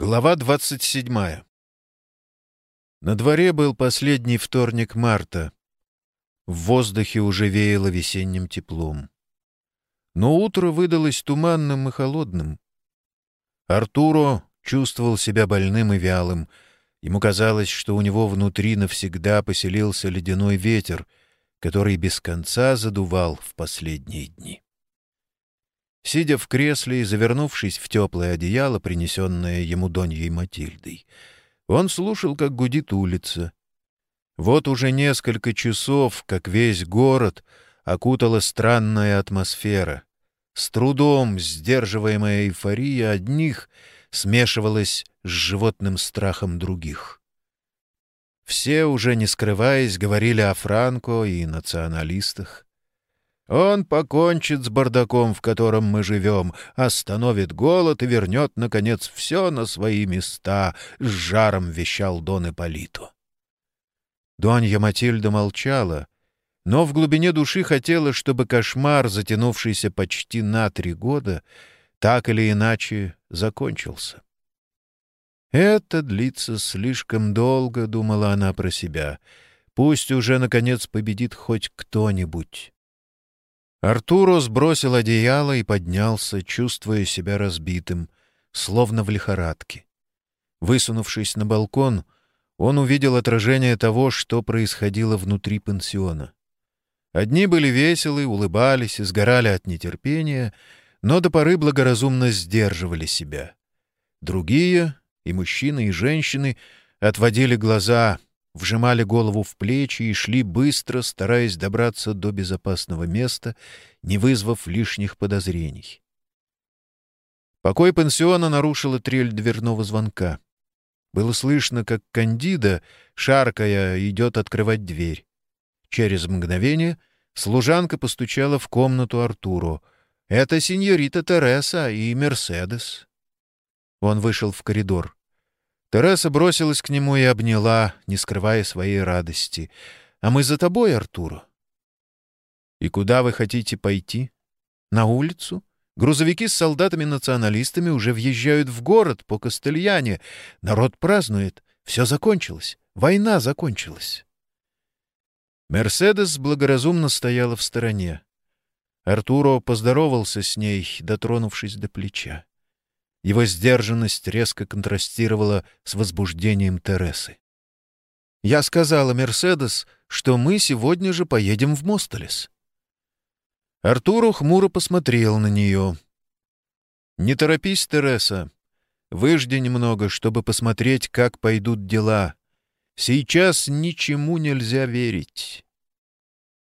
Глава 27. На дворе был последний вторник марта. В воздухе уже веяло весенним теплом. Но утро выдалось туманным и холодным. Артуро чувствовал себя больным и вялым. Ему казалось, что у него внутри навсегда поселился ледяной ветер, который без конца задувал в последние дни. Сидя в кресле и завернувшись в теплое одеяло, принесенное ему Доньей Матильдой, он слушал, как гудит улица. Вот уже несколько часов, как весь город окутала странная атмосфера. С трудом сдерживаемая эйфория одних смешивалась с животным страхом других. Все, уже не скрываясь, говорили о Франко и националистах. Он покончит с бардаком, в котором мы живем, остановит голод и вернет, наконец, все на свои места, — с жаром вещал Дон Ипполиту. Донья Матильда молчала, но в глубине души хотела, чтобы кошмар, затянувшийся почти на три года, так или иначе закончился. «Это длится слишком долго», — думала она про себя. «Пусть уже, наконец, победит хоть кто-нибудь». Артуро сбросил одеяло и поднялся, чувствуя себя разбитым, словно в лихорадке. Высунувшись на балкон, он увидел отражение того, что происходило внутри пансиона. Одни были веселы, улыбались и сгорали от нетерпения, но до поры благоразумно сдерживали себя. Другие, и мужчины, и женщины, отводили глаза — вжимали голову в плечи и шли быстро, стараясь добраться до безопасного места, не вызвав лишних подозрений. Покой пансиона нарушила трель дверного звонка. Было слышно, как Кандида, шаркая, идет открывать дверь. Через мгновение служанка постучала в комнату Артуру. «Это сеньорита Тереса и Мерседес». Он вышел в коридор. Тереса бросилась к нему и обняла, не скрывая своей радости. «А мы за тобой, Артуро». «И куда вы хотите пойти?» «На улицу. Грузовики с солдатами-националистами уже въезжают в город по Кастельяне. Народ празднует. Все закончилось. Война закончилась». Мерседес благоразумно стояла в стороне. Артуро поздоровался с ней, дотронувшись до плеча. Его сдержанность резко контрастировала с возбуждением Тересы. «Я сказала Мерседес, что мы сегодня же поедем в Мостолес». Артуру хмуро посмотрел на нее. «Не торопись, Тереса. Выжди немного, чтобы посмотреть, как пойдут дела. Сейчас ничему нельзя верить».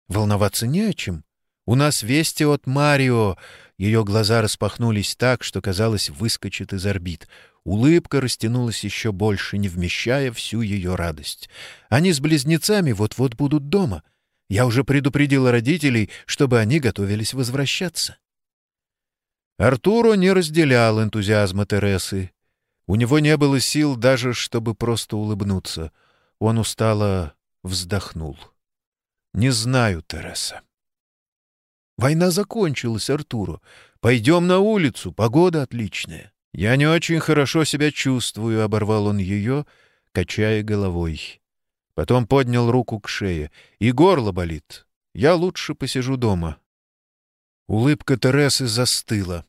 «Волноваться не о чем. У нас вести от Марио. Ее глаза распахнулись так, что, казалось, выскочит из орбит. Улыбка растянулась еще больше, не вмещая всю ее радость. Они с близнецами вот-вот будут дома. Я уже предупредила родителей, чтобы они готовились возвращаться. Артуро не разделял энтузиазма Тересы. У него не было сил даже, чтобы просто улыбнуться. Он устало вздохнул. «Не знаю, Тереса». Война закончилась, Артуру. Пойдем на улицу, погода отличная. Я не очень хорошо себя чувствую, — оборвал он ее, качая головой. Потом поднял руку к шее. И горло болит. Я лучше посижу дома. Улыбка Тересы застыла.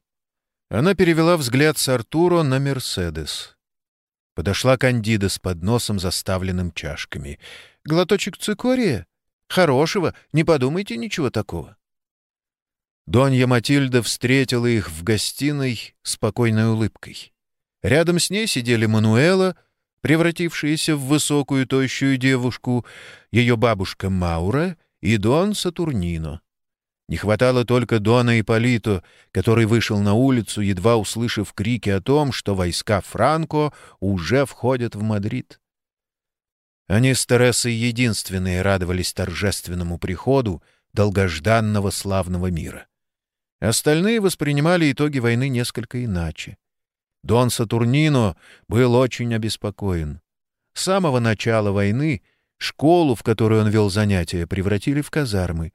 Она перевела взгляд с Артуро на Мерседес. Подошла Кандида с подносом, заставленным чашками. «Глоточек цикория? Хорошего, не подумайте ничего такого». Донья Матильда встретила их в гостиной спокойной улыбкой. Рядом с ней сидели Мануэла, превратившаяся в высокую тощую девушку, ее бабушка Маура и Дон Сатурнино. Не хватало только Дона Ипполито, который вышел на улицу, едва услышав крики о том, что войска Франко уже входят в Мадрид. Они с Тересой единственные радовались торжественному приходу долгожданного славного мира. Остальные воспринимали итоги войны несколько иначе. Дон Сатурнино был очень обеспокоен. С самого начала войны школу, в которой он вел занятия, превратили в казармы.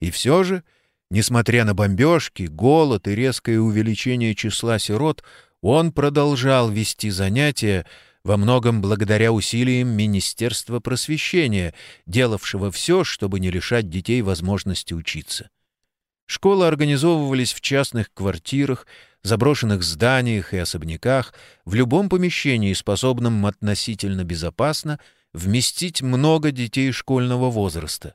И все же, несмотря на бомбежки, голод и резкое увеличение числа сирот, Он продолжал вести занятия, во многом благодаря усилиям Министерства просвещения, делавшего все, чтобы не лишать детей возможности учиться. Школы организовывались в частных квартирах, заброшенных зданиях и особняках, в любом помещении, способном относительно безопасно вместить много детей школьного возраста.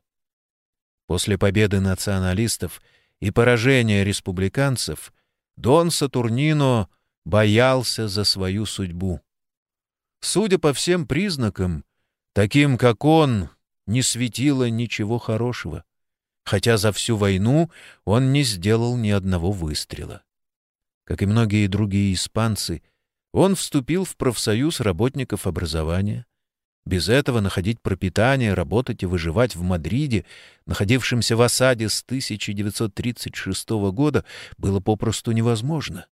После победы националистов и поражения республиканцев Дон Сатурнино боялся за свою судьбу. Судя по всем признакам, таким как он, не светило ничего хорошего, хотя за всю войну он не сделал ни одного выстрела. Как и многие другие испанцы, он вступил в профсоюз работников образования. Без этого находить пропитание, работать и выживать в Мадриде, находившемся в осаде с 1936 года, было попросту невозможно.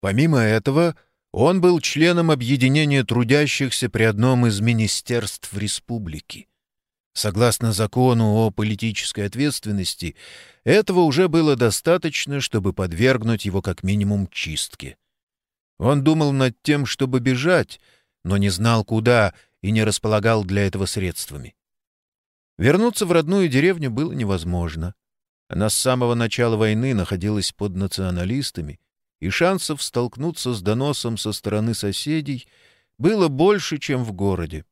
Помимо этого, он был членом объединения трудящихся при одном из министерств республики. Согласно закону о политической ответственности, этого уже было достаточно, чтобы подвергнуть его как минимум чистке. Он думал над тем, чтобы бежать, но не знал, куда, и не располагал для этого средствами. Вернуться в родную деревню было невозможно. Она с самого начала войны находилась под националистами, и шансов столкнуться с доносом со стороны соседей было больше, чем в городе.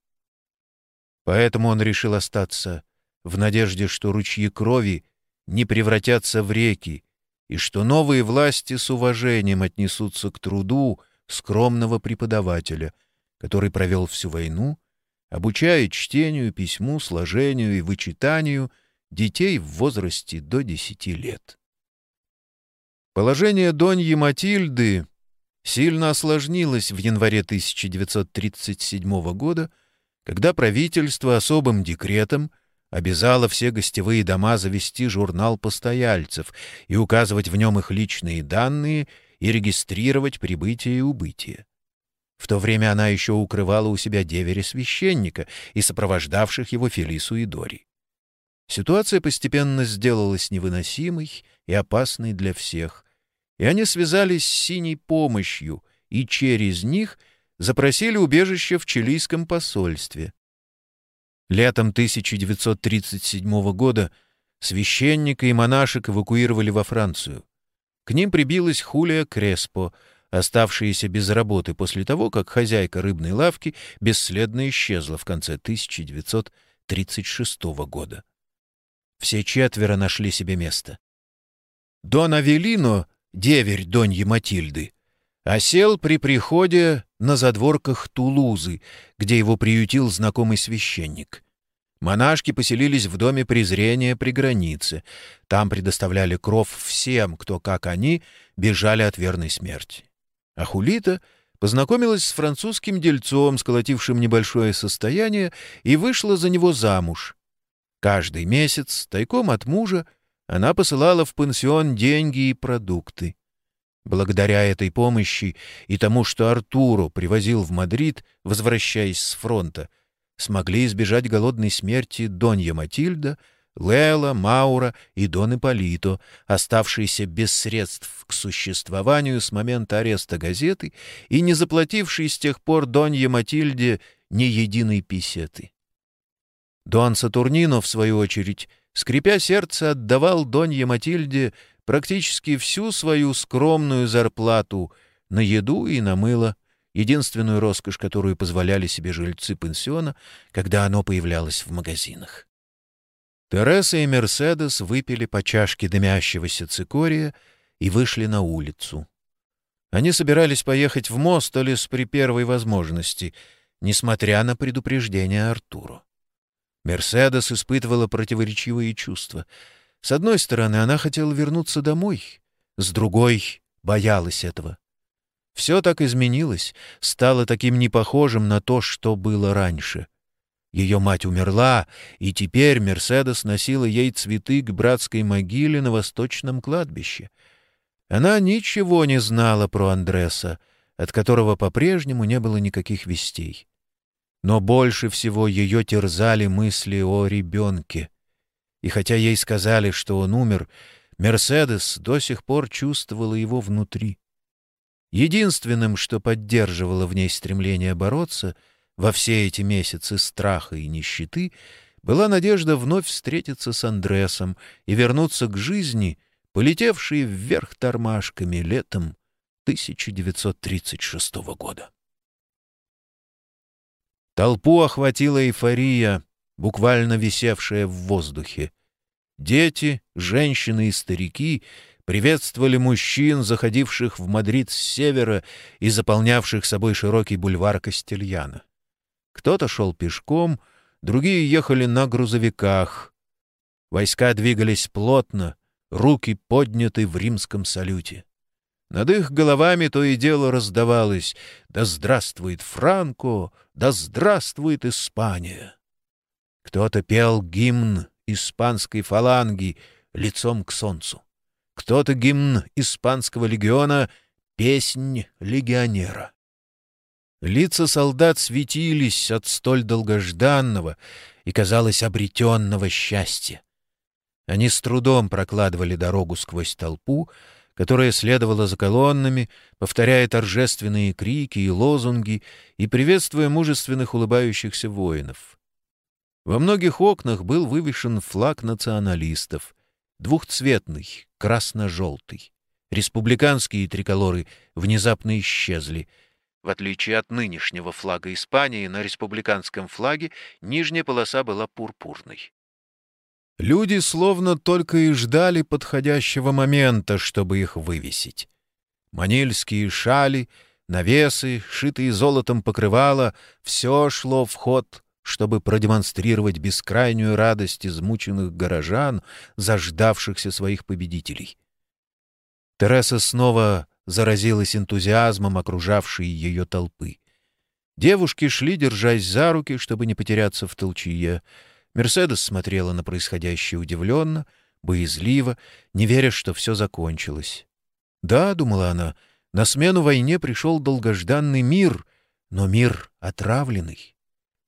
Поэтому он решил остаться, в надежде, что ручьи крови не превратятся в реки, и что новые власти с уважением отнесутся к труду скромного преподавателя, который провел всю войну, обучая чтению, письму, сложению и вычитанию детей в возрасте до десяти лет. Положение Доньи Матильды сильно осложнилось в январе 1937 года, когда правительство особым декретом обязало все гостевые дома завести журнал постояльцев и указывать в нем их личные данные и регистрировать прибытие и убытие. В то время она еще укрывала у себя деверя священника и сопровождавших его Фелису и Дори. Ситуация постепенно сделалась невыносимой и опасной для всех, и они связались с синей помощью и через них запросили убежище в чилийском посольстве. Летом 1937 года священника и монашек эвакуировали во Францию. К ним прибилась Хулия Креспо, оставшаяся без работы после того, как хозяйка рыбной лавки бесследно исчезла в конце 1936 года. Все четверо нашли себе место. Дон Авелино деверь Доньи Матильды, осел при приходе на задворках Тулузы, где его приютил знакомый священник. Монашки поселились в доме презрения при границе. Там предоставляли кров всем, кто, как они, бежали от верной смерти. А Хулита познакомилась с французским дельцом, сколотившим небольшое состояние, и вышла за него замуж. Каждый месяц, тайком от мужа, она посылала в пансион деньги и продукты. Благодаря этой помощи и тому, что Артуро привозил в Мадрид, возвращаясь с фронта, смогли избежать голодной смерти Донья Матильда, Лела, Маура и Дон Ипполито, оставшиеся без средств к существованию с момента ареста газеты и не заплатившие с тех пор Донье Матильде ни единой песеты. Дон Сатурнино, в свою очередь, скрипя сердце, отдавал Донье Матильде практически всю свою скромную зарплату на еду и на мыло, единственную роскошь, которую позволяли себе жильцы пансиона, когда оно появлялось в магазинах. Тереса и Мерседес выпили по чашке дымящегося цикория и вышли на улицу. Они собирались поехать в Мостолес при первой возможности, несмотря на предупреждение Артуру. Мерседес испытывала противоречивые чувства. С одной стороны, она хотела вернуться домой, с другой — боялась этого. Все так изменилось, стало таким непохожим на то, что было раньше. Ее мать умерла, и теперь Мерседес носила ей цветы к братской могиле на восточном кладбище. Она ничего не знала про Андреса, от которого по-прежнему не было никаких вестей. Но больше всего ее терзали мысли о ребенке. И хотя ей сказали, что он умер, Мерседес до сих пор чувствовала его внутри. Единственным, что поддерживало в ней стремление бороться во все эти месяцы страха и нищеты, была надежда вновь встретиться с Андресом и вернуться к жизни, полетевшей вверх тормашками летом 1936 года. Толпу охватила эйфория, буквально висевшая в воздухе. Дети, женщины и старики приветствовали мужчин, заходивших в Мадрид с севера и заполнявших собой широкий бульвар Кастельяна. Кто-то шел пешком, другие ехали на грузовиках. Войска двигались плотно, руки подняты в римском салюте. Над их головами то и дело раздавалось «Да здравствует Франко! Да здравствует Испания!» Кто-то пел гимн испанской фаланги лицом к солнцу. Кто-то гимн испанского легиона «Песнь легионера». Лица солдат светились от столь долгожданного и, казалось, обретенного счастья. Они с трудом прокладывали дорогу сквозь толпу, которая следовала за колоннами, повторяя торжественные крики и лозунги и приветствуя мужественных улыбающихся воинов. Во многих окнах был вывешен флаг националистов, двухцветный, красно-желтый. Республиканские триколоры внезапно исчезли. В отличие от нынешнего флага Испании, на республиканском флаге нижняя полоса была пурпурной. Люди словно только и ждали подходящего момента, чтобы их вывесить. Манильские шали, навесы, шитые золотом покрывала — все шло в ход чтобы продемонстрировать бескрайнюю радость измученных горожан, заждавшихся своих победителей. Тереса снова заразилась энтузиазмом окружавшей ее толпы. Девушки шли, держась за руки, чтобы не потеряться в толчье. Мерседес смотрела на происходящее удивленно, боязливо, не веря, что все закончилось. «Да», — думала она, — «на смену войне пришел долгожданный мир, но мир отравленный».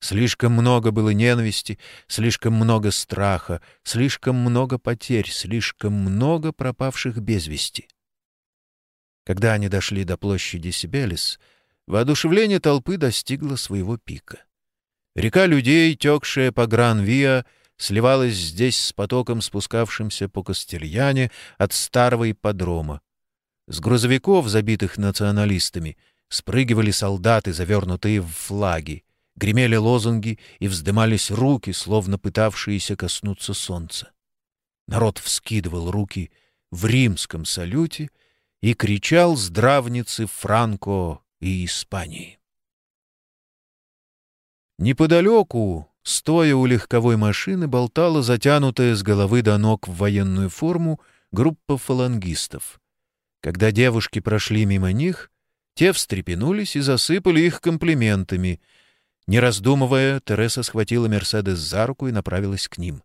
Слишком много было ненависти, слишком много страха, слишком много потерь, слишком много пропавших без вести. Когда они дошли до площади Сибелис, воодушевление толпы достигло своего пика. Река людей, текшая по Гран-Виа, сливалась здесь с потоком, спускавшимся по Кастельяне от старого ипподрома. С грузовиков, забитых националистами, спрыгивали солдаты, завернутые в флаги. Гремели лозунги и вздымались руки, словно пытавшиеся коснуться солнца. Народ вскидывал руки в римском салюте и кричал здравницы Франко и Испании. Неподалеку, стоя у легковой машины, болтала затянутая с головы до ног в военную форму группа фалангистов. Когда девушки прошли мимо них, те встрепенулись и засыпали их комплиментами — не раздумывая, Тереса схватила Мерседес за руку и направилась к ним.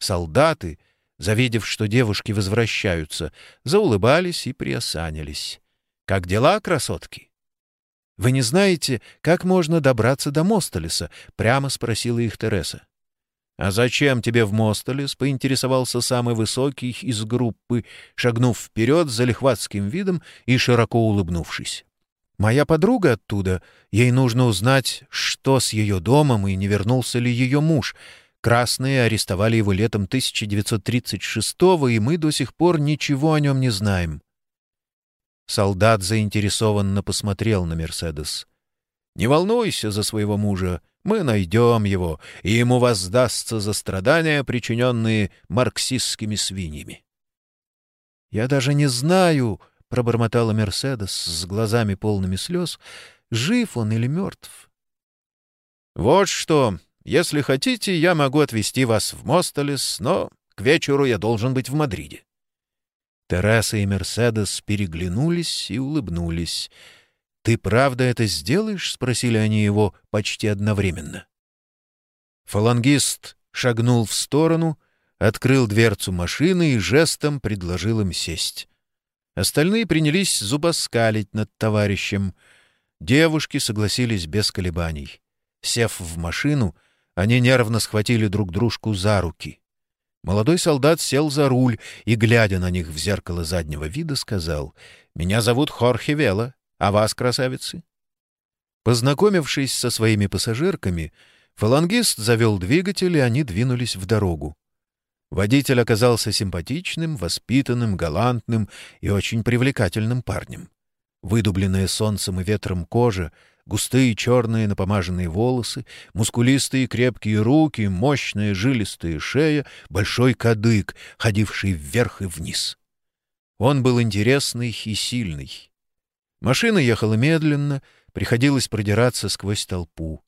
Солдаты, завидев, что девушки возвращаются, заулыбались и приосанились. «Как дела, красотки?» «Вы не знаете, как можно добраться до Мостолеса?» — прямо спросила их Тереса. «А зачем тебе в Мостолес?» — поинтересовался самый высокий из группы, шагнув вперед за лихватским видом и широко улыбнувшись. Моя подруга оттуда. Ей нужно узнать, что с ее домом и не вернулся ли ее муж. Красные арестовали его летом 1936-го, и мы до сих пор ничего о нем не знаем. Солдат заинтересованно посмотрел на Мерседес. «Не волнуйся за своего мужа. Мы найдем его, и ему воздастся за страдания, причиненные марксистскими свиньями». «Я даже не знаю», пробормотала Мерседес с глазами полными слез, жив он или мертв. «Вот что, если хотите, я могу отвезти вас в Мостолес, но к вечеру я должен быть в Мадриде». Тереса и Мерседес переглянулись и улыбнулись. «Ты правда это сделаешь?» — спросили они его почти одновременно. Фалангист шагнул в сторону, открыл дверцу машины и жестом предложил им сесть. Остальные принялись зубоскалить над товарищем. Девушки согласились без колебаний. Сев в машину, они нервно схватили друг дружку за руки. Молодой солдат сел за руль и, глядя на них в зеркало заднего вида, сказал, «Меня зовут Хорхе Вела. А вас, красавицы? Познакомившись со своими пассажирками, фалангист завел двигатель, и они двинулись в дорогу. Водитель оказался симпатичным, воспитанным, галантным и очень привлекательным парнем. Выдубленная солнцем и ветром кожа, густые черные напомаженные волосы, мускулистые крепкие руки, мощная жилистая шея, большой кадык, ходивший вверх и вниз. Он был интересный и сильный. Машина ехала медленно, приходилось продираться сквозь толпу.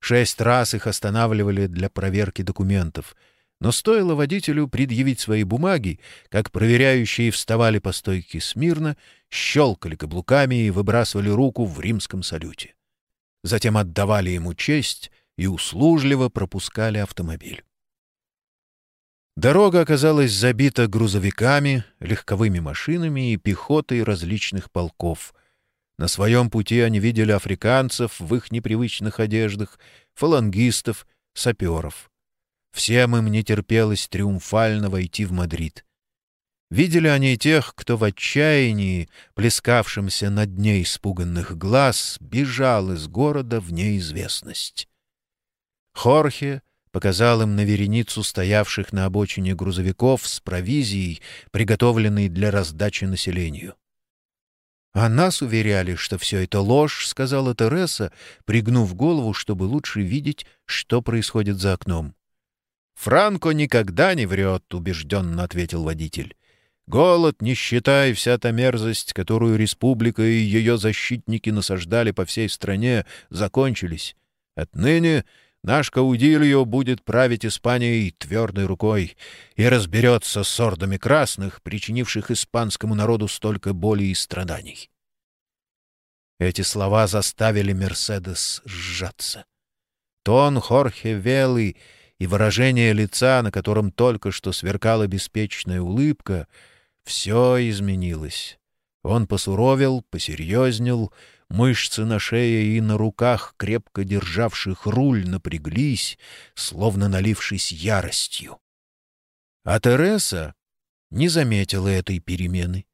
Шесть раз их останавливали для проверки документов — но стоило водителю предъявить свои бумаги, как проверяющие вставали по стойке смирно, щелкали каблуками и выбрасывали руку в римском салюте. Затем отдавали ему честь и услужливо пропускали автомобиль. Дорога оказалась забита грузовиками, легковыми машинами и пехотой различных полков. На своем пути они видели африканцев в их непривычных одеждах, фалангистов, саперов — Всем им не терпелось триумфально войти в Мадрид. Видели они тех, кто в отчаянии, плескавшемся на дне испуганных глаз, бежал из города в неизвестность. Хорхе показал им на вереницу стоявших на обочине грузовиков с провизией, приготовленной для раздачи населению. «А нас уверяли, что все это ложь», — сказала Тереса, пригнув голову, чтобы лучше видеть, что происходит за окном. «Франко никогда не врет», — убежденно ответил водитель. «Голод, нищета и вся та мерзость, которую республика и ее защитники насаждали по всей стране, закончились. Отныне наш Каудильо будет править Испанией твердой рукой и разберется с ордами красных, причинивших испанскому народу столько боли и страданий». Эти слова заставили Мерседес сжаться. Тон Хорхе Велы — и выражение лица, на котором только что сверкала беспечная улыбка, все изменилось. Он посуровел, посерьезнел, мышцы на шее и на руках, крепко державших руль, напряглись, словно налившись яростью. А Тереса не заметила этой перемены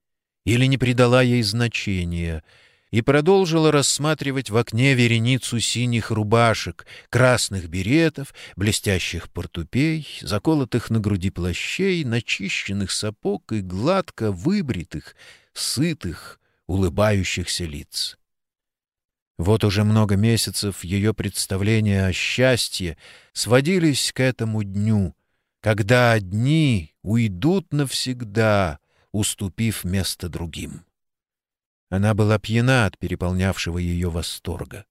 или не придала ей значения — и продолжила рассматривать в окне вереницу синих рубашек, красных беретов, блестящих портупей, заколотых на груди плащей, начищенных сапог и гладко выбритых, сытых, улыбающихся лиц. Вот уже много месяцев ее представления о счастье сводились к этому дню, когда одни уйдут навсегда, уступив место другим. Она была пьяна от переполнявшего ее восторга.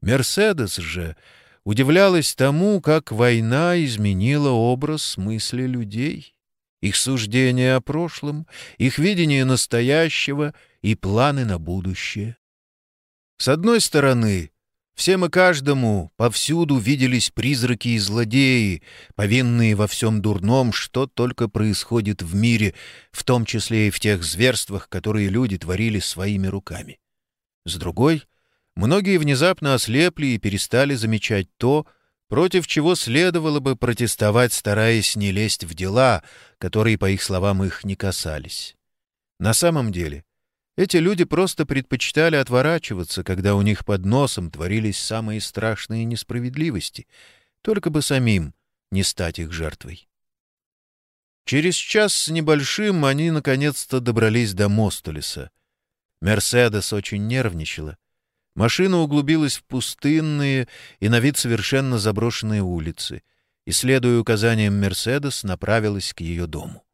Мерседес же удивлялась тому, как война изменила образ мысли людей, их суждения о прошлом, их видение настоящего и планы на будущее. С одной стороны, Всем и каждому повсюду виделись призраки и злодеи, повинные во всем дурном, что только происходит в мире, в том числе и в тех зверствах, которые люди творили своими руками. С другой, многие внезапно ослепли и перестали замечать то, против чего следовало бы протестовать, стараясь не лезть в дела, которые, по их словам, их не касались. На самом деле — эти люди просто предпочитали отворачиваться, когда у них под носом творились самые страшные несправедливости, только бы самим не стать их жертвой. Через час с небольшим они наконец-то добрались до Мостолеса. Мерседес очень нервничала. Машина углубилась в пустынные и на вид совершенно заброшенные улицы, и, следуя указаниям Мерседес, направилась к ее дому.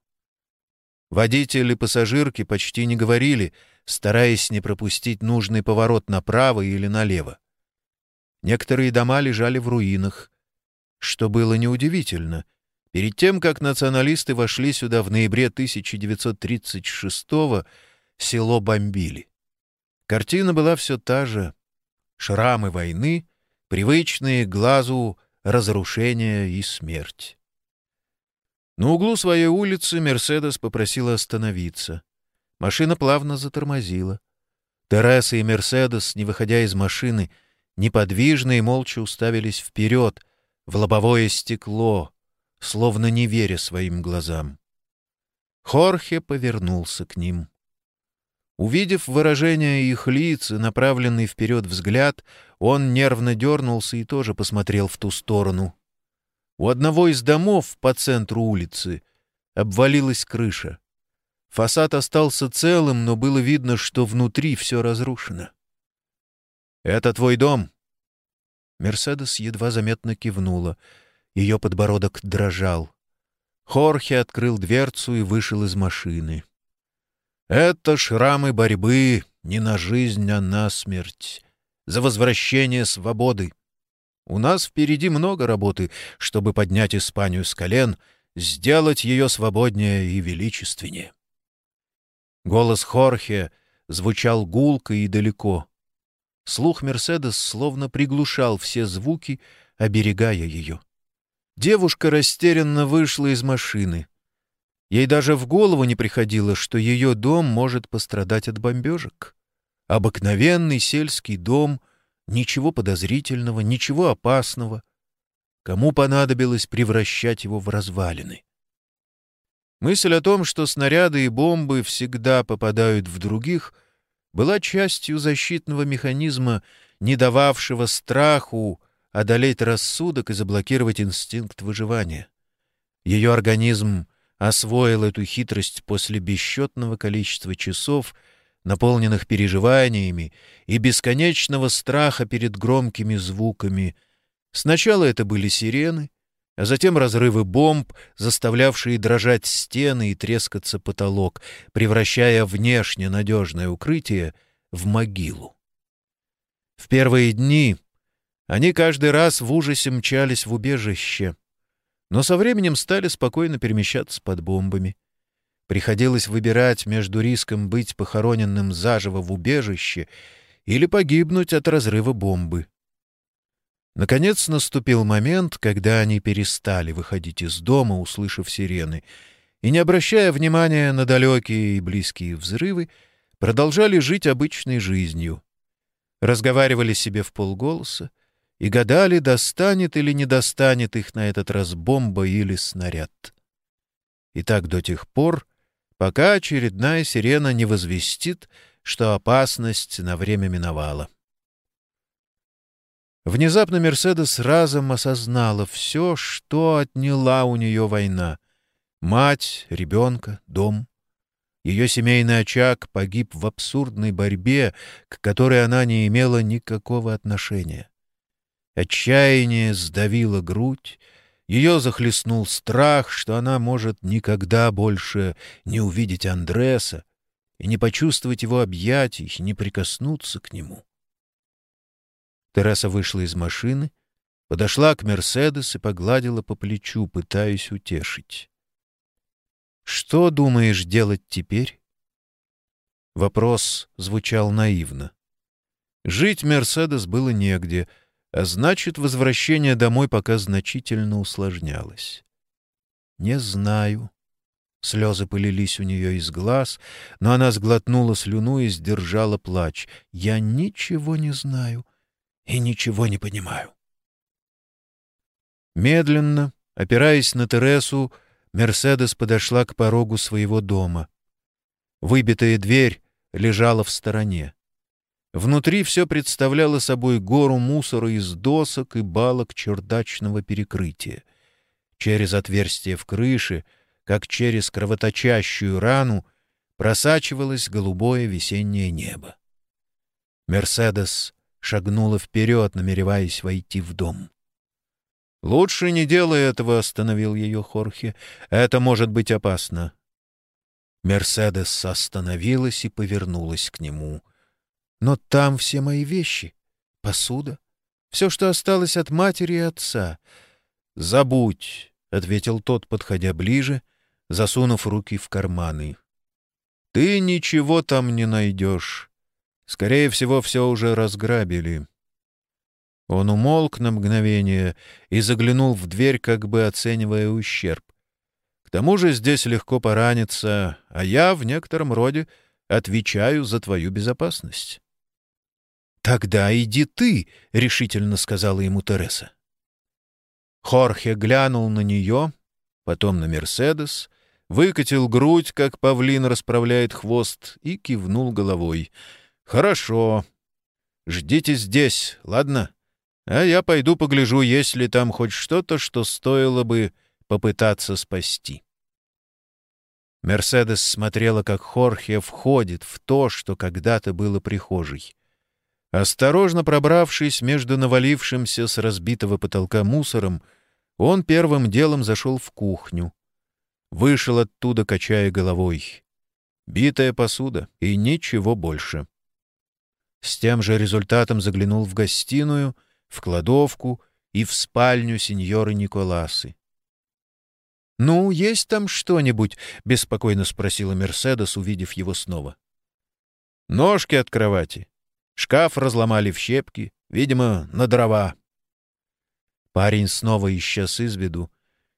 Водители и пассажирки почти не говорили, стараясь не пропустить нужный поворот направо или налево. Некоторые дома лежали в руинах, что было неудивительно. Перед тем, как националисты вошли сюда в ноябре 1936-го, село бомбили. Картина была все та же. Шрамы войны, привычные глазу разрушения и смерть. На углу своей улицы Мерседес попросила остановиться. Машина плавно затормозила. Тереса и Мерседес, не выходя из машины, неподвижно и молча уставились вперед, в лобовое стекло, словно не веря своим глазам. Хорхе повернулся к ним. Увидев выражение их лиц и направленный вперед взгляд, он нервно дернулся и тоже посмотрел в ту сторону. У одного из домов по центру улицы обвалилась крыша. Фасад остался целым, но было видно, что внутри все разрушено. «Это твой дом?» Мерседес едва заметно кивнула. Ее подбородок дрожал. Хорхе открыл дверцу и вышел из машины. Это шрамы борьбы не на жизнь, а на смерть, за возвращение свободы. У нас впереди много работы, чтобы поднять Испанию с колен, сделать ее свободнее и величественнее. Голос Хорхе звучал гулко и далеко. Слух Мерседес словно приглушал все звуки, оберегая ее. Девушка растерянно вышла из машины — Ей даже в голову не приходило, что ее дом может пострадать от бомбежек. Обыкновенный сельский дом, ничего подозрительного, ничего опасного. Кому понадобилось превращать его в развалины? Мысль о том, что снаряды и бомбы всегда попадают в других, была частью защитного механизма, не дававшего страху одолеть рассудок и заблокировать инстинкт выживания. Ее организм — освоил эту хитрость после бесчетного количества часов, наполненных переживаниями и бесконечного страха перед громкими звуками. Сначала это были сирены, а затем разрывы бомб, заставлявшие дрожать стены и трескаться потолок, превращая внешне надежное укрытие в могилу. В первые дни они каждый раз в ужасе мчались в убежище — но со временем стали спокойно перемещаться под бомбами. Приходилось выбирать между риском быть похороненным заживо в убежище или погибнуть от разрыва бомбы. Наконец наступил момент, когда они перестали выходить из дома, услышав сирены, и, не обращая внимания на далекие и близкие взрывы, продолжали жить обычной жизнью. Разговаривали себе в полголоса, и гадали, достанет или не достанет их на этот раз бомба или снаряд. И так до тех пор, пока очередная сирена не возвестит, что опасность на время миновала. Внезапно Мерседес разом осознала все, что отняла у нее война. Мать, ребенка, дом. Ее семейный очаг погиб в абсурдной борьбе, к которой она не имела никакого отношения. Отчаяние сдавило грудь, ее захлестнул страх, что она может никогда больше не увидеть Андреса и не почувствовать его объятий, не прикоснуться к нему. Тереса вышла из машины, подошла к Мерседес и погладила по плечу, пытаясь утешить. «Что думаешь делать теперь?» Вопрос звучал наивно. Жить Мерседес было негде — а значит, возвращение домой пока значительно усложнялось. «Не знаю». Слезы полились у нее из глаз, но она сглотнула слюну и сдержала плач. «Я ничего не знаю и ничего не понимаю». Медленно, опираясь на Тересу, Мерседес подошла к порогу своего дома. Выбитая дверь лежала в стороне. Внутри все представляло собой гору мусора из досок и балок чердачного перекрытия. Через отверстие в крыше, как через кровоточащую рану, просачивалось голубое весеннее небо. Мерседес шагнула вперед, намереваясь войти в дом. «Лучше не делай этого», — остановил ее Хорхе. «Это может быть опасно». Мерседес остановилась и повернулась к нему. Но там все мои вещи, посуда, все, что осталось от матери и отца. «Забудь», — ответил тот, подходя ближе, засунув руки в карманы. «Ты ничего там не найдешь. Скорее всего, все уже разграбили». Он умолк на мгновение и заглянул в дверь, как бы оценивая ущерб. К тому же здесь легко пораниться, а я в некотором роде отвечаю за твою безопасность. «Тогда иди ты», — решительно сказала ему Тереса. Хорхе глянул на нее, потом на Мерседес, выкатил грудь, как павлин расправляет хвост, и кивнул головой. «Хорошо. Ждите здесь, ладно? А я пойду погляжу, есть ли там хоть что-то, что стоило бы попытаться спасти». Мерседес смотрела, как Хорхе входит в то, что когда-то было прихожей. Осторожно пробравшись между навалившимся с разбитого потолка мусором, он первым делом зашел в кухню. Вышел оттуда, качая головой. Битая посуда и ничего больше. С тем же результатом заглянул в гостиную, в кладовку и в спальню сеньоры Николасы. «Ну, есть там что-нибудь?» — беспокойно спросила Мерседес, увидев его снова. «Ножки от кровати. Шкаф разломали в щепки, видимо, на дрова». Парень снова исчез из виду,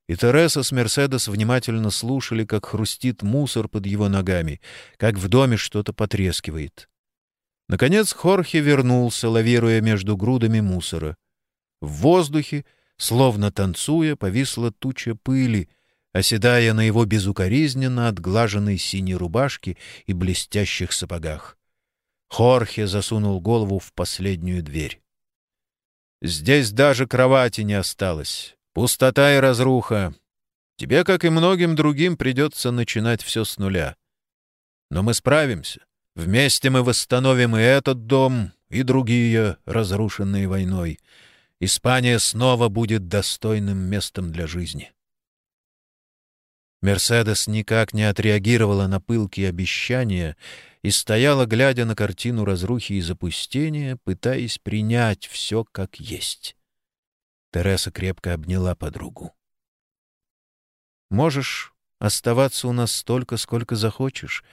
и Тереса с Мерседес внимательно слушали, как хрустит мусор под его ногами, как в доме что-то потрескивает. Наконец Хорхе вернулся, лавируя между грудами мусора. В воздухе, словно танцуя, повисла туча пыли — оседая на его безукоризненно отглаженной синей рубашке и блестящих сапогах. Хорхе засунул голову в последнюю дверь. «Здесь даже кровати не осталось. Пустота и разруха. Тебе, как и многим другим, придется начинать все с нуля. Но мы справимся. Вместе мы восстановим и этот дом, и другие, разрушенные войной. Испания снова будет достойным местом для жизни». Мерседес никак не отреагировала на пылкие обещания и стояла, глядя на картину разрухи и запустения, пытаясь принять все как есть. Тереса крепко обняла подругу. «Можешь оставаться у нас столько, сколько захочешь.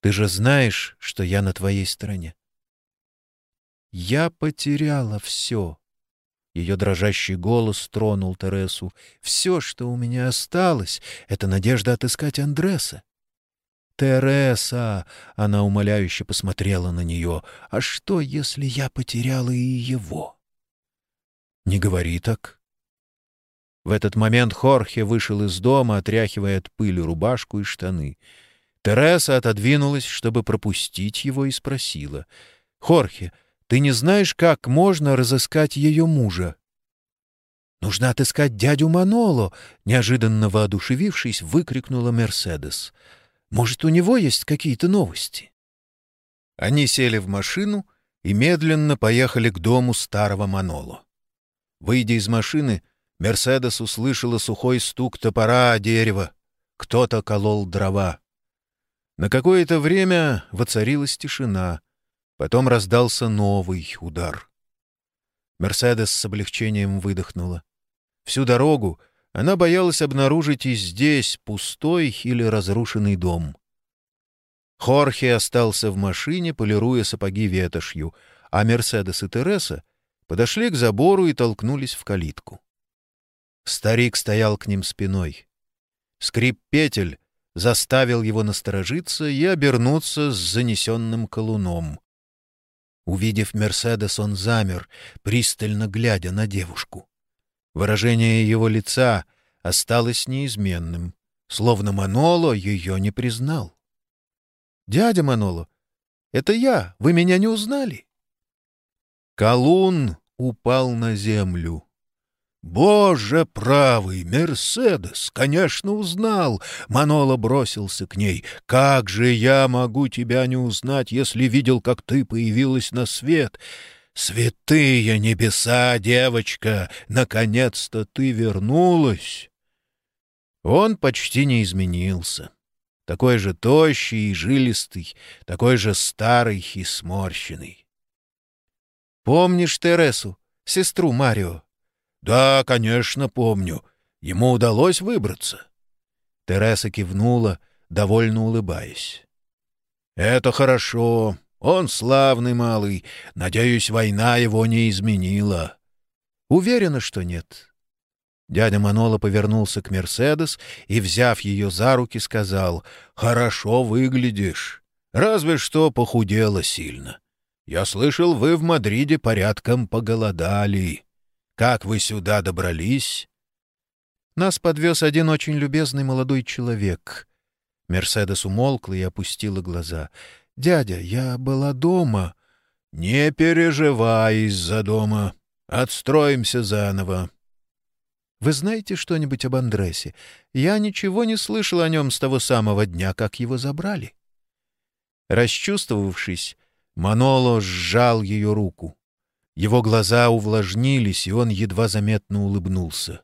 Ты же знаешь, что я на твоей стороне». «Я потеряла все», ее дрожащий голос тронул Тересу. «Все, что у меня осталось, — это надежда отыскать Андреса». «Тереса!» — она умоляюще посмотрела на нее. «А что, если я потеряла и его?» «Не говори так». В этот момент Хорхе вышел из дома, отряхивая от пыли рубашку и штаны. Тереса отодвинулась, чтобы пропустить его, и спросила. «Хорхе, — ты не знаешь, как можно разыскать ее мужа?» «Нужно отыскать дядю Маноло!» — неожиданно воодушевившись, выкрикнула Мерседес. «Может, у него есть какие-то новости?» Они сели в машину и медленно поехали к дому старого Маноло. Выйдя из машины, Мерседес услышала сухой стук топора о дерево. Кто-то колол дрова. На какое-то время воцарилась тишина — Потом раздался новый удар. Мерседес с облегчением выдохнула. Всю дорогу она боялась обнаружить и здесь пустой или разрушенный дом. Хорхе остался в машине, полируя сапоги ветошью, а Мерседес и Тереса подошли к забору и толкнулись в калитку. Старик стоял к ним спиной. Скрип петель заставил его насторожиться и обернуться с занесенным колуном. Увидев Мерседес, он замер, пристально глядя на девушку. Выражение его лица осталось неизменным, словно Маноло ее не признал. «Дядя Маноло, это я, вы меня не узнали?» Колун упал на землю. «Боже правый, Мерседес! Конечно, узнал!» Манола бросился к ней. «Как же я могу тебя не узнать, если видел, как ты появилась на свет?» «Святые небеса, девочка! Наконец-то ты вернулась!» Он почти не изменился. Такой же тощий и жилистый, такой же старый и сморщенный. «Помнишь Тересу, сестру Марио?» «Да, конечно, помню. Ему удалось выбраться». Тереса кивнула, довольно улыбаясь. «Это хорошо. Он славный малый. Надеюсь, война его не изменила». «Уверена, что нет». Дядя Манола повернулся к Мерседес и, взяв ее за руки, сказал, «Хорошо выглядишь. Разве что похудела сильно. Я слышал, вы в Мадриде порядком поголодали». Как вы сюда добрались?» Нас подвез один очень любезный молодой человек. Мерседес умолкла и опустила глаза. «Дядя, я была дома». «Не переживай из-за дома. Отстроимся заново». «Вы знаете что-нибудь об Андресе? Я ничего не слышал о нем с того самого дня, как его забрали». Расчувствовавшись, Маноло сжал ее руку. Его глаза увлажнились, и он едва заметно улыбнулся.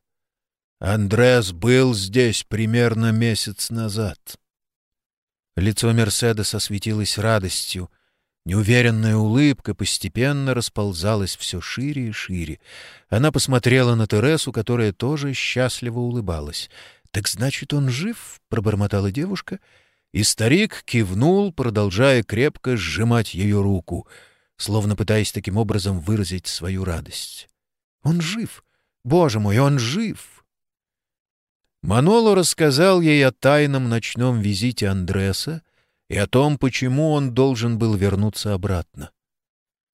«Андрес был здесь примерно месяц назад». Лицо Мерседеса светилось радостью. Неуверенная улыбка постепенно расползалась все шире и шире. Она посмотрела на Тересу, которая тоже счастливо улыбалась. «Так значит, он жив?» — пробормотала девушка. И старик кивнул, продолжая крепко сжимать ее руку, словно пытаясь таким образом выразить свою радость. «Он жив! Боже мой, он жив!» Маноло рассказал ей о тайном ночном визите Андреса и о том, почему он должен был вернуться обратно.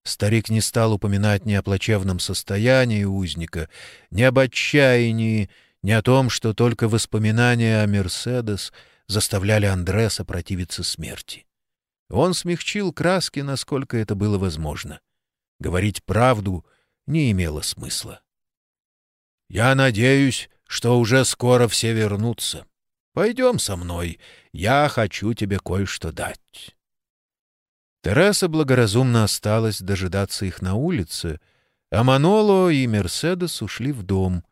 Старик не стал упоминать ни о плачевном состоянии узника, ни об отчаянии, ни о том, что только воспоминания о Мерседес заставляли Андреса противиться смерти. Он смягчил краски, насколько это было возможно. Говорить правду не имело смысла. «Я надеюсь, что уже скоро все вернутся. Пойдем со мной, я хочу тебе кое-что дать». Тереса благоразумно осталась дожидаться их на улице, а Маноло и Мерседес ушли в дом.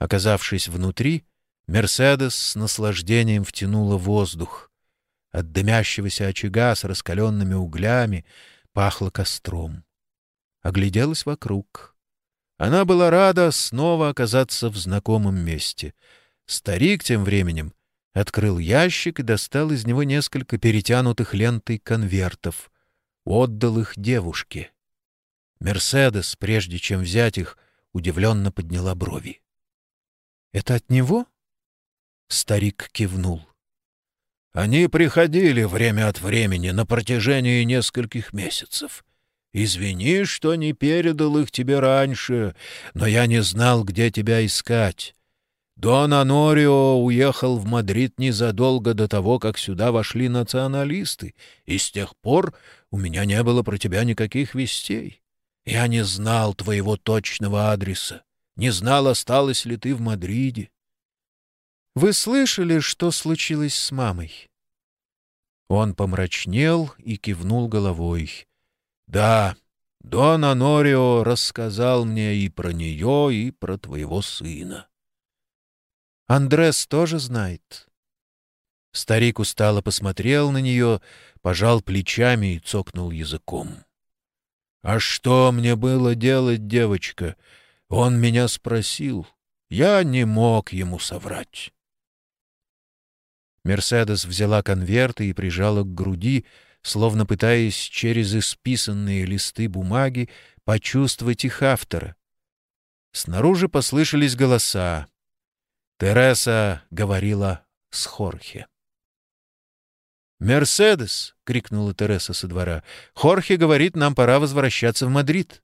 Оказавшись внутри, Мерседес с наслаждением втянула воздух. От дымящегося очага с раскаленными углями пахло костром. Огляделась вокруг. Она была рада снова оказаться в знакомом месте. Старик тем временем открыл ящик и достал из него несколько перетянутых лентой конвертов. Отдал их девушке. Мерседес, прежде чем взять их, удивленно подняла брови. — Это от него? Старик кивнул. Они приходили время от времени на протяжении нескольких месяцев. Извини, что не передал их тебе раньше, но я не знал, где тебя искать. Дон Анорио уехал в Мадрид незадолго до того, как сюда вошли националисты, и с тех пор у меня не было про тебя никаких вестей. Я не знал твоего точного адреса, не знал, осталась ли ты в Мадриде. Вы слышали, что случилось с мамой? Он помрачнел и кивнул головой. Да, Дон Анорио рассказал мне и про нее, и про твоего сына. Андрес тоже знает. Старик устало посмотрел на нее, пожал плечами и цокнул языком. — А что мне было делать, девочка? Он меня спросил. Я не мог ему соврать. Мерседес взяла конверты и прижала к груди, словно пытаясь через исписанные листы бумаги почувствовать их автора. Снаружи послышались голоса. Тереса говорила с Хорхе. «Мерседес!» — крикнула Тереса со двора. «Хорхе говорит, нам пора возвращаться в Мадрид».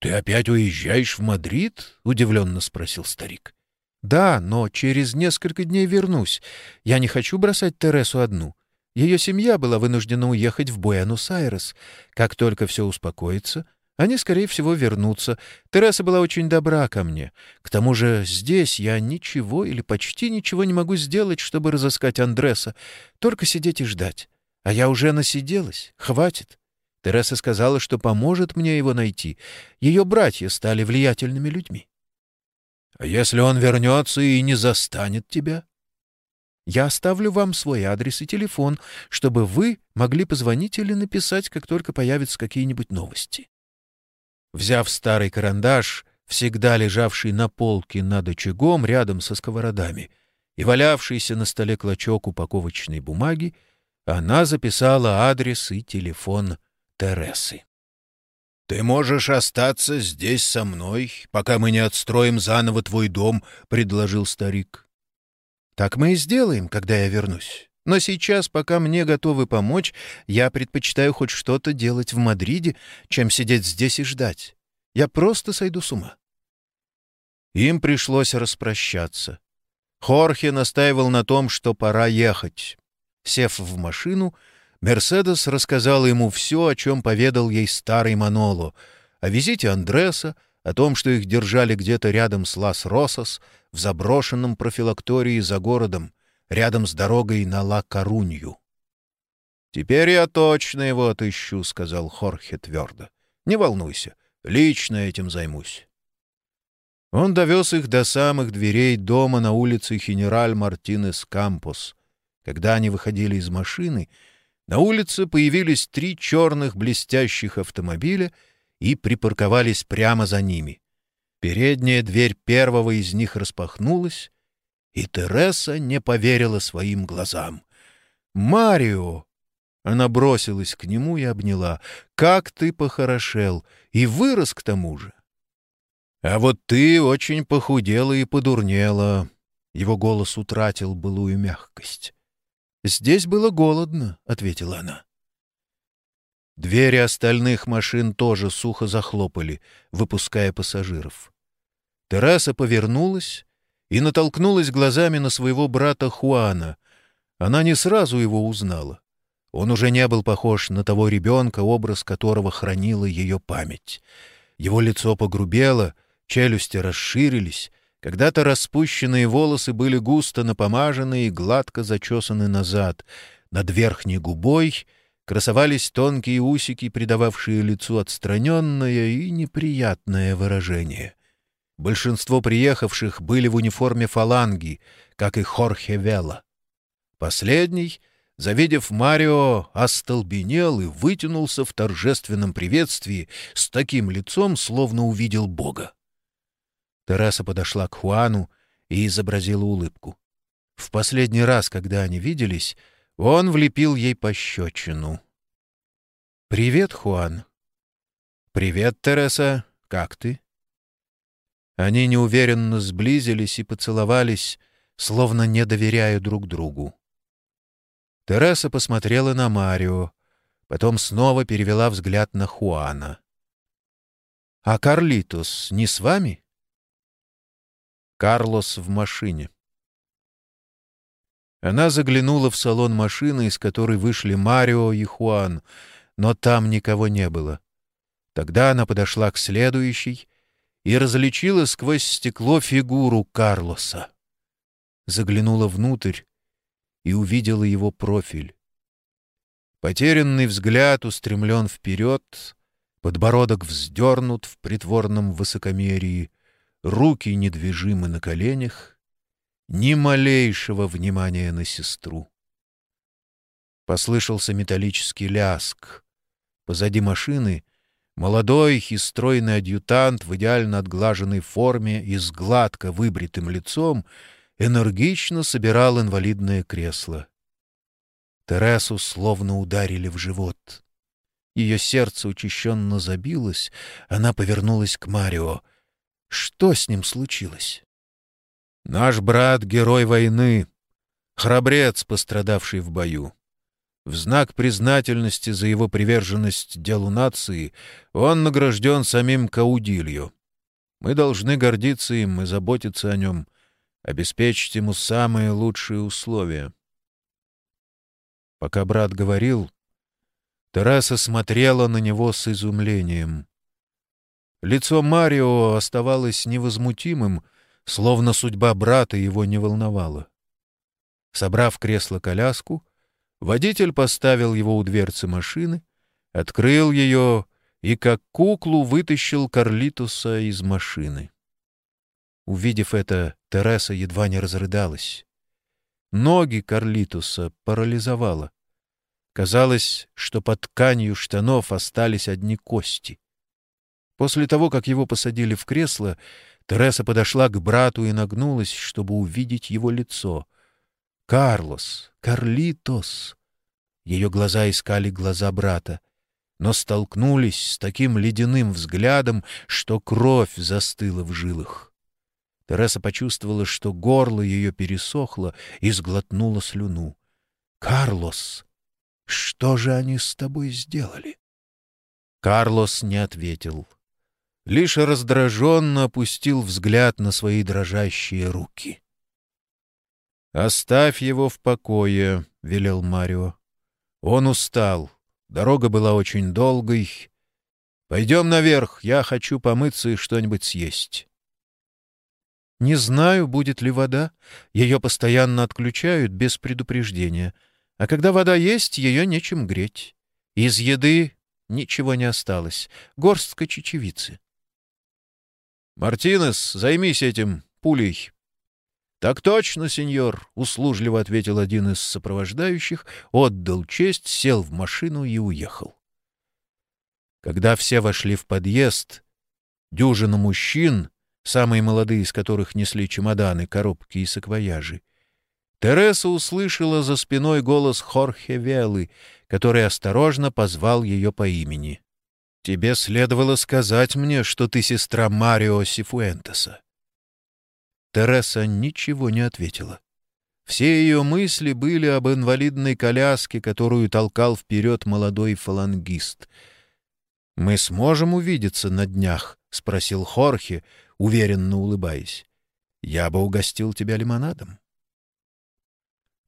«Ты опять уезжаешь в Мадрид?» — удивленно спросил старик. «Да, но через несколько дней вернусь. Я не хочу бросать Тересу одну. Ее семья была вынуждена уехать в Буэнос-Айрес. Как только все успокоится, они, скорее всего, вернутся. Тереса была очень добра ко мне. К тому же здесь я ничего или почти ничего не могу сделать, чтобы разыскать Андреса. Только сидеть и ждать. А я уже насиделась. Хватит. Тереса сказала, что поможет мне его найти. Ее братья стали влиятельными людьми. — А если он вернется и не застанет тебя? Я оставлю вам свой адрес и телефон, чтобы вы могли позвонить или написать, как только появятся какие-нибудь новости. Взяв старый карандаш, всегда лежавший на полке над очагом рядом со сковородами, и валявшийся на столе клочок упаковочной бумаги, она записала адрес и телефон Тересы. «Ты можешь остаться здесь со мной, пока мы не отстроим заново твой дом», — предложил старик. Так мы и сделаем, когда я вернусь. Но сейчас, пока мне готовы помочь, я предпочитаю хоть что-то делать в Мадриде, чем сидеть здесь и ждать. Я просто сойду с ума. Им пришлось распрощаться. Хорхе настаивал на том, что пора ехать. Сев в машину, Мерседес рассказала ему все, о чем поведал ей старый Маноло, о визите Андреса, о том, что их держали где-то рядом с Лас-Росос, в заброшенном профилактории за городом, рядом с дорогой на Ла-Карунью. «Теперь я точно его отыщу», — сказал Хорхе твердо. «Не волнуйся, лично этим займусь». Он довез их до самых дверей дома на улице Хенераль Мартинес Кампус. Когда они выходили из машины, на улице появились три черных блестящих автомобиля и припарковались прямо за ними. Передняя дверь первого из них распахнулась, и Тереса не поверила своим глазам. «Марио!» Она бросилась к нему и обняла. «Как ты похорошел! И вырос к тому же!» «А вот ты очень похудела и подурнела!» Его голос утратил былую мягкость. «Здесь было голодно», — ответила она. Двери остальных машин тоже сухо захлопали, выпуская пассажиров. Тераса повернулась и натолкнулась глазами на своего брата Хуана. Она не сразу его узнала. Он уже не был похож на того ребенка, образ которого хранила ее память. Его лицо погрубело, челюсти расширились, когда-то распущенные волосы были густо напомажены и гладко зачесаны назад. Над верхней губой красовались тонкие усики, придававшие лицу отстраненное и неприятное выражение. Большинство приехавших были в униформе фаланги, как и Хорхе Вела. Последний — завидев Марио, остолбенел и вытянулся в торжественном приветствии с таким лицом, словно увидел Бога. Тераса подошла к Хуану и изобразила улыбку. В последний раз, когда они виделись, он влепил ей пощечину. «Привет, Хуан». «Привет, Тереса. Как ты?» Они неуверенно сблизились и поцеловались, словно не доверяя друг другу. Тереса посмотрела на Марио, потом снова перевела взгляд на Хуана. «А Карлитус не с вами?» Карлос в машине. Она заглянула в салон машины, из которой вышли Марио и Хуан, но там никого не было. Тогда она подошла к следующей и различила сквозь стекло фигуру Карлоса. Заглянула внутрь и увидела его профиль. Потерянный взгляд устремлен вперед, подбородок вздернут в притворном высокомерии, руки недвижимы на коленях, ни малейшего внимания на сестру. Послышался металлический ляск. Позади машины молодой и стройный адъютант в идеально отглаженной форме и с гладко выбритым лицом — энергично собирал инвалидное кресло. Тересу словно ударили в живот. Ее сердце учащенно забилось, она повернулась к Марио. Что с ним случилось? «Наш брат — герой войны, храбрец, пострадавший в бою. В знак признательности за его приверженность делу нации он награжден самим Каудилью. Мы должны гордиться им и заботиться о нем — обеспечить ему самые лучшие условия. Пока брат говорил, Тераса смотрела на него с изумлением. Лицо Марио оставалось невозмутимым, словно судьба брата его не волновала. Собрав кресло-коляску, водитель поставил его у дверцы машины, открыл ее и, как куклу, вытащил Карлитуса из машины. Увидев это, Тереса едва не разрыдалась. Ноги Карлитуса парализовало. Казалось, что под тканью штанов остались одни кости. После того, как его посадили в кресло, Тереса подошла к брату и нагнулась, чтобы увидеть его лицо. «Карлос! Карлитос!» Ее глаза искали глаза брата, но столкнулись с таким ледяным взглядом, что кровь застыла в жилах. Тереса почувствовала, что горло ее пересохло и сглотнула слюну. «Карлос, что же они с тобой сделали?» Карлос не ответил. Лишь раздраженно опустил взгляд на свои дрожащие руки. «Оставь его в покое», — велел Марио. «Он устал. Дорога была очень долгой. Пойдем наверх, я хочу помыться и что-нибудь съесть». «Не знаю, будет ли вода. Ее постоянно отключают без предупреждения. А когда вода есть, ее нечем греть. Из еды ничего не осталось. Горстка чечевицы». «Мартинес, займись этим пулей». «Так точно, сеньор», — услужливо ответил один из сопровождающих, отдал честь, сел в машину и уехал. Когда все вошли в подъезд, дюжина мужчин, самые молодые из которых несли чемоданы, коробки и саквояжи, Тереса услышала за спиной голос Хорхе Велы, который осторожно позвал ее по имени. «Тебе следовало сказать мне, что ты сестра Марио Сифуэнтеса». Тереса ничего не ответила. Все ее мысли были об инвалидной коляске, которую толкал вперед молодой фалангист. «Мы сможем увидеться на днях?» — спросил Хорхе, уверенно улыбаясь. «Я бы угостил тебя лимонадом».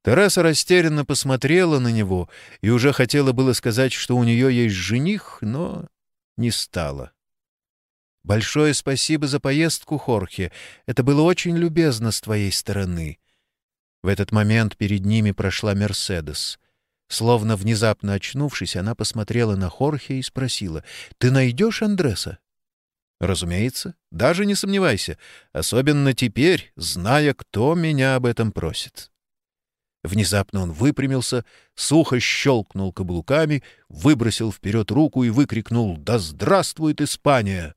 Тереса растерянно посмотрела на него и уже хотела было сказать, что у нее есть жених, но не стала. Большое спасибо за поездку, Хорхе. Это было очень любезно с твоей стороны. В этот момент перед ними прошла Мерседес. Словно внезапно очнувшись, она посмотрела на Хорхе и спросила, «Ты найдешь Андреса?» «Разумеется. Даже не сомневайся. Особенно теперь, зная, кто меня об этом просит». Внезапно он выпрямился, сухо щелкнул каблуками, выбросил вперед руку и выкрикнул «Да здравствует Испания!»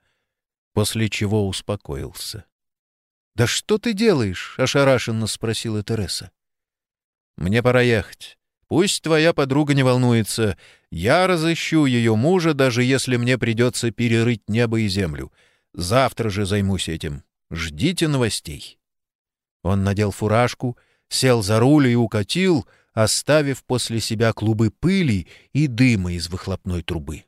После чего успокоился. «Да что ты делаешь?» — ошарашенно спросила Тереса. «Мне пора ехать. Пусть твоя подруга не волнуется. Я разыщу ее мужа, даже если мне придется перерыть небо и землю. Завтра же займусь этим. Ждите новостей». Он надел фуражку, сел за руль и укатил, оставив после себя клубы пыли и дыма из выхлопной трубы.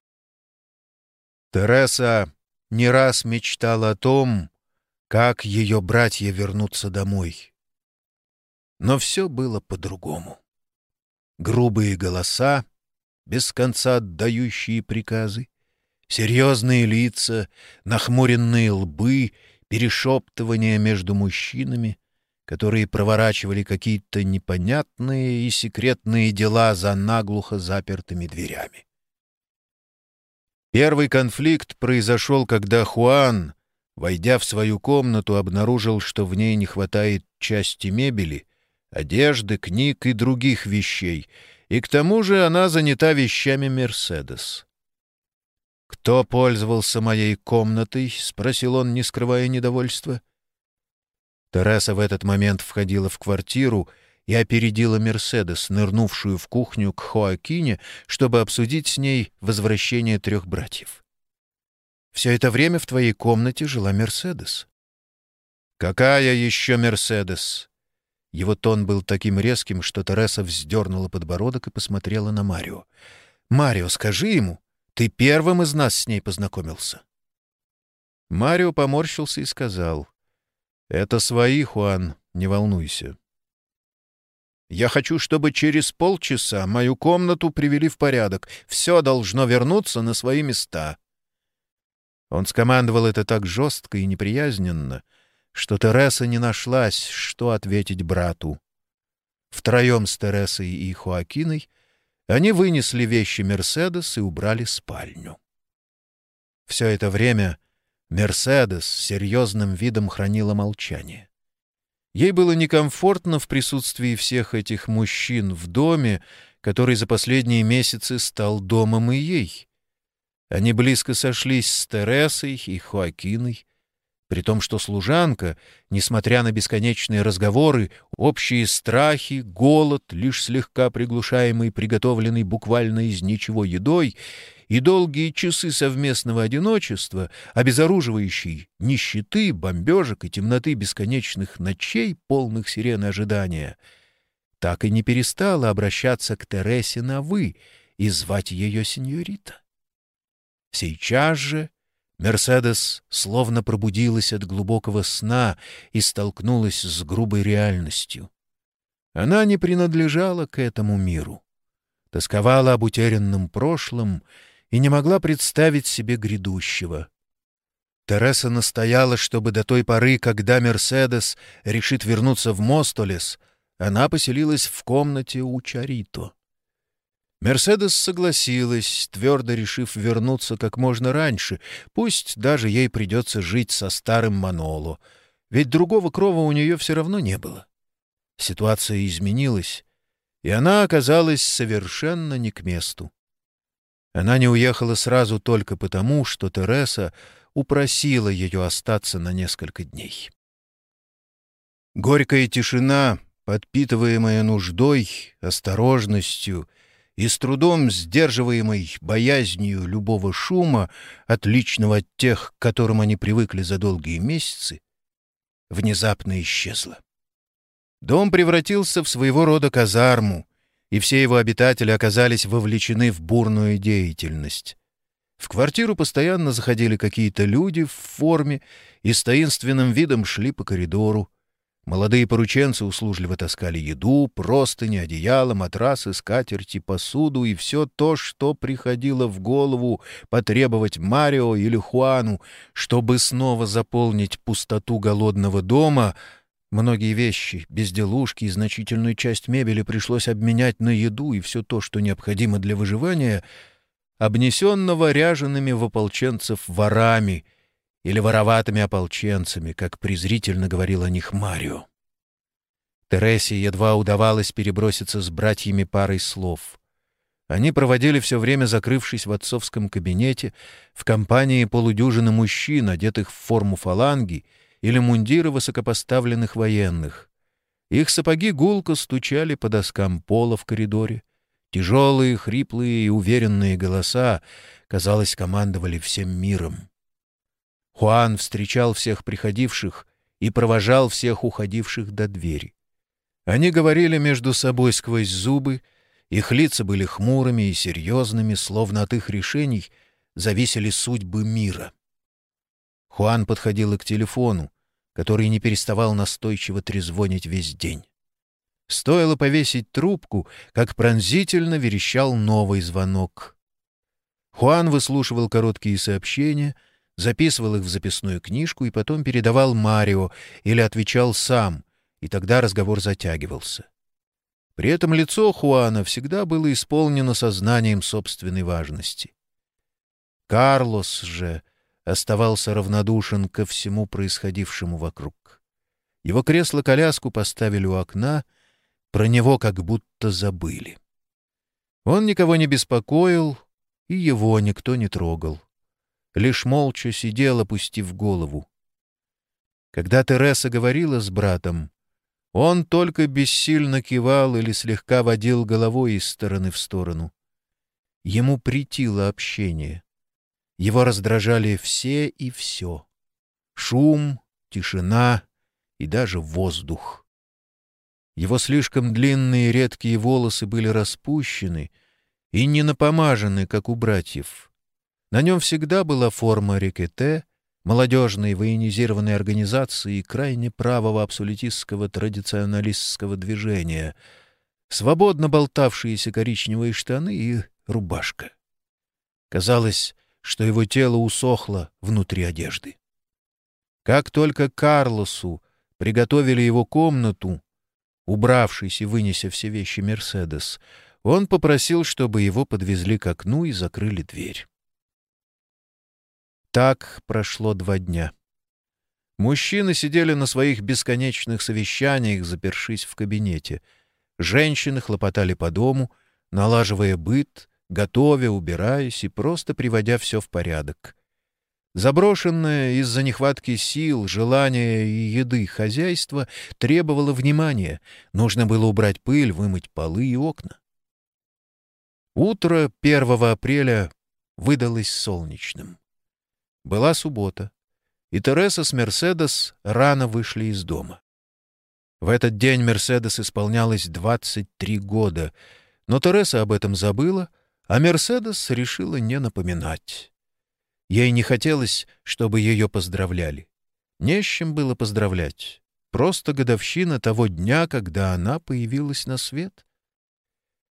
Тереса не раз мечтала о том, как ее братья вернутся домой. Но все было по-другому. Грубые голоса, без конца отдающие приказы, серьезные лица, нахмуренные лбы, перешептывания между мужчинами, которые проворачивали какие-то непонятные и секретные дела за наглухо запертыми дверями. Первый конфликт произошел, когда Хуан, войдя в свою комнату, обнаружил, что в ней не хватает части мебели, одежды, книг и других вещей, и к тому же она занята вещами «Мерседес». «Кто пользовался моей комнатой?» — спросил он, не скрывая недовольства. Тереса в этот момент входила в квартиру и опередила Мерседес, нырнувшую в кухню к Хоакине, чтобы обсудить с ней возвращение трех братьев. «Все это время в твоей комнате жила Мерседес». «Какая еще Мерседес?» Его тон был таким резким, что Тереса вздернула подбородок и посмотрела на Марио. «Марио, скажи ему, ты первым из нас с ней познакомился». Марио поморщился и сказал, «Это свои, Хуан, не волнуйся. Я хочу, чтобы через полчаса мою комнату привели в порядок. Все должно вернуться на свои места». Он скомандовал это так жестко и неприязненно, что Тереса не нашлась, что ответить брату. Втроем с Тересой и Хоакиной они вынесли вещи Мерседес и убрали спальню. Все это время Мерседес серьезным видом хранила молчание. Ей было некомфортно в присутствии всех этих мужчин в доме, который за последние месяцы стал домом и ей. Они близко сошлись с Тересой и Хоакиной, при том, что служанка, несмотря на бесконечные разговоры, общие страхи, голод, лишь слегка приглушаемый, приготовленный буквально из ничего едой, и долгие часы совместного одиночества, обезоруживающие нищеты, бомбежек и темноты бесконечных ночей, полных сирены ожидания, так и не перестала обращаться к Тересе на «вы» и звать ее сеньорита. Сейчас же Мерседес словно пробудилась от глубокого сна и столкнулась с грубой реальностью. Она не принадлежала к этому миру. Тосковала об утерянном прошлом и не могла представить себе грядущего. Тереса настояла, чтобы до той поры, когда Мерседес решит вернуться в Мостолес, она поселилась в комнате у Чарито. Мерседес согласилась, твердо решив вернуться как можно раньше, пусть даже ей придется жить со старым Маноло, ведь другого крова у нее все равно не было. Ситуация изменилась, и она оказалась совершенно не к месту. Она не уехала сразу только потому, что Тереса упросила ее остаться на несколько дней. Горькая тишина, подпитываемая нуждой, осторожностью и с трудом сдерживаемой боязнью любого шума, отличного от тех, к которым они привыкли за долгие месяцы, внезапно исчезла. Дом превратился в своего рода казарму, и все его обитатели оказались вовлечены в бурную деятельность. В квартиру постоянно заходили какие-то люди в форме и с таинственным видом шли по коридору. Молодые порученцы услужливо таскали еду, простыни, одеяло, матрасы, скатерти, посуду и все то, что приходило в голову потребовать Марио или Хуану, чтобы снова заполнить пустоту голодного дома — Многие вещи, безделушки и значительную часть мебели пришлось обменять на еду и все то, что необходимо для выживания, обнесенного ряжеными в ополченцев ворами или вороватыми ополченцами, как презрительно говорил о них Марио. Тересе едва удавалось переброситься с братьями парой слов. Они проводили все время, закрывшись в отцовском кабинете, в компании полудюжины мужчин, одетых в форму фаланги — или мундиры высокопоставленных военных. Их сапоги гулко стучали по доскам пола в коридоре. Тяжелые, хриплые и уверенные голоса, казалось, командовали всем миром. Хуан встречал всех приходивших и провожал всех уходивших до двери. Они говорили между собой сквозь зубы, их лица были хмурыми и серьезными, словно от их решений зависели судьбы мира. Хуан подходил и к телефону, который не переставал настойчиво трезвонить весь день. Стоило повесить трубку, как пронзительно верещал новый звонок. Хуан выслушивал короткие сообщения, записывал их в записную книжку и потом передавал Марио или отвечал сам, и тогда разговор затягивался. При этом лицо Хуана всегда было исполнено сознанием собственной важности. Карлос же оставался равнодушен ко всему происходившему вокруг. Его кресло-коляску поставили у окна, про него как будто забыли. Он никого не беспокоил, и его никто не трогал. Лишь молча сидел, опустив голову. Когда Тереса говорила с братом, он только бессильно кивал или слегка водил головой из стороны в сторону. Ему притило общение. Его раздражали все и все. Шум, тишина и даже воздух. Его слишком длинные редкие волосы были распущены и не напомажены, как у братьев. На нем всегда была форма рекете, молодежной военизированной организации крайне правого абсолютистского традиционалистского движения, свободно болтавшиеся коричневые штаны и рубашка. Казалось, что его тело усохло внутри одежды. Как только Карлосу приготовили его комнату, убравшись и вынеся все вещи Мерседес, он попросил, чтобы его подвезли к окну и закрыли дверь. Так прошло два дня. Мужчины сидели на своих бесконечных совещаниях, запершись в кабинете. Женщины хлопотали по дому, налаживая быт, готовя, убираясь и просто приводя все в порядок. Заброшенное из-за нехватки сил, желания и еды хозяйство требовало внимания. Нужно было убрать пыль, вымыть полы и окна. Утро 1 апреля выдалось солнечным. Была суббота, и Тереса с Мерседес рано вышли из дома. В этот день Мерседес исполнялось 23 года, но Тереса об этом забыла, а Мерседес решила не напоминать. Ей не хотелось, чтобы ее поздравляли. Не с чем было поздравлять. просто годовщина того дня, когда она появилась на свет.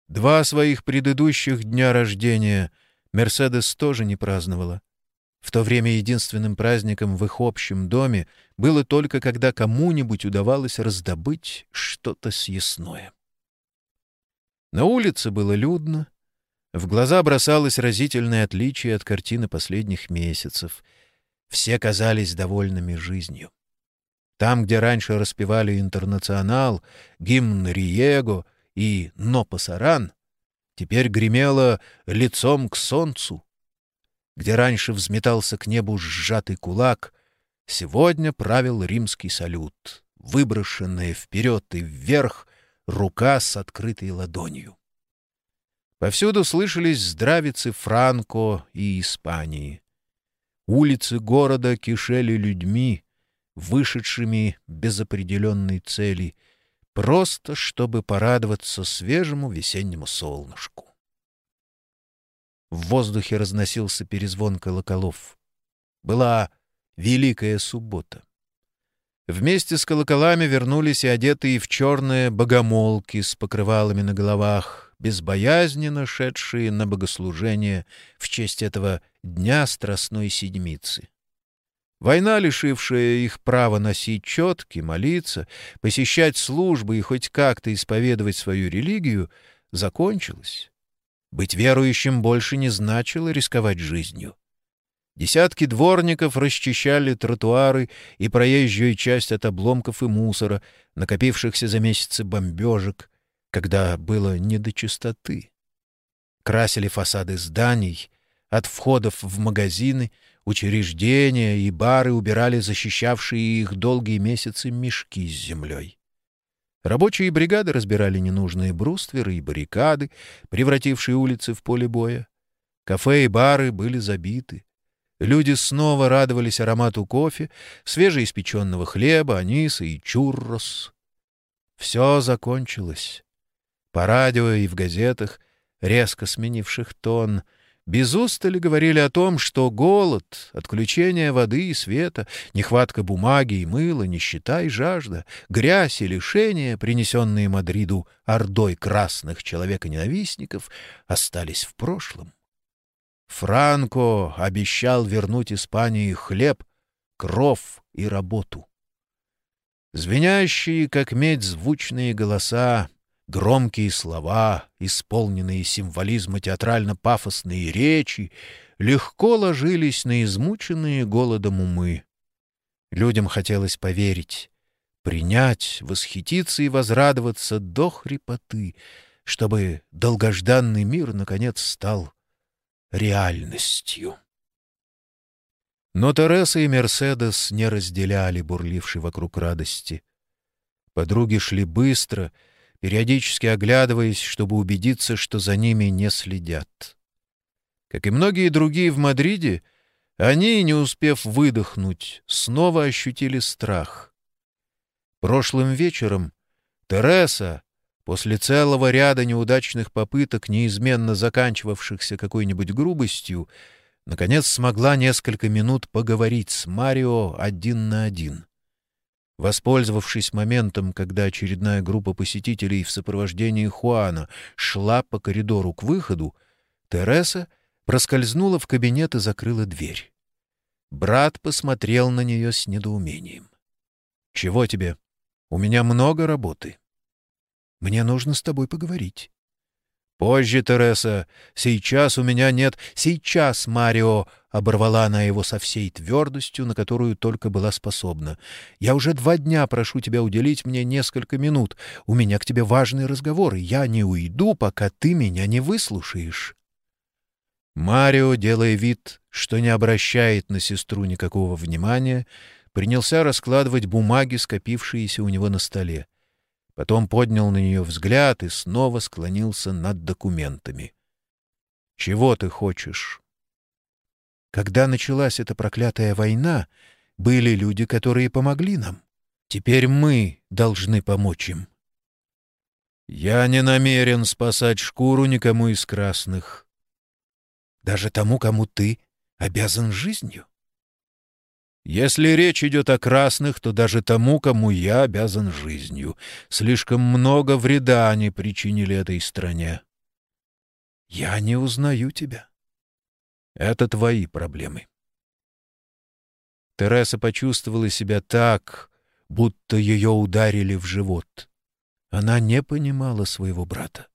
Два своих предыдущих дня рождения Мерседес тоже не праздновала. В то время единственным праздником в их общем доме было только когда кому-нибудь удавалось раздобыть что-то съестное. На улице было людно. В глаза бросалось разительное отличие от картины последних месяцев. Все казались довольными жизнью. Там, где раньше распевали «Интернационал», гимн «Риего» и «Но Пасаран», теперь гремело «Лицом к солнцу», где раньше взметался к небу сжатый кулак, сегодня правил римский салют, выброшенная вперед и вверх рука с открытой ладонью. Повсюду слышались здравицы Франко и Испании. Улицы города кишели людьми, вышедшими без определенной цели, просто чтобы порадоваться свежему весеннему солнышку. В воздухе разносился перезвон колоколов. Была Великая Суббота. Вместе с колоколами вернулись и одетые в черные богомолки с покрывалами на головах, безбоязненно шедшие на богослужение в честь этого Дня Страстной Седмицы. Война, лишившая их права носить четки, молиться, посещать службы и хоть как-то исповедовать свою религию, закончилась. Быть верующим больше не значило рисковать жизнью. Десятки дворников расчищали тротуары и проезжую часть от обломков и мусора, накопившихся за месяцы бомбежек, когда было не до чистоты. Красили фасады зданий, от входов в магазины, учреждения и бары убирали защищавшие их долгие месяцы мешки с землей. Рабочие бригады разбирали ненужные брустверы и баррикады, превратившие улицы в поле боя. Кафе и бары были забиты. Люди снова радовались аромату кофе, свежеиспеченного хлеба, аниса и чуррос. Все закончилось. По радио и в газетах, резко сменивших тон — без устали говорили о том, что голод, отключение воды и света, нехватка бумаги и мыла, нищета и жажда, грязь и лишения, принесенные Мадриду ордой красных человеконенавистников, остались в прошлом. Франко обещал вернуть Испании хлеб, кров и работу. Звенящие, как медь, звучные голоса Громкие слова, исполненные символизма театрально-пафосные речи, легко ложились на измученные голодом умы. Людям хотелось поверить, принять, восхититься и возрадоваться до хрипоты, чтобы долгожданный мир, наконец, стал реальностью. Но Тереса и Мерседес не разделяли бурлившей вокруг радости. Подруги шли быстро — периодически оглядываясь, чтобы убедиться, что за ними не следят. Как и многие другие в Мадриде, они, не успев выдохнуть, снова ощутили страх. Прошлым вечером Тереса, после целого ряда неудачных попыток, неизменно заканчивавшихся какой-нибудь грубостью, наконец смогла несколько минут поговорить с Марио один на один. Воспользовавшись моментом, когда очередная группа посетителей в сопровождении Хуана шла по коридору к выходу, Тереса проскользнула в кабинет и закрыла дверь. Брат посмотрел на нее с недоумением. — Чего тебе? У меня много работы. — Мне нужно с тобой поговорить. «Позже, Тереса. Сейчас у меня нет...» «Сейчас, Марио!» — оборвала она его со всей твердостью, на которую только была способна. «Я уже два дня прошу тебя уделить мне несколько минут. У меня к тебе важный разговор, и я не уйду, пока ты меня не выслушаешь». Марио, делая вид, что не обращает на сестру никакого внимания, принялся раскладывать бумаги, скопившиеся у него на столе. Потом поднял на нее взгляд и снова склонился над документами. «Чего ты хочешь?» «Когда началась эта проклятая война, были люди, которые помогли нам. Теперь мы должны помочь им». «Я не намерен спасать шкуру никому из красных». «Даже тому, кому ты обязан жизнью?» Если речь идет о красных, то даже тому, кому я обязан жизнью. Слишком много вреда они причинили этой стране. Я не узнаю тебя. Это твои проблемы. Тереса почувствовала себя так, будто ее ударили в живот. Она не понимала своего брата.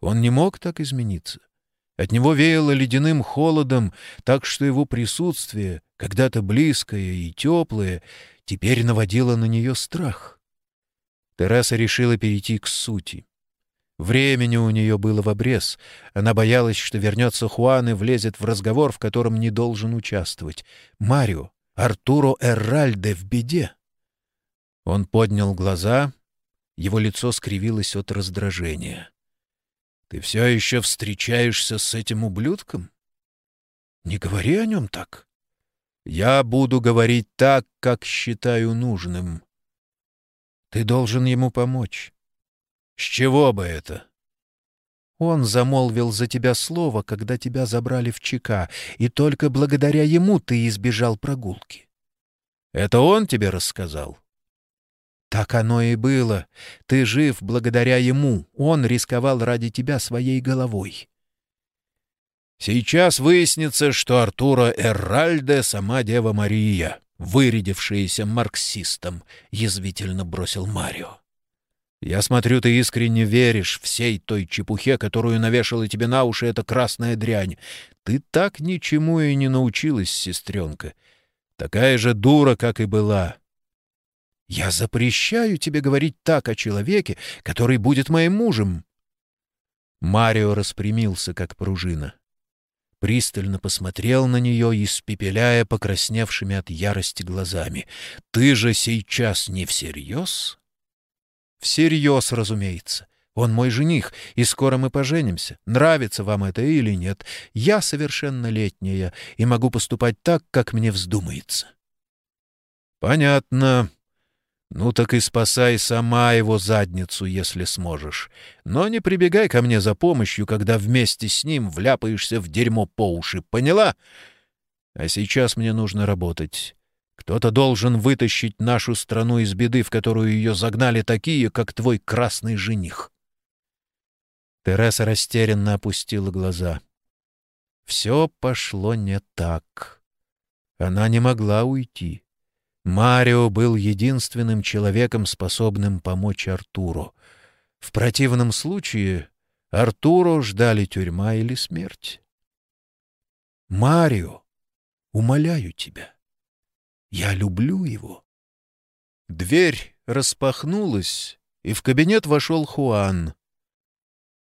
Он не мог так измениться. От него веяло ледяным холодом, так что его присутствие, когда-то близкое и теплое, теперь наводило на нее страх. Тереса решила перейти к сути. Времени у нее было в обрез. Она боялась, что вернется Хуан и влезет в разговор, в котором не должен участвовать. «Марио, Артуро Эрральде в беде!» Он поднял глаза, его лицо скривилось от раздражения. Ты все еще встречаешься с этим ублюдком? Не говори о нем так. Я буду говорить так, как считаю нужным. Ты должен ему помочь. С чего бы это? Он замолвил за тебя слово, когда тебя забрали в ЧК, и только благодаря ему ты избежал прогулки. Это он тебе рассказал? Так оно и было. Ты жив благодаря ему. Он рисковал ради тебя своей головой. Сейчас выяснится, что Артура Эрральде — сама Дева Мария, вырядившаяся марксистом, — язвительно бросил Марио. Я смотрю, ты искренне веришь всей той чепухе, которую навешала тебе на уши эта красная дрянь. Ты так ничему и не научилась, сестренка. Такая же дура, как и была. Я запрещаю тебе говорить так о человеке, который будет моим мужем. Марио распрямился, как пружина. Пристально посмотрел на нее, испепеляя покрасневшими от ярости глазами. «Ты же сейчас не всерьез?» «Всерьез, разумеется. Он мой жених, и скоро мы поженимся. Нравится вам это или нет. Я совершеннолетняя и могу поступать так, как мне вздумается». «Понятно», ну так и спасай сама его задницу, если сможешь. Но не прибегай ко мне за помощью, когда вместе с ним вляпаешься в дерьмо по уши. Поняла? А сейчас мне нужно работать. Кто-то должен вытащить нашу страну из беды, в которую ее загнали такие, как твой красный жених. Тереса растерянно опустила глаза. Все пошло не так. Она не могла уйти. Марио был единственным человеком, способным помочь Артуру. В противном случае Артуру ждали тюрьма или смерть. «Марио, умоляю тебя, я люблю его». Дверь распахнулась, и в кабинет вошел Хуан.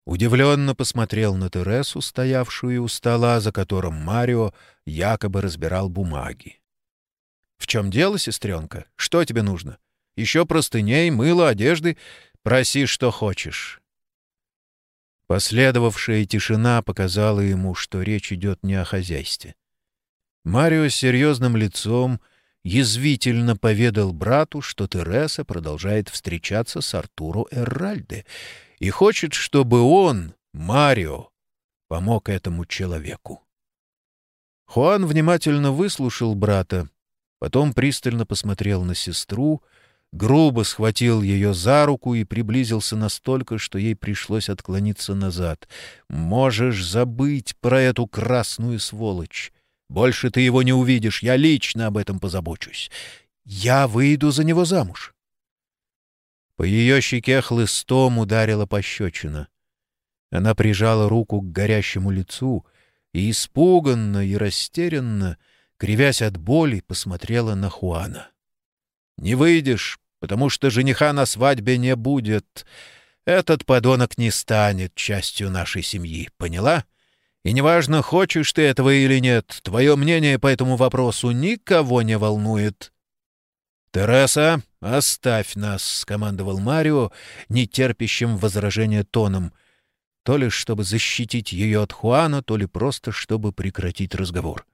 Удивленно посмотрел на Тересу, стоявшую у стола, за которым Марио якобы разбирал бумаги. «В чем дело, сестренка? Что тебе нужно? Еще простыней, мыло, одежды? Проси, что хочешь». Последовавшая тишина показала ему, что речь идет не о хозяйстве. Марио с серьезным лицом язвительно поведал брату, что Тереса продолжает встречаться с Артуро Эрральде и хочет, чтобы он, Марио, помог этому человеку. Хуан внимательно выслушал брата, Потом пристально посмотрел на сестру, грубо схватил ее за руку и приблизился настолько, что ей пришлось отклониться назад. «Можешь забыть про эту красную сволочь. Больше ты его не увидишь, я лично об этом позабочусь. Я выйду за него замуж». По ее щеке хлыстом ударила пощечина. Она прижала руку к горящему лицу и испуганно и растерянно — кривясь от боли, посмотрела на Хуана. «Не выйдешь, потому что жениха на свадьбе не будет. Этот подонок не станет частью нашей семьи, поняла? И неважно, хочешь ты этого или нет, твое мнение по этому вопросу никого не волнует». «Тереса, оставь нас», — скомандовал Марио, нетерпящим возражения тоном, то ли чтобы защитить ее от Хуана, то ли просто чтобы прекратить разговор.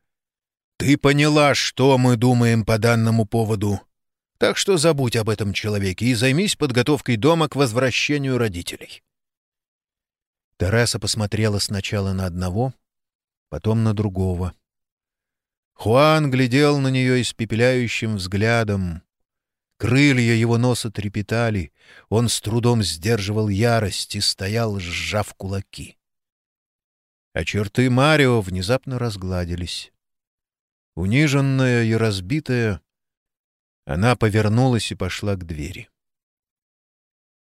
Ты поняла, что мы думаем по данному поводу. Так что забудь об этом человеке и займись подготовкой дома к возвращению родителей. Тереса посмотрела сначала на одного, потом на другого. Хуан глядел на нее испепеляющим взглядом. Крылья его носа трепетали, он с трудом сдерживал ярость и стоял, сжав кулаки. А черты Марио внезапно разгладились. Униженная и разбитая, она повернулась и пошла к двери.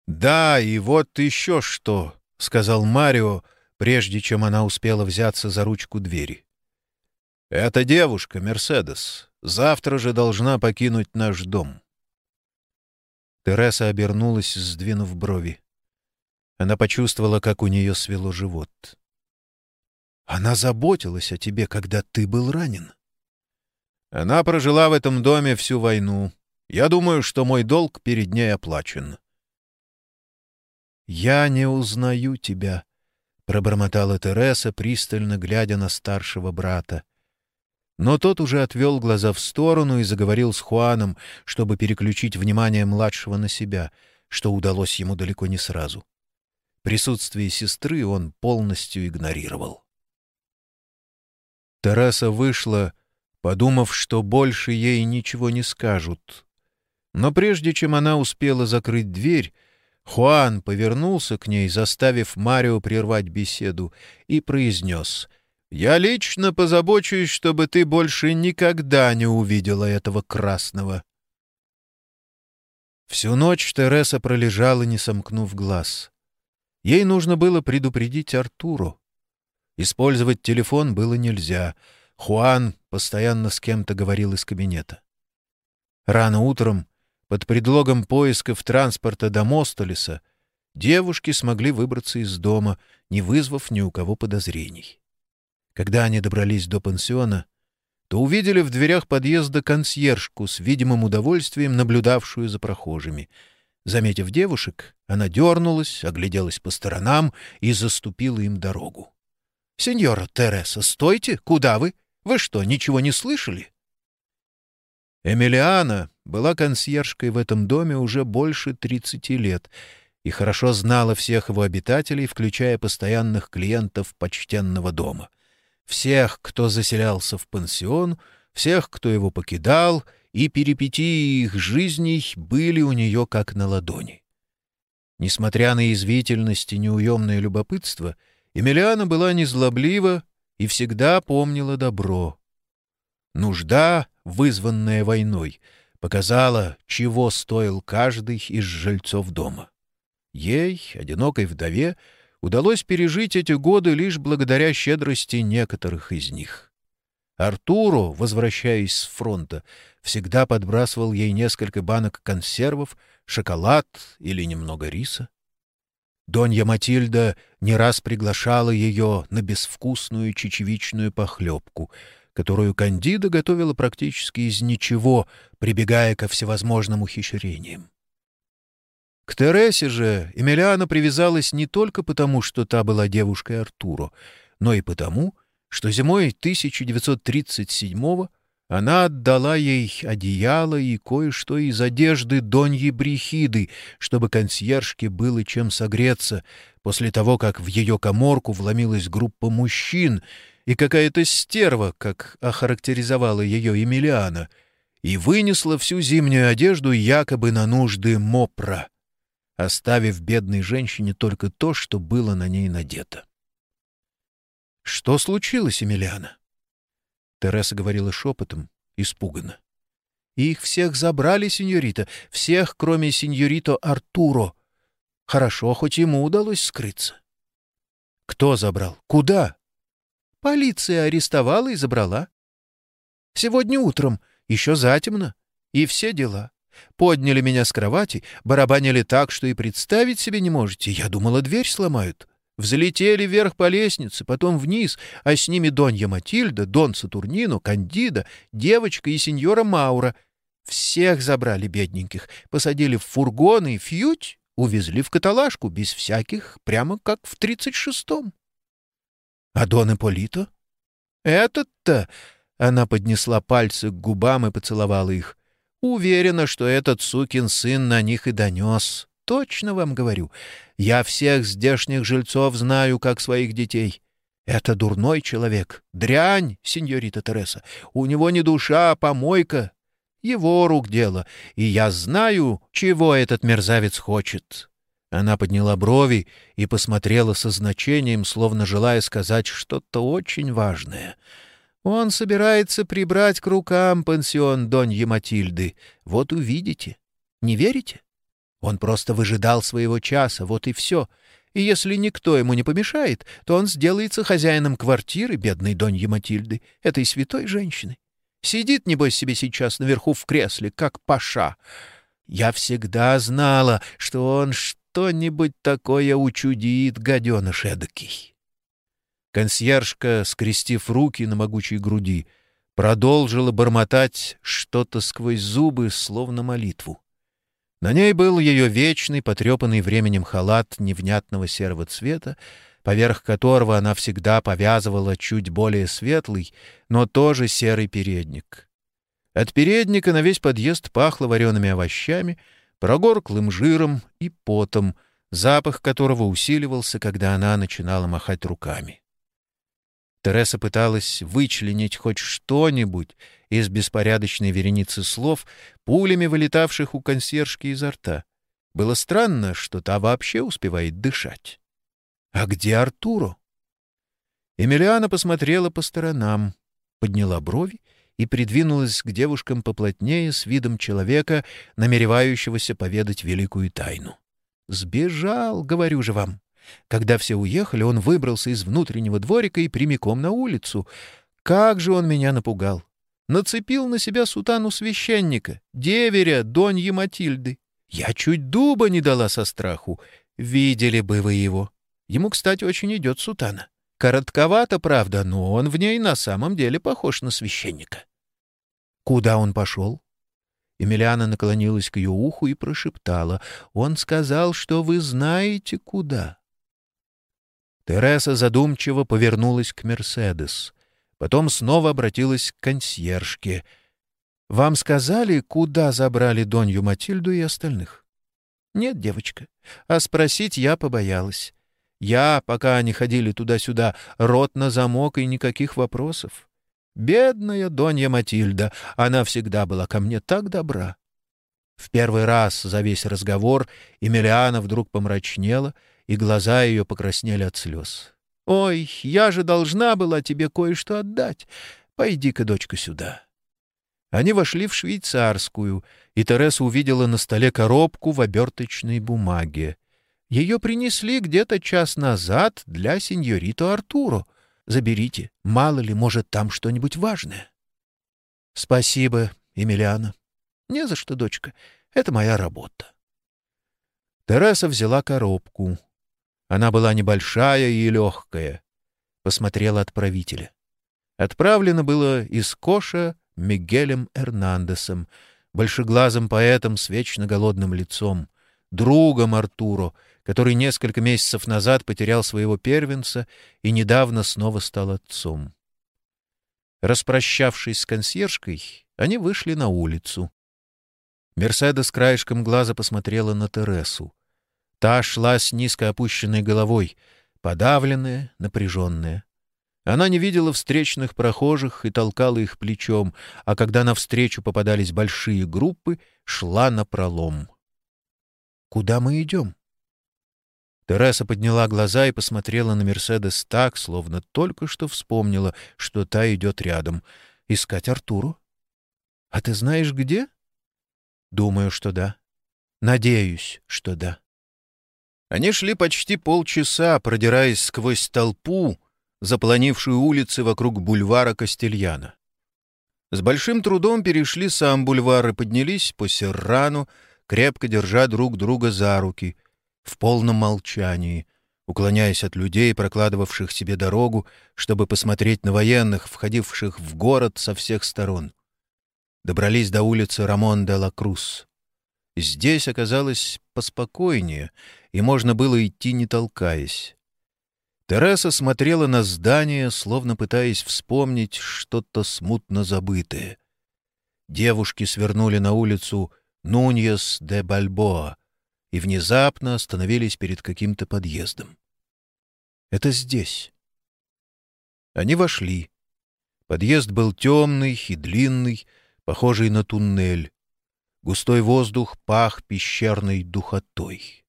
«Да, и вот еще что», — сказал Марио, прежде чем она успела взяться за ручку двери. «Эта девушка, Мерседес, завтра же должна покинуть наш дом». Тереса обернулась, сдвинув брови. Она почувствовала, как у нее свело живот. «Она заботилась о тебе, когда ты был ранен». «Она прожила в этом доме всю войну. Я думаю, что мой долг перед ней оплачен». «Я не узнаю тебя», — пробормотала Тереса, пристально глядя на старшего брата. Но тот уже отвел глаза в сторону и заговорил с Хуаном, чтобы переключить внимание младшего на себя, что удалось ему далеко не сразу. Присутствие сестры он полностью игнорировал. Тараса вышла, подумав, что больше ей ничего не скажут. Но прежде чем она успела закрыть дверь, Хуан повернулся к ней, заставив Марио прервать беседу, и произнес — я лично позабочусь, чтобы ты больше никогда не увидела этого красного. Всю ночь Тереса пролежала, не сомкнув глаз. Ей нужно было предупредить Артуру. Использовать телефон было нельзя. Хуан постоянно с кем-то говорил из кабинета. Рано утром, под предлогом поисков транспорта до Мостолеса, девушки смогли выбраться из дома, не вызвав ни у кого подозрений. Когда они добрались до пансиона, то увидели в дверях подъезда консьержку с видимым удовольствием, наблюдавшую за прохожими. Заметив девушек, она дернулась, огляделась по сторонам и заступила им дорогу. — Сеньора Тереса, стойте! Куда вы? Вы что, ничего не слышали? Эмилиана была консьержкой в этом доме уже больше тридцати лет и хорошо знала всех его обитателей, включая постоянных клиентов почтенного дома всех, кто заселялся в пансион, всех, кто его покидал, и перипетии их жизней были у нее как на ладони. Несмотря на язвительность и неуемное любопытство, Эмилиана была незлоблива и всегда помнила добро. Нужда, вызванная войной, показала, чего стоил каждый из жильцов дома. Ей, одинокой вдове, удалось пережить эти годы лишь благодаря щедрости некоторых из них. Артуру, возвращаясь с фронта, всегда подбрасывал ей несколько банок консервов, шоколад или немного риса. Донья Матильда не раз приглашала ее на безвкусную чечевичную похлебку, которую Кандида готовила практически из ничего, прибегая ко всевозможным ухищрениям. К Тересе же Эмилиана привязалась не только потому, что та была девушкой Артуро, но и потому, что зимой 1937-го она отдала ей одеяло и кое-что из одежды Доньи Брехиды, чтобы консьержке было чем согреться, после того, как в ее коморку вломилась группа мужчин и какая-то стерва, как охарактеризовала ее Эмилиана, и вынесла всю зимнюю одежду якобы на нужды Мопра оставив бедной женщине только то, что было на ней надето. «Что случилось, Эмилиана?» Тереса говорила шепотом, испуганно. «Их всех забрали, сеньорита, всех, кроме сеньорито Артуро. Хорошо, хоть ему удалось скрыться». «Кто забрал? Куда?» «Полиция арестовала и забрала. Сегодня утром, еще затемно, и все дела. Подняли меня с кровати, барабанили так, что и представить себе не можете. Я думала, дверь сломают. Взлетели вверх по лестнице, потом вниз, а с ними Донья Матильда, Дон Сатурнино, Кандида, девочка и сеньора Маура. Всех забрали бедненьких, посадили в фургон и фьють, увезли в каталажку, без всяких, прямо как в тридцать шестом. А Дон Ипполито? Этот-то... Она поднесла пальцы к губам и поцеловала их. Уверена, что этот сукин сын на них и донес. Точно вам говорю. Я всех здешних жильцов знаю, как своих детей. Это дурной человек, дрянь, сеньорита Тереса. У него не душа, а помойка. Его рук дело, и я знаю, чего этот мерзавец хочет. Она подняла брови и посмотрела со значением, словно желая сказать что-то очень важное. Он собирается прибрать к рукам пансион Доньи Матильды. Вот увидите. Не верите? Он просто выжидал своего часа, вот и все. И если никто ему не помешает, то он сделается хозяином квартиры бедной Доньи Матильды, этой святой женщины. Сидит, небось, себе сейчас наверху в кресле, как паша. Я всегда знала, что он что-нибудь такое учудит, гаденыш эдакий. Консьержка, скрестив руки на могучей груди, продолжила бормотать что-то сквозь зубы, словно молитву. На ней был ее вечный, потрепанный временем халат невнятного серого цвета, поверх которого она всегда повязывала чуть более светлый, но тоже серый передник. От передника на весь подъезд пахло вареными овощами, прогорклым жиром и потом, запах которого усиливался, когда она начинала махать руками. Тереса пыталась вычленить хоть что-нибудь из беспорядочной вереницы слов, пулями вылетавших у консьержки изо рта. Было странно, что та вообще успевает дышать. «А где Артуро?» Эмилиана посмотрела по сторонам, подняла брови и придвинулась к девушкам поплотнее с видом человека, намеревающегося поведать великую тайну. «Сбежал, говорю же вам. Когда все уехали, он выбрался из внутреннего дворика и прямиком на улицу. Как же он меня напугал! Нацепил на себя сутану священника, деверя Доньи Матильды. Я чуть дуба не дала со страху. Видели бы вы его. Ему, кстати, очень идет сутана. Коротковато, правда, но он в ней на самом деле похож на священника. Куда он пошел? Эмилиана наклонилась к ее уху и прошептала. «Он сказал, что вы знаете, куда». Тереса задумчиво повернулась к Мерседес. Потом снова обратилась к консьержке. «Вам сказали, куда забрали Донью Матильду и остальных?» «Нет, девочка. А спросить я побоялась. Я, пока они ходили туда-сюда, рот на замок и никаких вопросов. Бедная Донья Матильда, она всегда была ко мне так добра». В первый раз за весь разговор Эмилиана вдруг помрачнела — и глаза ее покраснели от слез. «Ой, я же должна была тебе кое-что отдать. Пойди-ка, дочка, сюда». Они вошли в швейцарскую, и Тереса увидела на столе коробку в оберточной бумаге. Ее принесли где-то час назад для сеньорито Артуро. Заберите, мало ли, может, там что-нибудь важное. — Спасибо, Емельяна. — Не за что, дочка. Это моя работа. Тереса взяла коробку. Она была небольшая и легкая. Посмотрела отправителя. Отправлено было из Коша Мигелем Эрнандесом, большеглазым поэтом с вечно голодным лицом, другом Артуро, который несколько месяцев назад потерял своего первенца и недавно снова стал отцом. Распрощавшись с консьержкой, они вышли на улицу. Мерседес краешком глаза посмотрела на Тересу. Та шла с низко опущенной головой, подавленная, напряженная. Она не видела встречных прохожих и толкала их плечом, а когда навстречу попадались большие группы, шла напролом. «Куда мы идем?» Тереса подняла глаза и посмотрела на Мерседес так, словно только что вспомнила, что та идет рядом. «Искать Артуру?» «А ты знаешь, где?» «Думаю, что да. Надеюсь, что да». Они шли почти полчаса, продираясь сквозь толпу, заполонившую улицы вокруг бульвара Кастельяна. С большим трудом перешли сам бульвар и поднялись по Серрану, крепко держа друг друга за руки, в полном молчании, уклоняясь от людей, прокладывавших себе дорогу, чтобы посмотреть на военных, входивших в город со всех сторон. Добрались до улицы Рамон де ла Крус. Здесь оказалось поспокойнее, и можно было идти, не толкаясь. Тереса смотрела на здание, словно пытаясь вспомнить что-то смутно забытое. Девушки свернули на улицу Нуньес де Бальбоа и внезапно остановились перед каким-то подъездом. «Это здесь». Они вошли. Подъезд был темный и длинный, похожий на туннель. Густой воздух пах пещерной духотой.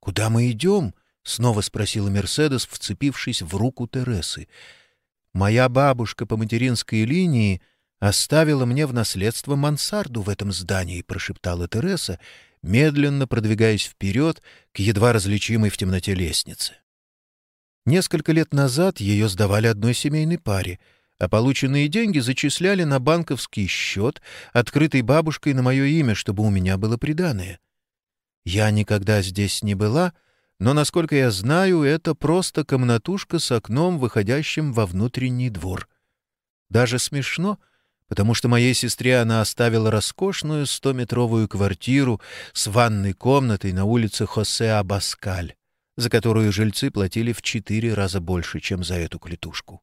«Куда мы идем?» — снова спросила Мерседес, вцепившись в руку Тересы. «Моя бабушка по материнской линии оставила мне в наследство мансарду в этом здании», — прошептала Тереса, медленно продвигаясь вперед к едва различимой в темноте лестнице. Несколько лет назад ее сдавали одной семейной паре, а полученные деньги зачисляли на банковский счет, открытый бабушкой на мое имя, чтобы у меня было приданое. Я никогда здесь не была, но, насколько я знаю, это просто комнатушка с окном, выходящим во внутренний двор. Даже смешно — потому что моей сестре она оставила роскошную стометровую квартиру с ванной комнатой на улице Хосе Абаскаль, за которую жильцы платили в четыре раза больше, чем за эту клетушку.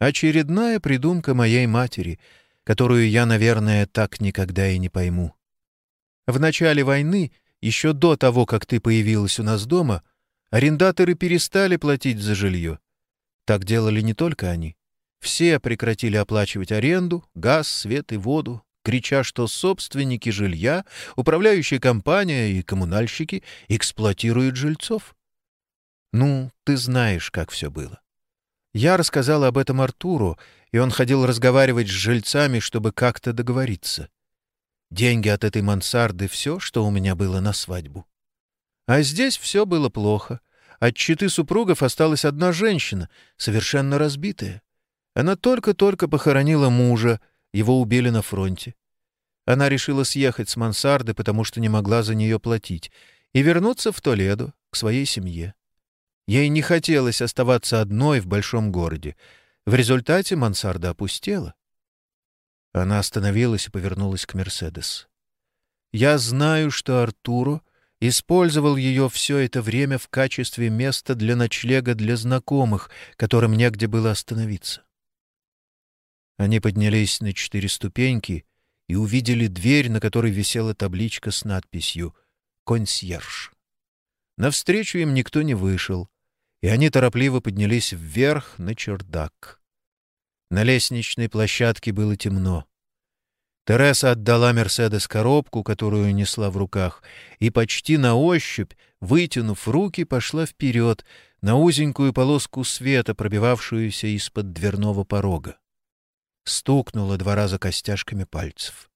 Очередная придумка моей матери, которую я, наверное, так никогда и не пойму. В начале войны, еще до того, как ты появилась у нас дома, арендаторы перестали платить за жилье. Так делали не только они. Все прекратили оплачивать аренду, газ, свет и воду, крича, что собственники жилья, управляющая компания и коммунальщики эксплуатируют жильцов. Ну, ты знаешь, как все было. Я рассказала об этом Артуру, и он ходил разговаривать с жильцами, чтобы как-то договориться. Деньги от этой мансарды — все, что у меня было на свадьбу. А здесь все было плохо. От четы супругов осталась одна женщина, совершенно разбитая. Она только-только похоронила мужа, его убили на фронте. Она решила съехать с мансарды, потому что не могла за нее платить, и вернуться в Толедо, к своей семье. Ей не хотелось оставаться одной в большом городе. В результате мансарда опустела. Она остановилась и повернулась к Мерседес. «Я знаю, что Артуро использовал ее все это время в качестве места для ночлега для знакомых, которым негде было остановиться. Они поднялись на четыре ступеньки и увидели дверь, на которой висела табличка с надписью «Консьерж». Навстречу им никто не вышел, и они торопливо поднялись вверх на чердак. На лестничной площадке было темно. Тереса отдала Мерседес коробку, которую несла в руках, и почти на ощупь, вытянув руки, пошла вперед на узенькую полоску света, пробивавшуюся из-под дверного порога стукнула два раза костяшками пальцев.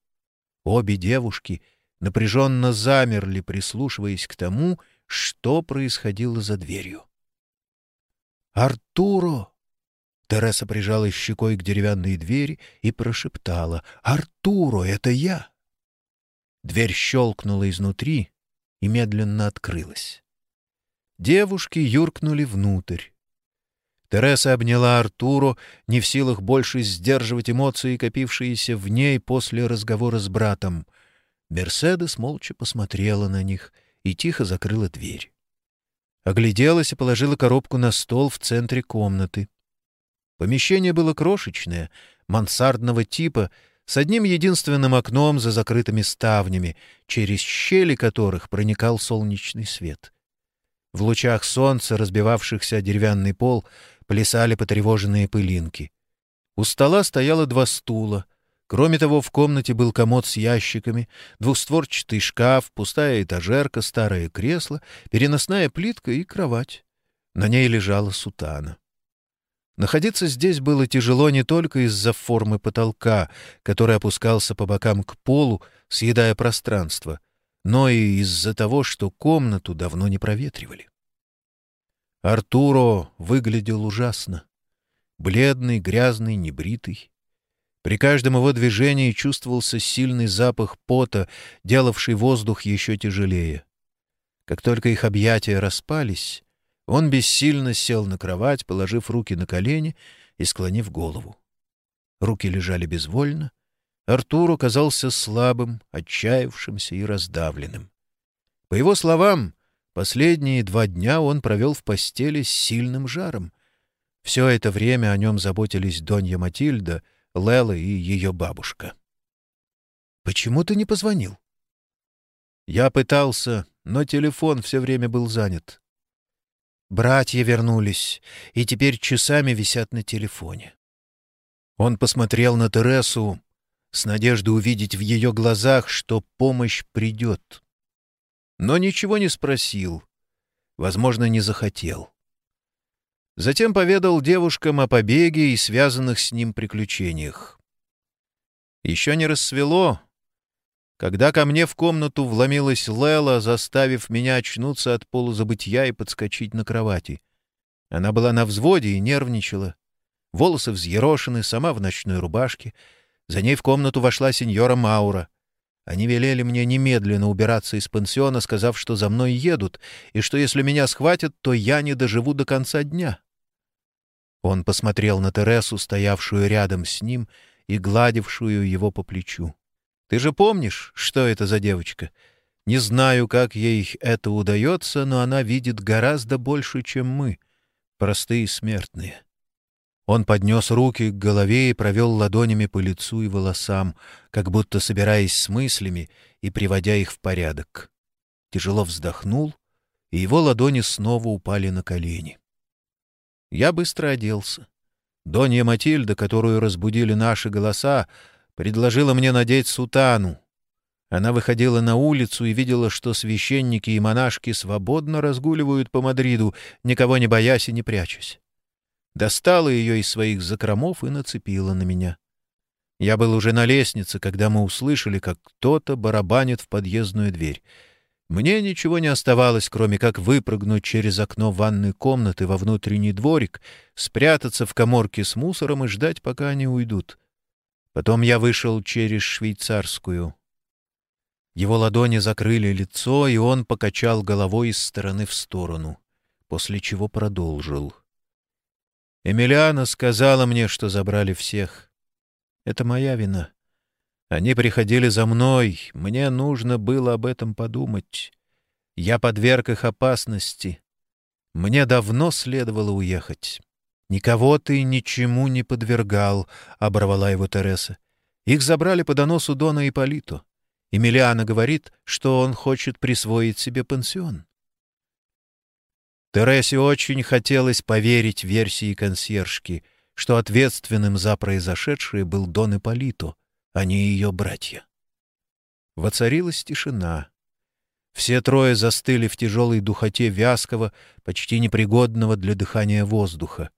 Обе девушки напряженно замерли, прислушиваясь к тому, что происходило за дверью. «Артуро!» Тереса прижала щекой к деревянной двери и прошептала. «Артуро, это я!» Дверь щелкнула изнутри и медленно открылась. Девушки юркнули внутрь. Тереса обняла Артуру, не в силах больше сдерживать эмоции, копившиеся в ней после разговора с братом. Мерседес молча посмотрела на них и тихо закрыла дверь. Огляделась и положила коробку на стол в центре комнаты. Помещение было крошечное, мансардного типа, с одним единственным окном за закрытыми ставнями, через щели которых проникал солнечный свет. В лучах солнца, разбивавшихся о деревянный пол, плясали потревоженные пылинки. У стола стояло два стула. Кроме того, в комнате был комод с ящиками, двустворчатый шкаф, пустая этажерка, старое кресло, переносная плитка и кровать. На ней лежала сутана. Находиться здесь было тяжело не только из-за формы потолка, который опускался по бокам к полу, съедая пространство, но и из-за того, что комнату давно не проветривали. Артуро выглядел ужасно. Бледный, грязный, небритый. При каждом его движении чувствовался сильный запах пота, делавший воздух еще тяжелее. Как только их объятия распались, он бессильно сел на кровать, положив руки на колени и склонив голову. Руки лежали безвольно. Артур казался слабым, отчаявшимся и раздавленным. По его словам, Последние два дня он провел в постели с сильным жаром. Все это время о нем заботились Донья Матильда, Лела и ее бабушка. «Почему ты не позвонил?» «Я пытался, но телефон все время был занят». Братья вернулись и теперь часами висят на телефоне. Он посмотрел на Тересу с надеждой увидеть в ее глазах, что помощь придет. Но ничего не спросил, возможно, не захотел. Затем поведал девушкам о побеге и связанных с ним приключениях. Еще не рассвело, когда ко мне в комнату вломилась Лела, заставив меня очнуться от полузабытья и подскочить на кровати. Она была на взводе и нервничала. Волосы взъерошены, сама в ночной рубашке. За ней в комнату вошла сеньора Маура. Они велели мне немедленно убираться из пансиона, сказав, что за мной едут, и что если меня схватят, то я не доживу до конца дня. Он посмотрел на Тересу, стоявшую рядом с ним и гладившую его по плечу. Ты же помнишь, что это за девочка? Не знаю, как ей это удается, но она видит гораздо больше, чем мы, простые смертные. Он поднес руки к голове и провел ладонями по лицу и волосам, как будто собираясь с мыслями и приводя их в порядок. Тяжело вздохнул, и его ладони снова упали на колени. Я быстро оделся. Донья Матильда, которую разбудили наши голоса, предложила мне надеть сутану. Она выходила на улицу и видела, что священники и монашки свободно разгуливают по Мадриду, никого не боясь и не прячась. Достала ее из своих закромов и нацепила на меня. Я был уже на лестнице, когда мы услышали, как кто-то барабанит в подъездную дверь. Мне ничего не оставалось, кроме как выпрыгнуть через окно ванной комнаты во внутренний дворик, спрятаться в коморке с мусором и ждать, пока они уйдут. Потом я вышел через швейцарскую. Его ладони закрыли лицо, и он покачал головой из стороны в сторону, после чего продолжил. Эмилиана сказала мне, что забрали всех. Это моя вина. Они приходили за мной, мне нужно было об этом подумать. Я подверг их опасности. Мне давно следовало уехать. «Никого ты ничему не подвергал», — оборвала его Тереса. «Их забрали по доносу Дона Ипполито. Эмилиана говорит, что он хочет присвоить себе пансион». Тересе очень хотелось поверить версии консьержки, что ответственным за произошедшее был Дон Ипполито, а не ее братья. Воцарилась тишина. Все трое застыли в тяжелой духоте вязкого, почти непригодного для дыхания воздуха.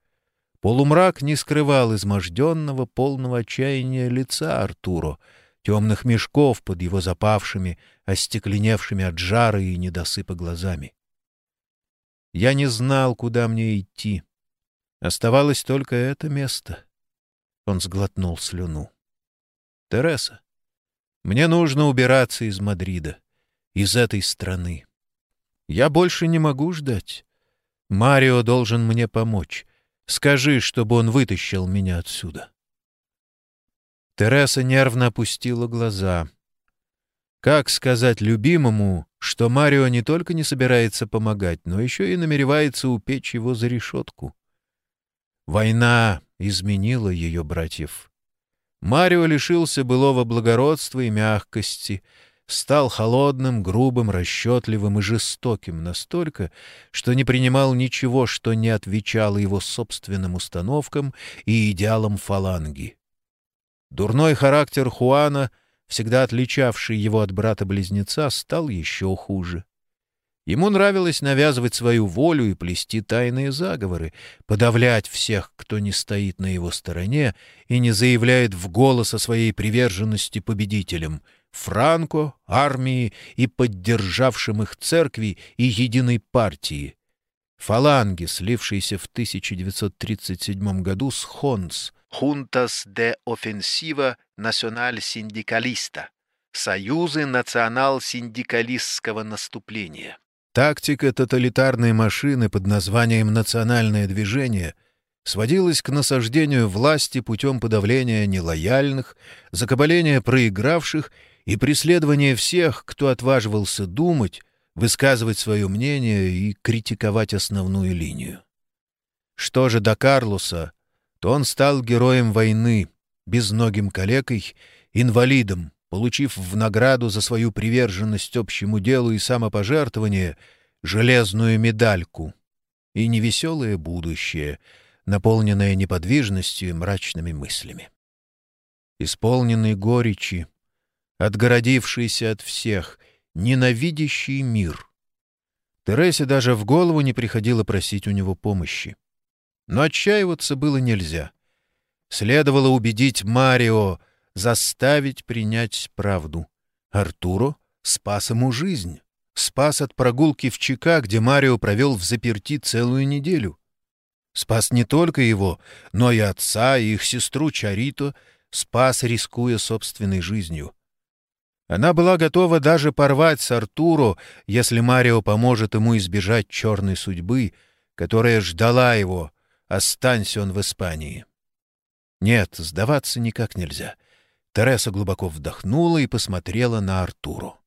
Полумрак не скрывал изможденного, полного отчаяния лица Артуро, темных мешков под его запавшими, остекленевшими от жара и недосыпа глазами. Я не знал, куда мне идти. Оставалось только это место. Он сглотнул слюну. «Тереса, мне нужно убираться из Мадрида, из этой страны. Я больше не могу ждать. Марио должен мне помочь. Скажи, чтобы он вытащил меня отсюда. Тереса нервно опустила глаза. Как сказать любимому, что Марио не только не собирается помогать, но еще и намеревается упечь его за решетку? Война изменила ее братьев. Марио лишился былого благородства и мягкости — стал холодным, грубым, расчетливым и жестоким настолько, что не принимал ничего, что не отвечало его собственным установкам и идеалам фаланги. Дурной характер Хуана, всегда отличавший его от брата-близнеца, стал еще хуже. Ему нравилось навязывать свою волю и плести тайные заговоры, подавлять всех, кто не стоит на его стороне и не заявляет в голос о своей приверженности победителям — Франко, армии и поддержавшим их церкви и единой партии. Фаланги, слившиеся в 1937 году с Хонс, «Juntas de Ofensiva Nacional Sindicalista» Союзы национал-синдикалистского наступления. Тактика тоталитарной машины под названием «национальное движение» сводилась к насаждению власти путем подавления нелояльных, закабаления проигравших и преследование всех, кто отваживался думать, высказывать свое мнение и критиковать основную линию. Что же до Карлоса, то он стал героем войны, безногим калекой, инвалидом, получив в награду за свою приверженность общему делу и самопожертвование железную медальку. и невеселое будущее, наполненное неподвижностью и мрачными мыслями. Исполненный горечи, отгородившийся от всех, ненавидящий мир. Тересе даже в голову не приходило просить у него помощи. Но отчаиваться было нельзя. Следовало убедить Марио, заставить принять правду. Артуро спас ему жизнь. Спас от прогулки в ЧК, где Марио провел в заперти целую неделю. Спас не только его, но и отца, и их сестру Чарито, спас, рискуя собственной жизнью. Она была готова даже порвать с Артуро, если Марио поможет ему избежать черной судьбы, которая ждала его, останься он в Испании. Нет, сдаваться никак нельзя. Тереса глубоко вдохнула и посмотрела на Артуру.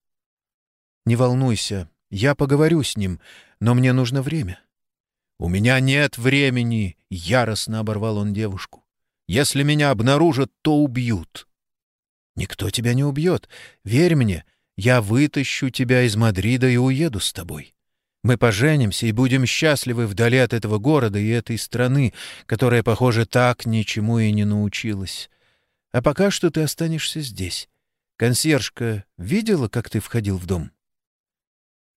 «Не волнуйся, я поговорю с ним, но мне нужно время». «У меня нет времени!» — яростно оборвал он девушку. «Если меня обнаружат, то убьют». «Никто тебя не убьет. Верь мне, я вытащу тебя из Мадрида и уеду с тобой. Мы поженимся и будем счастливы вдали от этого города и этой страны, которая, похоже, так ничему и не научилась. А пока что ты останешься здесь. Консьержка видела, как ты входил в дом?»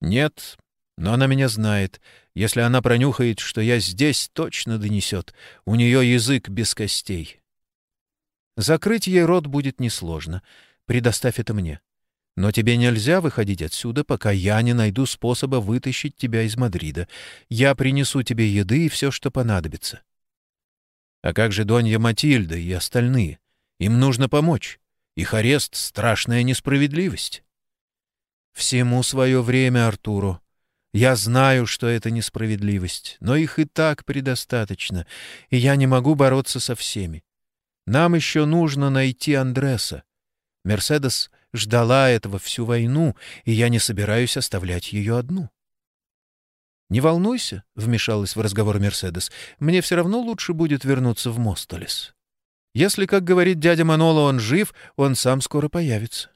«Нет, но она меня знает. Если она пронюхает, что я здесь, точно донесет. У нее язык без костей». «Закрыть ей рот будет несложно. Предоставь это мне. Но тебе нельзя выходить отсюда, пока я не найду способа вытащить тебя из Мадрида. Я принесу тебе еды и все, что понадобится». «А как же Донья Матильда и остальные? Им нужно помочь. Их арест — страшная несправедливость». «Всему свое время, Артуру. Я знаю, что это несправедливость, но их и так предостаточно, и я не могу бороться со всеми. Нам еще нужно найти Андреса. Мерседес ждала этого всю войну, и я не собираюсь оставлять ее одну». «Не волнуйся», — вмешалась в разговор Мерседес, — «мне все равно лучше будет вернуться в Мостолес. Если, как говорит дядя Маноло, он жив, он сам скоро появится».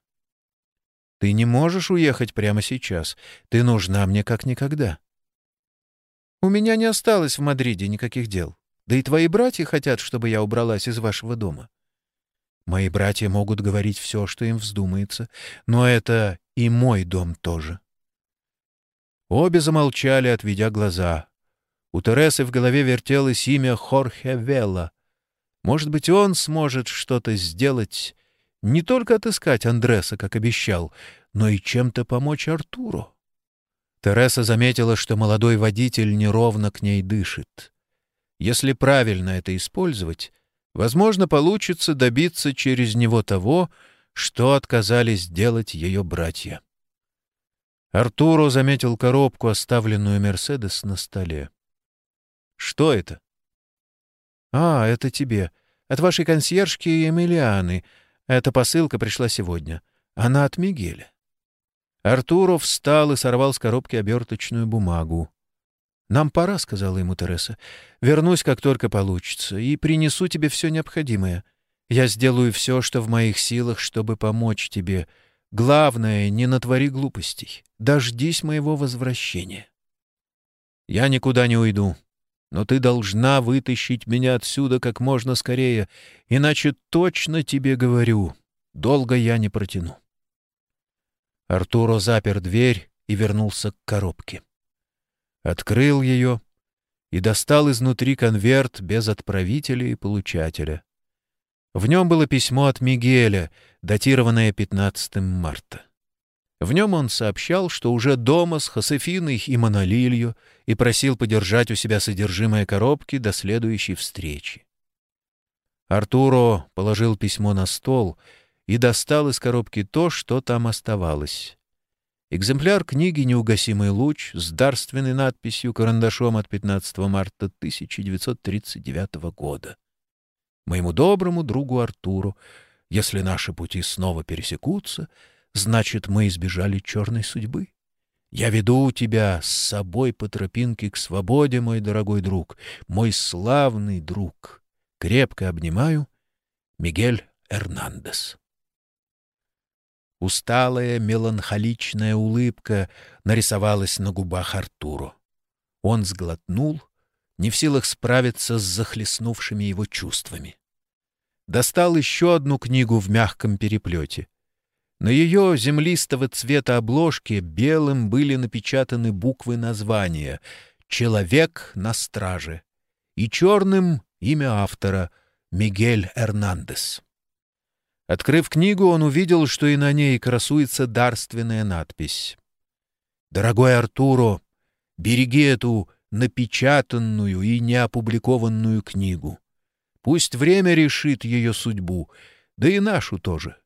Ты не можешь уехать прямо сейчас. Ты нужна мне как никогда. У меня не осталось в Мадриде никаких дел. Да и твои братья хотят, чтобы я убралась из вашего дома. Мои братья могут говорить все, что им вздумается, но это и мой дом тоже. Обе замолчали, отведя глаза. У Тересы в голове вертелось имя Хорхе Велла. Может быть, он сможет что-то сделать не только отыскать Андреса, как обещал, но и чем-то помочь Артуру. Тереса заметила, что молодой водитель неровно к ней дышит. Если правильно это использовать, возможно, получится добиться через него того, что отказались делать ее братья. Артуру заметил коробку, оставленную «Мерседес» на столе. «Что это?» «А, это тебе. От вашей консьержки Эмилианы. Эта посылка пришла сегодня. Она от Мигеля. Артуров встал и сорвал с коробки оберточную бумагу. «Нам пора», — сказала ему Тереса. «Вернусь, как только получится, и принесу тебе все необходимое. Я сделаю все, что в моих силах, чтобы помочь тебе. Главное, не натвори глупостей. Дождись моего возвращения». «Я никуда не уйду но ты должна вытащить меня отсюда как можно скорее, иначе точно тебе говорю, долго я не протяну. Артуро запер дверь и вернулся к коробке. Открыл ее и достал изнутри конверт без отправителя и получателя. В нем было письмо от Мигеля, датированное 15 марта. В нем он сообщал, что уже дома с Хосефиной и Монолилью и просил подержать у себя содержимое коробки до следующей встречи. Артуро положил письмо на стол и достал из коробки то, что там оставалось. Экземпляр книги «Неугасимый луч» с дарственной надписью карандашом от 15 марта 1939 года. Моему доброму другу Артуру, если наши пути снова пересекутся — Значит, мы избежали черной судьбы. Я веду тебя с собой по тропинке к свободе, мой дорогой друг, мой славный друг. Крепко обнимаю. Мигель Эрнандес. Усталая, меланхоличная улыбка нарисовалась на губах Артуру. Он сглотнул, не в силах справиться с захлестнувшими его чувствами. Достал еще одну книгу в мягком переплете. На ее землистого цвета обложке белым были напечатаны буквы названия «Человек на страже» и черным имя автора Мигель Эрнандес. Открыв книгу, он увидел, что и на ней красуется дарственная надпись. «Дорогой Артуро, береги эту напечатанную и неопубликованную книгу. Пусть время решит ее судьбу, да и нашу тоже.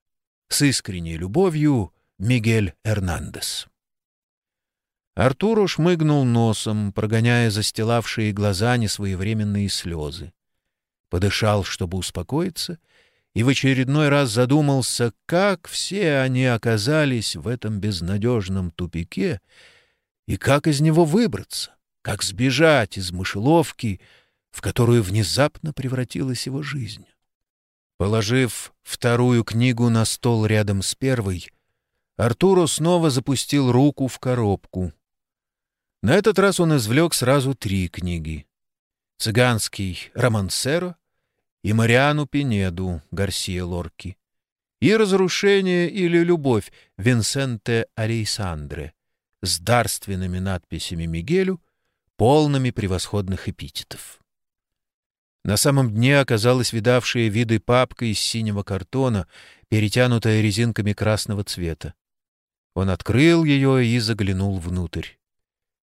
С искренней любовью, Мигель Эрнандес». Артуро шмыгнул носом, прогоняя застилавшие глаза несвоевременные слезы. Подышал, чтобы успокоиться — и в очередной раз задумался, как все они оказались в этом безнадежном тупике и как из него выбраться, как сбежать из мышеловки, в которую внезапно превратилась его жизнь. Положив вторую книгу на стол рядом с первой, Артуро снова запустил руку в коробку. На этот раз он извлек сразу три книги. «Цыганский романсеро», и Мариану Пинеду Гарсия Лорки, и «Разрушение или любовь» Винсенте Алейсандре с дарственными надписями Мигелю, полными превосходных эпитетов. На самом дне оказалась видавшая виды папка из синего картона, перетянутая резинками красного цвета. Он открыл ее и заглянул внутрь.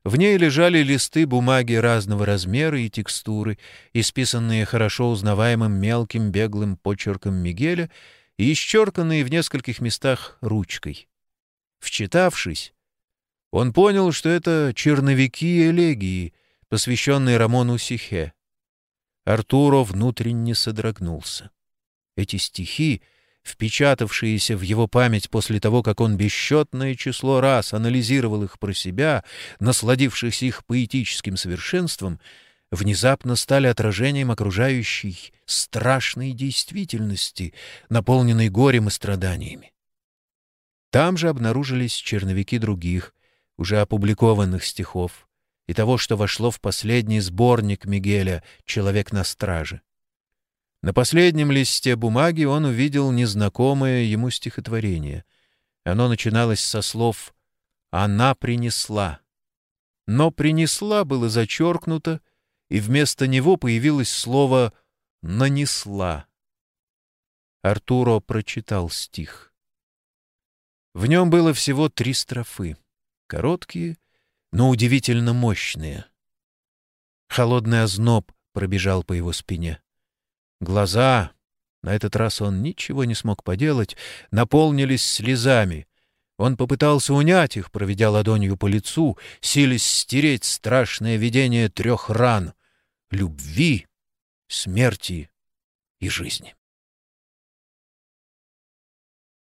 В ней лежали листы бумаги разного размера и текстуры, исписанные хорошо узнаваемым мелким беглым почерком Мигеля и исчерканные в нескольких местах ручкой. Вчитавшись, он понял, что это черновики элегии, посвященные Рамону Сихе. Артуро внутренне содрогнулся. Эти стихи — впечатавшиеся в его память после того, как он бесчетное число раз анализировал их про себя, насладившись их поэтическим совершенством, внезапно стали отражением окружающей страшной действительности, наполненной горем и страданиями. Там же обнаружились черновики других, уже опубликованных стихов, и того, что вошло в последний сборник Мигеля «Человек на страже». На последнем листе бумаги он увидел незнакомое ему стихотворение. Оно начиналось со слов «Она принесла». Но «принесла» было зачеркнуто, и вместо него появилось слово «нанесла». Артуро прочитал стих. В нем было всего три строфы, короткие, но удивительно мощные. Холодный озноб пробежал по его спине. Глаза, на этот раз он ничего не смог поделать, наполнились слезами. Он попытался унять их, проведя ладонью по лицу, силясь стереть страшное видение трех ран — любви, смерти и жизни.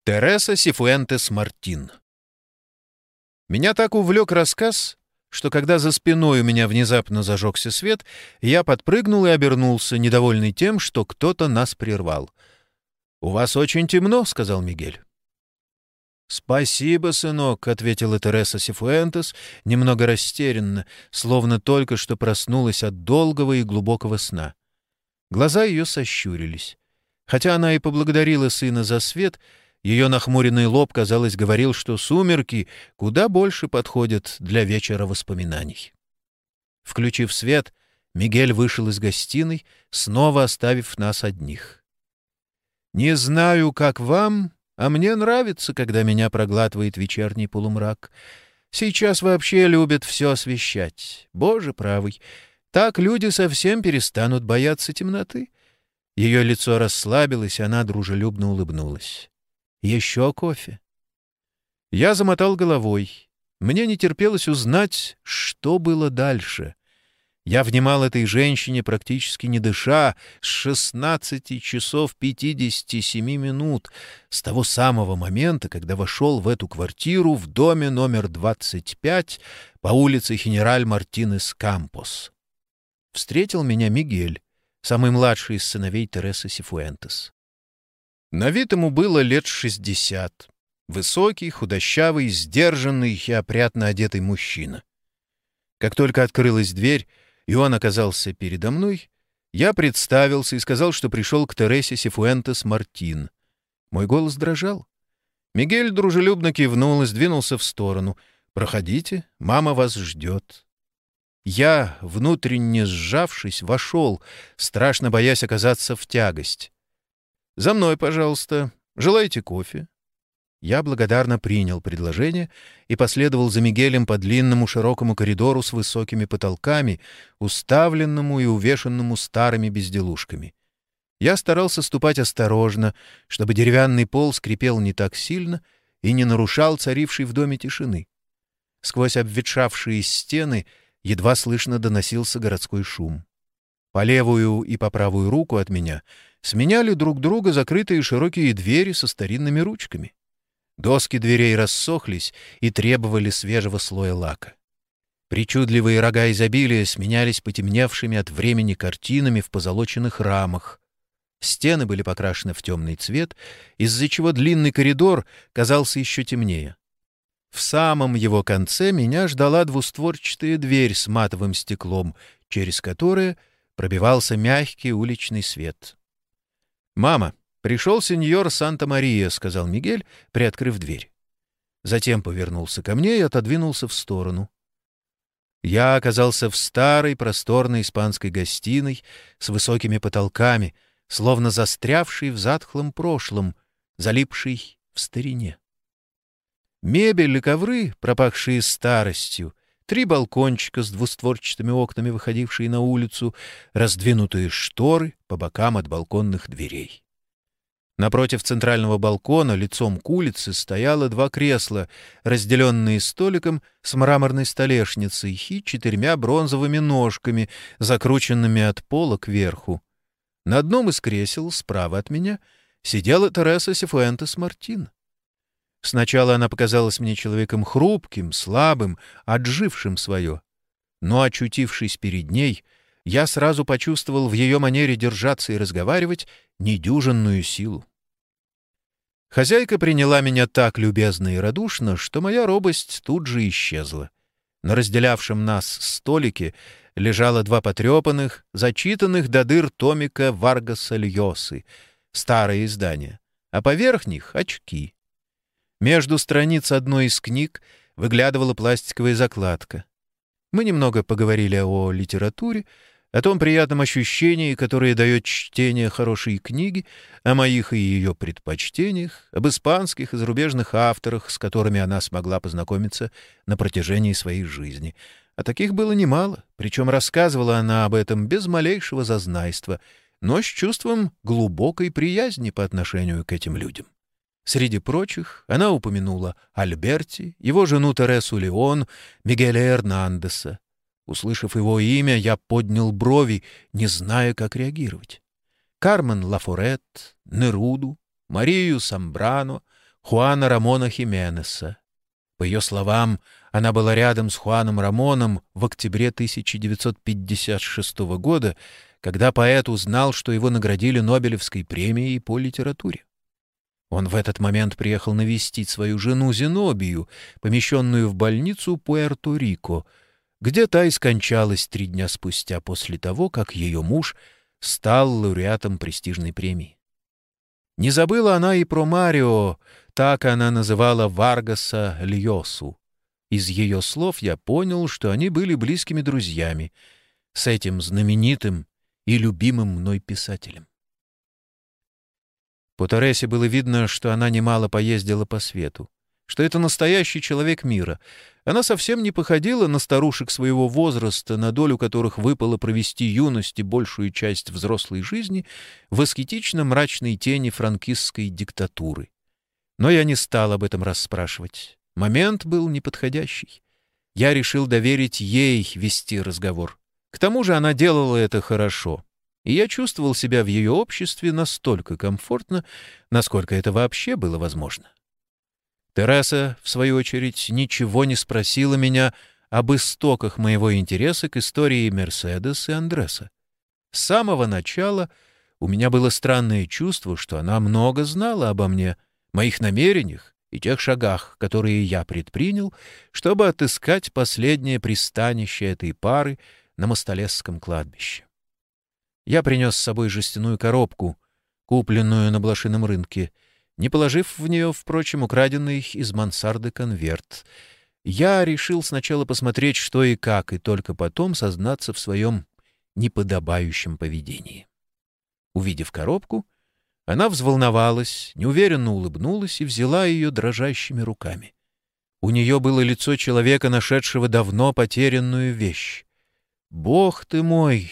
Тереса Сифуэнтес Мартин Меня так увлек рассказ, что когда за спиной у меня внезапно зажегся свет, я подпрыгнул и обернулся, недовольный тем, что кто-то нас прервал. «У вас очень темно», — сказал Мигель. «Спасибо, сынок», — ответила Тереса Сифуэнтес, немного растерянно, словно только что проснулась от долгого и глубокого сна. Глаза ее сощурились. Хотя она и поблагодарила сына за свет, ее нахмуренный лоб, казалось, говорил, что сумерки куда больше подходят для вечера воспоминаний. Включив свет, Мигель вышел из гостиной, снова оставив нас одних. «Не знаю, как вам, а мне нравится, когда меня проглатывает вечерний полумрак. Сейчас вообще любят все освещать. Боже правый, так люди совсем перестанут бояться темноты». Ее лицо расслабилось, она дружелюбно улыбнулась. Еще кофе. Я замотал головой. Мне не терпелось узнать, что было дальше. Я внимал этой женщине, практически не дыша, с 16 часов 57 минут, с того самого момента, когда вошел в эту квартиру в доме номер 25 по улице Генераль Мартинес Кампос. Встретил меня Мигель, самый младший из сыновей Тересы Сифуэнтес. На вид ему было лет шестьдесят. Высокий, худощавый, сдержанный и опрятно одетый мужчина. Как только открылась дверь, и он оказался передо мной, я представился и сказал, что пришел к Тересе Сифуэнтес Мартин. Мой голос дрожал. Мигель дружелюбно кивнул и сдвинулся в сторону. «Проходите, мама вас ждет». Я, внутренне сжавшись, вошел, страшно боясь оказаться в тягость. «За мной, пожалуйста. Желаете кофе?» Я благодарно принял предложение и последовал за Мигелем по длинному широкому коридору с высокими потолками, уставленному и увешанному старыми безделушками. Я старался ступать осторожно, чтобы деревянный пол скрипел не так сильно и не нарушал царившей в доме тишины. Сквозь обветшавшие стены едва слышно доносился городской шум. По левую и по правую руку от меня сменяли друг друга закрытые широкие двери со старинными ручками. Доски дверей рассохлись и требовали свежего слоя лака. Причудливые рога изобилия сменялись потемневшими от времени картинами в позолоченных рамах. Стены были покрашены в темный цвет, из-за чего длинный коридор казался еще темнее. В самом его конце меня ждала двустворчатая дверь с матовым стеклом, через которое пробивался мягкий уличный свет. «Мама!» «Пришел сеньор Санта-Мария», — сказал Мигель, приоткрыв дверь. Затем повернулся ко мне и отодвинулся в сторону. Я оказался в старой просторной испанской гостиной с высокими потолками, словно застрявший в затхлом прошлом, залипший в старине. Мебель и ковры, пропахшие старостью, три балкончика с двустворчатыми окнами, выходившие на улицу, раздвинутые шторы по бокам от балконных дверей. Напротив центрального балкона, лицом к улице, стояло два кресла, разделенные столиком с мраморной столешницей и четырьмя бронзовыми ножками, закрученными от пола кверху. На одном из кресел, справа от меня, сидела Тереса Сифуэнтес Мартин. Сначала она показалась мне человеком хрупким, слабым, отжившим свое. Но, очутившись перед ней, я сразу почувствовал в ее манере держаться и разговаривать недюжинную силу. Хозяйка приняла меня так любезно и радушно, что моя робость тут же исчезла. На разделявшем нас столике лежало два потрепанных, зачитанных до дыр томика Варгаса Льосы, старое издание, а поверх них — очки. Между страниц одной из книг выглядывала пластиковая закладка. Мы немного поговорили о литературе, о том приятном ощущении, которое дает чтение хорошей книги, о моих и ее предпочтениях, об испанских и зарубежных авторах, с которыми она смогла познакомиться на протяжении своей жизни. А таких было немало, причем рассказывала она об этом без малейшего зазнайства, но с чувством глубокой приязни по отношению к этим людям. Среди прочих она упомянула Альберти, его жену Тересу Леон, Мигеля Эрнандеса, Услышав его имя, я поднял брови, не зная, как реагировать. Кармен Лафорет, Неруду, Марию Самбрано, Хуана Рамона Хименеса. По ее словам, она была рядом с Хуаном Рамоном в октябре 1956 года, когда поэт узнал, что его наградили Нобелевской премией по литературе. Он в этот момент приехал навестить свою жену Зенобию, помещенную в больницу Пуэрто-Рико, где та и скончалась три дня спустя после того, как ее муж стал лауреатом престижной премии. Не забыла она и про Марио, так она называла Варгаса Льосу. Из ее слов я понял, что они были близкими друзьями с этим знаменитым и любимым мной писателем. По Тересе было видно, что она немало поездила по свету что это настоящий человек мира. Она совсем не походила на старушек своего возраста, на долю которых выпало провести юность и большую часть взрослой жизни в аскетично мрачной тени франкистской диктатуры. Но я не стал об этом расспрашивать. Момент был неподходящий. Я решил доверить ей вести разговор. К тому же она делала это хорошо. И я чувствовал себя в ее обществе настолько комфортно, насколько это вообще было возможно. Тереса, в свою очередь, ничего не спросила меня об истоках моего интереса к истории Мерседес и Андреса. С самого начала у меня было странное чувство, что она много знала обо мне, моих намерениях и тех шагах, которые я предпринял, чтобы отыскать последнее пристанище этой пары на Мостолесском кладбище. Я принес с собой жестяную коробку, купленную на блошином рынке, не положив в нее, впрочем, украденный из мансарды конверт. Я решил сначала посмотреть, что и как, и только потом сознаться в своем неподобающем поведении. Увидев коробку, она взволновалась, неуверенно улыбнулась и взяла ее дрожащими руками. У нее было лицо человека, нашедшего давно потерянную вещь. «Бог ты мой!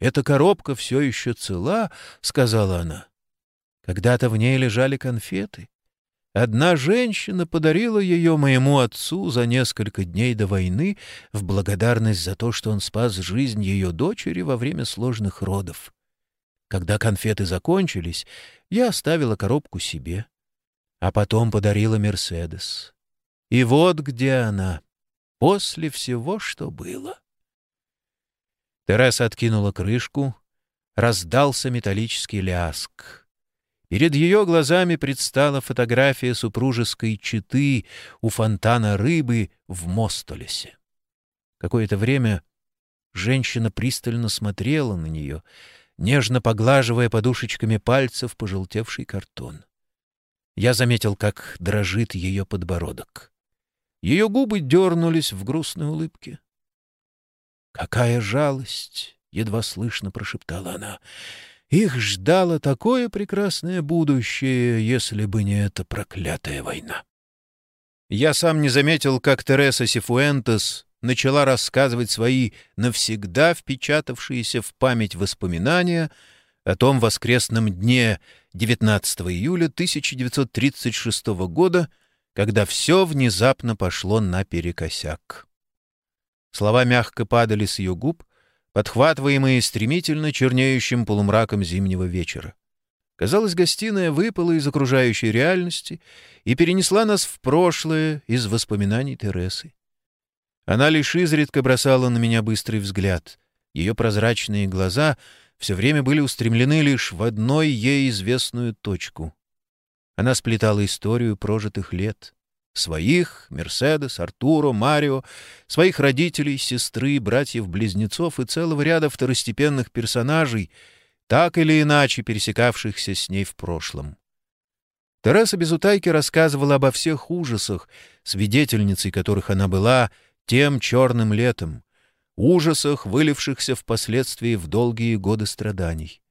Эта коробка все еще цела», — сказала она. «Когда-то в ней лежали конфеты. Одна женщина подарила ее моему отцу за несколько дней до войны в благодарность за то, что он спас жизнь ее дочери во время сложных родов. Когда конфеты закончились, я оставила коробку себе, а потом подарила Мерседес. И вот где она, после всего, что было. Тереса откинула крышку, раздался металлический ляск. Перед ее глазами предстала фотография супружеской четы у фонтана рыбы в Мостолесе. Какое-то время женщина пристально смотрела на нее — нежно поглаживая подушечками пальцев пожелтевший картон. Я заметил, как дрожит ее подбородок. Ее губы дернулись в грустной улыбке. «Какая жалость!» — едва слышно прошептала она. «Их ждало такое прекрасное будущее, если бы не эта проклятая война». Я сам не заметил, как Тереса Сифуэнтес начала рассказывать свои навсегда впечатавшиеся в память воспоминания о том воскресном дне 19 июля 1936 года, когда все внезапно пошло наперекосяк. Слова мягко падали с ее губ, подхватываемые стремительно чернеющим полумраком зимнего вечера. Казалось, гостиная выпала из окружающей реальности и перенесла нас в прошлое из воспоминаний Тересы. Она лишь изредка бросала на меня быстрый взгляд. Ее прозрачные глаза все время были устремлены лишь в одной ей известную точку. Она сплетала историю прожитых лет. Своих, Мерседес, Артуро, Марио, своих родителей, сестры, братьев-близнецов и целого ряда второстепенных персонажей, так или иначе пересекавшихся с ней в прошлом. Тереса Безутайки рассказывала обо всех ужасах, свидетельницей которых она была — тем черным летом, ужасах, вылившихся впоследствии в долгие годы страданий.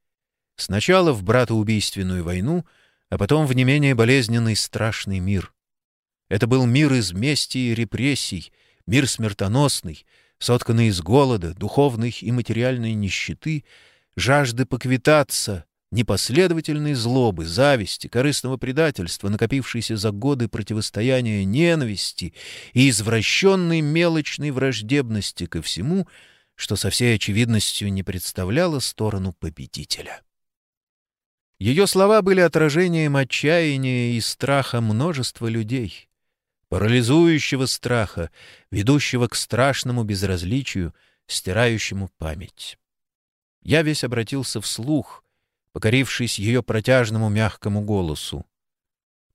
Сначала в братоубийственную войну, а потом в не менее болезненный страшный мир. Это был мир из мести и репрессий, мир смертоносный, сотканный из голода, духовной и материальной нищеты, жажды поквитаться, непоследовательной злобы, зависти, корыстного предательства, накопившейся за годы противостояния ненависти и извращенной мелочной враждебности ко всему, что со всей очевидностью не представляло сторону победителя. Ее слова были отражением отчаяния и страха множества людей, парализующего страха, ведущего к страшному безразличию, стирающему память. Я весь обратился вслух — покорившись ее протяжному мягкому голосу.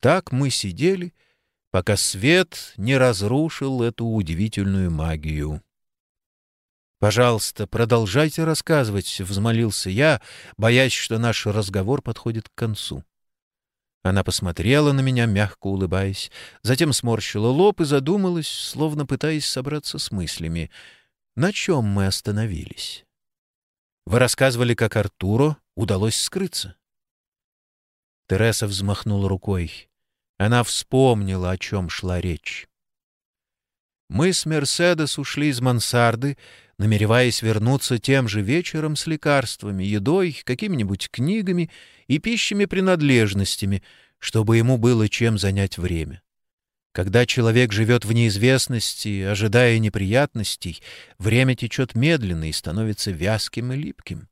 Так мы сидели, пока свет не разрушил эту удивительную магию. «Пожалуйста, продолжайте рассказывать», — взмолился я, боясь, что наш разговор подходит к концу. Она посмотрела на меня, мягко улыбаясь, затем сморщила лоб и задумалась, словно пытаясь собраться с мыслями. На чем мы остановились? Вы рассказывали, как Артуру удалось скрыться. Тереса взмахнула рукой. Она вспомнила, о чем шла речь. Мы с Мерседес ушли из мансарды, намереваясь вернуться тем же вечером с лекарствами, едой, какими-нибудь книгами и пищими принадлежностями, чтобы ему было чем занять время. Когда человек живет в неизвестности, ожидая неприятностей, время течет медленно и становится вязким и липким.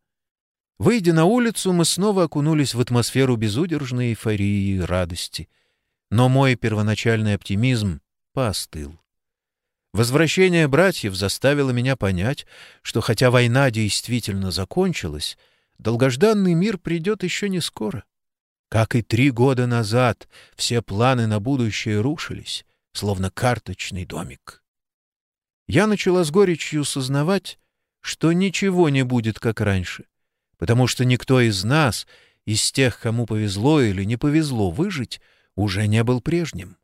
Выйдя на улицу, мы снова окунулись в атмосферу безудержной эйфории и радости. Но мой первоначальный оптимизм поостыл. Возвращение братьев заставило меня понять, что хотя война действительно закончилась, долгожданный мир придет еще не скоро. Как и три года назад, все планы на будущее рушились, словно карточный домик. Я начала с горечью сознавать, что ничего не будет, как раньше, потому что никто из нас, из тех, кому повезло или не повезло выжить, уже не был прежним.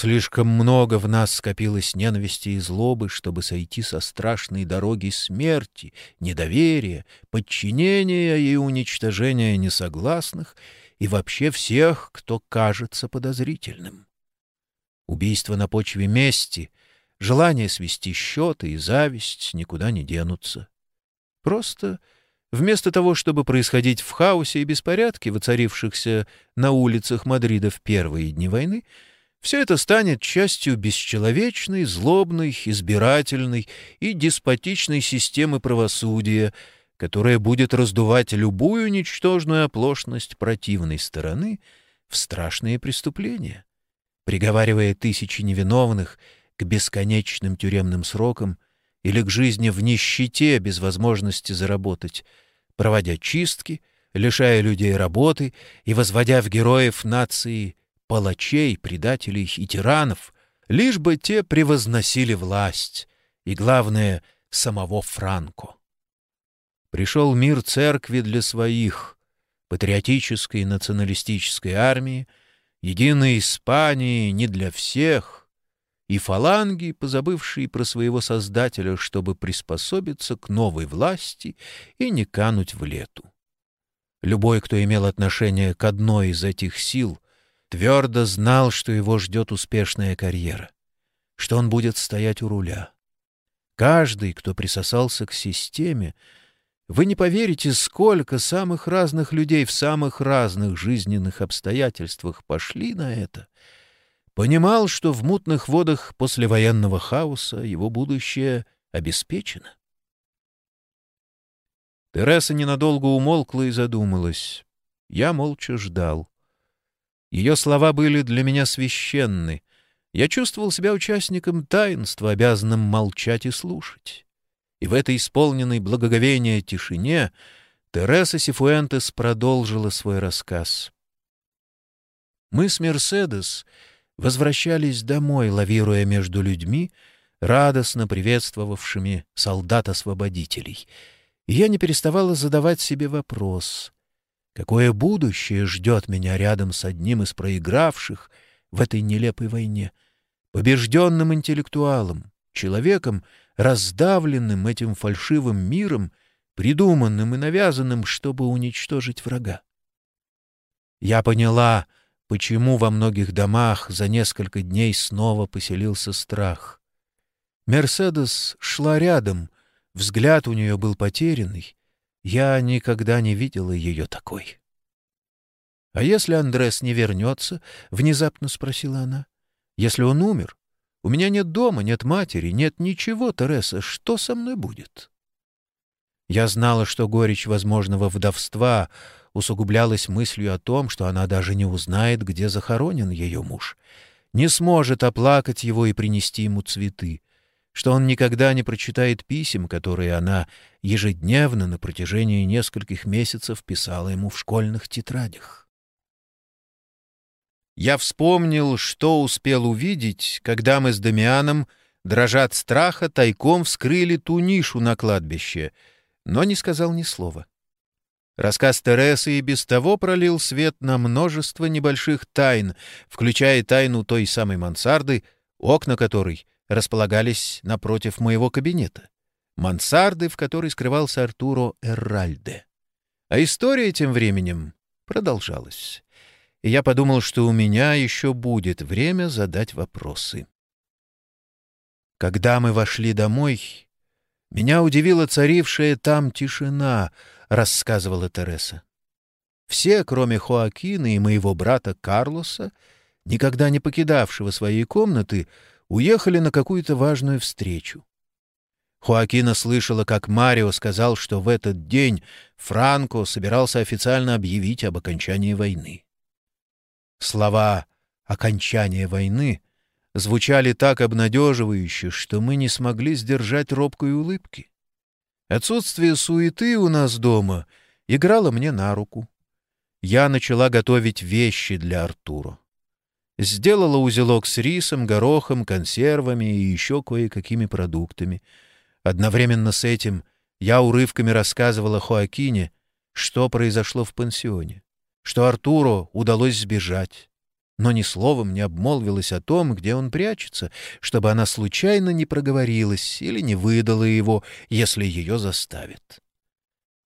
Слишком много в нас скопилось ненависти и злобы, чтобы сойти со страшной дороги смерти, недоверия, подчинения и уничтожения несогласных и вообще всех, кто кажется подозрительным. Убийство на почве мести, желание свести счеты и зависть никуда не денутся. Просто вместо того, чтобы происходить в хаосе и беспорядке, воцарившихся на улицах Мадрида в первые дни войны, все это станет частью бесчеловечной, злобной, избирательной и деспотичной системы правосудия, которая будет раздувать любую ничтожную оплошность противной стороны в страшные преступления, приговаривая тысячи невиновных к бесконечным тюремным срокам или к жизни в нищете без возможности заработать, проводя чистки, лишая людей работы и возводя в героев нации палачей, предателей и тиранов, лишь бы те превозносили власть и, главное, самого Франко. Пришел мир церкви для своих, патриотической националистической армии, единой Испании не для всех, и фаланги, позабывшие про своего создателя, чтобы приспособиться к новой власти и не кануть в лету. Любой, кто имел отношение к одной из этих сил, твердо знал, что его ждет успешная карьера, что он будет стоять у руля. Каждый, кто присосался к системе, вы не поверите, сколько самых разных людей в самых разных жизненных обстоятельствах пошли на это, понимал, что в мутных водах послевоенного хаоса его будущее обеспечено. Тереса ненадолго умолкла и задумалась. Я молча ждал. Ее слова были для меня священны. Я чувствовал себя участником таинства, обязанным молчать и слушать. И в этой исполненной благоговения тишине Тереса Сифуэнтес продолжила свой рассказ. Мы с Мерседес возвращались домой, лавируя между людьми, радостно приветствовавшими солдат-освободителей. И я не переставала задавать себе вопрос — Какое будущее ждет меня рядом с одним из проигравших в этой нелепой войне, побежденным интеллектуалом, человеком, раздавленным этим фальшивым миром, придуманным и навязанным, чтобы уничтожить врага. Я поняла, почему во многих домах за несколько дней снова поселился страх. Мерседес шла рядом, взгляд у нее был потерянный, я никогда не видела ее такой. — А если Андрес не вернется? — внезапно спросила она. — Если он умер? У меня нет дома, нет матери, нет ничего, Тереса. Что со мной будет? Я знала, что горечь возможного вдовства усугублялась мыслью о том, что она даже не узнает, где захоронен ее муж, не сможет оплакать его и принести ему цветы что он никогда не прочитает писем, которые она ежедневно на протяжении нескольких месяцев писала ему в школьных тетрадях. Я вспомнил, что успел увидеть, когда мы с Дамианом, дрожа от страха, тайком вскрыли ту нишу на кладбище, но не сказал ни слова. Рассказ Тересы и без того пролил свет на множество небольших тайн, включая тайну той самой мансарды, окна которой — располагались напротив моего кабинета, мансарды, в которой скрывался Артуро Эрральде. А история тем временем продолжалась. И я подумал, что у меня еще будет время задать вопросы. Когда мы вошли домой, меня удивила царившая там тишина, рассказывала Тереса. Все, кроме Хоакина и моего брата Карлоса, никогда не покидавшего своей комнаты, уехали на какую-то важную встречу. Хуакина слышала, как Марио сказал, что в этот день Франко собирался официально объявить об окончании войны. Слова «окончание войны» звучали так обнадеживающе, что мы не смогли сдержать робкой улыбки. Отсутствие суеты у нас дома играло мне на руку. я начала готовить вещи для Артуру. Сделала узелок с рисом, горохом, консервами и еще кое-какими продуктами. Одновременно с этим я урывками рассказывала Хоакине, что произошло в пансионе, что Артуру удалось сбежать, но ни словом не обмолвилась о том, где он прячется, чтобы она случайно не проговорилась или не выдала его, если ее заставят.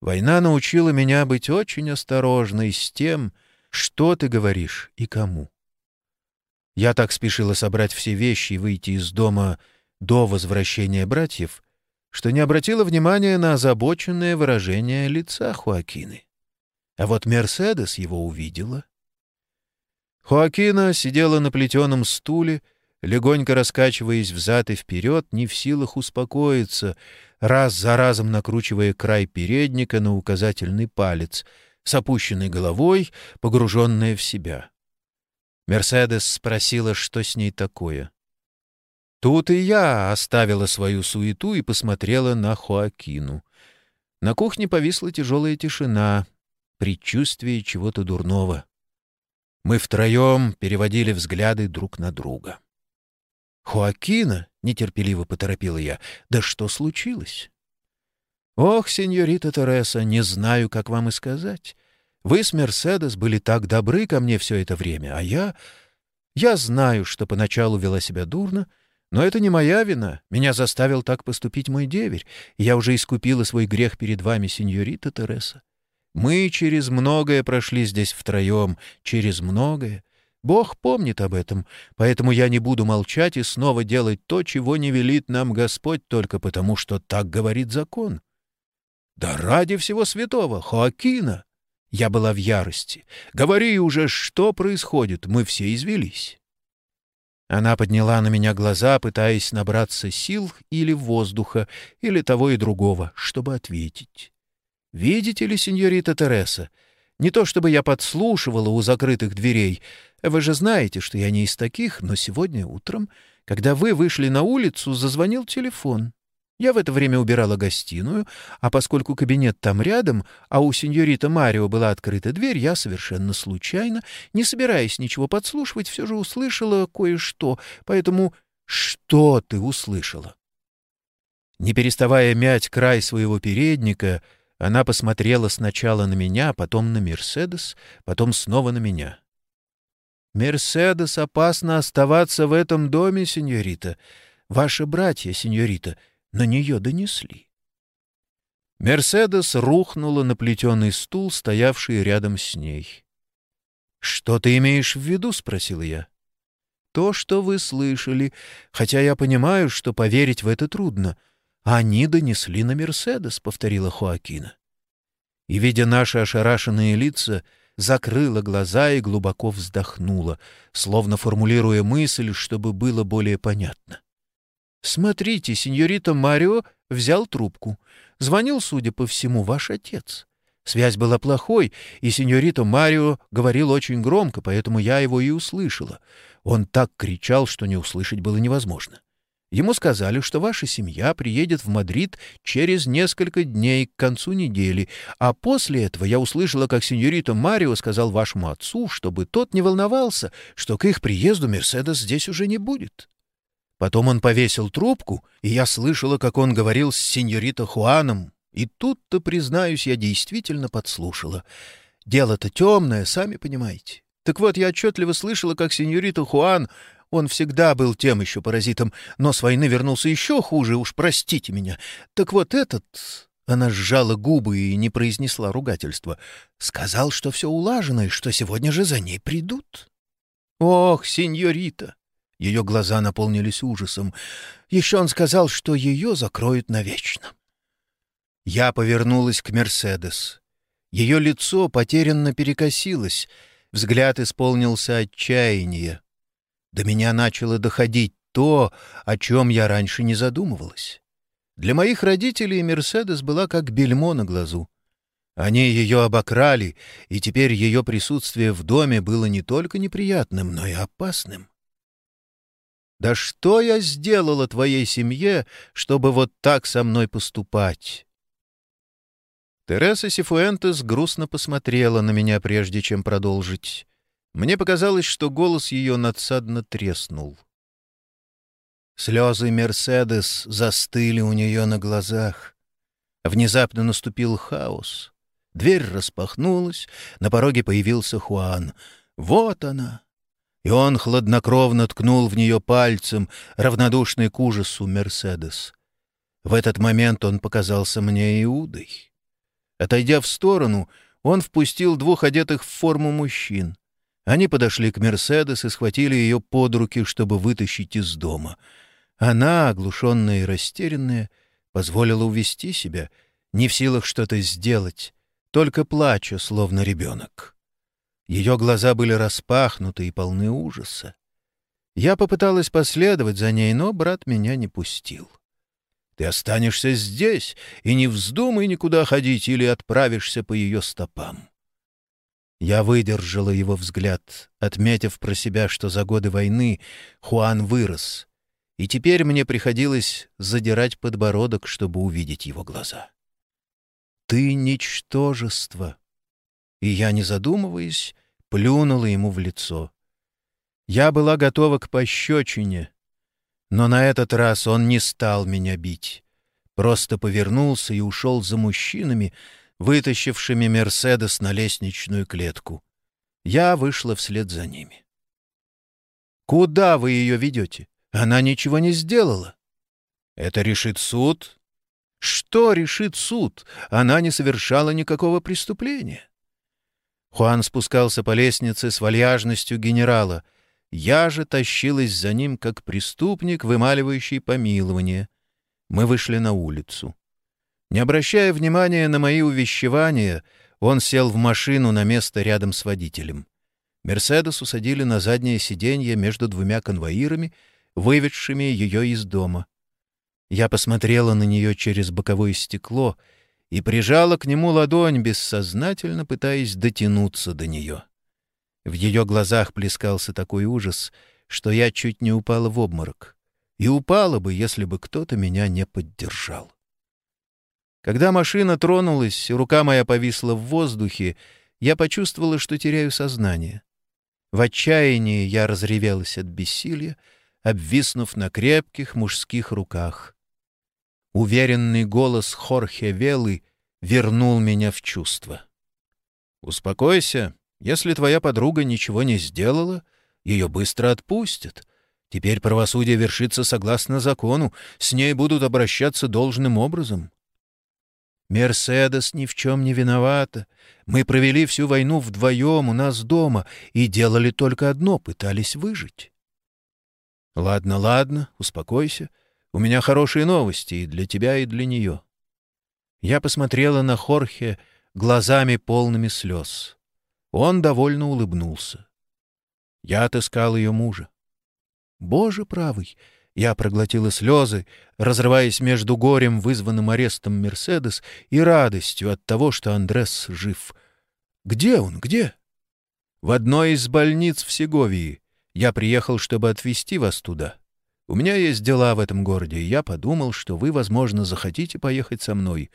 Война научила меня быть очень осторожной с тем, что ты говоришь и кому. Я так спешила собрать все вещи и выйти из дома до возвращения братьев, что не обратила внимания на озабоченное выражение лица Хуакины. А вот Мерседес его увидела. Хуакина сидела на плетеном стуле, легонько раскачиваясь взад и вперед, не в силах успокоиться, раз за разом накручивая край передника на указательный палец, с опущенной головой, погруженная в себя. Мерседес спросила, что с ней такое. Тут и я оставила свою суету и посмотрела на Хоакину. На кухне повисла тяжелая тишина, предчувствие чего-то дурного. Мы втроем переводили взгляды друг на друга. «Хоакина?» — нетерпеливо поторопила я. «Да что случилось?» «Ох, сеньорита Тереса, не знаю, как вам и сказать. Вы с Мерседес были так добры ко мне все это время, а я... Я знаю, что поначалу вела себя дурно, но это не моя вина. Меня заставил так поступить мой деверь, я уже искупила свой грех перед вами, сеньорита Тереса. Мы через многое прошли здесь втроем, через многое. Бог помнит об этом, поэтому я не буду молчать и снова делать то, чего не велит нам Господь только потому, что так говорит закон. Да ради всего святого, Хоакина! Я была в ярости. Говори уже, что происходит, мы все извелись. Она подняла на меня глаза, пытаясь набраться сил или воздуха, или того и другого, чтобы ответить. «Видите ли, сеньорита Тереса, не то чтобы я подслушивала у закрытых дверей. Вы же знаете, что я не из таких, но сегодня утром, когда вы вышли на улицу, зазвонил телефон. Я в это время убирала гостиную, а поскольку кабинет там рядом, а у сеньорита Марио была открыта дверь, я совершенно случайно, не собираясь ничего подслушивать, все же услышала кое-что, поэтому что ты услышала? Не переставая мять край своего передника, она посмотрела сначала на меня, потом на Мерседес, потом снова на меня. «Мерседес опасно оставаться в этом доме, сеньорита. Ваши братья, сеньорита, — на нее донесли. Мерседес рухнула на плетеный стул, стоявший рядом с ней. «Что ты имеешь в виду?» — спросил я. «То, что вы слышали, хотя я понимаю, что поверить в это трудно. Они донесли на Мерседес», — повторила Хоакина. И, видя наши ошарашенные лица, закрыла глаза и глубоко вздохнула, словно формулируя мысль, чтобы было более понятно. «Смотрите, сеньорито Марио взял трубку. Звонил, судя по всему, ваш отец. Связь была плохой, и сеньорито Марио говорил очень громко, поэтому я его и услышала. Он так кричал, что не услышать было невозможно. Ему сказали, что ваша семья приедет в Мадрид через несколько дней к концу недели, а после этого я услышала, как сеньорито Марио сказал вашему отцу, чтобы тот не волновался, что к их приезду Мерседес здесь уже не будет. Потом он повесил трубку, и я слышала, как он говорил с сеньорито Хуаном, и тут-то, признаюсь, я действительно подслушала. Дело-то темное, сами понимаете. Так вот, я отчетливо слышала, как сеньорито Хуан, он всегда был тем еще паразитом, но с войны вернулся еще хуже, уж простите меня. Так вот этот... Она сжала губы и не произнесла ругательства. Сказал, что все улажено и что сегодня же за ней придут. Ох, сеньорита! Ее глаза наполнились ужасом. Еще он сказал, что ее закроют навечно. Я повернулась к Мерседес. Ее лицо потерянно перекосилось, взгляд исполнился отчаяния. До меня начало доходить то, о чем я раньше не задумывалась. Для моих родителей Мерседес была как бельмо на глазу. Они ее обокрали, и теперь ее присутствие в доме было не только неприятным, но и опасным. Да что я сделала твоей семье, чтобы вот так со мной поступать? Тереса Сифуэнтес грустно посмотрела на меня, прежде чем продолжить. Мне показалось, что голос ее надсадно треснул. Слезы Мерседес застыли у нее на глазах. Внезапно наступил хаос. Дверь распахнулась, на пороге появился Хуан. «Вот она!» И он хладнокровно ткнул в нее пальцем, равнодушный к ужасу Мерседес. В этот момент он показался мне Иудой. Отойдя в сторону, он впустил двух одетых в форму мужчин. Они подошли к Мерседес и схватили ее под руки, чтобы вытащить из дома. Она, оглушенная и растерянная, позволила увести себя, не в силах что-то сделать, только плача, словно ребенок. Ее глаза были распахнуты и полны ужаса. Я попыталась последовать за ней, но брат меня не пустил. Ты останешься здесь и не вздумай никуда ходить или отправишься по ее стопам. Я выдержала его взгляд, отметив про себя, что за годы войны Хуан вырос, и теперь мне приходилось задирать подбородок, чтобы увидеть его глаза. «Ты — ничтожество!» И я, не задумываясь, плюнула ему в лицо. Я была готова к пощечине, но на этот раз он не стал меня бить. Просто повернулся и ушел за мужчинами, вытащившими «Мерседес» на лестничную клетку. Я вышла вслед за ними. «Куда вы ее ведете? Она ничего не сделала». «Это решит суд?» «Что решит суд? Она не совершала никакого преступления». Хуан спускался по лестнице с вальяжностью генерала. Я же тащилась за ним, как преступник, вымаливающий помилование. Мы вышли на улицу. Не обращая внимания на мои увещевания, он сел в машину на место рядом с водителем. «Мерседес» усадили на заднее сиденье между двумя конвоирами, выведшими ее из дома. Я посмотрела на нее через боковое стекло и прижала к нему ладонь, бессознательно пытаясь дотянуться до нее. В ее глазах плескался такой ужас, что я чуть не упала в обморок. И упала бы, если бы кто-то меня не поддержал. Когда машина тронулась, рука моя повисла в воздухе, я почувствовала, что теряю сознание. В отчаянии я разревелась от бессилия, обвиснув на крепких мужских руках. Уверенный голос Хорхе Велы вернул меня в чувство. «Успокойся. Если твоя подруга ничего не сделала, ее быстро отпустят. Теперь правосудие вершится согласно закону, с ней будут обращаться должным образом. Мерседес ни в чем не виновата. Мы провели всю войну вдвоем у нас дома и делали только одно — пытались выжить. Ладно, ладно, успокойся. У меня хорошие новости и для тебя, и для нее. Я посмотрела на Хорхе глазами полными слез. Он довольно улыбнулся. Я отыскал ее мужа. Боже правый! Я проглотила слезы, разрываясь между горем, вызванным арестом Мерседес, и радостью от того, что Андрес жив. «Где он? Где?» «В одной из больниц в Сеговии. Я приехал, чтобы отвезти вас туда. У меня есть дела в этом городе, и я подумал, что вы, возможно, захотите поехать со мной.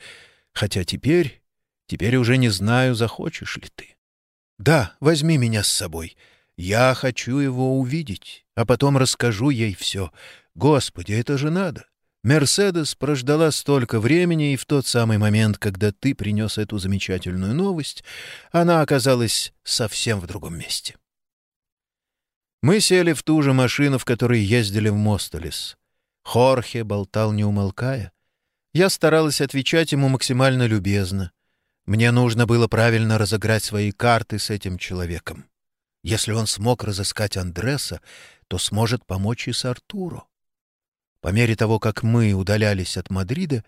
Хотя теперь... Теперь уже не знаю, захочешь ли ты. Да, возьми меня с собой. Я хочу его увидеть, а потом расскажу ей все. Господи, это же надо! Мерседес прождала столько времени, и в тот самый момент, когда ты принес эту замечательную новость, она оказалась совсем в другом месте. Мы сели в ту же машину, в которой ездили в Мостолес. Хорхе болтал не умолкая. Я старалась отвечать ему максимально любезно. Мне нужно было правильно разыграть свои карты с этим человеком. Если он смог разыскать Андреса, то сможет помочь и с Артуро. По мере того, как мы удалялись от Мадрида,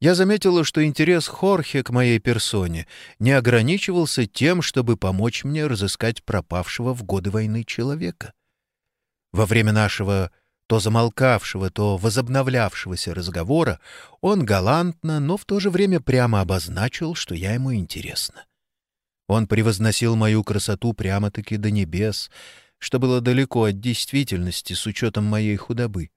я заметила, что интерес Хорхе к моей персоне не ограничивался тем, чтобы помочь мне разыскать пропавшего в годы войны человека. Во время нашего то замолкавшего, то возобновлявшегося разговора он галантно, но в то же время прямо обозначил, что я ему интересна. Он превозносил мою красоту прямо-таки до небес, что было далеко от действительности с учетом моей худобы.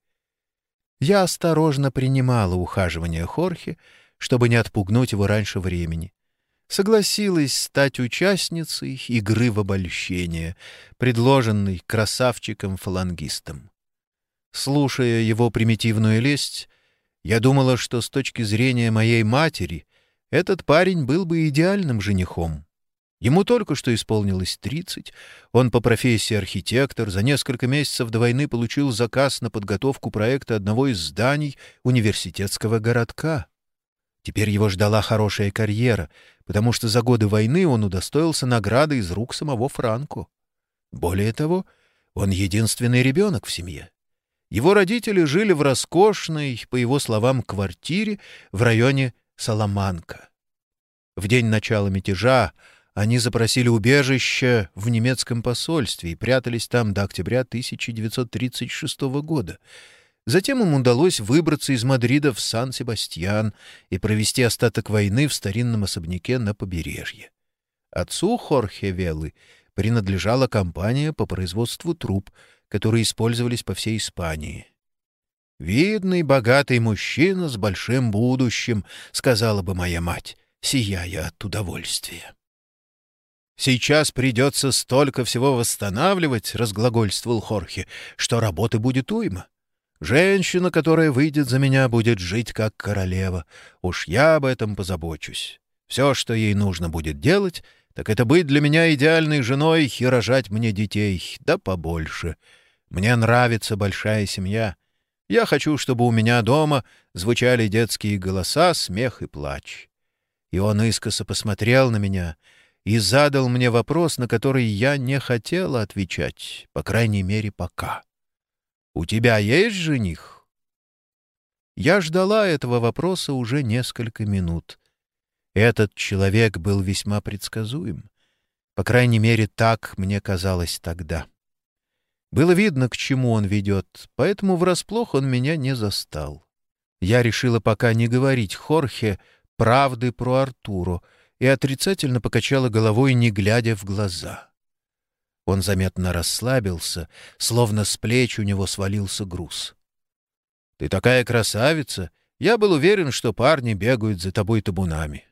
Я осторожно принимала ухаживание Хорхе, чтобы не отпугнуть его раньше времени, согласилась стать участницей игры в обольщение, предложенной красавчиком-фалангистом. Слушая его примитивную лесть, я думала, что с точки зрения моей матери этот парень был бы идеальным женихом. Ему только что исполнилось 30, он по профессии архитектор, за несколько месяцев до войны получил заказ на подготовку проекта одного из зданий университетского городка. Теперь его ждала хорошая карьера, потому что за годы войны он удостоился награды из рук самого Франко. Более того, он единственный ребенок в семье. Его родители жили в роскошной, по его словам, квартире в районе Саламанка. В день начала мятежа они запросили убежище в немецком посольстве и прятались там до октября 1936 года. Затем им удалось выбраться из Мадрида в Сан-Себастьян и провести остаток войны в старинном особняке на побережье. Отцу Хорхе Велы принадлежала компания по производству труб, которые использовались по всей Испании. «Видный, богатый мужчина с большим будущим», — сказала бы моя мать, сияя от удовольствия. «Сейчас придется столько всего восстанавливать», — разглагольствовал Хорхе, — «что работы будет уйма. Женщина, которая выйдет за меня, будет жить как королева. Уж я об этом позабочусь. Все, что ей нужно будет делать, так это быть для меня идеальной женой и рожать мне детей, да побольше. Мне нравится большая семья. Я хочу, чтобы у меня дома звучали детские голоса, смех и плач». И он искоса посмотрел на меня — и задал мне вопрос, на который я не хотела отвечать, по крайней мере, пока. «У тебя есть жених?» Я ждала этого вопроса уже несколько минут. Этот человек был весьма предсказуем. По крайней мере, так мне казалось тогда. Было видно, к чему он ведет, поэтому врасплох он меня не застал. Я решила пока не говорить Хорхе правды про Артуру — и отрицательно покачала головой, не глядя в глаза. Он заметно расслабился, словно с плеч у него свалился груз. — Ты такая красавица! Я был уверен, что парни бегают за тобой табунами.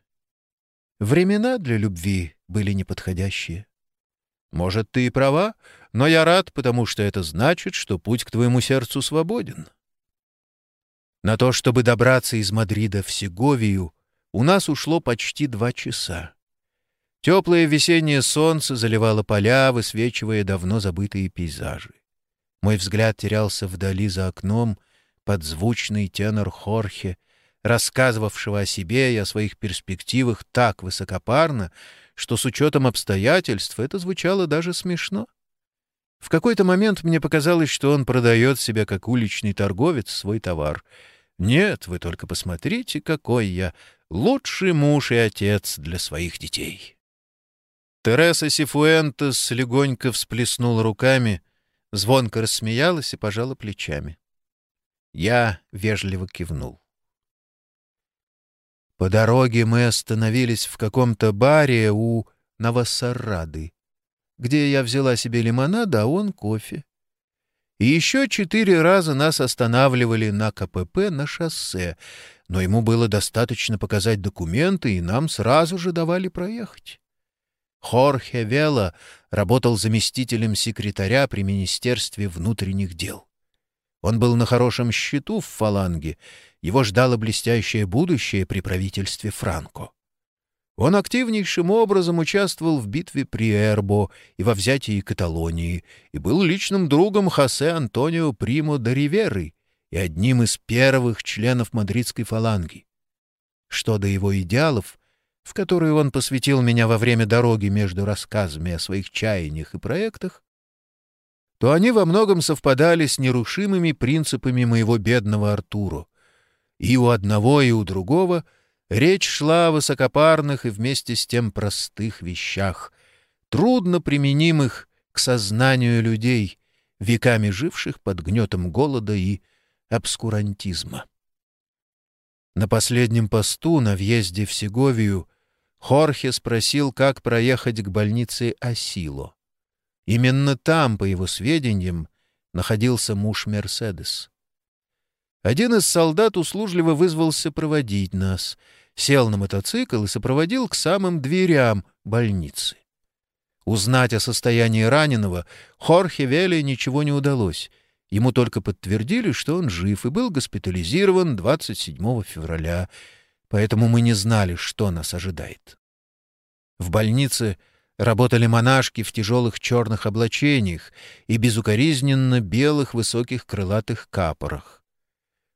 Времена для любви были неподходящие. Может, ты и права, но я рад, потому что это значит, что путь к твоему сердцу свободен. На то, чтобы добраться из Мадрида в Сеговию, у нас ушло почти два часа. Теплое весеннее солнце заливало поля, высвечивая давно забытые пейзажи. Мой взгляд терялся вдали за окном под звучный тенор Хорхе, рассказывавшего о себе и о своих перспективах так высокопарно, что с учетом обстоятельств это звучало даже смешно. В какой-то момент мне показалось, что он продает себя как уличный торговец свой товар. Нет, вы только посмотрите, какой я лучший муж и отец для своих детей. Тереса Сифуэнтес легонько всплеснула руками, звонко рассмеялась и пожала плечами. Я вежливо кивнул. По дороге мы остановились в каком-то баре у Новосарады, где я взяла себе лимонад, а он кофе. И еще четыре раза нас останавливали на КПП на шоссе, но ему было достаточно показать документы, и нам сразу же давали проехать. Хорхе Вела работал заместителем секретаря при Министерстве внутренних дел. Он был на хорошем счету в фаланге, его ждало блестящее будущее при правительстве Франко. Он активнейшим образом участвовал в битве при Эрбо и во взятии Каталонии и был личным другом Хосе Антонио Примо де Риверы, и одним из первых членов мадридской фаланги. Что до его идеалов, в которые он посвятил меня во время дороги между рассказами о своих чаяниях и проектах, то они во многом совпадали с нерушимыми принципами моего бедного Артуру. И у одного, и у другого речь шла о высокопарных и вместе с тем простых вещах, трудно применимых к сознанию людей, веками живших под гнетом голода и обскурантизма. На последнем посту на въезде в Сеговию Хорхе спросил, как проехать к больнице Асило. Именно там, по его сведениям, находился муж Мерседес. Один из солдат услужливо вызвался проводить нас, сел на мотоцикл и сопроводил к самым дверям больницы. Узнать о состоянии раненого Хорхе Веле ничего не удалось. Ему только подтвердили, что он жив и был госпитализирован 27 февраля, поэтому мы не знали, что нас ожидает. В больнице работали монашки в тяжелых черных облачениях и безукоризненно белых высоких крылатых капорах.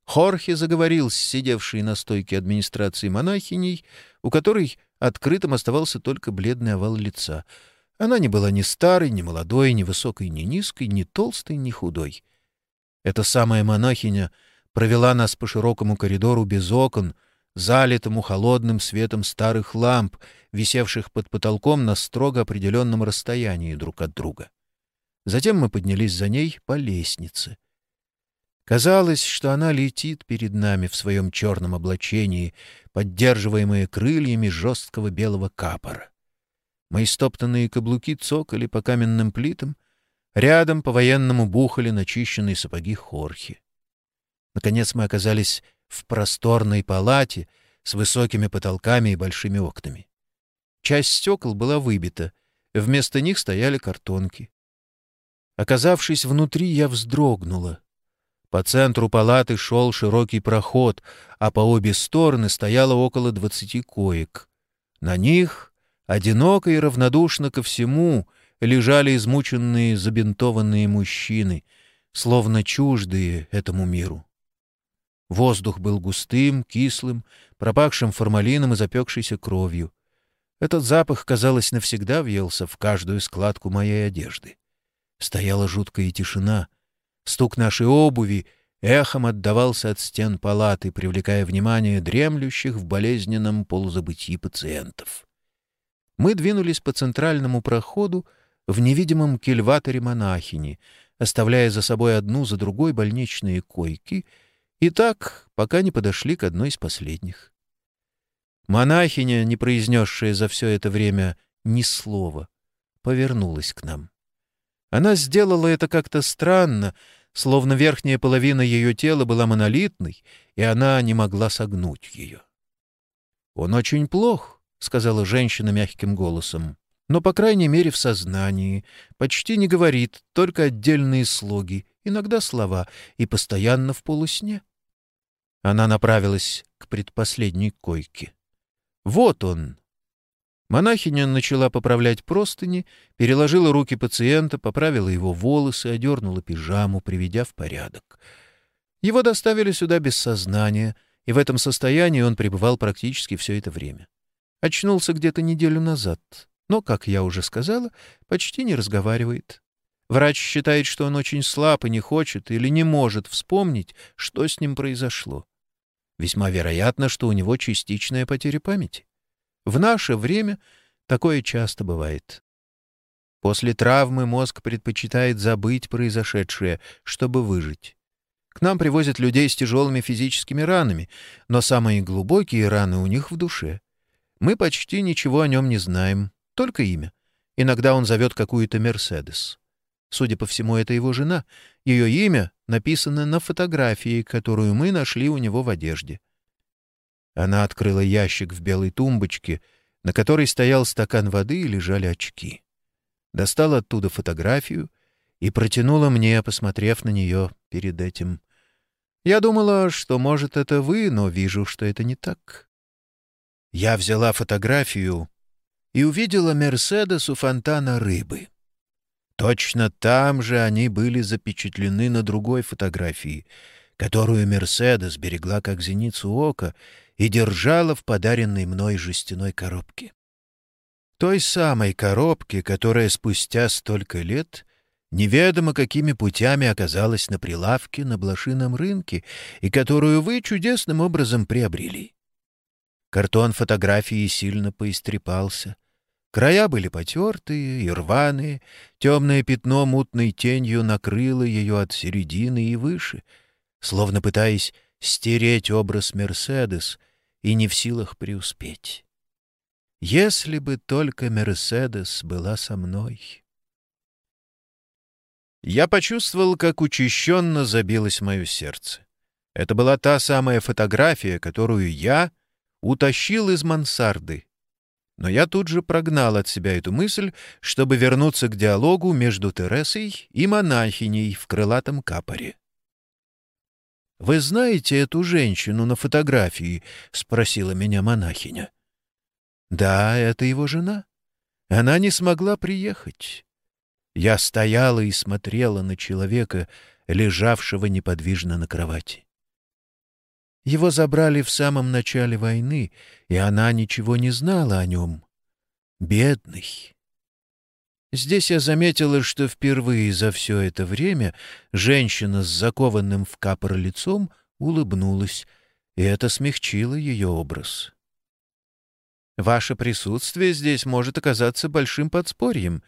Хорхе заговорил с сидевшей на стойке администрации монахиней, у которой открытым оставался только бледный овал лица. Она не была ни старой, ни молодой, ни высокой, ни низкой, ни толстой, ни худой. Эта самая монахиня провела нас по широкому коридору без окон, залитому холодным светом старых ламп, висевших под потолком на строго определенном расстоянии друг от друга. Затем мы поднялись за ней по лестнице. Казалось, что она летит перед нами в своем черном облачении, поддерживаемая крыльями жесткого белого капора. Мои стоптанные каблуки цокали по каменным плитам, рядом по-военному бухали начищенные сапоги хорхи. Наконец мы оказались в просторной палате с высокими потолками и большими окнами. Часть стекол была выбита, вместо них стояли картонки. Оказавшись внутри, я вздрогнула. По центру палаты шел широкий проход, а по обе стороны стояло около двадцати коек. На них, одиноко и равнодушно ко всему, лежали измученные забинтованные мужчины, словно чуждые этому миру. Воздух был густым, кислым, пропахшим формалином и запекшейся кровью. Этот запах, казалось, навсегда въелся в каждую складку моей одежды. Стояла жуткая тишина. Стук нашей обуви эхом отдавался от стен палаты, привлекая внимание дремлющих в болезненном полузабытии пациентов. Мы двинулись по центральному проходу в невидимом кельваторе монахини, оставляя за собой одну за другой больничные койки — и так, пока не подошли к одной из последних. Монахиня, не произнесшая за все это время ни слова, повернулась к нам. Она сделала это как-то странно, словно верхняя половина ее тела была монолитной, и она не могла согнуть ее. «Он очень плох», — сказала женщина мягким голосом, «но, по крайней мере, в сознании. Почти не говорит, только отдельные слоги, иногда слова, и постоянно в полусне. Она направилась к предпоследней койке. «Вот он!» Монахиня начала поправлять простыни, переложила руки пациента, поправила его волосы, одернула пижаму, приведя в порядок. Его доставили сюда без сознания, и в этом состоянии он пребывал практически все это время. Очнулся где-то неделю назад, но, как я уже сказала, почти не разговаривает. Врач считает, что он очень слаб и не хочет или не может вспомнить, что с ним произошло. Весьма вероятно, что у него частичная потеря памяти. В наше время такое часто бывает. После травмы мозг предпочитает забыть произошедшее, чтобы выжить. К нам привозят людей с тяжелыми физическими ранами, но самые глубокие раны у них в душе. Мы почти ничего о нем не знаем, только имя. Иногда он зовет какую-то «Мерседес». Судя по всему, это его жена. Ее имя написано на фотографии, которую мы нашли у него в одежде. Она открыла ящик в белой тумбочке, на которой стоял стакан воды и лежали очки. Достала оттуда фотографию и протянула мне, посмотрев на нее перед этим. Я думала, что, может, это вы, но вижу, что это не так. Я взяла фотографию и увидела «Мерседес» у фонтана рыбы. Точно там же они были запечатлены на другой фотографии, которую Мерседес берегла как зеницу ока и держала в подаренной мной жестяной коробке. Той самой коробке, которая спустя столько лет неведомо какими путями оказалась на прилавке на блошином рынке и которую вы чудесным образом приобрели. Картон фотографии сильно поистрепался — Края были потертые и рваные, темное пятно мутной тенью накрыло ее от середины и выше, словно пытаясь стереть образ Мерседес и не в силах преуспеть. Если бы только Мерседес была со мной. Я почувствовал, как учащенно забилось мое сердце. Это была та самая фотография, которую я утащил из мансарды. Но я тут же прогнал от себя эту мысль, чтобы вернуться к диалогу между Тересой и монахиней в крылатом капоре. «Вы знаете эту женщину на фотографии?» — спросила меня монахиня. «Да, это его жена. Она не смогла приехать. Я стояла и смотрела на человека, лежавшего неподвижно на кровати. Его забрали в самом начале войны, и она ничего не знала о нем. Бедный. Здесь я заметила, что впервые за все это время женщина с закованным в капор лицом улыбнулась, и это смягчило ее образ. «Ваше присутствие здесь может оказаться большим подспорьем»,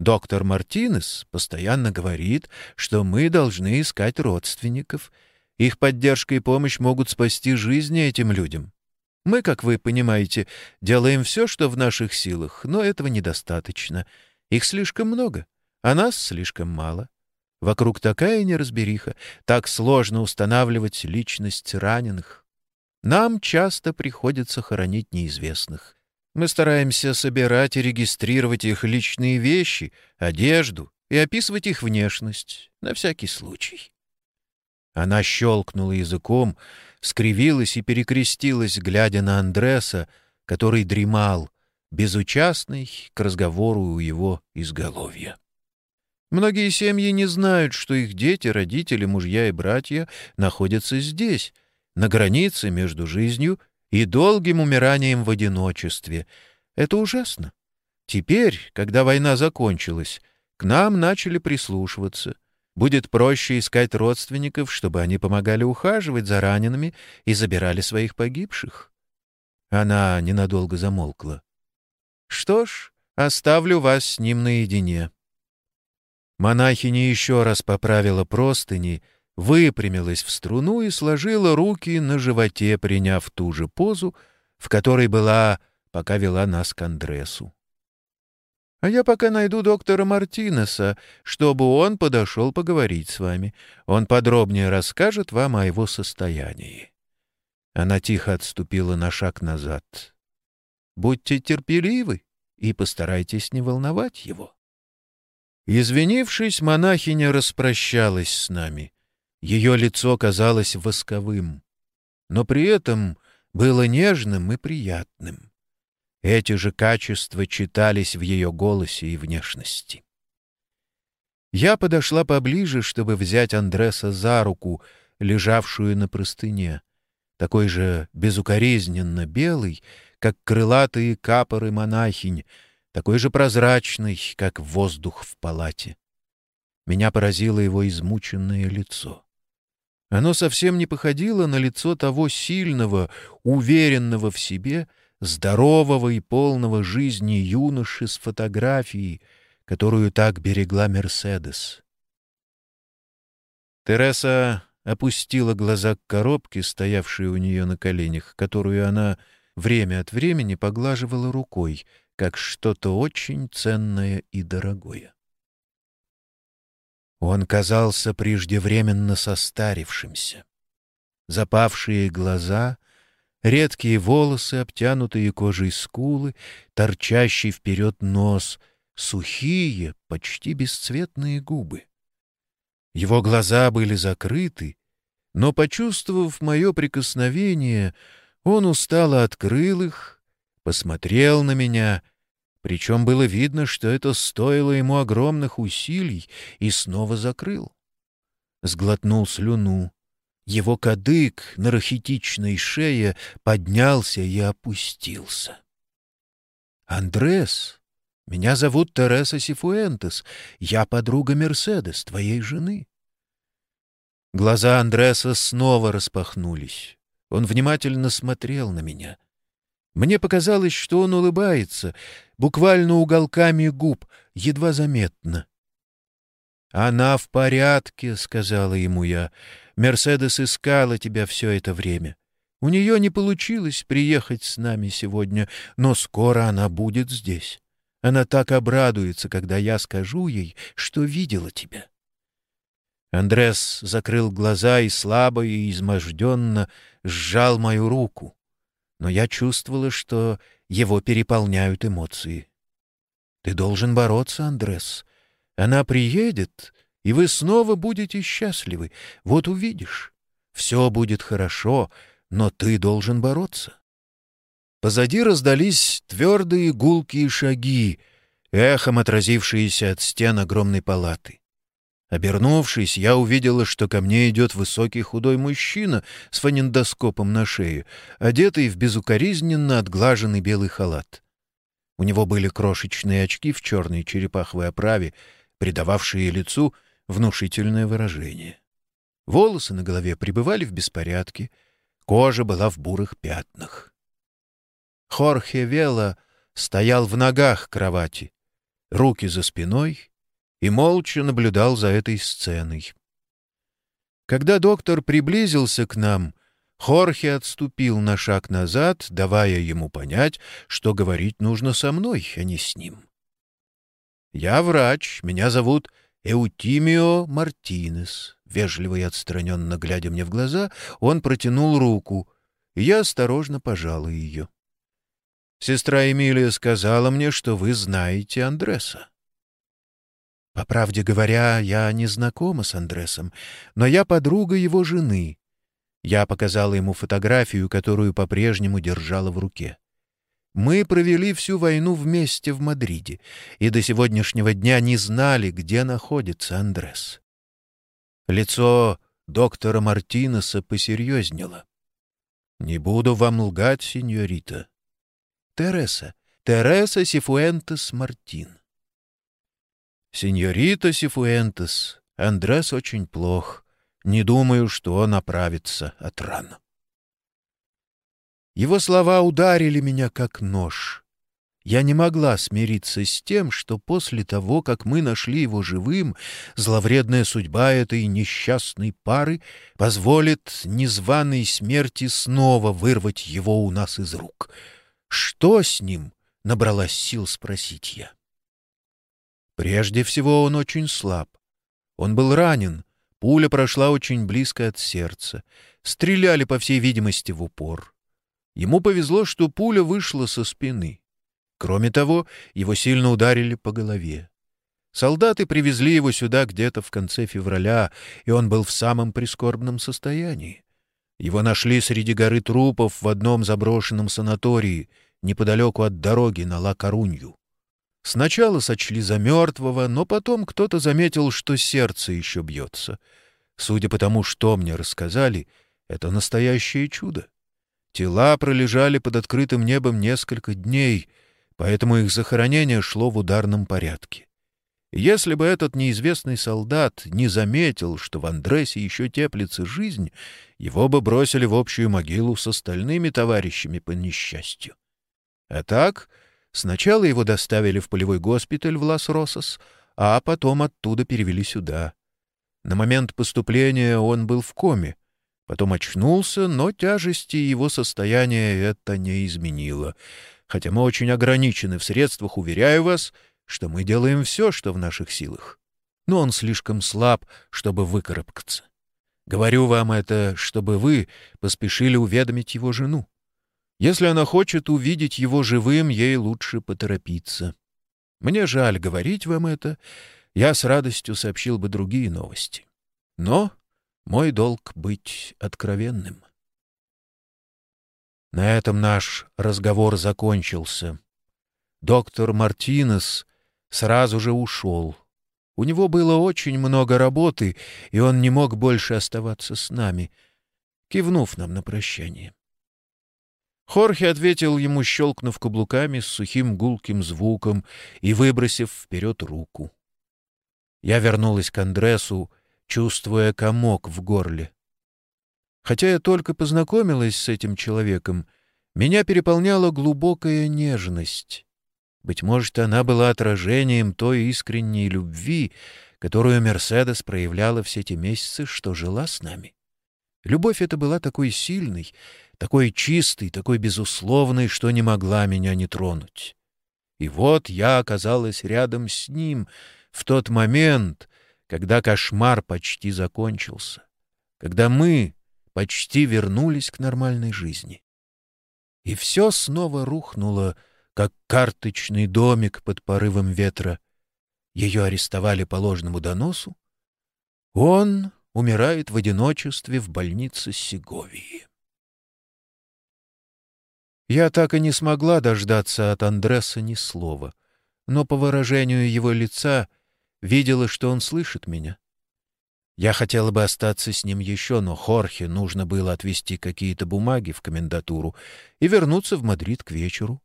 Доктор Мартинес постоянно говорит, что мы должны искать родственников. Их поддержка и помощь могут спасти жизни этим людям. Мы, как вы понимаете, делаем все, что в наших силах, но этого недостаточно. Их слишком много, а нас слишком мало. Вокруг такая неразбериха, так сложно устанавливать личность раненых. Нам часто приходится хоронить неизвестных. Мы стараемся собирать и регистрировать их личные вещи, одежду и описывать их внешность, на всякий случай. Она щелкнула языком, скривилась и перекрестилась, глядя на Андреса, который дремал, безучастный к разговору у его изголовья. Многие семьи не знают, что их дети, родители, мужья и братья находятся здесь, на границе между жизнью и долгим умиранием в одиночестве. Это ужасно. Теперь, когда война закончилась, к нам начали прислушиваться. Будет проще искать родственников, чтобы они помогали ухаживать за ранеными и забирали своих погибших. Она ненадолго замолкла. «Что ж, оставлю вас с ним наедине». Монахиня еще раз поправила простыни выпрямилась в струну и сложила руки на животе, приняв ту же позу, в которой была, пока вела нас к Андресу. «А я пока найду доктора Мартинеса, чтобы он подошел поговорить с вами. Он подробнее расскажет вам о его состоянии». Она тихо отступила на шаг назад. «Будьте терпеливы и постарайтесь не волновать его». Извинившись, монахиня распрощалась с нами — ее лицо казалось восковым, но при этом было нежным и приятным. Эти же качества читались в ее голосе и внешности. Я подошла поближе, чтобы взять Андреса за руку, лежавшую на простыне, такой же безукоризненно белый, как крылатые капоры монахинь, такой же прозрачный, как воздух в палате. Меня поразило его измученное лицо. Оно совсем не походило на лицо того сильного, уверенного в себе, здорового и полного жизни юноши с фотографией, которую так берегла Мерседес. Тереса опустила глаза к коробке, стоявшей у нее на коленях, которую она время от времени поглаживала рукой, как что-то очень ценное и дорогое. Он казался преждевременно состарившимся. Запавшие глаза, редкие волосы, обтянутые кожей скулы, торчащий вперед нос, сухие, почти бесцветные губы. Его глаза были закрыты, но, почувствовав мое прикосновение, он устало открыл их, посмотрел на меня причем было видно, что это стоило ему огромных усилий, и снова закрыл. Сглотнул слюну. Его кадык на рахитичной шее поднялся и опустился. «Андрес, меня зовут Тереса Сифуэнтес. Я подруга Мерседес, твоей жены». Глаза Андреса снова распахнулись. Он внимательно смотрел на меня. Мне показалось, что он улыбается, буквально уголками губ, едва заметно. «Она в порядке», — сказала ему я. «Мерседес искала тебя все это время. У нее не получилось приехать с нами сегодня, но скоро она будет здесь. Она так обрадуется, когда я скажу ей, что видела тебя». Андрес закрыл глаза и слабо и изможденно сжал мою руку. но я чувствовала, что его переполняют эмоции. Ты должен бороться, Андрес. Она приедет, и вы снова будете счастливы. Вот увидишь. Все будет хорошо, но ты должен бороться. Позади раздались твердые гулкие шаги, эхом отразившиеся от стен огромной палаты. Обернувшись, я увидела, что ко мне идет высокий худой мужчина с фонендоскопом на шее, одетый в безукоризненно отглаженный белый халат. У него были крошечные очки в черной черепаховой оправе, придававшие лицу внушительное выражение. Волосы на голове пребывали в беспорядке, кожа была в бурых пятнах. Хорхе Вела стоял в ногах кровати, руки за спиной и молча наблюдал за этой сценой. Когда доктор приблизился к нам, Хорхе отступил на шаг назад, давая ему понять, что говорить нужно со мной, а не с ним. «Я врач, меня зовут Эутимио Мартинес», — вежливо и отстраненно глядя мне в глаза, он протянул руку, и я осторожно пожала ее. «Сестра Эмилия сказала мне, что вы знаете Андреса». «По правде говоря, я не знакома с Андресом, но я подруга его жены». Я показала ему фотографию, которую по-прежнему держала в руке. Мы провели всю войну вместе в Мадриде и до сегодняшнего дня не знали, где находится Андрес. Лицо доктора Мартинеса посерьезнело. «Не буду вам лгать, сеньорита. Тереса, Тереса Сифуэнтес Мартин». «Сеньорита Сифуэнтес, Андрес очень плох. Не думаю, что он оправится от ран». Его слова ударили меня как нож. Я не могла смириться с тем, что после того, как мы нашли его живым, зловредная судьба этой несчастной пары позволит незваной смерти снова вырвать его у нас из рук. Что с ним? — набралась сил спросить я. Прежде всего он очень слаб. Он был ранен, пуля прошла очень близко от сердца. Стреляли, по всей видимости, в упор. Ему повезло, что пуля вышла со спины. Кроме того, его сильно ударили по голове. Солдаты привезли его сюда где-то в конце февраля, и он был в самом прискорбном состоянии. Его нашли среди горы трупов в одном заброшенном санатории, неподалеку от дороги на Ла-Корунью. Сначала сочли за мертвого, но потом кто-то заметил, что сердце еще бьется. Судя по тому, что мне рассказали, это настоящее чудо. Тела пролежали под открытым небом несколько дней, поэтому их захоронение шло в ударном порядке. Если бы этот неизвестный солдат не заметил, что в Андресе еще теплится жизнь, его бы бросили в общую могилу с остальными товарищами по несчастью. А так, сначала его доставили в полевой госпиталь в Лас-Росос, а потом оттуда перевели сюда. На момент поступления он был в коме, Потом очнулся, но тяжести его состояния это не изменило. Хотя мы очень ограничены в средствах, уверяю вас, что мы делаем все, что в наших силах. Но он слишком слаб, чтобы выкарабкаться. Говорю вам это, чтобы вы поспешили уведомить его жену. Если она хочет увидеть его живым, ей лучше поторопиться. Мне жаль говорить вам это, я с радостью сообщил бы другие новости. Но мой долг — быть откровенным. На этом наш разговор закончился. Доктор Мартинес сразу же ушел. У него было очень много работы, и он не мог больше оставаться с нами, кивнув нам на прощание. Хорхе ответил ему, щелкнув каблуками с сухим гулким звуком и выбросив вперед руку. Я вернулась к Андресу, чувствуя комок в горле. Хотя я только познакомилась с этим человеком, меня переполняла глубокая нежность. Быть может, она была отражением той искренней любви, которую Мерседес проявляла все те месяцы, что жила с нами. Любовь эта была такой сильной, такой чистой, такой безусловной, что не могла меня не тронуть. И вот я оказалась рядом с ним в тот момент, когда кошмар почти закончился, когда мы почти вернулись к нормальной жизни. и все снова рухнуло, как карточный домик под порывом ветра. Ее арестовали по ложному доносу. Он умирает в одиночестве в больнице Сеговии. Я так и не смогла дождаться от Андреса ни слова, но по выражению его лица видела, что он слышит меня. Я хотела бы остаться с ним еще, но Хорхе нужно было отвезти какие-то бумаги в комендатуру и вернуться в Мадрид к вечеру.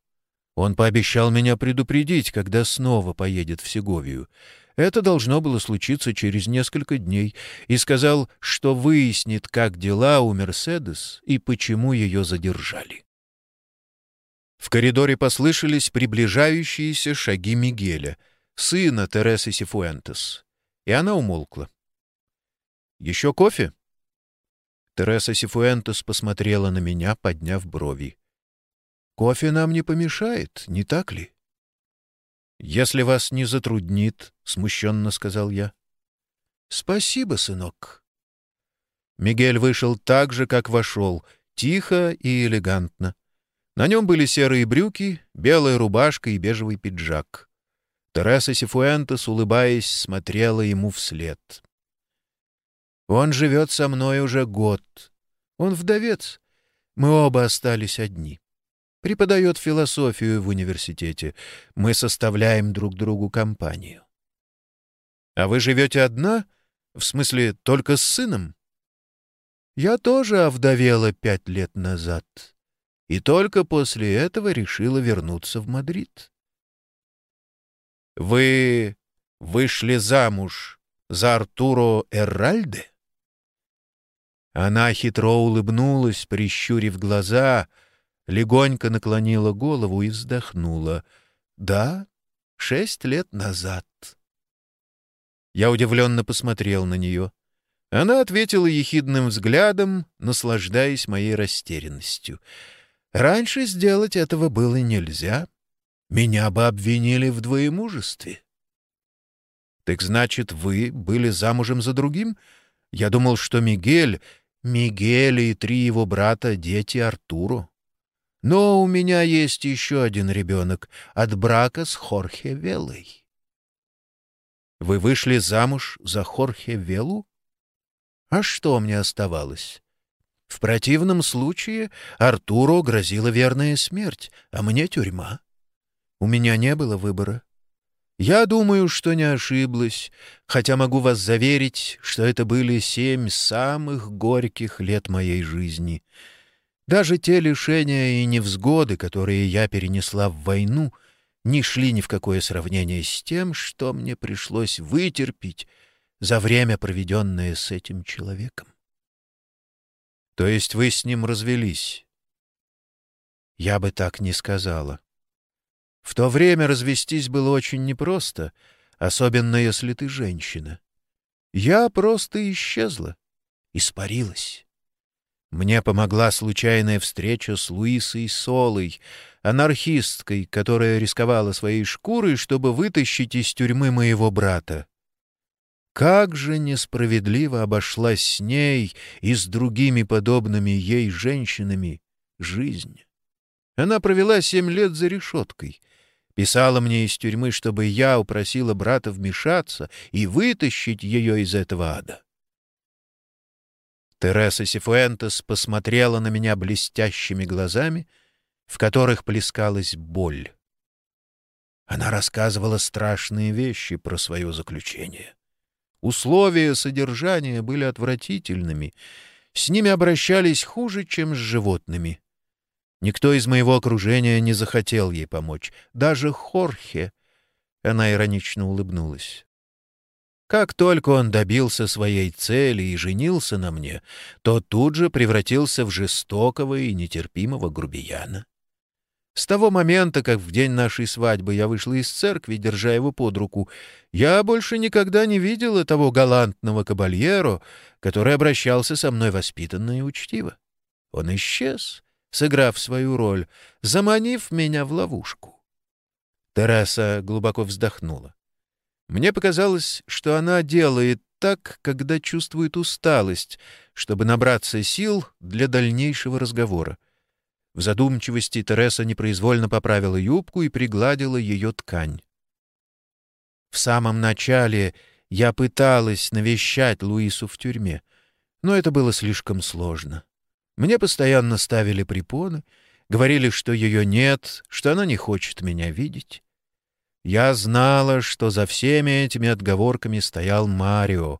Он пообещал меня предупредить, когда снова поедет в Сеговию. Это должно было случиться через несколько дней, и сказал, что выяснит, как дела у Мерседес и почему ее задержали. В коридоре послышались приближающиеся шаги Мигеля, сына Тересы Сифуэнтес, и она умолкла. «Еще кофе?» Тереса Сифуэнтес посмотрела на меня, подняв брови. «Кофе нам не помешает, не так ли?» «Если вас не затруднит», — смущенно сказал я. «Спасибо, сынок». Мигель вышел так же, как вошел, тихо и элегантно. На нем были серые брюки, белая рубашка и бежевый пиджак. Тереса Сифуэнтес, улыбаясь, смотрела ему вслед. Он живет со мной уже год. Он вдовец. Мы оба остались одни. Преподает философию в университете. Мы составляем друг другу компанию. А вы живете одна? В смысле, только с сыном? Я тоже овдовела пять лет назад. И только после этого решила вернуться в Мадрид. Вы вышли замуж за Артуро Эрральде? Она хитро улыбнулась, прищурив глаза, легонько наклонила голову и вздохнула. «Да, шесть лет назад». Я удивленно посмотрел на нее. Она ответила ехидным взглядом, наслаждаясь моей растерянностью. «Раньше сделать этого было нельзя. Меня бы обвинили в двоемужестве». «Так значит, вы были замужем за другим?» Я думал, что Мигель Мигель и три его брата — дети Артуру. Но у меня есть еще один ребенок от брака с Хорхе Велой. Вы вышли замуж за Хорхе Велу? А что мне оставалось? В противном случае Артуру грозила верная смерть, а мне тюрьма. У меня не было выбора. Я думаю, что не ошиблась, хотя могу вас заверить, что это были семь самых горьких лет моей жизни. Даже те лишения и невзгоды, которые я перенесла в войну, не шли ни в какое сравнение с тем, что мне пришлось вытерпеть за время, проведенное с этим человеком. То есть вы с ним развелись? Я бы так не сказала. В то время развестись было очень непросто, особенно если ты женщина. Я просто исчезла, испарилась. Мне помогла случайная встреча с Луисой Солой, анархисткой, которая рисковала своей шкурой, чтобы вытащить из тюрьмы моего брата. Как же несправедливо обошлась с ней и с другими подобными ей женщинами жизнь. Она провела семь лет за решеткой, Писала мне из тюрьмы, чтобы я упросила брата вмешаться и вытащить ее из этого ада. Тереса Сифуэнтес посмотрела на меня блестящими глазами, в которых плескалась боль. Она рассказывала страшные вещи про свое заключение. Условия содержания были отвратительными, с ними обращались хуже, чем с животными. Никто из моего окружения не захотел ей помочь. Даже Хорхе. Она иронично улыбнулась. Как только он добился своей цели и женился на мне, то тут же превратился в жестокого и нетерпимого грубияна. С того момента, как в день нашей свадьбы я вышла из церкви, держа его под руку, я больше никогда не видела того галантного кабальеро, который обращался со мной воспитанно и учтиво. Он исчез, сыграв свою роль, заманив меня в ловушку. Тераса глубоко вздохнула. Мне показалось, что она делает так, когда чувствует усталость, чтобы набраться сил для дальнейшего разговора. В задумчивости Тереса непроизвольно поправила юбку и пригладила ее ткань. В самом начале я пыталась навещать Луису в тюрьме, но это было слишком сложно. Мне постоянно ставили препоны, говорили, что ее нет, что она не хочет меня видеть. Я знала, что за всеми этими отговорками стоял Марио,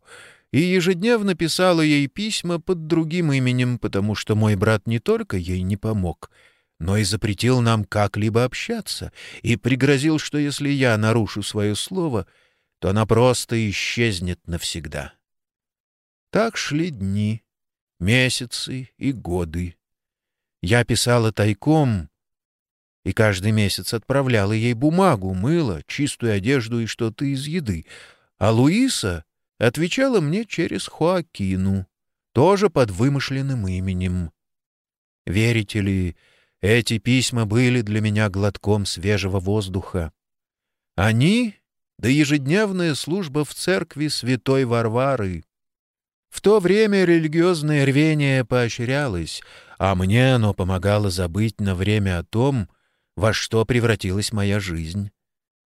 и ежедневно писала ей письма под другим именем, потому что мой брат не только ей не помог, но и запретил нам как-либо общаться и пригрозил, что если я нарушу свое слово, то она просто исчезнет навсегда. Так шли дни, месяцы и годы. Я писала тайком, и каждый месяц отправляла ей бумагу, мыло, чистую одежду и что-то из еды, а Луиса отвечала мне через Хоакину, тоже под вымышленным именем. Верите ли, эти письма были для меня глотком свежего воздуха. Они — да ежедневная служба в церкви святой Варвары. В то время религиозное рвение поощрялось, а мне оно помогало забыть на время о том, во что превратилась моя жизнь,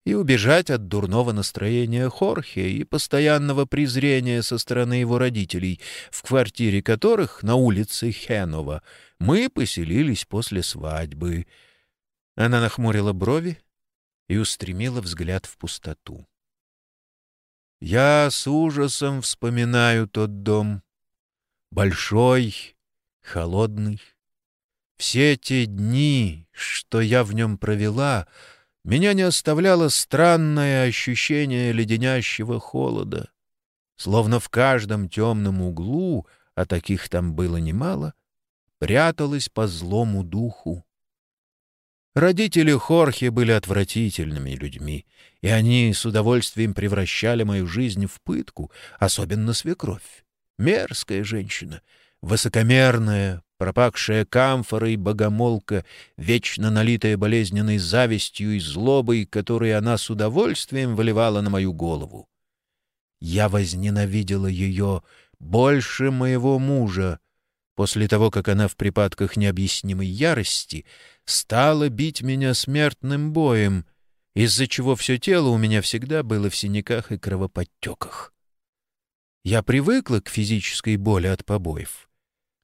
и убежать от дурного настроения Хорхе и постоянного презрения со стороны его родителей, в квартире которых на улице Хенова мы поселились после свадьбы. Она нахмурила брови и устремила взгляд в пустоту. Я с ужасом вспоминаю тот дом. Большой, холодный. Все те дни, что я в нем провела, меня не оставляло странное ощущение леденящего холода. Словно в каждом темном углу, а таких там было немало, пряталась по злому духу. Родители Хорхе были отвратительными людьми, и они с удовольствием превращали мою жизнь в пытку, особенно свекровь. Мерзкая женщина, высокомерная, пропахшая камфорой богомолка, вечно налитая болезненной завистью и злобой, которые она с удовольствием выливала на мою голову. Я возненавидела ее больше моего мужа, после того, как она в припадках необъяснимой ярости стала бить меня смертным боем, из-за чего все тело у меня всегда было в синяках и кровоподтеках. Я привыкла к физической боли от побоев,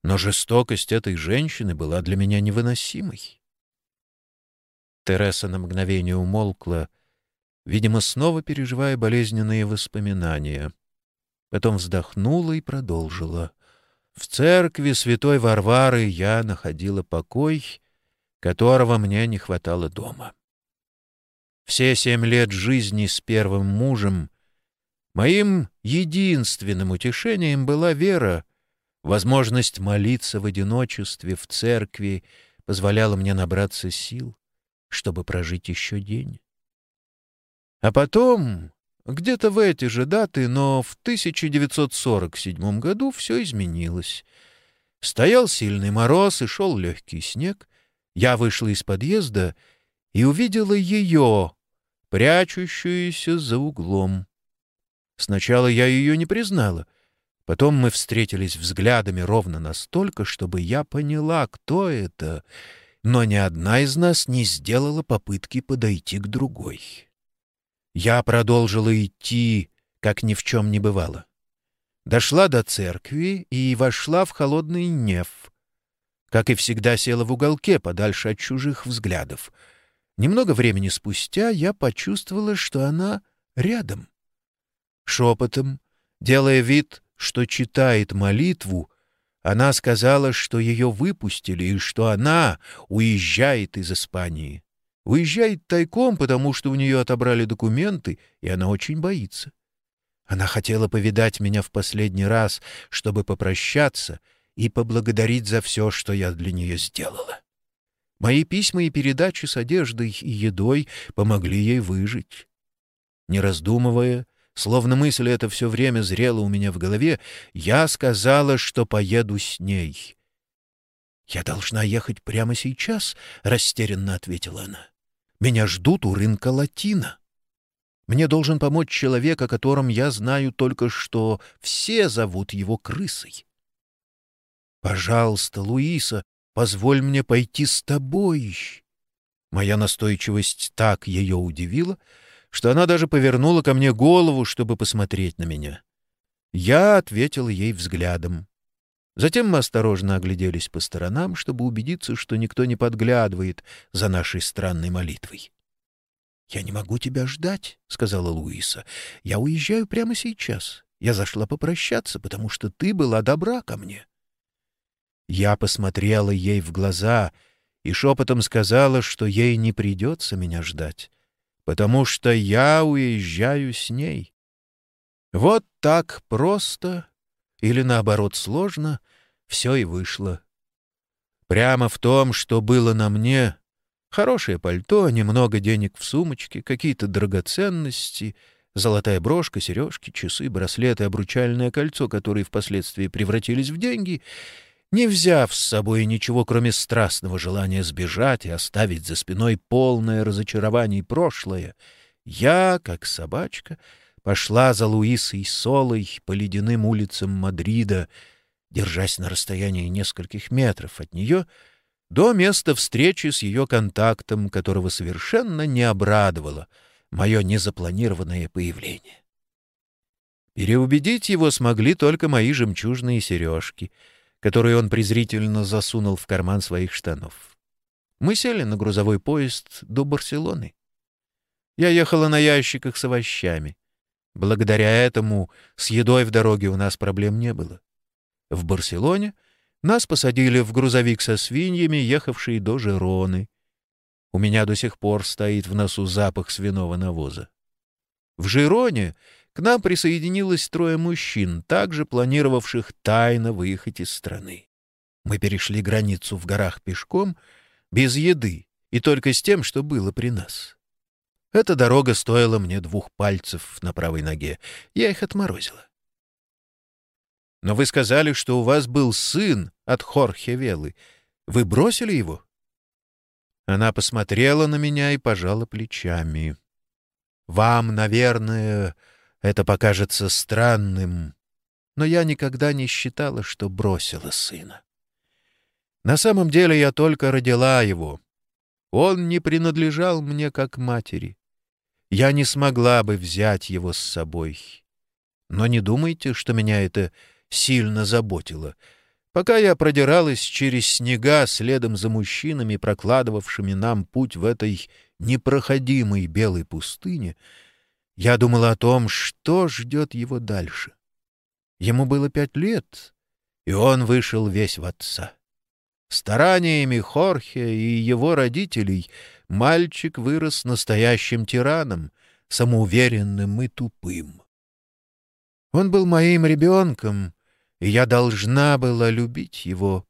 но жестокость этой женщины была для меня невыносимой. Тереса на мгновение умолкла, видимо, снова переживая болезненные воспоминания. Потом вздохнула и продолжила. В церкви святой Варвары я находила покой, которого мне не хватало дома. Все семь лет жизни с первым мужем моим единственным утешением была вера, возможность молиться в одиночестве в церкви позволяла мне набраться сил, чтобы прожить еще день. А потом где-то в эти же даты, но в 1947 году все изменилось. Стоял сильный мороз и шел легкий снег. Я вышла из подъезда и увидела ее, прячущуюся за углом. Сначала я ее не признала. Потом мы встретились взглядами ровно настолько, чтобы я поняла, кто это, но ни одна из нас не сделала попытки подойти к другой. Я продолжила идти, как ни в чем не бывало. Дошла до церкви и вошла в холодный неф. Как и всегда, села в уголке, подальше от чужих взглядов. Немного времени спустя я почувствовала, что она рядом. Шепотом, делая вид, что читает молитву, она сказала, что ее выпустили и что она уезжает из Испании. Уезжает тайком, потому что у нее отобрали документы, и она очень боится. Она хотела повидать меня в последний раз, чтобы попрощаться и поблагодарить за все, что я для нее сделала. Мои письма и передачи с одеждой и едой помогли ей выжить. Не раздумывая, словно мысль эта все время зрела у меня в голове, я сказала, что поеду с ней. «Я должна ехать прямо сейчас», — растерянно ответила она. Меня ждут у рынка Латина. Мне должен помочь человек, о котором я знаю только что все зовут его крысой. Пожалуйста, Луиса, позволь мне пойти с тобой». Моя настойчивость так ее удивила, что она даже повернула ко мне голову, чтобы посмотреть на меня. Я ответил ей взглядом. Затем мы осторожно огляделись по сторонам, чтобы убедиться, что никто не подглядывает за нашей странной молитвой. «Я не могу тебя ждать», — сказала Луиса. «Я уезжаю прямо сейчас. Я зашла попрощаться, потому что ты была добра ко мне». Я посмотрела ей в глаза и шепотом сказала, что ей не придется меня ждать, потому что я уезжаю с ней. Вот так просто или, наоборот, сложно все и вышло. Прямо в том, что было на мне, хорошее пальто, немного денег в сумочке, какие-то драгоценности, золотая брошка, сережки, часы, браслеты, обручальное кольцо, которые впоследствии превратились в деньги — не взяв с собой ничего, кроме страстного желания сбежать и оставить за спиной полное разочарование прошлое, я, как собачка, пошла за Луисой Солой по ледяным улицам Мадрида, держась на расстоянии нескольких метров от нее, до места встречи с ее контактом, которого совершенно не обрадовало мое незапланированное появление. Переубедить его смогли только мои жемчужные сережки — которые он презрительно засунул в карман своих штанов. Мы сели на грузовой поезд до Барселоны. Я ехала на ящиках с овощами. Благодаря этому с едой в дороге у нас проблем не было. В Барселоне нас посадили в грузовик со свиньями, ехавший до Жероны. У меня до сих пор стоит в носу запах свиного навоза. В Жироне к нам присоединилось трое мужчин, также планировавших тайно выехать из страны. Мы перешли границу в горах пешком, без еды и только с тем, что было при нас. Эта дорога стоила мне двух пальцев на правой ноге. Я их отморозила. Но вы сказали, что у вас был сын от Хорхе Велы. Вы бросили его? Она посмотрела на меня и пожала плечами. Вам, наверное, это покажется странным, но я никогда не считала, что бросила сына. На самом деле я только родила его. Он не принадлежал мне как матери. Я не смогла бы взять его с собой. Но не думайте, что меня это сильно заботило. Пока я продиралась через снега следом за мужчинами, прокладывавшими нам путь в этой непроходимой белой пустыне, я думала о том, что ждет его дальше. Ему было пять лет, и он вышел весь в отца. Стараниями Хорхе и его родителей мальчик вырос настоящим тираном, самоуверенным и тупым. Он был моим ребенком, и я должна была любить его.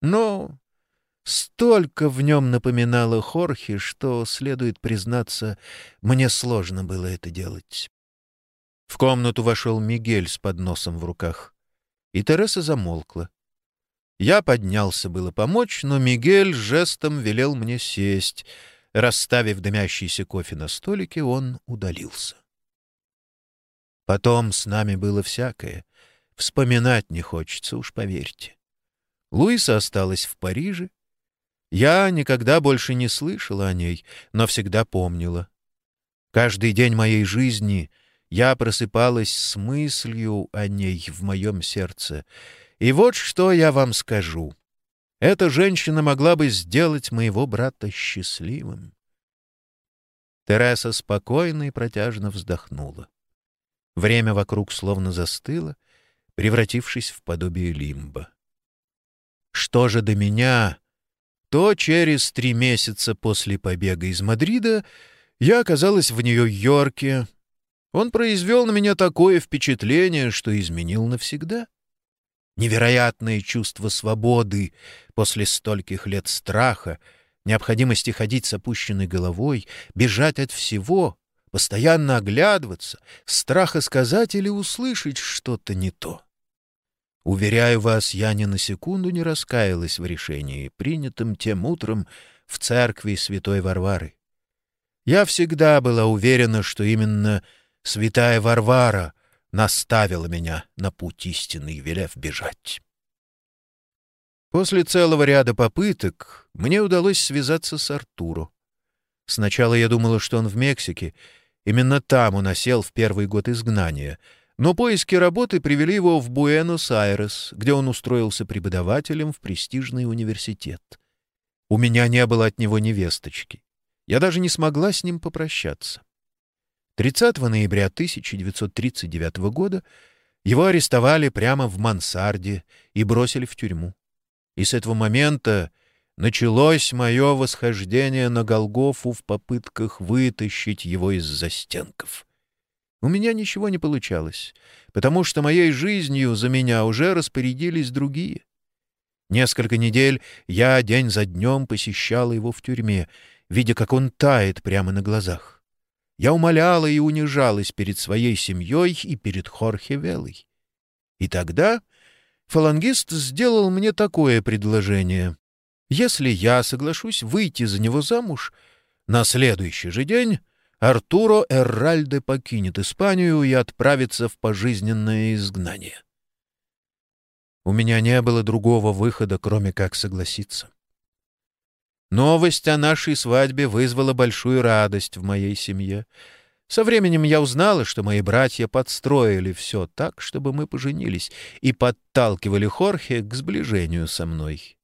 Но Столько в нем напоминало Хорхе, что, следует признаться, мне сложно было это делать. В комнату вошел Мигель с подносом в руках, и Тереса замолкла. Я поднялся было помочь, но Мигель жестом велел мне сесть. Расставив дымящийся кофе на столике, он удалился. Потом с нами было всякое. Вспоминать не хочется, уж поверьте. Луиса осталась в Париже, я никогда больше не слышала о ней, но всегда помнила. Каждый день моей жизни я просыпалась с мыслью о ней в моем сердце. И вот что я вам скажу. Эта женщина могла бы сделать моего брата счастливым. Тереса спокойно и протяжно вздохнула. Время вокруг словно застыло, превратившись в подобие лимба. Что же до меня, то через три месяца после побега из Мадрида я оказалась в Нью-Йорке. Он произвел на меня такое впечатление, что изменил навсегда. Невероятное чувство свободы после стольких лет страха, необходимости ходить с опущенной головой, бежать от всего, постоянно оглядываться, страха сказать или услышать что-то не то. Уверяю вас, я ни на секунду не раскаялась в решении, принятом тем утром в церкви святой Варвары. Я всегда была уверена, что именно святая Варвара наставила меня на путь истинный, велев бежать. После целого ряда попыток мне удалось связаться с Артуро. Сначала я думала, что он в Мексике. Именно там он осел в первый год изгнания. Но поиски работы привели его в Буэнос-Айрес, где он устроился преподавателем в престижный университет. У меня не было от него невесточки. Я даже не смогла с ним попрощаться. 30 ноября 1939 года его арестовали прямо в мансарде и бросили в тюрьму. И с этого момента началось мое восхождение на Голгофу в попытках вытащить его из застенков. У меня ничего не получалось, потому что моей жизнью за меня уже распорядились другие. Несколько недель я день за днем посещала его в тюрьме, видя, как он тает прямо на глазах. Я умоляла и унижалась перед своей семьей и перед Хорхе Велой. И тогда фалангист сделал мне такое предложение. Если я соглашусь выйти за него замуж, на следующий же день Артуро Эрральде покинет Испанию и отправится в пожизненное изгнание. У меня не было другого выхода, кроме как согласиться. Новость о нашей свадьбе вызвала большую радость в моей семье. Со временем я узнала, что мои братья подстроили все так, чтобы мы поженились, и подталкивали Хорхе к сближению со мной.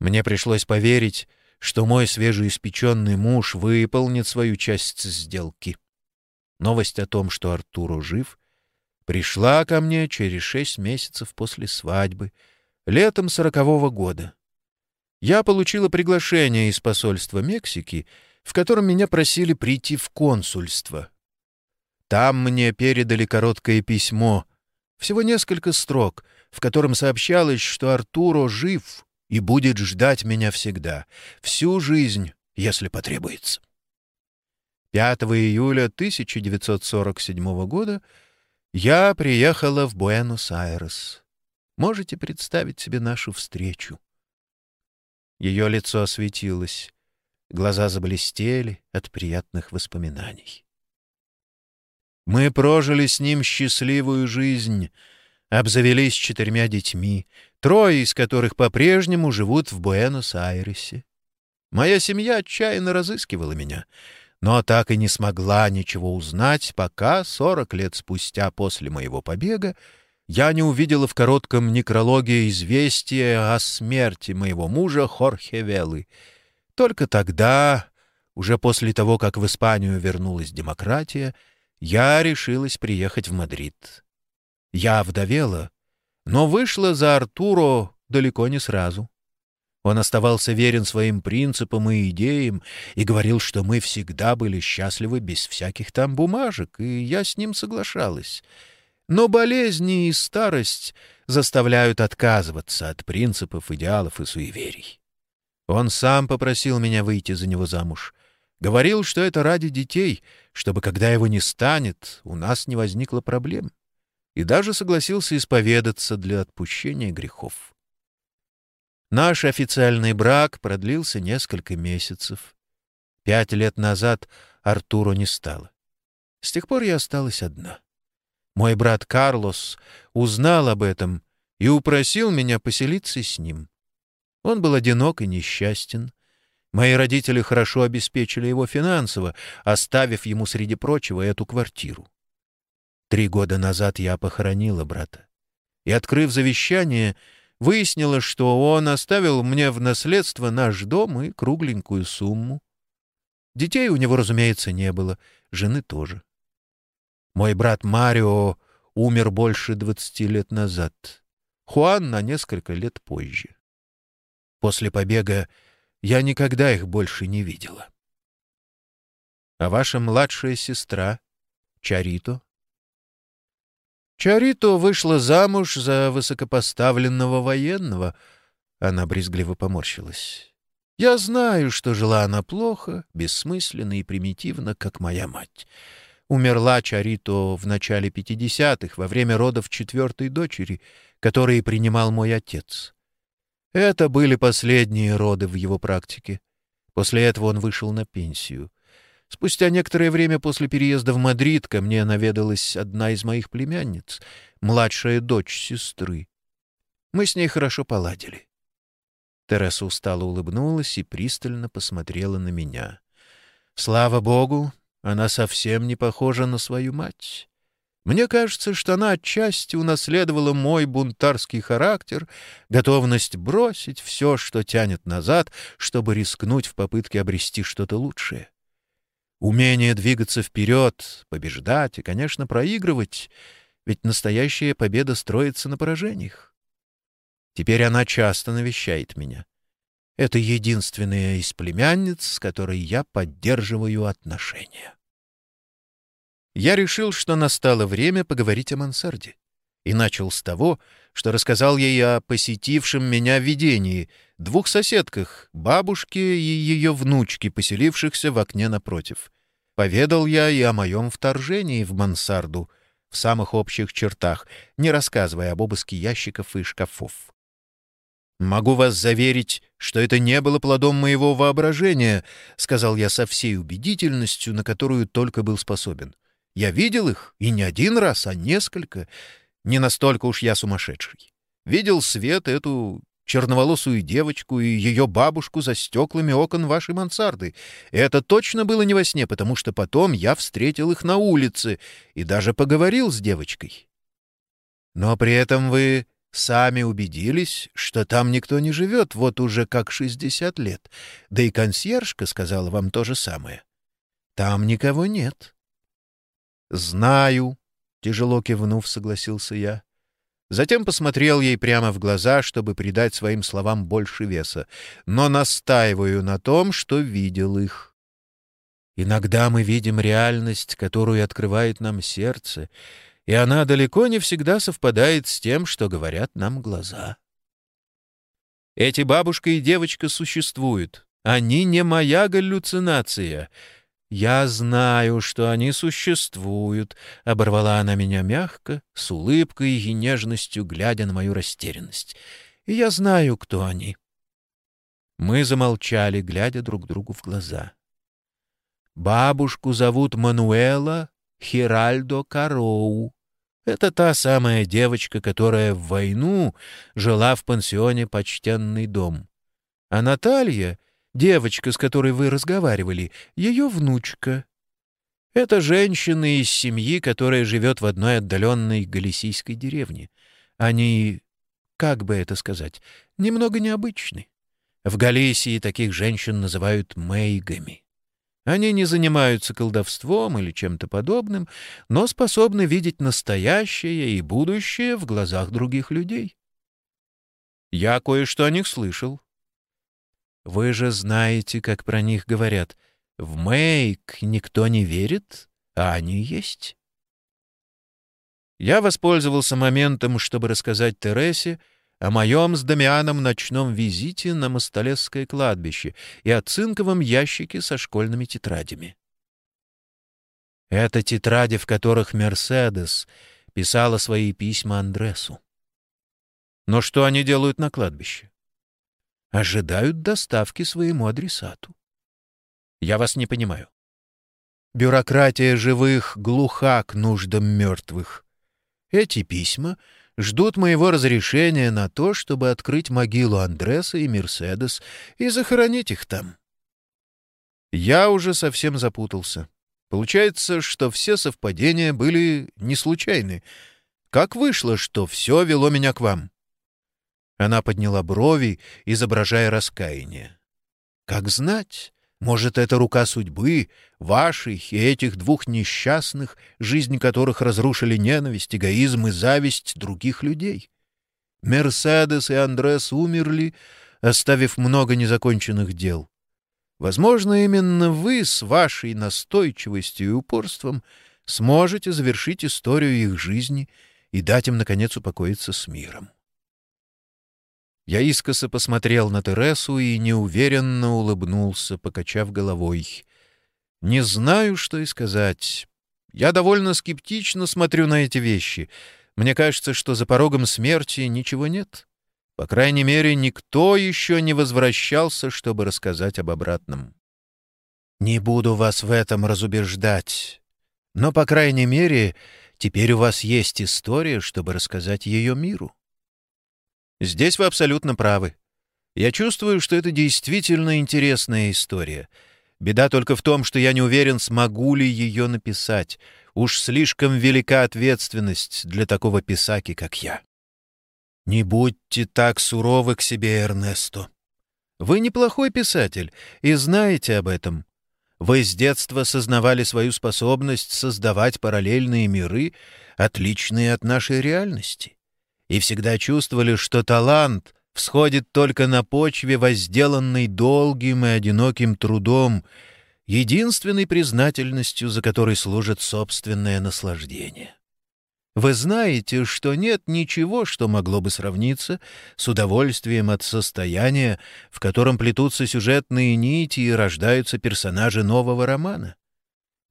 Мне пришлось поверить, что мой свежеиспеченный муж выполнит свою часть сделки. Новость о том, что Артуру жив, пришла ко мне через шесть месяцев после свадьбы, летом сорокового года. Я получила приглашение из посольства Мексики, в котором меня просили прийти в консульство. Там мне передали короткое письмо, всего несколько строк, в котором сообщалось, что Артуро жив и будет ждать меня всегда, всю жизнь, если потребуется. 5 июля 1947 года я приехала в Буэнос-Айрес. Можете представить себе нашу встречу? Ее лицо осветилось, глаза заблестели от приятных воспоминаний. Мы прожили с ним счастливую жизнь, обзавелись четырьмя детьми, трое из которых по-прежнему живут в Буэнос-Айресе. Моя семья отчаянно разыскивала меня — но так и не смогла ничего узнать, пока, сорок лет спустя после моего побега, я не увидела в коротком некрологе известие о смерти моего мужа Хорхе Велы. Только тогда, уже после того, как в Испанию вернулась демократия, я решилась приехать в Мадрид. Я вдовела, но вышла за Артуро далеко не сразу. Он оставался верен своим принципам и идеям и говорил, что мы всегда были счастливы без всяких там бумажек, и я с ним соглашалась. Но болезни и старость заставляют отказываться от принципов, идеалов и суеверий. Он сам попросил меня выйти за него замуж. Говорил, что это ради детей, чтобы, когда его не станет, у нас не возникло проблем. И даже согласился исповедаться для отпущения грехов. Наш официальный брак продлился несколько месяцев. Пять лет назад Артуру не стало. С тех пор я осталась одна. Мой брат Карлос узнал об этом и упросил меня поселиться с ним. Он был одинок и несчастен. Мои родители хорошо обеспечили его финансово, оставив ему, среди прочего, эту квартиру. Три года назад я похоронила брата. И, открыв завещание, Выяснилось, что он оставил мне в наследство наш дом и кругленькую сумму. Детей у него, разумеется, не было, жены тоже. Мой брат Марио умер больше двадцати лет назад, Хуан на несколько лет позже. После побега я никогда их больше не видела. А ваша младшая сестра, Чарито, Чарито вышла замуж за высокопоставленного военного. Она брезгливо поморщилась. Я знаю, что жила она плохо, бессмысленно и примитивно, как моя мать. Умерла Чарито в начале пятидесятых, во время родов четвертой дочери, которые принимал мой отец. Это были последние роды в его практике. После этого он вышел на пенсию. Спустя некоторое время после переезда в Мадрид ко мне наведалась одна из моих племянниц, младшая дочь сестры. Мы с ней хорошо поладили. Тереса устало улыбнулась и пристально посмотрела на меня. Слава богу, она совсем не похожа на свою мать. Мне кажется, что она отчасти унаследовала мой бунтарский характер, готовность бросить все, что тянет назад, чтобы рискнуть в попытке обрести что-то лучшее. Умение двигаться вперед, побеждать и, конечно, проигрывать, ведь настоящая победа строится на поражениях. Теперь она часто навещает меня. Это единственная из племянниц, с которой я поддерживаю отношения. Я решил, что настало время поговорить о мансарде. И начал с того, что рассказал ей о посетившем меня видении, двух соседках, бабушке и ее внучке, поселившихся в окне напротив. Поведал я и о моем вторжении в мансарду, в самых общих чертах, не рассказывая об обыске ящиков и шкафов. «Могу вас заверить, что это не было плодом моего воображения», — сказал я со всей убедительностью, на которую только был способен. «Я видел их, и не один раз, а несколько. Не настолько уж я сумасшедший. Видел свет эту черноволосую девочку и ее бабушку за стеклами окон вашей мансарды. Это точно было не во сне, потому что потом я встретил их на улице и даже поговорил с девочкой. Но при этом вы Сами убедились, что там никто не живет вот уже как шестьдесят лет. Да и консьержка сказала вам то же самое. Там никого нет. «Знаю», — тяжело кивнув, согласился я. Затем посмотрел ей прямо в глаза, чтобы придать своим словам больше веса, но настаиваю на том, что видел их. Иногда мы видим реальность, которую открывает нам сердце, и она далеко не всегда совпадает с тем, что говорят нам глаза. Эти бабушка и девочка существуют. Они не моя галлюцинация. Я знаю, что они существуют, — оборвала она меня мягко, с улыбкой и нежностью, глядя на мою растерянность. И я знаю, кто они. Мы замолчали, глядя друг другу в глаза. Бабушку зовут Мануэла Хиральдо Кароу. Это та самая девочка, которая в войну жила в пансионе «Почтенный дом». А Наталья, девочка, с которой вы разговаривали, ее внучка. Это женщина из семьи, которая живет в одной отдаленной галисийской деревне. Они, как бы это сказать, немного необычны. В Галисии таких женщин называют мейгами. Они не занимаются колдовством или чем-то подобным, но способны видеть настоящее и будущее в глазах других людей. Я кое-что о них слышал. Вы же знаете, как про них говорят. В Мэйк никто не верит, а они есть. Я воспользовался моментом, чтобы рассказать Тересе, о моем с Дамианом ночном визите на Мостолесское кладбище и о цинковом ящике со школьными тетрадями. Это тетради, в которых Мерседес писала свои письма Андресу. Но что они делают на кладбище? Ожидают доставки своему адресату. Я вас не понимаю. Бюрократия живых глуха к нуждам мертвых. Эти письма — ждут моего разрешения на то, чтобы открыть могилу Андреса и Мерседес и захоронить их там. Я уже совсем запутался. Получается, что все совпадения были не случайны. Как вышло, что все вело меня к вам? Она подняла брови, изображая раскаяние. Как знать, может, это рука судьбы, вашей и этих двух несчастных, жизнь которых разрушили ненависть, эгоизм и зависть других людей. Мерседес и Андрес умерли, оставив много незаконченных дел. Возможно, именно вы с вашей настойчивостью и упорством сможете завершить историю их жизни и дать им, наконец, упокоиться с миром. Я искоса посмотрел на Тересу и неуверенно улыбнулся, покачав головой. Не знаю, что и сказать. Я довольно скептично смотрю на эти вещи. Мне кажется, что за порогом смерти ничего нет. По крайней мере, никто еще не возвращался, чтобы рассказать об обратном. Не буду вас в этом разубеждать. Но, по крайней мере, теперь у вас есть история, чтобы рассказать ее миру. Здесь вы абсолютно правы. Я чувствую, что это действительно интересная история. Беда только в том, что я не уверен, смогу ли ее написать. Уж слишком велика ответственность для такого писаки, как я. Не будьте так суровы к себе, Эрнесто. Вы неплохой писатель и знаете об этом. Вы с детства сознавали свою способность создавать параллельные миры, отличные от нашей реальности, и всегда чувствовали, что талант всходит только на почве, возделанной долгим и одиноким трудом, единственной признательностью, за которой служит собственное наслаждение. Вы знаете, что нет ничего, что могло бы сравниться с удовольствием от состояния, в котором плетутся сюжетные нити и рождаются персонажи нового романа.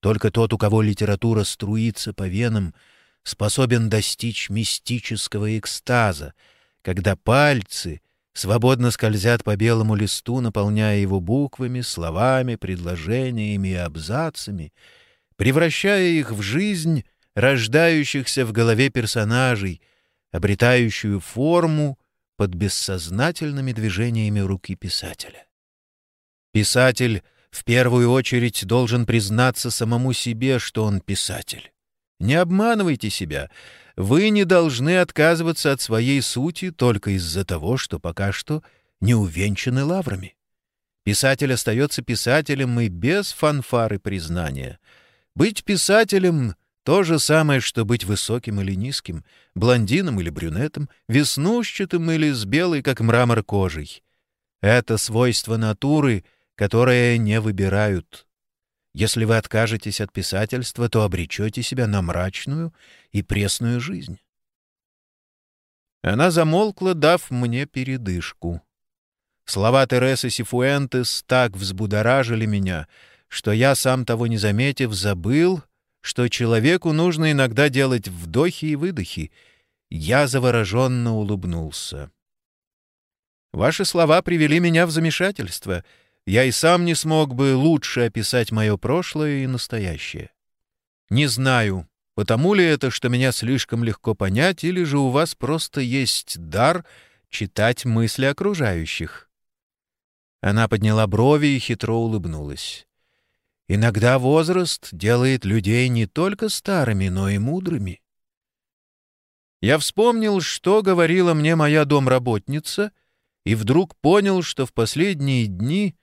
Только тот, у кого литература струится по венам, способен достичь мистического экстаза, когда пальцы свободно скользят по белому листу, наполняя его буквами, словами, предложениями и абзацами, превращая их в жизнь — рождающихся в голове персонажей, обретающую форму под бессознательными движениями руки писателя. Писатель в первую очередь должен признаться самому себе, что он писатель. Не обманывайте себя. Вы не должны отказываться от своей сути только из-за того, что пока что не увенчаны лаврами. Писатель остается писателем и без фанфары признания. Быть писателем то же самое, что быть высоким или низким, блондином или брюнетом, веснушчатым или с белой, как мрамор, кожей. Это свойство натуры, которое не выбирают. Если вы откажетесь от писательства, то обречете себя на мрачную и пресную жизнь. Она замолкла, дав мне передышку. Слова Тересы Сифуэнтес так взбудоражили меня, что я, сам того не заметив, забыл что человеку нужно иногда делать вдохи и выдохи. Я завороженно улыбнулся. Ваши слова привели меня в замешательство. Я и сам не смог бы лучше описать мое прошлое и настоящее. Не знаю, потому ли это, что меня слишком легко понять, или же у вас просто есть дар читать мысли окружающих. Она подняла брови и хитро улыбнулась. Иногда возраст делает людей не только старыми, но и мудрыми. Я вспомнил, что говорила мне моя домработница, и вдруг понял, что в последние дни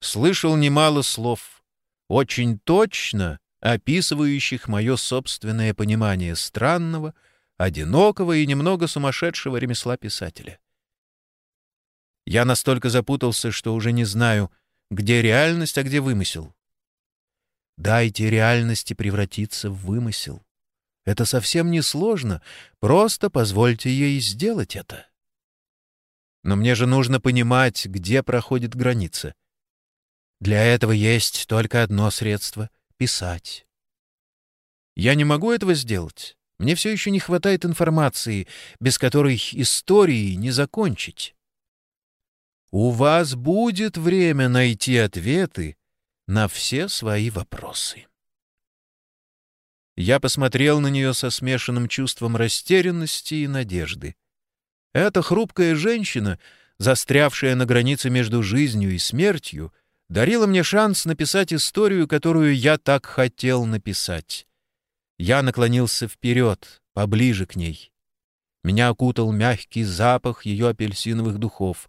слышал немало слов, очень точно описывающих мое собственное понимание странного, одинокого и немного сумасшедшего ремесла писателя. Я настолько запутался, что уже не знаю, где реальность, а где вымысел. Дайте реальности превратиться в вымысел. Это совсем не сложно, просто позвольте ей сделать это. Но мне же нужно понимать, где проходит граница. Для этого есть только одно средство — писать. Я не могу этого сделать. Мне все еще не хватает информации, без которой истории не закончить. У вас будет время найти ответы на все свои вопросы. Я посмотрел на нее со смешанным чувством растерянности и надежды. Эта хрупкая женщина, застрявшая на границе между жизнью и смертью, дарила мне шанс написать историю, которую я так хотел написать. Я наклонился вперед, поближе к ней. Меня окутал мягкий запах ее апельсиновых духов.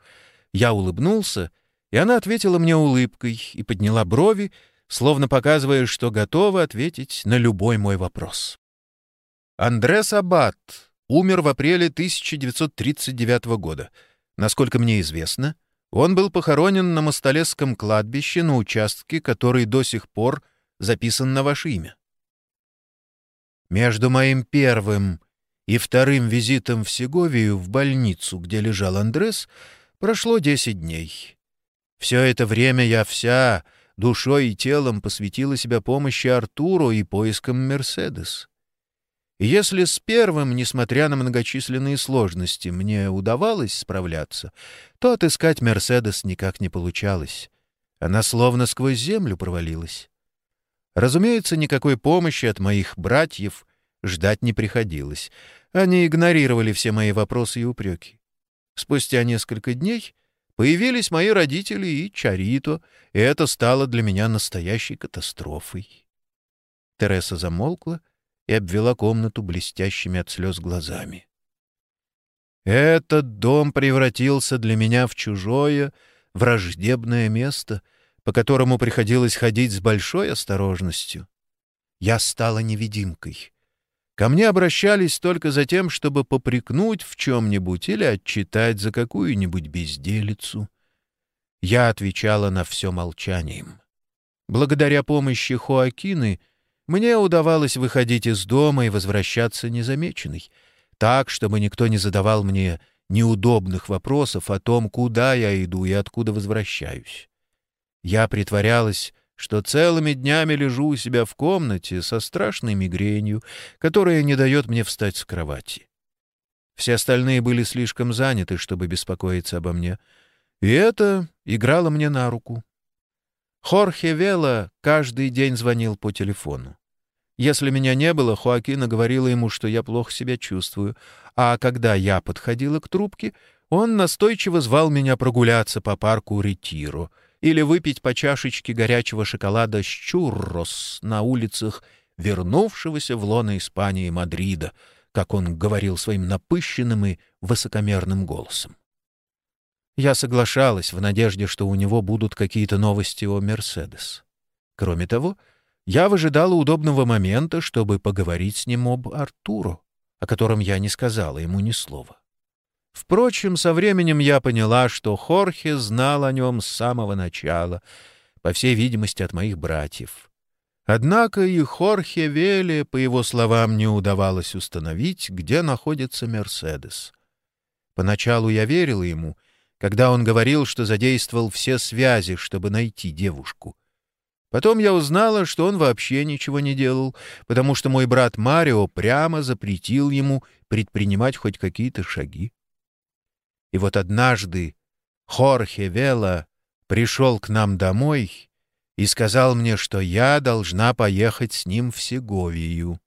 Я улыбнулся и она ответила мне улыбкой и подняла брови, словно показывая, что готова ответить на любой мой вопрос. Андрес Аббат умер в апреле 1939 года. Насколько мне известно, он был похоронен на Мостолесском кладбище на участке, который до сих пор записан на ваше имя. Между моим первым и вторым визитом в Сеговию в больницу, где лежал Андрес, прошло десять дней. Все это время я вся душой и телом посвятила себя помощи Артуру и поискам Мерседес. Если с первым, несмотря на многочисленные сложности, мне удавалось справляться, то отыскать Мерседес никак не получалось. Она словно сквозь землю провалилась. Разумеется, никакой помощи от моих братьев ждать не приходилось. Они игнорировали все мои вопросы и упреки. Спустя несколько дней Появились мои родители и Чарито, и это стало для меня настоящей катастрофой. Тереса замолкла и обвела комнату блестящими от слез глазами. Этот дом превратился для меня в чужое, враждебное место, по которому приходилось ходить с большой осторожностью. Я стала невидимкой. Ко мне обращались только за тем, чтобы попрекнуть в чем-нибудь или отчитать за какую-нибудь безделицу. Я отвечала на все молчанием. Благодаря помощи Хоакины мне удавалось выходить из дома и возвращаться незамеченной, так, чтобы никто не задавал мне неудобных вопросов о том, куда я иду и откуда возвращаюсь. Я притворялась, что целыми днями лежу у себя в комнате со страшной мигренью, которая не дает мне встать с кровати. Все остальные были слишком заняты, чтобы беспокоиться обо мне, и это играло мне на руку. Хорхе Вела каждый день звонил по телефону. Если меня не было, Хоакина говорила ему, что я плохо себя чувствую, а когда я подходила к трубке, он настойчиво звал меня прогуляться по парку Ретиро или выпить по чашечке горячего шоколада с чуррос на улицах вернувшегося в лоно Испании Мадрида, как он говорил своим напыщенным и высокомерным голосом. Я соглашалась в надежде, что у него будут какие-то новости о «Мерседес». Кроме того, я выжидала удобного момента, чтобы поговорить с ним об Артуру, о котором я не сказала ему ни слова. Впрочем, со временем я поняла, что Хорхе знал о нем с самого начала, по всей видимости, от моих братьев. Однако и Хорхе Веле, по его словам, не удавалось установить, где находится Мерседес. Поначалу я верила ему, когда он говорил, что задействовал все связи, чтобы найти девушку. Потом я узнала, что он вообще ничего не делал, потому что мой брат Марио прямо запретил ему предпринимать хоть какие-то шаги. И вот однажды Хорхе Вела пришел к нам домой и сказал мне, что я должна поехать с ним в Сеговию.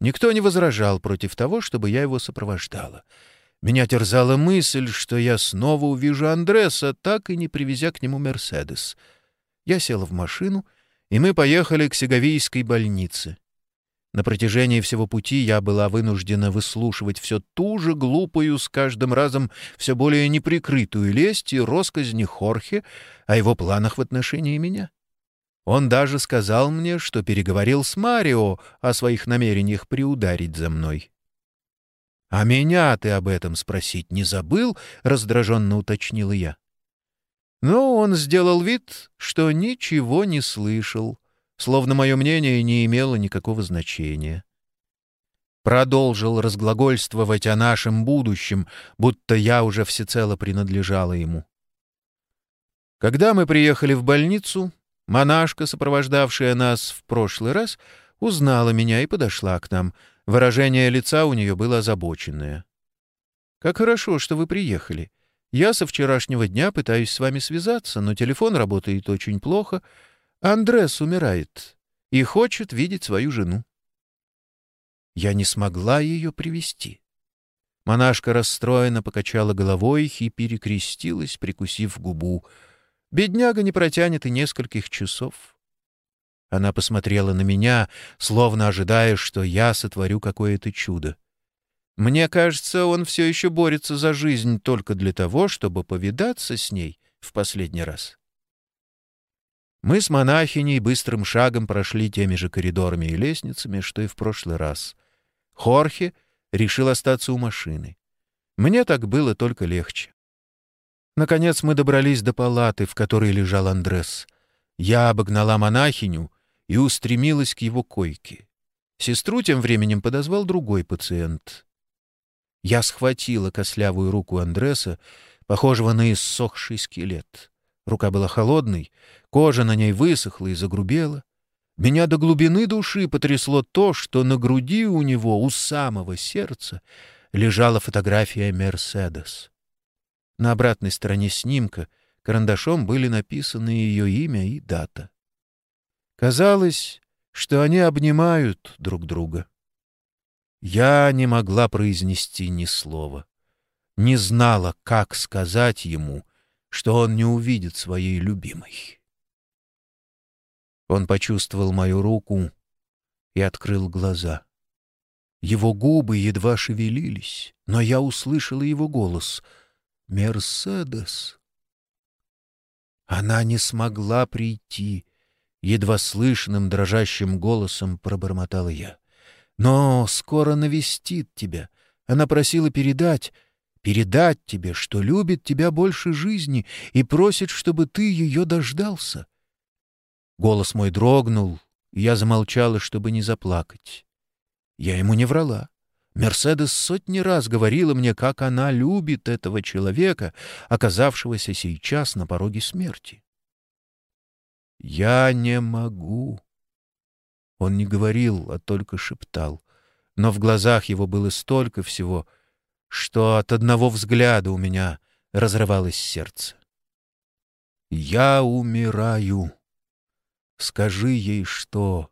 Никто не возражал против того, чтобы я его сопровождала. Меня терзала мысль, что я снова увижу Андреса, так и не привезя к нему «Мерседес». Я села в машину, и мы поехали к Сеговийской больнице. На протяжении всего пути я была вынуждена выслушивать все ту же глупую, с каждым разом все более неприкрытую лесть и росказни Хорхе о его планах в отношении меня. Он даже сказал мне, что переговорил с Марио о своих намерениях приударить за мной. — А меня ты об этом спросить не забыл? — раздраженно уточнила я. Но он сделал вид, что ничего не слышал, словно мое мнение не имело никакого значения. Продолжил разглагольствовать о нашем будущем, будто я уже всецело принадлежала ему. Когда мы приехали в больницу, монашка, сопровождавшая нас в прошлый раз, узнала меня и подошла к нам. Выражение лица у нее было озабоченное. «Как хорошо, что вы приехали. Я со вчерашнего дня пытаюсь с вами связаться, но телефон работает очень плохо. Андрес умирает и хочет видеть свою жену. Я не смогла ее привести. Монашка расстроенно покачала головой и перекрестилась, прикусив губу. Бедняга не протянет и нескольких часов. Она посмотрела на меня, словно ожидая, что я сотворю какое-то чудо. Мне кажется, он все еще борется за жизнь только для того, чтобы повидаться с ней в последний раз. Мы с монахиней быстрым шагом прошли теми же коридорами и лестницами, что и в прошлый раз. Хорхе решил остаться у машины. Мне так было только легче. Наконец мы добрались до палаты, в которой лежал Андрес. Я обогнала монахиню и устремилась к его койке. Сестру тем временем подозвал другой пациент. Я схватила кослявую руку Андреса, похожего на иссохший скелет. Рука была холодной, кожа на ней высохла и загрубела. Меня до глубины души потрясло то, что на груди у него, у самого сердца, лежала фотография «Мерседес». На обратной стороне снимка карандашом были написаны ее имя и дата. Казалось, что они обнимают друг друга. Я не могла произнести ни слова. Не знала, как сказать ему, что он не увидит своей любимой. Он почувствовал мою руку и открыл глаза. Его губы едва шевелились, но я услышала его голос. «Мерседес!» Она не смогла прийти. Едва слышным дрожащим голосом пробормотала я. «Но скоро навестит тебя. Она просила передать, передать тебе, что любит тебя больше жизни и просит, чтобы ты ее дождался». Голос мой дрогнул, и я замолчала, чтобы не заплакать. Я ему не врала. Мерседес сотни раз говорила мне, как она любит этого человека, оказавшегося сейчас на пороге смерти. «Я не могу». Он не говорил, а только шептал. Но в глазах его было столько всего, что от одного взгляда у меня разрывалось сердце. «Я умираю. Скажи ей, что...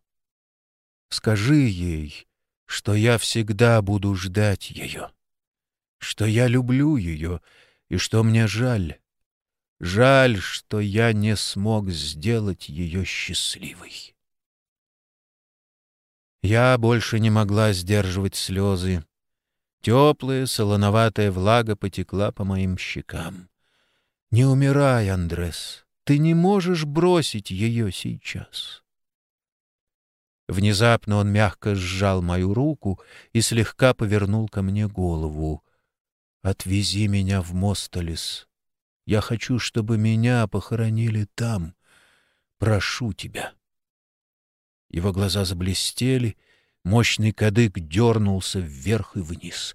Скажи ей, что я всегда буду ждать ее, что я люблю ее и что мне жаль. Жаль, что я не смог сделать ее счастливой. Я больше не могла сдерживать слезы. Теплая, солоноватая влага потекла по моим щекам. «Не умирай, Андрес, ты не можешь бросить ее сейчас». Внезапно он мягко сжал мою руку и слегка повернул ко мне голову. «Отвези меня в Мостолес. Я хочу, чтобы меня похоронили там. Прошу тебя». Его глаза заблестели, мощный кадык дернулся вверх и вниз.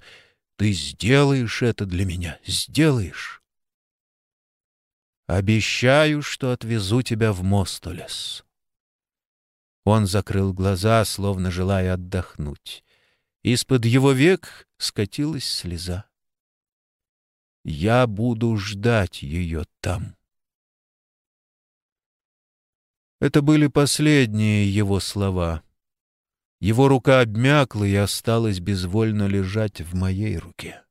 «Ты сделаешь это для меня, сделаешь?» «Обещаю, что отвезу тебя в Мостолес». Он закрыл глаза, словно желая отдохнуть. Из-под его век скатилась слеза. «Я буду ждать ее там». Это были последние его слова. Его рука обмякла и осталась безвольно лежать в моей руке.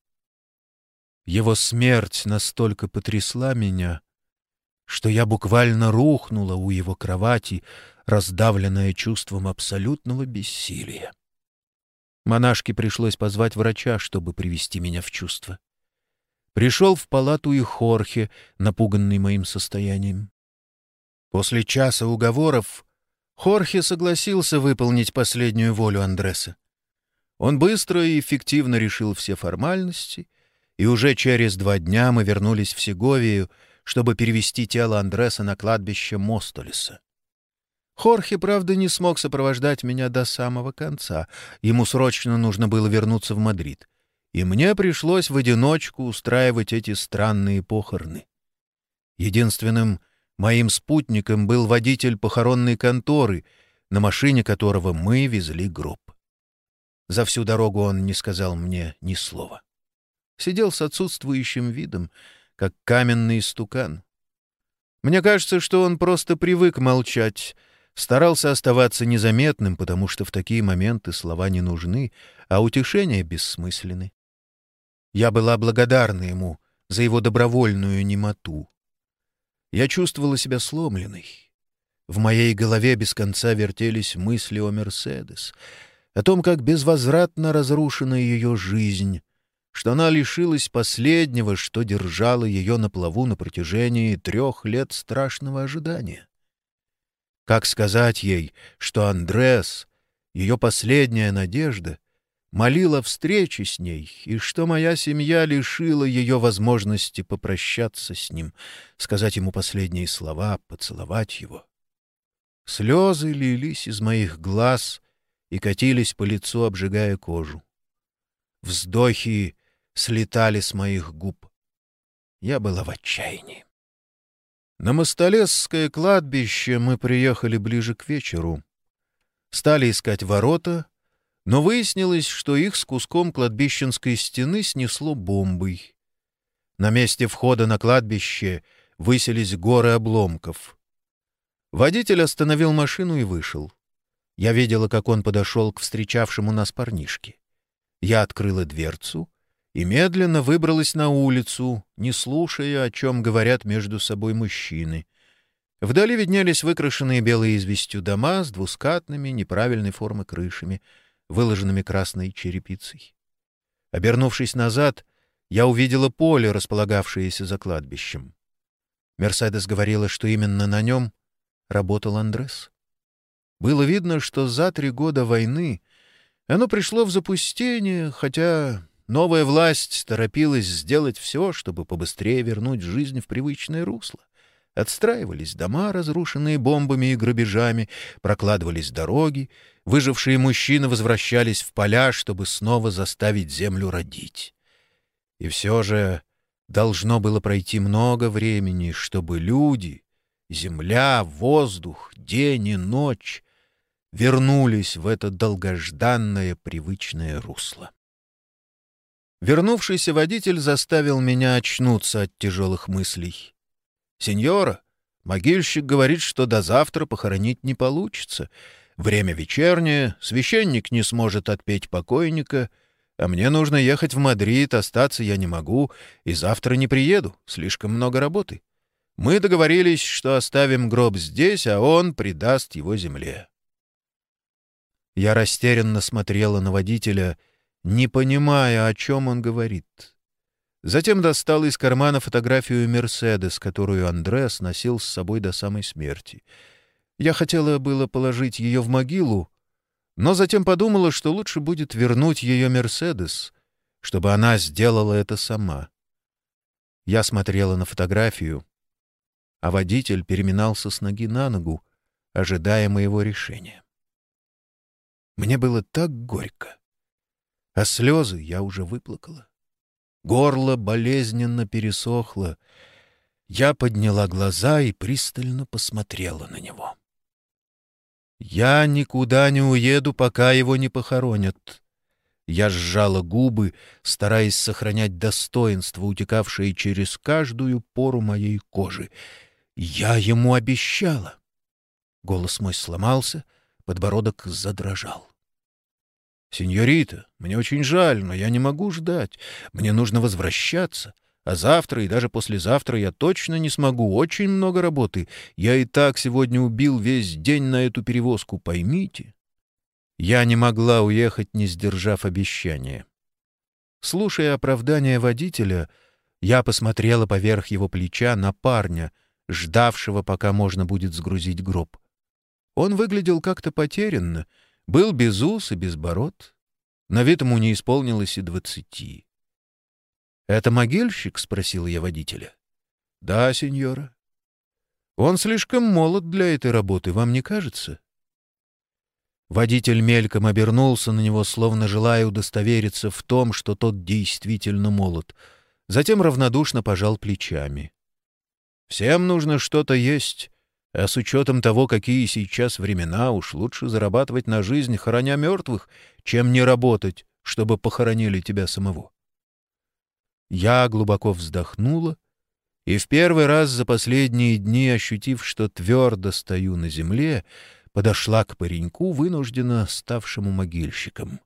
Его смерть настолько потрясла меня, что я буквально рухнула у его кровати, раздавленная чувством абсолютного бессилия. Монашке пришлось позвать врача, чтобы привести меня в чувство. Пришел в палату и Хорхе, напуганный моим состоянием. После часа уговоров Хорхе согласился выполнить последнюю волю Андреса. Он быстро и эффективно решил все формальности, и уже через два дня мы вернулись в Сеговию, чтобы перевести тело Андреса на кладбище Мостолеса. Хорхе, правда, не смог сопровождать меня до самого конца. Ему срочно нужно было вернуться в Мадрид. И мне пришлось в одиночку устраивать эти странные похороны. Единственным моим спутником был водитель похоронной конторы, на машине которого мы везли гроб. За всю дорогу он не сказал мне ни слова. Сидел с отсутствующим видом, как каменный стукан. Мне кажется, что он просто привык молчать — Старался оставаться незаметным, потому что в такие моменты слова не нужны, а утешения бессмысленны. Я была благодарна ему за его добровольную немоту. Я чувствовала себя сломленной. В моей голове без конца вертелись мысли о Мерседес, о том, как безвозвратно разрушена ее жизнь, что она лишилась последнего, что держало ее на плаву на протяжении трех лет страшного ожидания. Как сказать ей, что Андрес, ее последняя надежда, молила встречи с ней, и что моя семья лишила ее возможности попрощаться с ним, сказать ему последние слова, поцеловать его. Слезы лились из моих глаз и катились по лицу, обжигая кожу. Вздохи слетали с моих губ. Я была в отчаянии. На Мостолесское кладбище мы приехали ближе к вечеру. Стали искать ворота, но выяснилось, что их с куском кладбищенской стены снесло бомбой. На месте входа на кладбище выселись горы обломков. Водитель остановил машину и вышел. Я видела, как он подошел к встречавшему нас парнишке. Я открыла дверцу и медленно выбралась на улицу, не слушая, о чем говорят между собой мужчины. Вдали виднелись выкрашенные белой известью дома с двускатными, неправильной формы крышами, выложенными красной черепицей. Обернувшись назад, я увидела поле, располагавшееся за кладбищем. Мерседес говорила, что именно на нем работал Андрес. Было видно, что за три года войны оно пришло в запустение, хотя новая власть торопилась сделать все, чтобы побыстрее вернуть жизнь в привычное русло. Отстраивались дома, разрушенные бомбами и грабежами, прокладывались дороги, выжившие мужчины возвращались в поля, чтобы снова заставить землю родить. И все же должно было пройти много времени, чтобы люди, земля, воздух, день и ночь вернулись в это долгожданное привычное русло. Вернувшийся водитель заставил меня очнуться от тяжелых мыслей. «Сеньора, могильщик говорит, что до завтра похоронить не получится. Время вечернее, священник не сможет отпеть покойника, а мне нужно ехать в Мадрид, остаться я не могу, и завтра не приеду, слишком много работы. Мы договорились, что оставим гроб здесь, а он придаст его земле». Я растерянно смотрела на водителя, не понимая, о чем он говорит. Затем достал из кармана фотографию «Мерседес», которую Андрес носил с собой до самой смерти. Я хотела было положить ее в могилу, но затем подумала, что лучше будет вернуть ее «Мерседес», чтобы она сделала это сама. Я смотрела на фотографию, а водитель переминался с ноги на ногу, ожидая моего решения. Мне было так горько, а слезы я уже выплакала. Горло болезненно пересохло. Я подняла глаза и пристально посмотрела на него. «Я никуда не уеду, пока его не похоронят». Я сжала губы, стараясь сохранять достоинство, утекавшее через каждую пору моей кожи. «Я ему обещала». Голос мой сломался, подбородок задрожал. «Сеньорита, мне очень жаль, но я не могу ждать. Мне нужно возвращаться. А завтра и даже послезавтра я точно не смогу. Очень много работы. Я и так сегодня убил весь день на эту перевозку, поймите». Я не могла уехать, не сдержав обещания. Слушая оправдание водителя, я посмотрела поверх его плеча на парня, ждавшего, пока можно будет сгрузить гроб. Он выглядел как-то потерянно — был без ус и без бород. На вид ему не исполнилось и двадцати. «Это могильщик?» — спросил я водителя. «Да, сеньора». «Он слишком молод для этой работы, вам не кажется?» Водитель мельком обернулся на него, словно желая удостовериться в том, что тот действительно молод. Затем равнодушно пожал плечами. «Всем нужно что-то есть. А с учетом того, какие сейчас времена, уж лучше зарабатывать на жизнь, хороня мертвых, чем не работать, чтобы похоронили тебя самого. Я глубоко вздохнула и в первый раз за последние дни, ощутив, что твердо стою на земле, подошла к пареньку, вынужденно ставшему могильщиком.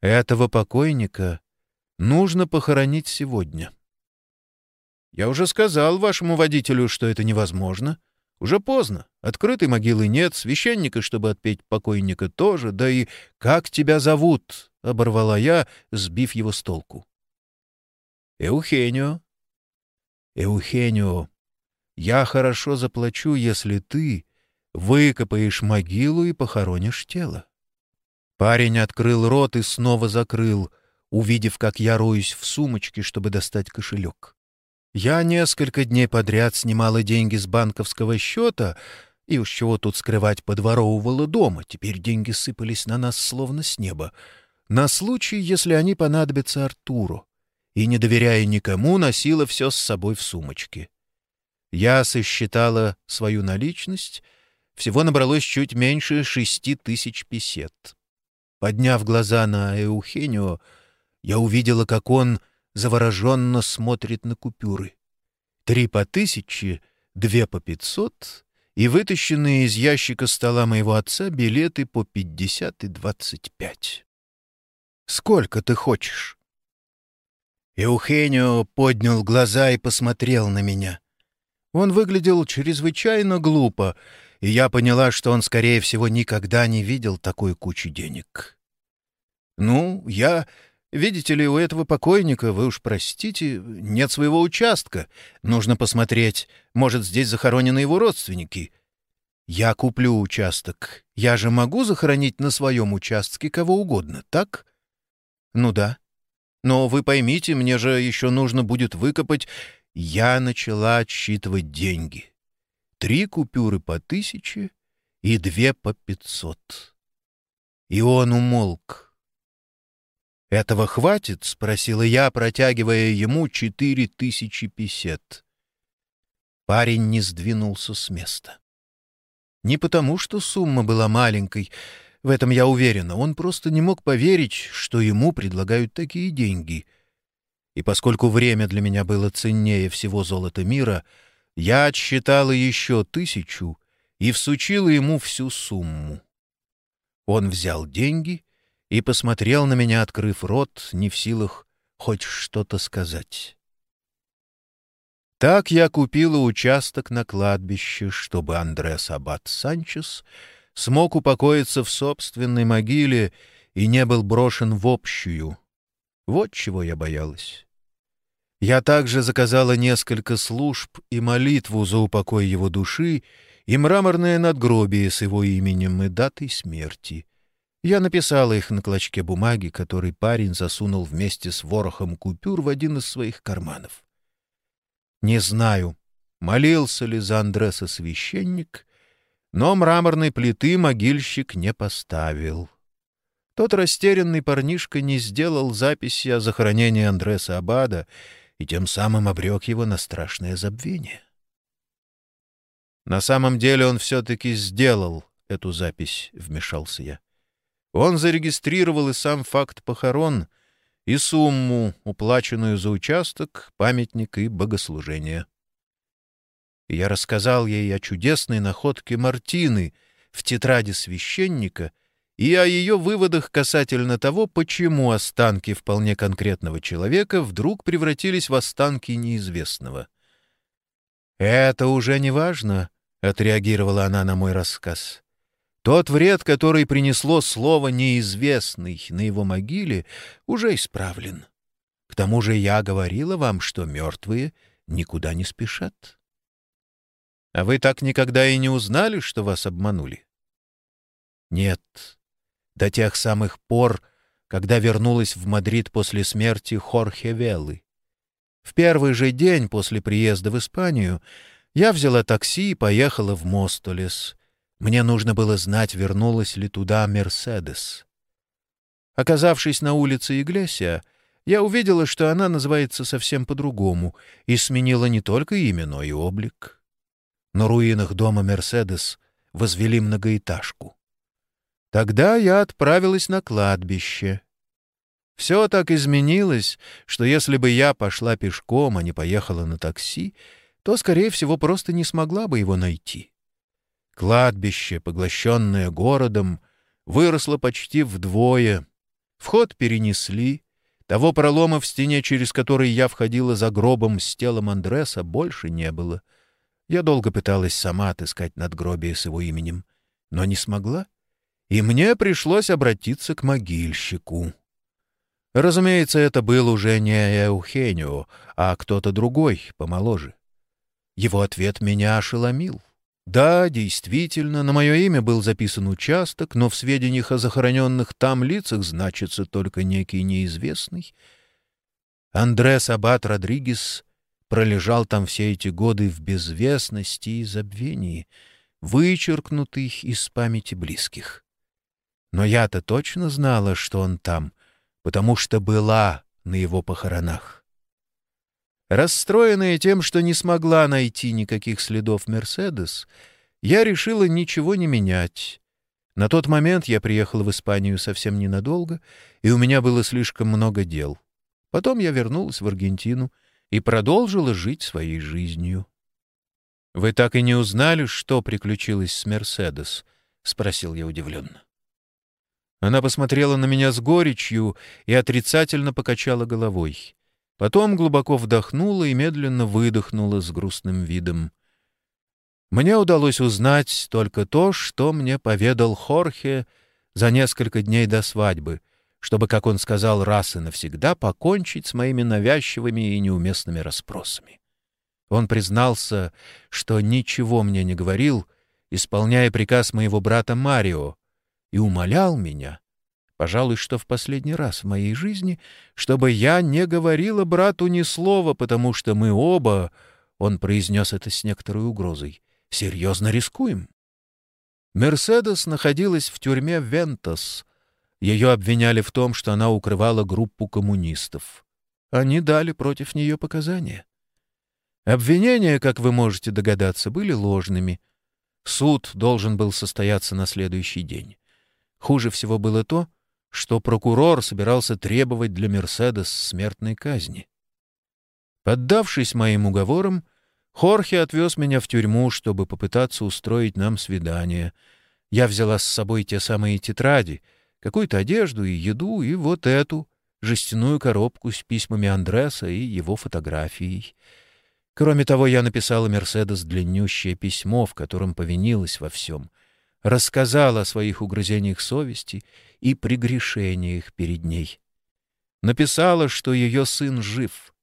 Этого покойника нужно похоронить сегодня. Я уже сказал вашему водителю, что это невозможно, уже поздно. Открытой могилы нет, священника, чтобы отпеть покойника, тоже, да и «Как тебя зовут?» — оборвала я, сбив его с толку. «Эухенио». «Эухенио, я хорошо заплачу, если ты выкопаешь могилу и похоронишь тело». Парень открыл рот и снова закрыл, увидев, как я роюсь в сумочке, чтобы достать кошелек. Я несколько дней подряд снимала деньги с банковского счета, и уж чего тут скрывать, подворовывала дома. Теперь деньги сыпались на нас словно с неба. На случай, если они понадобятся Артуру. И, не доверяя никому, носила все с собой в сумочке. Я сосчитала свою наличность. Всего набралось чуть меньше шести тысяч песет. Подняв глаза на Эухенио, я увидела, как он завороженно смотрит на купюры. Три по тысяче, две по пятьсот и вытащенные из ящика стола моего отца билеты по пятьдесят и двадцать пять. «Сколько ты хочешь?» Эухенио поднял глаза и посмотрел на меня. Он выглядел чрезвычайно глупо, и я поняла, что он, скорее всего, никогда не видел такой кучи денег. «Ну, я... Видите ли, у этого покойника, вы уж простите, нет своего участка. Нужно посмотреть, может, здесь захоронены его родственники. Я куплю участок. Я же могу захоронить на своем участке кого угодно, так? Ну да. Но вы поймите, мне же еще нужно будет выкопать... Я начала отсчитывать деньги. Три купюры по тысяче и две по пятьсот. И он умолк. «Этого хватит?» — спросила я, протягивая ему четыре тысячи песет. Парень не сдвинулся с места. Не потому, что сумма была маленькой, в этом я уверена, он просто не мог поверить, что ему предлагают такие деньги. И поскольку время для меня было ценнее всего золота мира, я отсчитала еще тысячу и всучила ему всю сумму. Он взял деньги и посмотрел на меня, открыв рот, не в силах хоть что-то сказать. Так я купила участок на кладбище, чтобы Андрес Аббат Санчес смог упокоиться в собственной могиле и не был брошен в общую. Вот чего я боялась. Я также заказала несколько служб и молитву за упокой его души и мраморное надгробие с его именем и датой смерти — я написала их на клочке бумаги, который парень засунул вместе с ворохом купюр в один из своих карманов. Не знаю, молился ли за Андреса священник, но мраморной плиты могильщик не поставил. Тот растерянный парнишка не сделал записи о захоронении Андреса Абада и тем самым обрек его на страшное забвение. На самом деле он все-таки сделал эту запись, — вмешался я. Он зарегистрировал и сам факт похорон, и сумму, уплаченную за участок, памятник и богослужение. И я рассказал ей о чудесной находке Мартины в тетради священника и о ее выводах касательно того, почему останки вполне конкретного человека вдруг превратились в останки неизвестного. «Это уже не важно», — отреагировала она на мой рассказ. Тот вред, который принесло слово «неизвестный» на его могиле, уже исправлен. К тому же я говорила вам, что мертвые никуда не спешат. А вы так никогда и не узнали, что вас обманули? Нет. До тех самых пор, когда вернулась в Мадрид после смерти Хорхе Веллы. В первый же день после приезда в Испанию я взяла такси и поехала в Мостолес — мне нужно было знать, вернулась ли туда Мерседес. Оказавшись на улице Иглесия, я увидела, что она называется совсем по-другому и сменила не только имя, но и облик. На руинах дома Мерседес возвели многоэтажку. Тогда я отправилась на кладбище. Все так изменилось, что если бы я пошла пешком, а не поехала на такси, то, скорее всего, просто не смогла бы его найти. Кладбище, поглощенное городом, выросло почти вдвое. Вход перенесли. Того пролома в стене, через который я входила за гробом с телом Андреса, больше не было. Я долго пыталась сама отыскать надгробие с его именем, но не смогла, и мне пришлось обратиться к могильщику. Разумеется, это был уже не Эухенио, а кто-то другой, помоложе. Его ответ меня ошеломил. Да, действительно, на мое имя был записан участок, но в сведениях о захороненных там лицах значится только некий неизвестный. Андрес Аббат Родригес пролежал там все эти годы в безвестности и забвении, вычеркнутый из памяти близких. Но я-то точно знала, что он там, потому что была на его похоронах. Расстроенная тем, что не смогла найти никаких следов «Мерседес», я решила ничего не менять. На тот момент я приехала в Испанию совсем ненадолго, и у меня было слишком много дел. Потом я вернулась в Аргентину и продолжила жить своей жизнью. «Вы так и не узнали, что приключилось с «Мерседес»?» — спросил я удивленно. Она посмотрела на меня с горечью и отрицательно покачала головой. Потом глубоко вдохнула и медленно выдохнула с грустным видом. Мне удалось узнать только то, что мне поведал Хорхе за несколько дней до свадьбы, чтобы, как он сказал, раз и навсегда покончить с моими навязчивыми и неуместными расспросами. Он признался, что ничего мне не говорил, исполняя приказ моего брата Марио, и умолял меня, пожалуй, что в последний раз в моей жизни, чтобы я не говорила брату ни слова, потому что мы оба, он произнес это с некоторой угрозой, серьезно рискуем. Мерседес находилась в тюрьме Вентас. Ее обвиняли в том, что она укрывала группу коммунистов. Они дали против нее показания. Обвинения, как вы можете догадаться, были ложными. Суд должен был состояться на следующий день. Хуже всего было то, что прокурор собирался требовать для Мерседес смертной казни. Поддавшись моим уговорам, Хорхе отвез меня в тюрьму, чтобы попытаться устроить нам свидание. Я взяла с собой те самые тетради, какую-то одежду и еду, и вот эту, жестяную коробку с письмами Андреса и его фотографией — Кроме того, я написала Мерседес длиннющее письмо, в котором повинилась во всем, рассказала о своих угрызениях совести и прегрешениях перед ней. Написала, что ее сын жив,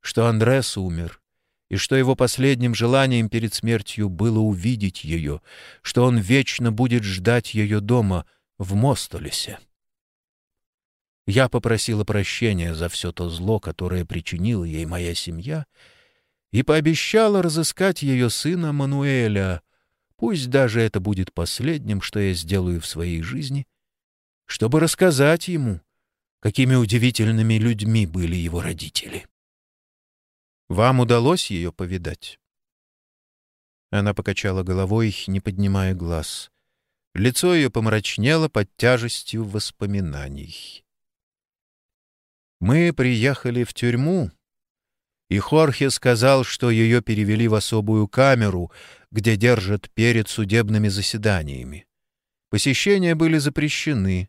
что Андрес умер, и что его последним желанием перед смертью было увидеть ее, что он вечно будет ждать ее дома в Мостолесе. Я попросила прощения за все то зло, которое причинила ей моя семья — и пообещала разыскать ее сына Мануэля, пусть даже это будет последним, что я сделаю в своей жизни, чтобы рассказать ему, какими удивительными людьми были его родители. Вам удалось ее повидать? Она покачала головой, не поднимая глаз. Лицо ее помрачнело под тяжестью воспоминаний. «Мы приехали в тюрьму», и Хорхе сказал, что ее перевели в особую камеру, где держат перед судебными заседаниями. Посещения были запрещены,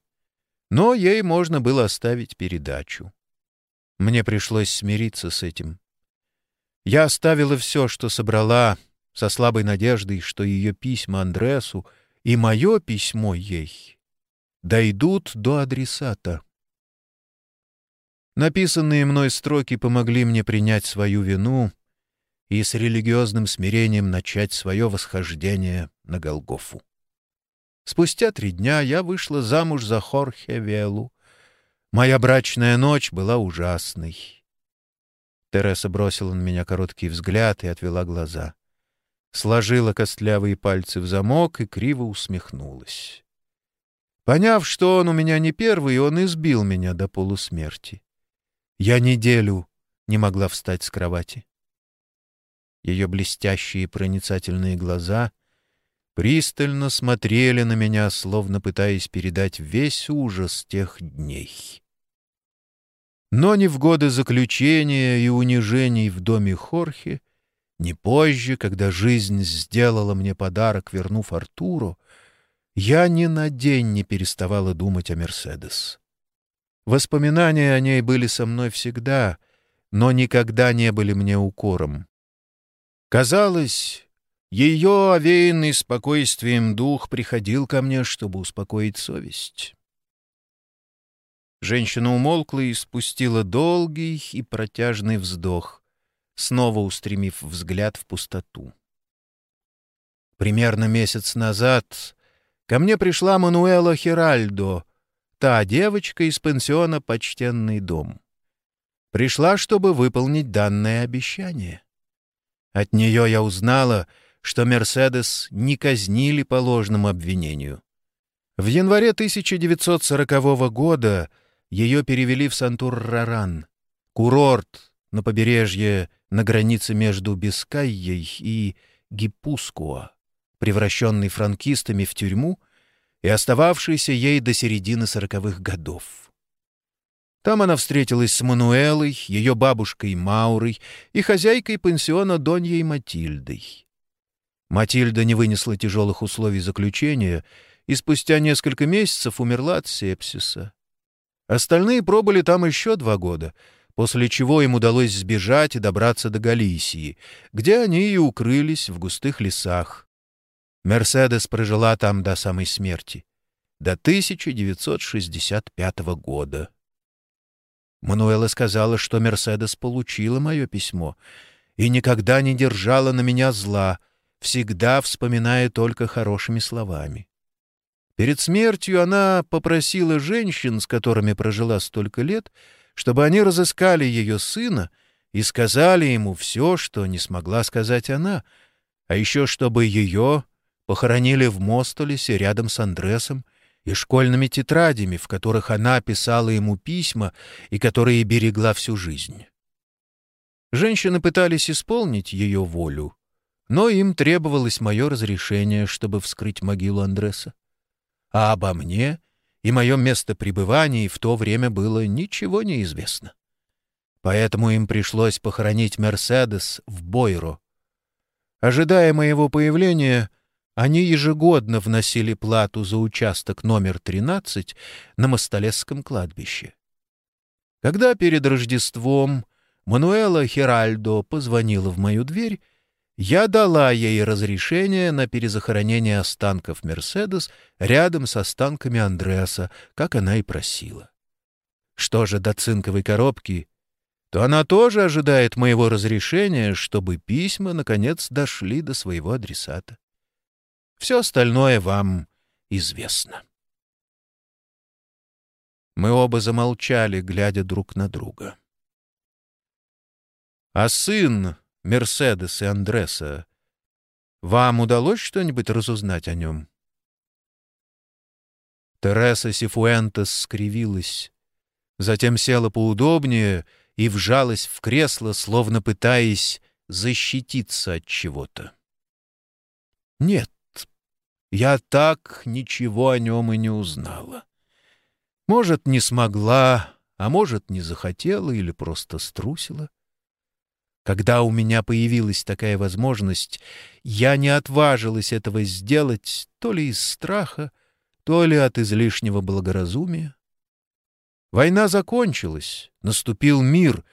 но ей можно было оставить передачу. Мне пришлось смириться с этим. Я оставила все, что собрала, со слабой надеждой, что ее письма Андресу и мое письмо ей дойдут до адресата. Написанные мной строки помогли мне принять свою вину и с религиозным смирением начать свое восхождение на Голгофу. Спустя три дня я вышла замуж за Хорхе Велу. Моя брачная ночь была ужасной. Тереса бросила на меня короткий взгляд и отвела глаза. Сложила костлявые пальцы в замок и криво усмехнулась. Поняв, что он у меня не первый, он избил меня до полусмерти. Я неделю не могла встать с кровати. Ее блестящие проницательные глаза пристально смотрели на меня, словно пытаясь передать весь ужас тех дней. Но ни в годы заключения и унижений в доме Хорхе, ни позже, когда жизнь сделала мне подарок, вернув Артуру, я ни на день не переставала думать о Мерседес. Воспоминания о ней были со мной всегда, но никогда не были мне укором. Казалось, ее овеянный спокойствием дух приходил ко мне, чтобы успокоить совесть. Женщина умолкла и спустила долгий и протяжный вздох, снова устремив взгляд в пустоту. Примерно месяц назад ко мне пришла Мануэла Хиральдо — та девочка из пансиона «Почтенный дом». Пришла, чтобы выполнить данное обещание. От нее я узнала, что «Мерседес» не казнили по ложному обвинению. В январе 1940 года ее перевели в Сантур-Раран, курорт на побережье на границе между Бискайей и Гиппускуа, превращенный франкистами в тюрьму — и остававшейся ей до середины сороковых годов. Там она встретилась с Мануэлой, ее бабушкой Маурой и хозяйкой пансиона Доньей Матильдой. Матильда не вынесла тяжелых условий заключения и спустя несколько месяцев умерла от сепсиса. Остальные пробыли там еще два года, после чего им удалось сбежать и добраться до Галисии, где они и укрылись в густых лесах. Мерседес прожила там до самой смерти, до 1965 года. Мануэла сказала, что Мерседес получила мое письмо и никогда не держала на меня зла, всегда вспоминая только хорошими словами. Перед смертью она попросила женщин, с которыми прожила столько лет, чтобы они разыскали ее сына и сказали ему все, что не смогла сказать она, а еще чтобы ее похоронили в Мостолесе рядом с Андресом и школьными тетрадями, в которых она писала ему письма и которые берегла всю жизнь. Женщины пытались исполнить ее волю, но им требовалось мое разрешение, чтобы вскрыть могилу Андреса. А обо мне и моем место пребывания в то время было ничего не известно. Поэтому им пришлось похоронить Мерседес в Бойро. Ожидая моего появления, они ежегодно вносили плату за участок номер 13 на Мостолесском кладбище. Когда перед Рождеством Мануэла Хиральдо позвонила в мою дверь, я дала ей разрешение на перезахоронение останков Мерседес рядом с останками Андреаса, как она и просила. Что же до цинковой коробки, то она тоже ожидает моего разрешения, чтобы письма, наконец, дошли до своего адресата. Все остальное вам известно. Мы оба замолчали, глядя друг на друга. А сын Мерседес и Андреса, вам удалось что-нибудь разузнать о нем? Тереса Сифуэнтес скривилась, затем села поудобнее и вжалась в кресло, словно пытаясь защититься от чего-то. Нет, я так ничего о нем и не узнала. Может, не смогла, а может, не захотела или просто струсила. Когда у меня появилась такая возможность, я не отважилась этого сделать то ли из страха, то ли от излишнего благоразумия. Война закончилась, наступил мир,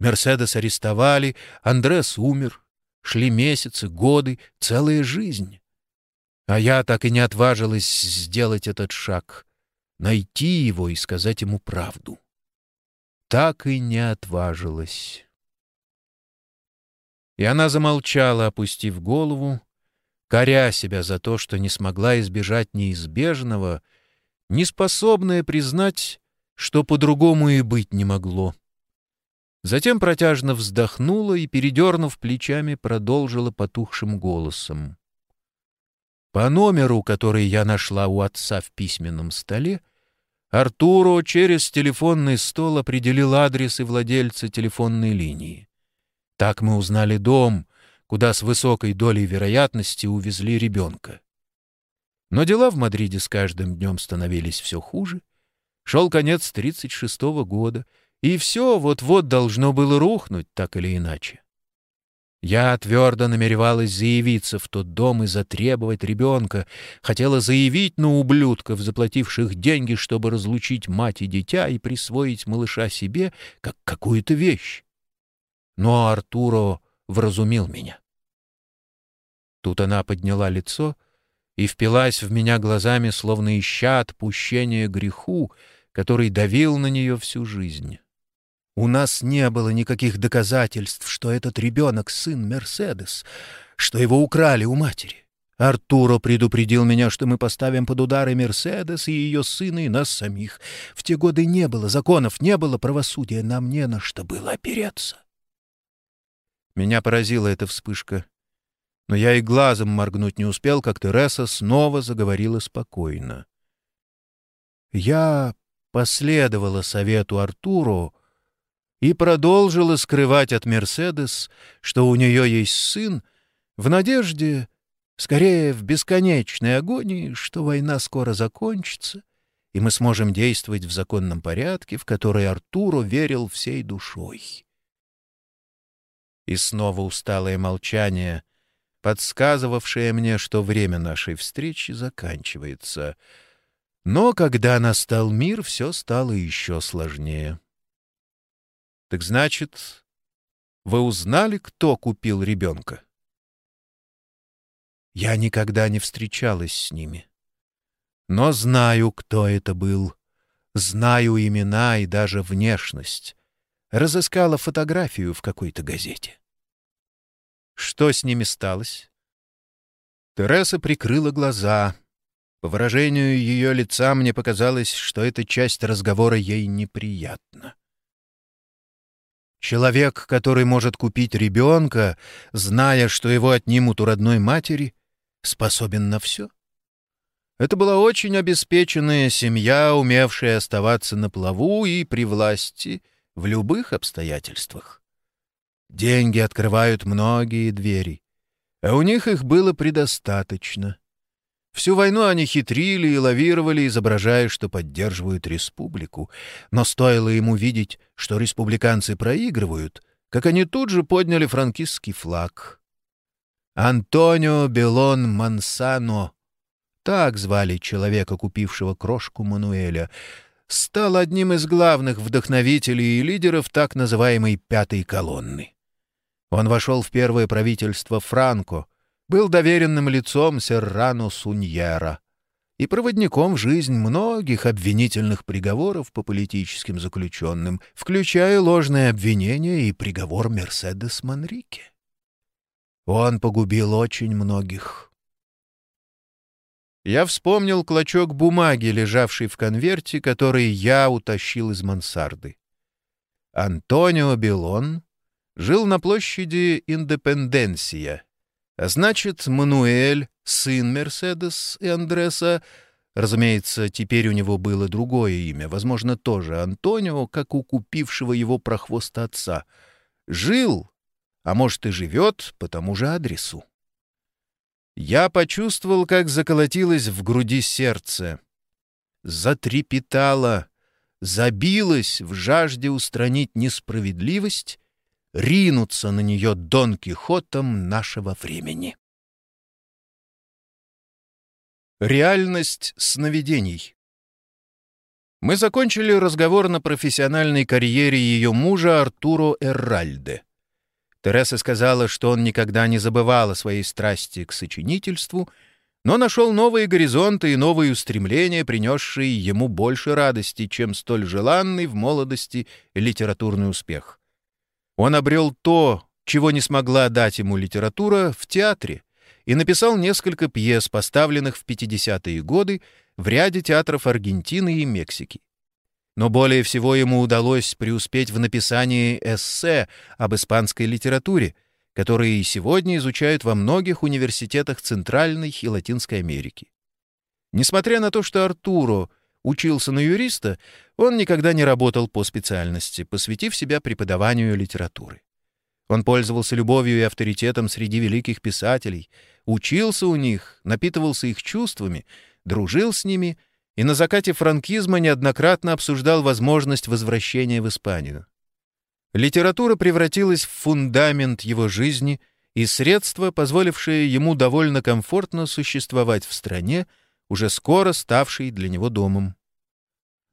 Мерседес арестовали, Андрес умер, шли месяцы, годы, целая жизнь. А я так и не отважилась сделать этот шаг, найти его и сказать ему правду. Так и не отважилась. И она замолчала, опустив голову, коря себя за то, что не смогла избежать неизбежного, неспособная признать, что по-другому и быть не могло. Затем протяжно вздохнула и, передернув плечами, продолжила потухшим голосом. По номеру, который я нашла у отца в письменном столе, Артуро через телефонный стол определил адрес и владельца телефонной линии. Так мы узнали дом, куда с высокой долей вероятности увезли ребенка. Но дела в Мадриде с каждым днем становились все хуже. Шел конец 36-го года, и все вот-вот должно было рухнуть так или иначе. Я твердо намеревалась заявиться в тот дом и затребовать ребенка, хотела заявить на ублюдков, заплативших деньги, чтобы разлучить мать и дитя и присвоить малыша себе, как какую-то вещь. Но Артуро вразумил меня. Тут она подняла лицо и впилась в меня глазами, словно ища отпущения греху, который давил на нее всю жизнь. У нас не было никаких доказательств, что этот ребенок — сын Мерседес, что его украли у матери. Артуро предупредил меня, что мы поставим под удары Мерседес и ее сына и нас самих. В те годы не было законов, не было правосудия, нам не на что было опереться. Меня поразила эта вспышка. Но я и глазом моргнуть не успел, как Тереса снова заговорила спокойно. Я последовала совету Артуру, и продолжила скрывать от Мерседес, что у нее есть сын, в надежде, скорее в бесконечной агонии, что война скоро закончится, и мы сможем действовать в законном порядке, в который Артуро верил всей душой. И снова усталое молчание, подсказывавшее мне, что время нашей встречи заканчивается. Но когда настал мир, все стало еще сложнее. Так значит, вы узнали, кто купил ребенка? Я никогда не встречалась с ними. Но знаю, кто это был. Знаю имена и даже внешность. Разыскала фотографию в какой-то газете. Что с ними сталось? Тереса прикрыла глаза. По выражению ее лица мне показалось, что эта часть разговора ей неприятна. Человек, который может купить ребенка, зная, что его отнимут у родной матери, способен на все. Это была очень обеспеченная семья, умевшая оставаться на плаву и при власти в любых обстоятельствах. Деньги открывают многие двери, а у них их было предостаточно. Всю войну они хитрили и лавировали, изображая, что поддерживают республику. Но стоило ему видеть, что республиканцы проигрывают, как они тут же подняли франкистский флаг. Антонио Белон Мансано, так звали человека, купившего крошку Мануэля, стал одним из главных вдохновителей и лидеров так называемой «пятой колонны». Он вошел в первое правительство Франко, был доверенным лицом Серрано Суньера и проводником в жизнь многих обвинительных приговоров по политическим заключенным, включая ложное обвинение и приговор Мерседес Манрике. Он погубил очень многих. Я вспомнил клочок бумаги, лежавший в конверте, который я утащил из мансарды. Антонио Белон жил на площади Индепенденсия, значит, Мануэль, сын Мерседес и Андреса, разумеется, теперь у него было другое имя, возможно, тоже Антонио, как у купившего его прохвоста отца, жил а может и живет по тому же адресу. Я почувствовал, как заколотилось в груди сердце. Затрепетало, забилось в жажде устранить несправедливость, ринуться на нее Дон Кихотом нашего времени. Реальность сновидений Мы закончили разговор на профессиональной карьере ее мужа Артуро Эрральде. Тереса сказала, что он никогда не забывал о своей страсти к сочинительству, но нашел новые горизонты и новые устремления, принесшие ему больше радости, чем столь желанный в молодости литературный успех. Он обрел то, чего не смогла дать ему литература, в театре, и написал несколько пьес, поставленных в 50-е годы в ряде театров Аргентины и Мексики но более всего ему удалось преуспеть в написании эссе об испанской литературе, которые сегодня изучают во многих университетах Центральной и Латинской Америки. Несмотря на то, что Артуро учился на юриста, он никогда не работал по специальности, посвятив себя преподаванию литературы. Он пользовался любовью и авторитетом среди великих писателей, учился у них, напитывался их чувствами, дружил с ними и на закате франкизма неоднократно обсуждал возможность возвращения в Испанию. Литература превратилась в фундамент его жизни и средство, позволившее ему довольно комфортно существовать в стране, уже скоро ставшей для него домом.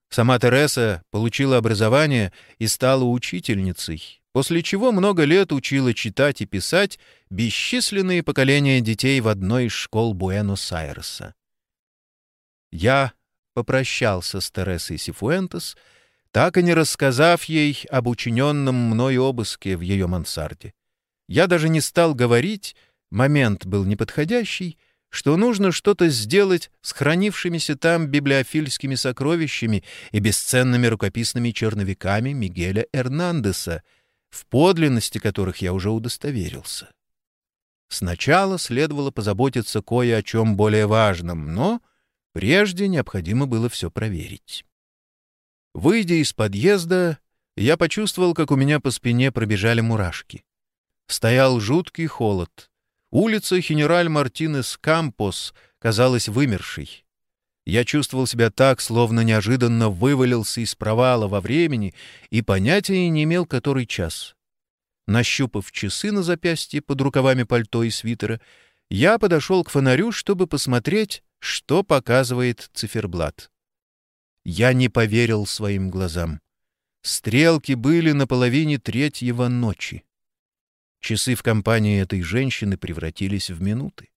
Сама Тереса получила образование и стала учительницей, после чего много лет учила читать и писать бесчисленные поколения детей в одной из школ Буэнос-Айреса. Я попрощался с Тересой Сифуэнтес, так и не рассказав ей об учиненном мной обыске в ее мансарде. Я даже не стал говорить, момент был неподходящий, что нужно что-то сделать с хранившимися там библиофильскими сокровищами и бесценными рукописными черновиками Мигеля Эрнандеса, в подлинности которых я уже удостоверился. Сначала следовало позаботиться кое о чем более важном, но Прежде необходимо было все проверить. Выйдя из подъезда, я почувствовал, как у меня по спине пробежали мурашки. Стоял жуткий холод. Улица Хенераль Мартинес Кампос казалась вымершей. Я чувствовал себя так, словно неожиданно вывалился из провала во времени и понятия не имел, который час. Нащупав часы на запястье под рукавами пальто и свитера, я подошел к фонарю, чтобы посмотреть, что показывает циферблат. Я не поверил своим глазам. Стрелки были на половине третьего ночи. Часы в компании этой женщины превратились в минуты.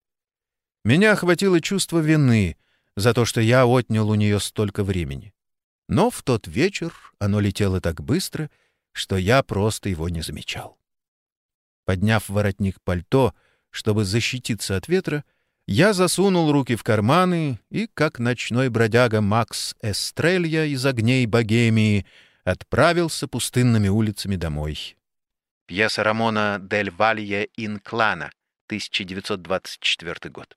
Меня охватило чувство вины за то, что я отнял у нее столько времени. Но в тот вечер оно летело так быстро, что я просто его не замечал. Подняв воротник пальто, чтобы защититься от ветра, я засунул руки в карманы и, как ночной бродяга Макс Эстрелья из «Огней Богемии», отправился пустынными улицами домой. Пьеса Рамона Дель Валье Инклана, 1924 год.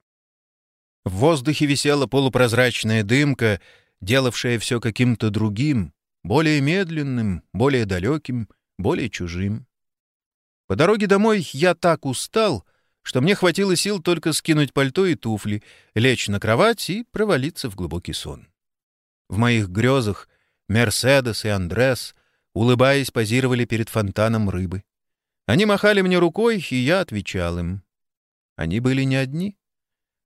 В воздухе висела полупрозрачная дымка, делавшая все каким-то другим, более медленным, более далеким, более чужим. По дороге домой я так устал, что мне хватило сил только скинуть пальто и туфли, лечь на кровать и провалиться в глубокий сон. В моих грезах Мерседес и Андрес, улыбаясь, позировали перед фонтаном рыбы. Они махали мне рукой, и я отвечал им. Они были не одни.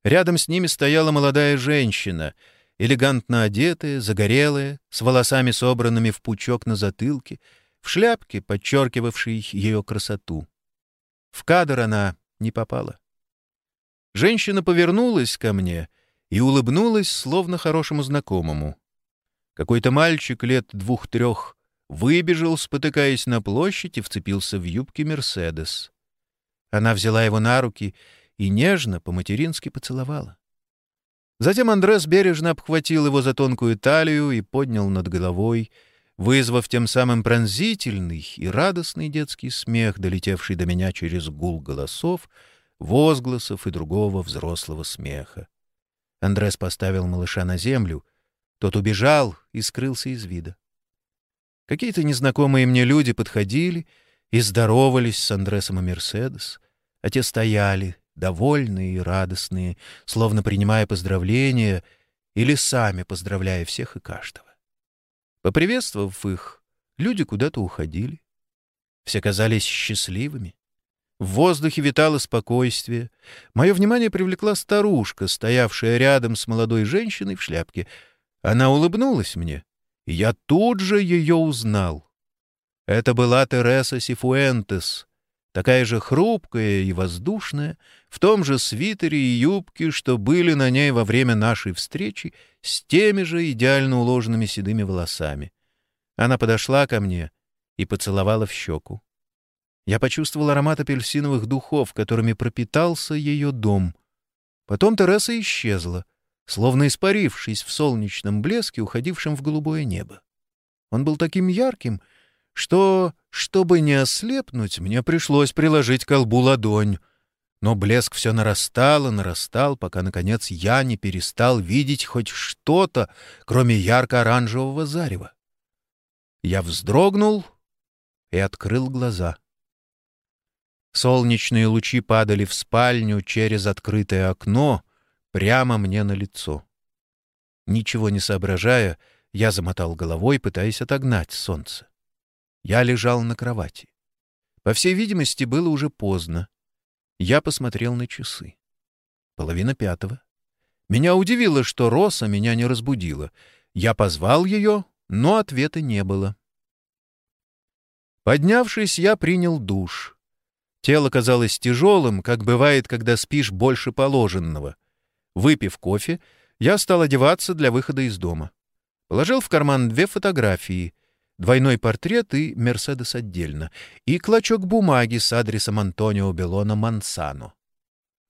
Рядом с ними стояла молодая женщина, элегантно одетая, загорелая, с волосами собранными в пучок на затылке, в шляпке, подчеркивавшей ее красоту. В кадр она не попала. Женщина повернулась ко мне и улыбнулась, словно хорошему знакомому. Какой-то мальчик лет двух-трех выбежал, спотыкаясь на площадь, и вцепился в юбки «Мерседес». Она взяла его на руки и нежно, по-матерински поцеловала. Затем Андрес бережно обхватил его за тонкую талию и поднял над головой, вызвав тем самым пронзительный и радостный детский смех, долетевший до меня через гул голосов, возгласов и другого взрослого смеха. Андрес поставил малыша на землю — тот убежал и скрылся из вида. Какие-то незнакомые мне люди подходили и здоровались с Андресом и Мерседес, а те стояли, довольные и радостные, словно принимая поздравления или сами поздравляя всех и каждого. Поприветствовав их, люди куда-то уходили. Все казались счастливыми. В воздухе витало спокойствие. Мое внимание привлекла старушка, стоявшая рядом с молодой женщиной в шляпке — она улыбнулась мне, я тут же ее узнал. Это была Тереса Сифуэнтес, такая же хрупкая и воздушная, в том же свитере и юбке, что были на ней во время нашей встречи, с теми же идеально уложенными седыми волосами. Она подошла ко мне и поцеловала в щеку. Я почувствовал аромат апельсиновых духов, которыми пропитался ее дом. Потом Тереса исчезла — словно испарившись в солнечном блеске, уходившем в голубое небо. Он был таким ярким, что, чтобы не ослепнуть, мне пришлось приложить к колбу ладонь. Но блеск все нарастал и нарастал, пока, наконец, я не перестал видеть хоть что-то, кроме ярко-оранжевого зарева. Я вздрогнул и открыл глаза. Солнечные лучи падали в спальню через открытое окно — прямо мне на лицо. Ничего не соображая, я замотал головой, пытаясь отогнать солнце. Я лежал на кровати. По всей видимости, было уже поздно. Я посмотрел на часы. Половина пятого. Меня удивило, что Роса меня не разбудила. Я позвал ее, но ответа не было. Поднявшись, я принял душ. Тело казалось тяжелым, как бывает, когда спишь больше положенного — Выпив кофе, я стал одеваться для выхода из дома. Положил в карман две фотографии — двойной портрет и «Мерседес» отдельно, и клочок бумаги с адресом Антонио Белона Мансано.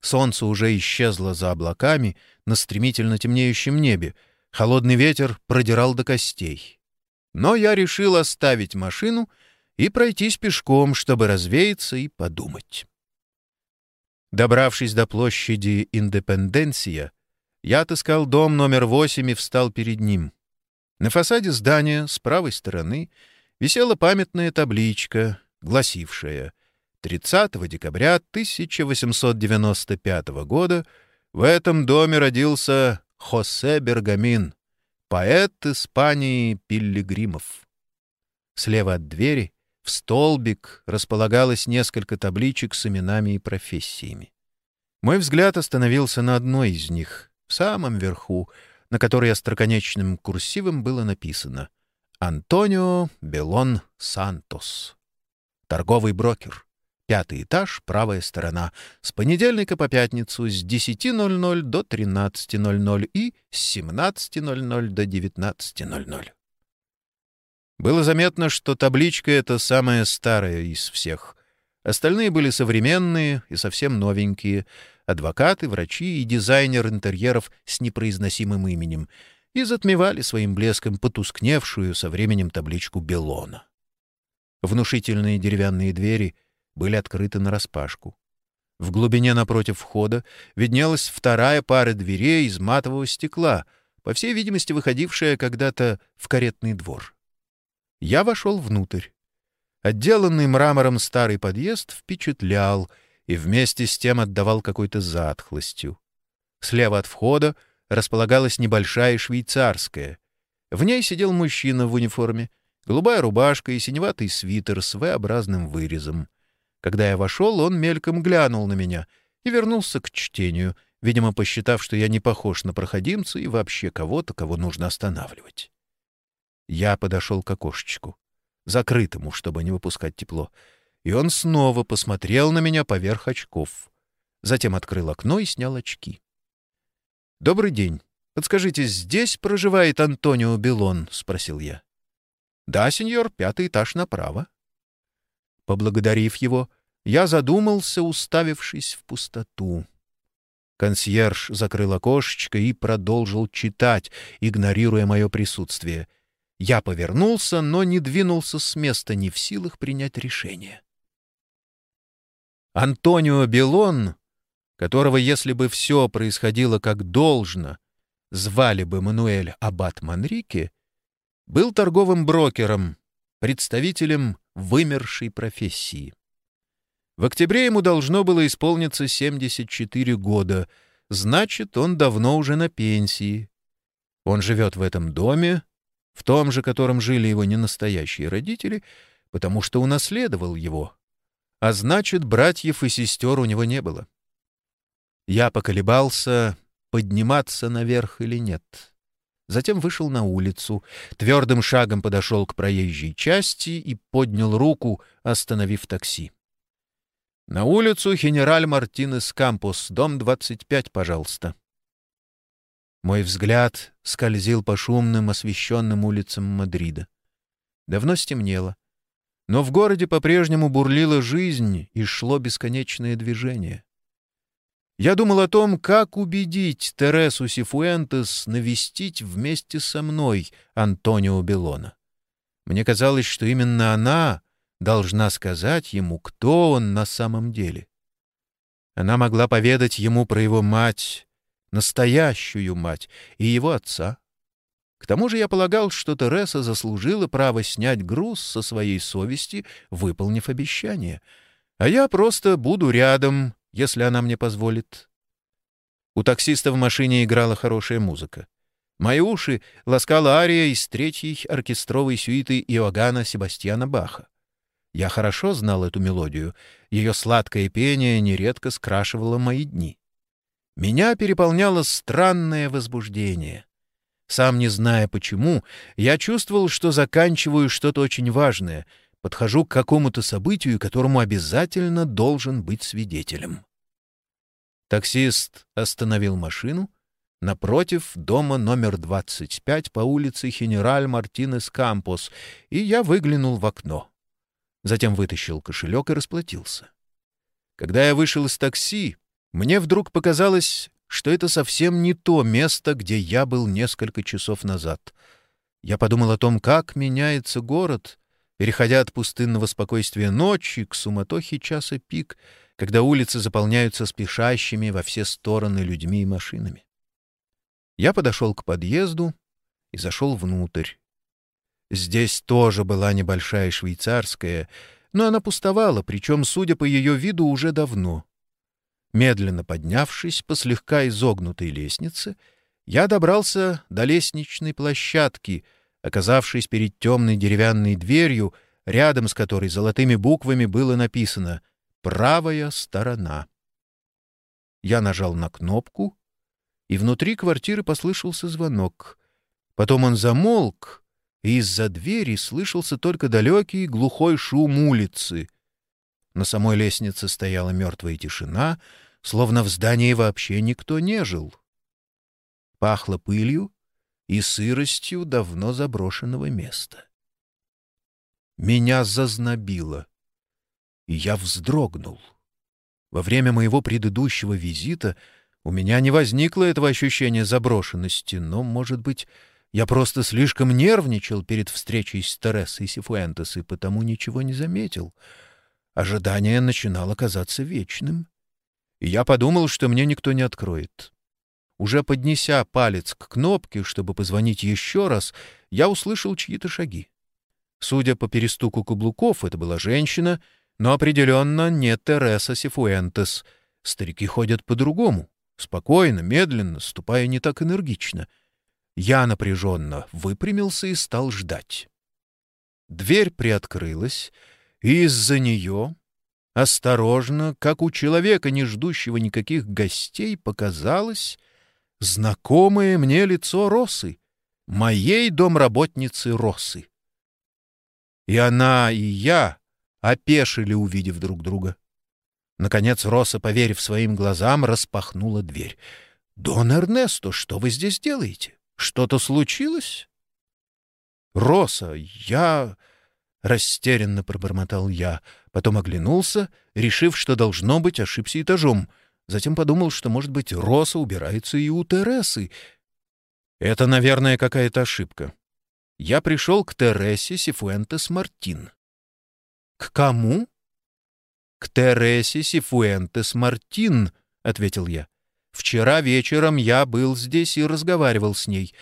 Солнце уже исчезло за облаками на стремительно темнеющем небе, холодный ветер продирал до костей. Но я решил оставить машину и пройтись пешком, чтобы развеяться и подумать. Добравшись до площади Индепенденсия, я отыскал дом номер восемь и встал перед ним. На фасаде здания с правой стороны висела памятная табличка, гласившая 30 декабря 1895 года в этом доме родился Хосе Бергамин, поэт Испании пилигримов. Слева от двери в столбик располагалось несколько табличек с именами и профессиями. Мой взгляд остановился на одной из них, в самом верху, на которой остроконечным курсивом было написано Антонио Белон Сантос. Торговый брокер. Пятый этаж, правая сторона. С понедельника по пятницу с 10.00 до 13.00 и с 17.00 до 19.00. Было заметно, что табличка эта самая старая из всех. Остальные были современные и совсем новенькие. Адвокаты, врачи и дизайнер интерьеров с непроизносимым именем. И затмевали своим блеском потускневшую со временем табличку Белона. Внушительные деревянные двери — были открыты нараспашку. В глубине напротив входа виднелась вторая пара дверей из матового стекла, по всей видимости, выходившая когда-то в каретный двор. Я вошел внутрь. Отделанный мрамором старый подъезд впечатлял и вместе с тем отдавал какой-то затхлостью. Слева от входа располагалась небольшая швейцарская. В ней сидел мужчина в униформе, голубая рубашка и синеватый свитер с V-образным вырезом. Когда я вошел, он мельком глянул на меня и вернулся к чтению, видимо, посчитав, что я не похож на проходимца и вообще кого-то, кого нужно останавливать. Я подошел к окошечку, закрытому, чтобы не выпускать тепло, и он снова посмотрел на меня поверх очков. Затем открыл окно и снял очки. «Добрый день. Подскажите, здесь проживает Антонио Белон?» — спросил я. «Да, сеньор, пятый этаж направо». Поблагодарив его, я задумался, уставившись в пустоту. Консьерж закрыл окошечко и продолжил читать, игнорируя мое присутствие. Я повернулся, но не двинулся с места, не в силах принять решение. Антонио Белон, которого, если бы все происходило как должно, звали бы Мануэль Аббат Манрике, был торговым брокером, представителем вымершей профессии. В октябре ему должно было исполниться 74 года, значит, он давно уже на пенсии. Он живет в этом доме, в том же, котором жили его ненастоящие родители, потому что унаследовал его. А значит, братьев и сестер у него не было. Я поколебался, подниматься наверх или нет. Затем вышел на улицу, твердым шагом подошел к проезжей части и поднял руку, остановив такси. На улицу Генераль Мартинес Кампус, дом 25, пожалуйста. Мой взгляд скользил по шумным, освещенным улицам Мадрида. Давно стемнело, но в городе по-прежнему бурлила жизнь и шло бесконечное движение. Я думал о том, как убедить Тересу Сифуэнтес навестить вместе со мной Антонио Белона. Мне казалось, что именно она должна сказать ему, кто он на самом деле. Она могла поведать ему про его мать, настоящую мать, и его отца. К тому же я полагал, что Тереса заслужила право снять груз со своей совести, выполнив обещание. А я просто буду рядом, если она мне позволит. У таксиста в машине играла хорошая музыка. Мои уши ласкала ария из третьей оркестровой сюиты Иоганна Себастьяна Баха. Я хорошо знал эту мелодию. Ее сладкое пение нередко скрашивало мои дни. Меня переполняло странное возбуждение. Сам не зная почему, я чувствовал, что заканчиваю что-то очень важное, подхожу к какому-то событию, которому обязательно должен быть свидетелем. Таксист остановил машину напротив дома номер 25 по улице Хенераль Мартинес Кампус, и я выглянул в окно. Затем вытащил кошелек и расплатился. Когда я вышел из такси, мне вдруг показалось, что это совсем не то место, где я был несколько часов назад. Я подумал о том, как меняется город, переходя от пустынного спокойствия ночи к суматохе часа пик, когда улицы заполняются спешащими во все стороны людьми и машинами. Я подошел к подъезду и зашел внутрь. Здесь тоже была небольшая швейцарская, но она пустовала, причем, судя по ее виду, уже давно. Медленно поднявшись по слегка изогнутой лестнице, я добрался до лестничной площадки, оказавшись перед темной деревянной дверью, рядом с которой золотыми буквами было написано «Правая сторона». Я нажал на кнопку, и внутри квартиры послышался звонок. Потом он замолк, и из-за двери слышался только далекий глухой шум улицы. На самой лестнице стояла мертвая тишина, словно в здании вообще никто не жил. Пахло пылью и сыростью давно заброшенного места. Меня зазнобило, и я вздрогнул. Во время моего предыдущего визита у меня не возникло этого ощущения заброшенности, но, может быть, я просто слишком нервничал перед встречей с Тересой Сифуэнтес и потому ничего не заметил. Ожидание начинало казаться вечным. И я подумал, что мне никто не откроет. Уже поднеся палец к кнопке, чтобы позвонить еще раз, я услышал чьи-то шаги. Судя по перестуку каблуков, это была женщина, но определенно не Тереса Сифуэнтес. Старики ходят по-другому, спокойно, медленно, ступая не так энергично. Я напряженно выпрямился и стал ждать. Дверь приоткрылась, и из-за нее, осторожно, как у человека, не ждущего никаких гостей, показалось знакомое мне лицо Росы, моей домработницы Росы. И она, и я опешили, увидев друг друга. Наконец Роса, поверив своим глазам, распахнула дверь. «Дон Эрнесто, что вы здесь делаете? Что-то случилось?» «Роса, я...» — растерянно пробормотал я, потом оглянулся, решив, что, должно быть, ошибся этажом. Затем подумал, что, может быть, Роса убирается и у Тересы. Это, наверное, какая-то ошибка я пришел к Тересе Сифуэнтес Мартин. — К кому? — К Тересе Сифуэнтес Мартин, — ответил я. — Вчера вечером я был здесь и разговаривал с ней.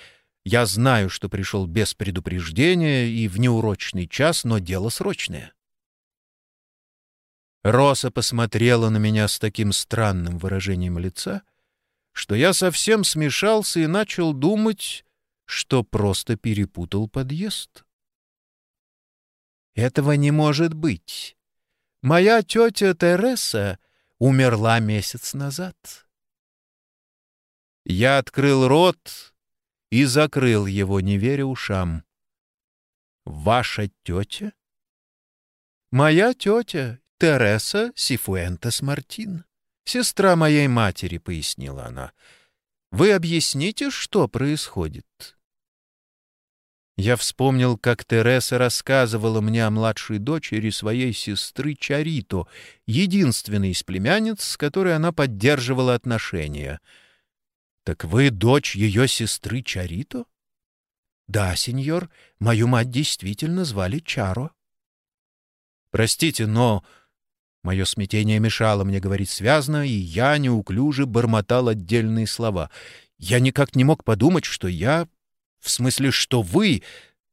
Я знаю, что пришел без предупреждения и в неурочный час, но дело срочное. Роса посмотрела на меня с таким странным выражением лица, что я совсем смешался и начал думать, что просто перепутал подъезд. Этого не может быть. Моя тетя Тереса умерла месяц назад. Я открыл рот и закрыл его, не веря ушам. «Ваша тетя?» «Моя тетя Тереса Сифуэнтес Мартин, сестра моей матери», — пояснила она. «Вы объясните, что происходит?» Я вспомнил, как Тереса рассказывала мне о младшей дочери своей сестры Чарито, единственной из племянниц, с которой она поддерживала отношения. «Так вы дочь ее сестры Чарито?» «Да, сеньор, мою мать действительно звали Чаро». «Простите, но...» Мое смятение мешало мне говорить связно, и я неуклюже бормотал отдельные слова. Я никак не мог подумать, что я в смысле, что вы...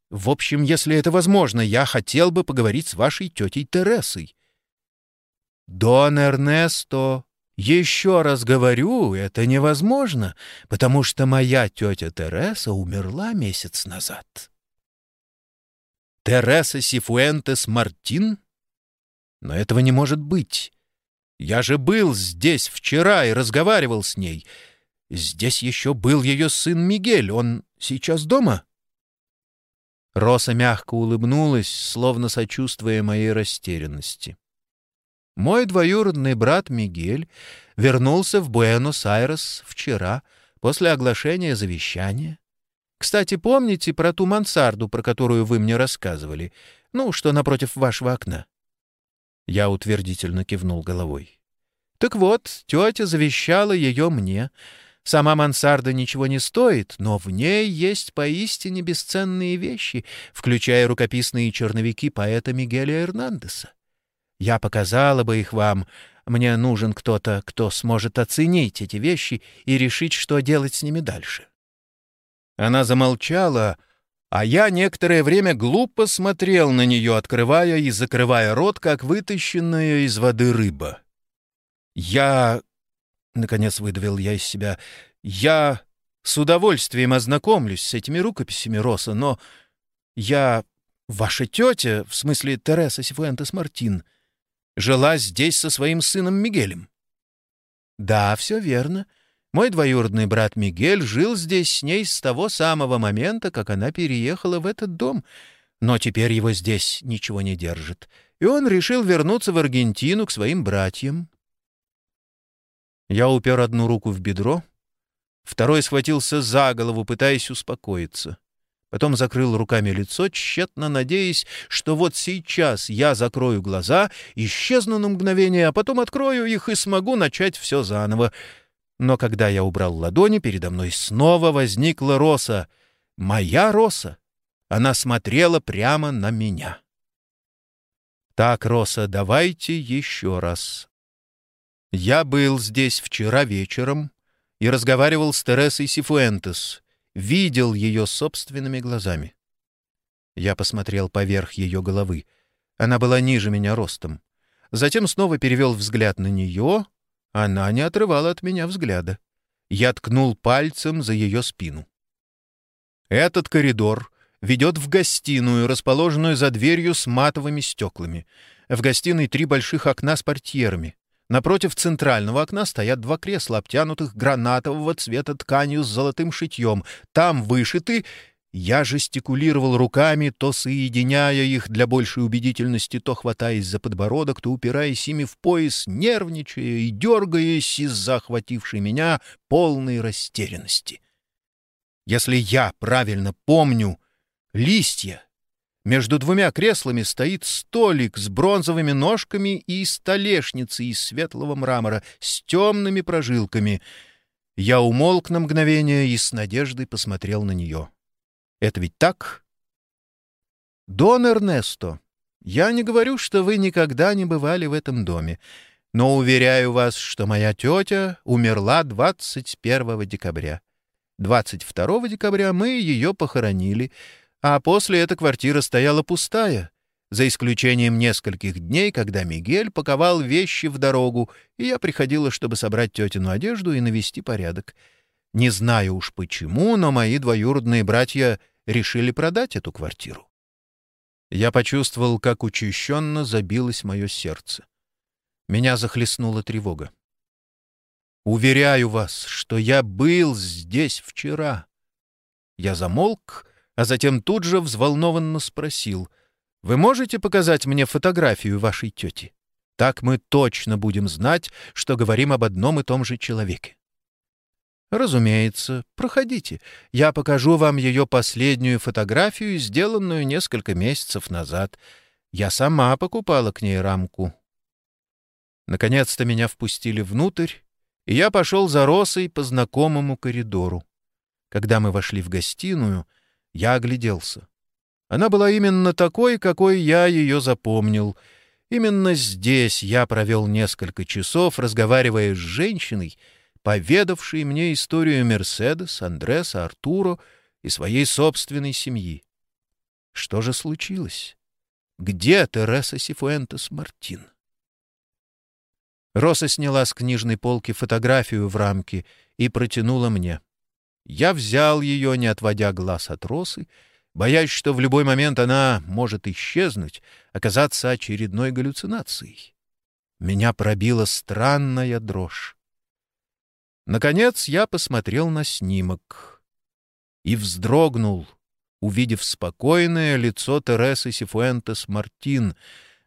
В общем, если это возможно, я хотел бы поговорить с вашей тетей Тересой. Дон Эрнесто, еще раз говорю, это невозможно, потому что моя тетя Тереса умерла месяц назад. Тереса Сифуэнтес Мартин? Но этого не может быть. Я же был здесь вчера и разговаривал с ней. Здесь еще был ее сын Мигель, он сейчас дома?» Роса мягко улыбнулась, словно сочувствуя моей растерянности. Мой двоюродный брат Мигель вернулся в Буэнос-Айрес вчера, после оглашения завещания. Кстати, помните про ту мансарду, про которую вы мне рассказывали? Ну, что напротив вашего окна?» Я утвердительно кивнул головой. «Так вот, тетя завещала ее мне, Сама мансарда ничего не стоит, но в ней есть поистине бесценные вещи, включая рукописные черновики поэта Мигеля Эрнандеса. Я показала бы их вам. Мне нужен кто-то, кто сможет оценить эти вещи и решить, что делать с ними дальше. Она замолчала, а я некоторое время глупо смотрел на нее, открывая и закрывая рот, как вытащенная из воды рыба. Я — наконец выдавил я из себя. «Я с удовольствием ознакомлюсь с этими рукописями Роса, но я... Ваша тетя, в смысле Тереса Сифуэнтес Мартин, жила здесь со своим сыном Мигелем». «Да, все верно. Мой двоюродный брат Мигель жил здесь с ней с того самого момента, как она переехала в этот дом, но теперь его здесь ничего не держит, и он решил вернуться в Аргентину к своим братьям. Я упер одну руку в бедро, второй схватился за голову, пытаясь успокоиться. Потом закрыл руками лицо, тщетно надеясь, что вот сейчас я закрою глаза, исчезну на мгновение, а потом открою их и смогу начать все заново. Но когда я убрал ладони, передо мной снова возникла роса. Моя роса. Она смотрела прямо на меня. «Так, Роса, давайте еще раз». Я был здесь вчера вечером и разговаривал с Тересой Сифуэнтес, видел ее собственными глазами. Я посмотрел поверх ее головы. Она была ниже меня ростом. Затем снова перевел взгляд на нее — она не отрывала от меня взгляда. Я ткнул пальцем за ее спину. Этот коридор ведет в гостиную, расположенную за дверью с матовыми стеклами. В гостиной три больших окна с портьерами. Напротив центрального окна стоят два кресла, обтянутых гранатового цвета тканью с золотым шитьем. Там вышиты я жестикулировал руками, то соединяя их для большей убедительности, то хватаясь за подбородок, то упираясь ими в пояс, нервничая и дергаясь из-за охватившей меня полной растерянности. Если я правильно помню, листья. Между двумя креслами стоит столик с бронзовыми ножками и столешницей из светлого мрамора с темными прожилками. Я умолк на мгновение и с надеждой посмотрел на нее. Это ведь так? Дон Эрнесто, я не говорю, что вы никогда не бывали в этом доме, но уверяю вас, что моя тетя умерла 21 декабря. 22 декабря мы ее похоронили, а после эта квартира стояла пустая, за исключением нескольких дней, когда Мигель паковал вещи в дорогу, и я приходила, чтобы собрать тетину одежду и навести порядок. Не знаю уж почему, но мои двоюродные братья решили продать эту квартиру. Я почувствовал, как учащенно забилось мое сердце. Меня захлестнула тревога. «Уверяю вас, что я был здесь вчера». Я замолк, а затем тут же взволнованно спросил, «Вы можете показать мне фотографию вашей тети? Так мы точно будем знать, что говорим об одном и том же человеке». «Разумеется. Проходите. Я покажу вам ее последнюю фотографию, сделанную несколько месяцев назад. Я сама покупала к ней рамку». Наконец-то меня впустили внутрь, и я пошел за Росой по знакомому коридору. Когда мы вошли в гостиную, я огляделся. Она была именно такой, какой я ее запомнил. Именно здесь я провел несколько часов, разговаривая с женщиной, поведавший мне историю Мерседес, Андреса, Артуро и своей собственной семьи. Что же случилось? Где Тереса Сифуэнтес Мартин? Роса сняла с книжной полки фотографию в рамке и протянула мне. Я взял ее, не отводя глаз от Росы, боясь, что в любой момент она может исчезнуть, оказаться очередной галлюцинацией. Меня пробила странная дрожь. Наконец я посмотрел на снимок и вздрогнул, увидев спокойное лицо Тересы Сифуэнтес Мартин,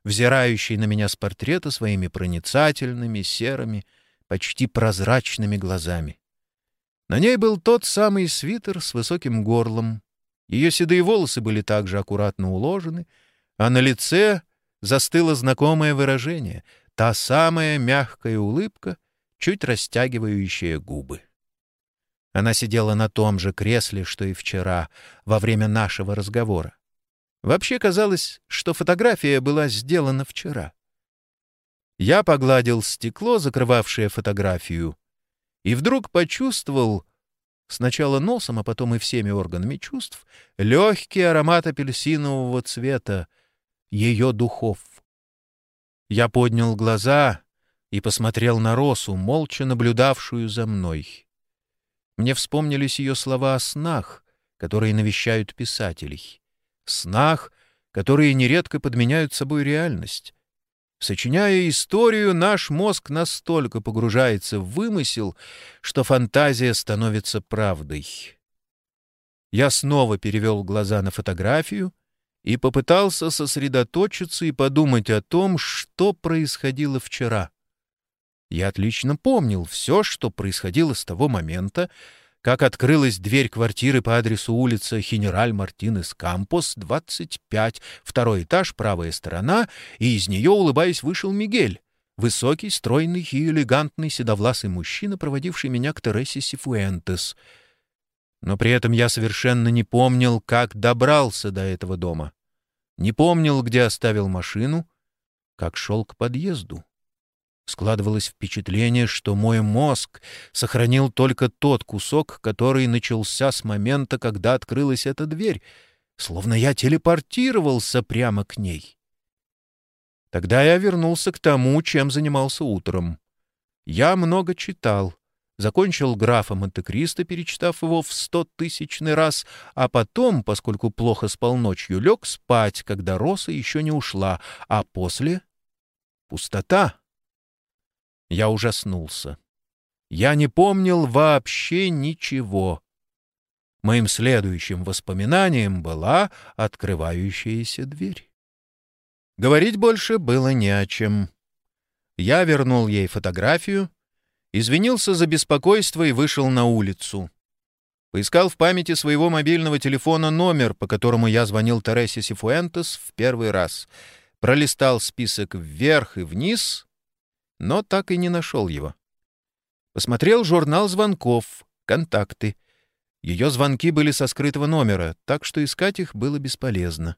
взирающей на меня с портрета своими проницательными, серыми, почти прозрачными глазами. На ней был тот самый свитер с высоким горлом. Ее седые волосы были также аккуратно уложены, а на лице застыло знакомое выражение, та самая мягкая улыбка, чуть растягивающая губы. Она сидела на том же кресле, что и вчера, во время нашего разговора. Вообще казалось, что фотография была сделана вчера. Я погладил стекло, закрывавшее фотографию, и вдруг почувствовал, сначала носом, а потом и всеми органами чувств, легкий аромат апельсинового цвета, ее духов. Я поднял глаза и посмотрел на Росу, молча наблюдавшую за мной. Мне вспомнились ее слова о снах, которые навещают писателей. Снах, которые нередко подменяют собой реальность. Сочиняя историю, наш мозг настолько погружается в вымысел, что фантазия становится правдой. Я снова перевел глаза на фотографию и попытался сосредоточиться и подумать о том, что происходило вчера. Я отлично помнил все, что происходило с того момента, как открылась дверь квартиры по адресу улица Хенераль Мартинес Кампос, 25, второй этаж, правая сторона, и из нее, улыбаясь, вышел Мигель, высокий, стройный и элегантный седовласый мужчина, проводивший меня к Тересе Сифуэнтес. Но при этом я совершенно не помнил, как добрался до этого дома. Не помнил, где оставил машину, как шел к подъезду. Складывалось впечатление, что мой мозг сохранил только тот кусок, который начался с момента, когда открылась эта дверь, словно я телепортировался прямо к ней. Тогда я вернулся к тому, чем занимался утром. Я много читал, закончил графа Монте-Кристо, перечитав его в стотысячный раз, а потом, поскольку плохо спал ночью, лег спать, когда роса еще не ушла, а после — пустота. Я ужаснулся. Я не помнил вообще ничего. Моим следующим воспоминанием была открывающаяся дверь. Говорить больше было не о чем. Я вернул ей фотографию, извинился за беспокойство и вышел на улицу. Поискал в памяти своего мобильного телефона номер, по которому я звонил Тересе Сифуэнтес в первый раз. Пролистал список вверх и вниз но так и не нашел его. Посмотрел журнал звонков, контакты. Ее звонки были со скрытого номера, так что искать их было бесполезно.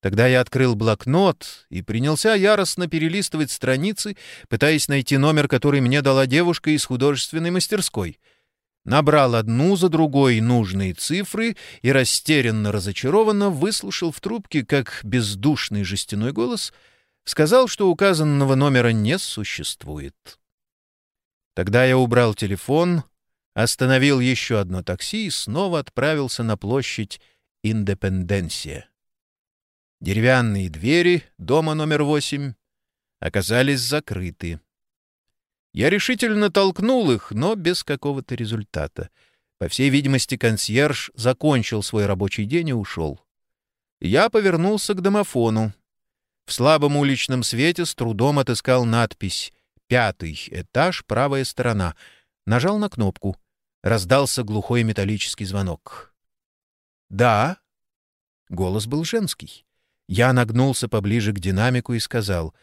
Тогда я открыл блокнот и принялся яростно перелистывать страницы, пытаясь найти номер, который мне дала девушка из художественной мастерской. Набрал одну за другой нужные цифры и растерянно разочарованно выслушал в трубке, как бездушный жестяной голос — сказал, что указанного номера не существует. Тогда я убрал телефон, остановил еще одно такси и снова отправился на площадь Индепенденсия. Деревянные двери дома номер восемь оказались закрыты. Я решительно толкнул их, но без какого-то результата. По всей видимости, консьерж закончил свой рабочий день и ушел. Я повернулся к домофону. В слабом уличном свете с трудом отыскал надпись «Пятый этаж, правая сторона». Нажал на кнопку. Раздался глухой металлический звонок. «Да?» Голос был женский. Я нагнулся поближе к динамику и сказал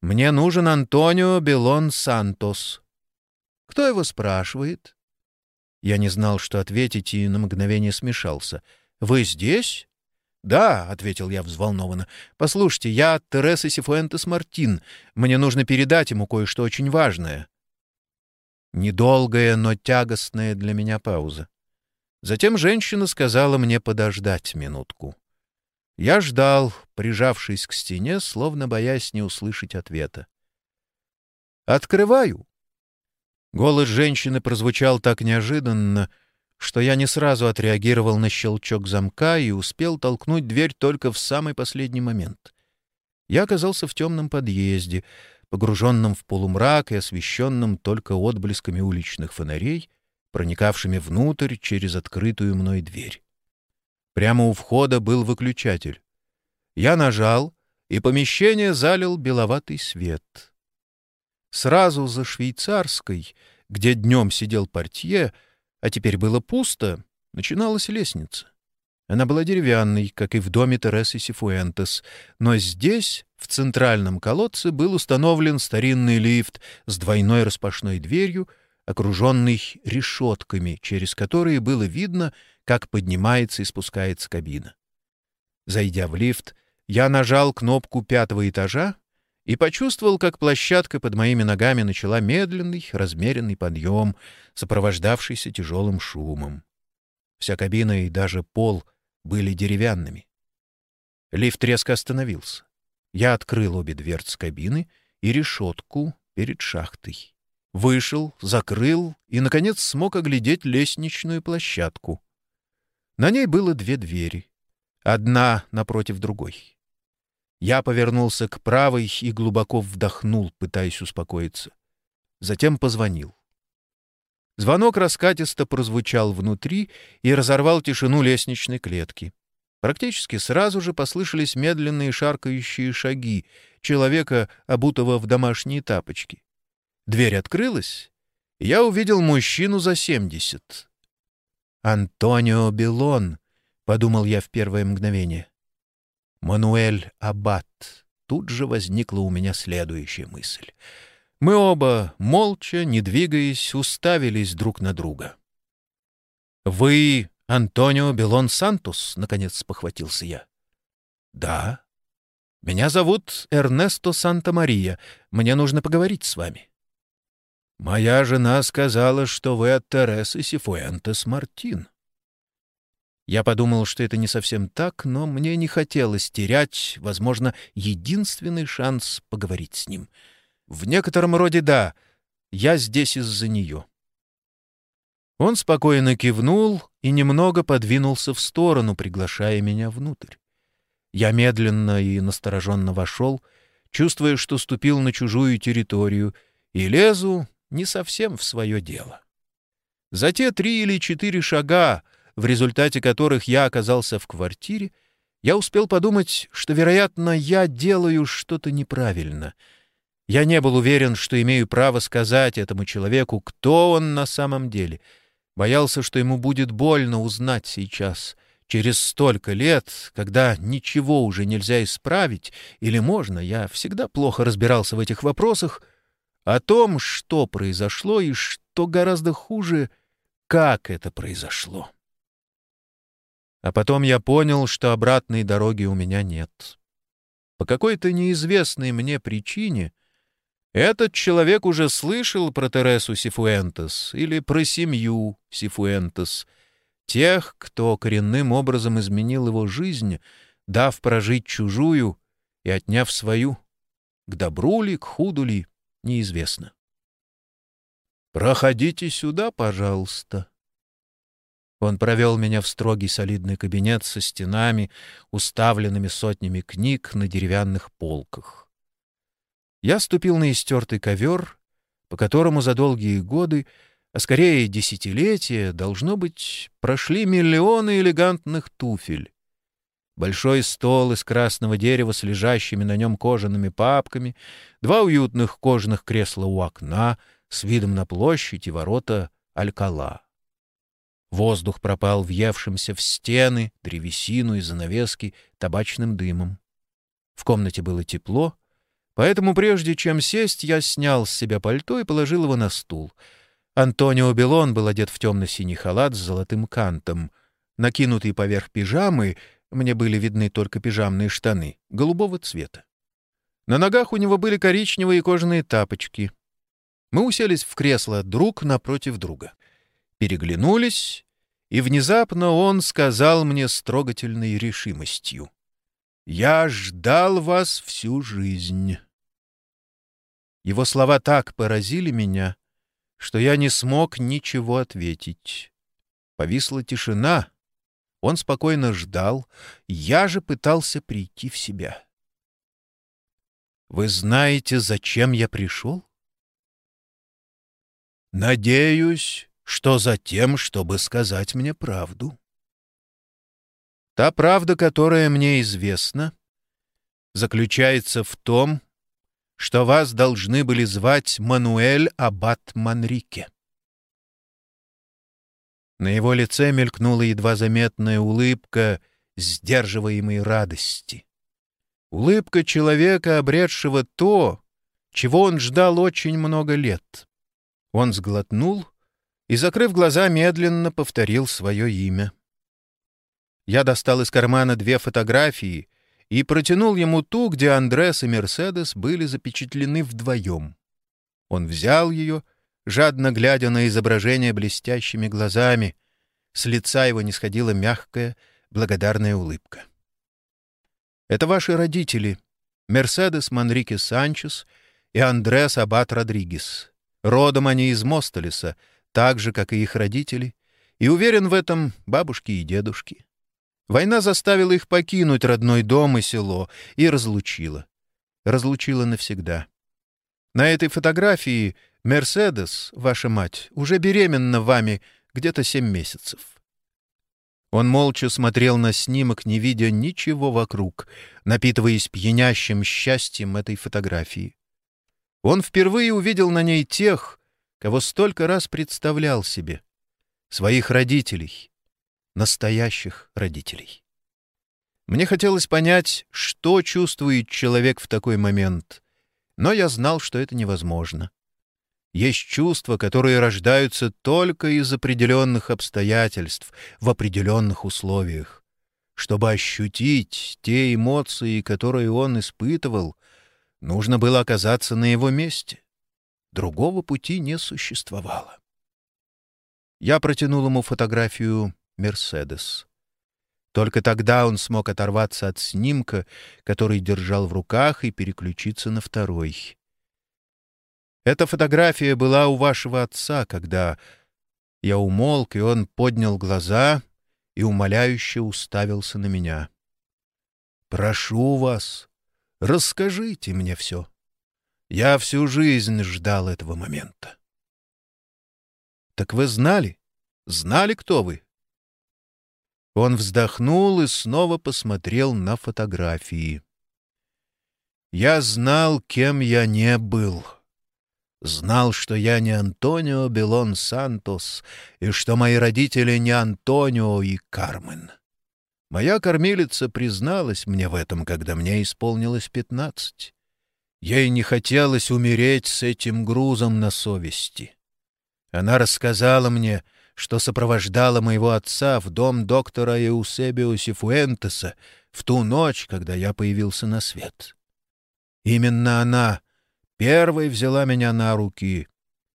«Мне нужен Антонио Белон Сантос». «Кто его спрашивает?» Я не знал, что ответить, и на мгновение смешался. «Вы здесь?» «Да», — ответил я взволнованно. «Послушайте, я Тереса Сифуэнтес Мартин. Мне нужно передать ему кое-что очень важное». Недолгая, но тягостная для меня пауза. Затем женщина сказала мне подождать минутку. Я ждал, прижавшись к стене, словно боясь не услышать ответа. «Открываю». Голос женщины прозвучал так неожиданно, — что я не сразу отреагировал на щелчок замка и успел толкнуть дверь только в самый последний момент. Я оказался в темном подъезде, погруженном в полумрак и освещенном только отблесками уличных фонарей, проникавшими внутрь через открытую мной дверь. Прямо у входа был выключатель. Я нажал, и помещение залил беловатый свет. Сразу за швейцарской, где днем сидел портье, — а теперь было пусто, начиналась лестница. Она была деревянной, как и в доме Тересы Сифуэнтес, но здесь, в центральном колодце, был установлен старинный лифт с двойной распашной дверью, окруженный решетками, через которые было видно, как поднимается и спускается кабина. Зайдя в лифт, я нажал кнопку пятого этажа и почувствовал, как площадка под моими ногами начала медленный, размеренный подъем, сопровождавшийся тяжелым шумом. Вся кабина и даже пол были деревянными. Лифт резко остановился. Я открыл обе дверцы кабины и решетку перед шахтой. Вышел, закрыл и, наконец, смог оглядеть лестничную площадку. На ней было две двери, одна напротив другой. Я повернулся к правой и глубоко вдохнул, пытаясь успокоиться. Затем позвонил. Звонок раскатисто прозвучал внутри и разорвал тишину лестничной клетки. Практически сразу же послышались медленные шаркающие шаги человека, обутого в домашние тапочки. Дверь открылась, и я увидел мужчину за семьдесят. «Антонио Белон», — подумал я в первое мгновение. «Мануэль Аббат». Тут же возникла у меня следующая мысль. Мы оба, молча, не двигаясь, уставились друг на друга. «Вы Антонио Белон Сантус?» — наконец похватился я. «Да. Меня зовут Эрнесто Санта-Мария. Мне нужно поговорить с вами». «Моя жена сказала, что вы от Тересы Сифуэнтес Мартин». Я подумал, что это не совсем так, но мне не хотелось терять, возможно, единственный шанс поговорить с ним. В некотором роде да, я здесь из-за нее. Он спокойно кивнул и немного подвинулся в сторону, приглашая меня внутрь. Я медленно и настороженно вошел, чувствуя, что ступил на чужую территорию, и лезу не совсем в свое дело. За те три или четыре шага, в результате которых я оказался в квартире, я успел подумать, что, вероятно, я делаю что-то неправильно. Я не был уверен, что имею право сказать этому человеку, кто он на самом деле. Боялся, что ему будет больно узнать сейчас, через столько лет, когда ничего уже нельзя исправить, или можно, я всегда плохо разбирался в этих вопросах — о том, что произошло и, что гораздо хуже, как это произошло. А потом я понял, что обратной дороги у меня нет. По какой-то неизвестной мне причине этот человек уже слышал про Тересу Сифуэнтес или про семью Сифуэнтес, тех, кто коренным образом изменил его жизнь, дав прожить чужую и отняв свою. К добру ли, к худу ли — неизвестно. «Проходите сюда, пожалуйста». Он провел меня в строгий солидный кабинет со стенами, уставленными сотнями книг на деревянных полках. Я ступил на истертый ковер, по которому за долгие годы, а скорее десятилетия, должно быть, прошли миллионы элегантных туфель. Большой стол из красного дерева с лежащими на нем кожаными папками, два уютных кожаных кресла у окна с видом на площадь и ворота Алькала. Воздух пропал въевшимся в стены, древесину и занавески табачным дымом. В комнате было тепло, поэтому прежде чем сесть, я снял с себя пальто и положил его на стул. Антонио Белон был одет в темно-синий халат с золотым кантом. Накинутый поверх пижамы — мне были видны только пижамные штаны, голубого цвета. На ногах у него были коричневые кожаные тапочки. Мы уселись в кресло друг напротив друга. Переглянулись, и внезапно он сказал мне с трогательной решимостью. «Я ждал вас всю жизнь». Его слова так поразили меня, что я не смог ничего ответить. Повисла тишина, он спокойно ждал, я же пытался прийти в себя. «Вы знаете, зачем я пришел?» «Надеюсь, что за тем, чтобы сказать мне правду». «Та правда, которая мне известна, заключается в том, что вас должны были звать Мануэль Аббат Манрике. На его лице мелькнула едва заметная улыбка сдерживаемой радости. Улыбка человека, обретшего то, чего он ждал очень много лет. Он сглотнул и, закрыв глаза, медленно повторил свое имя. Я достал из кармана две фотографии и протянул ему ту, где Андрес и Мерседес были запечатлены вдвоем. Он взял ее — жадно глядя на изображение блестящими глазами. С лица его не сходила мягкая, благодарная улыбка. «Это ваши родители, Мерседес Манрике Санчес и Андрес Абат Родригес. Родом они из Мостолеса, так же, как и их родители, и уверен в этом бабушки и дедушки. Война заставила их покинуть родной дом и село и разлучила. Разлучила навсегда. На этой фотографии Мерседес, ваша мать, уже беременна вами где-то семь месяцев. Он молча смотрел на снимок, не видя ничего вокруг, напитываясь пьянящим счастьем этой фотографии. Он впервые увидел на ней тех, кого столько раз представлял себе. Своих родителей. Настоящих родителей. Мне хотелось понять, что чувствует человек в такой момент, но я знал, что это невозможно. Есть чувства, которые рождаются только из определенных обстоятельств, в определенных условиях. Чтобы ощутить те эмоции, которые он испытывал, нужно было оказаться на его месте. Другого пути не существовало. Я протянул ему фотографию «Мерседес». Только тогда он смог оторваться от снимка, который держал в руках, и переключиться на второй. Эта фотография была у вашего отца, когда я умолк, и он поднял глаза и умоляюще уставился на меня. «Прошу вас, расскажите мне все. Я всю жизнь ждал этого момента». «Так вы знали? Знали, кто вы?» Он вздохнул и снова посмотрел на фотографии. «Я знал, кем я не был». Знал, что я не Антонио Белон Сантос и что мои родители не Антонио и Кармен. Моя кормилица призналась мне в этом, когда мне исполнилось пятнадцать. Ей не хотелось умереть с этим грузом на совести. Она рассказала мне, что сопровождала моего отца в дом доктора Эусебио Сифуэнтеса в ту ночь, когда я появился на свет. Именно она первой взяла меня на руки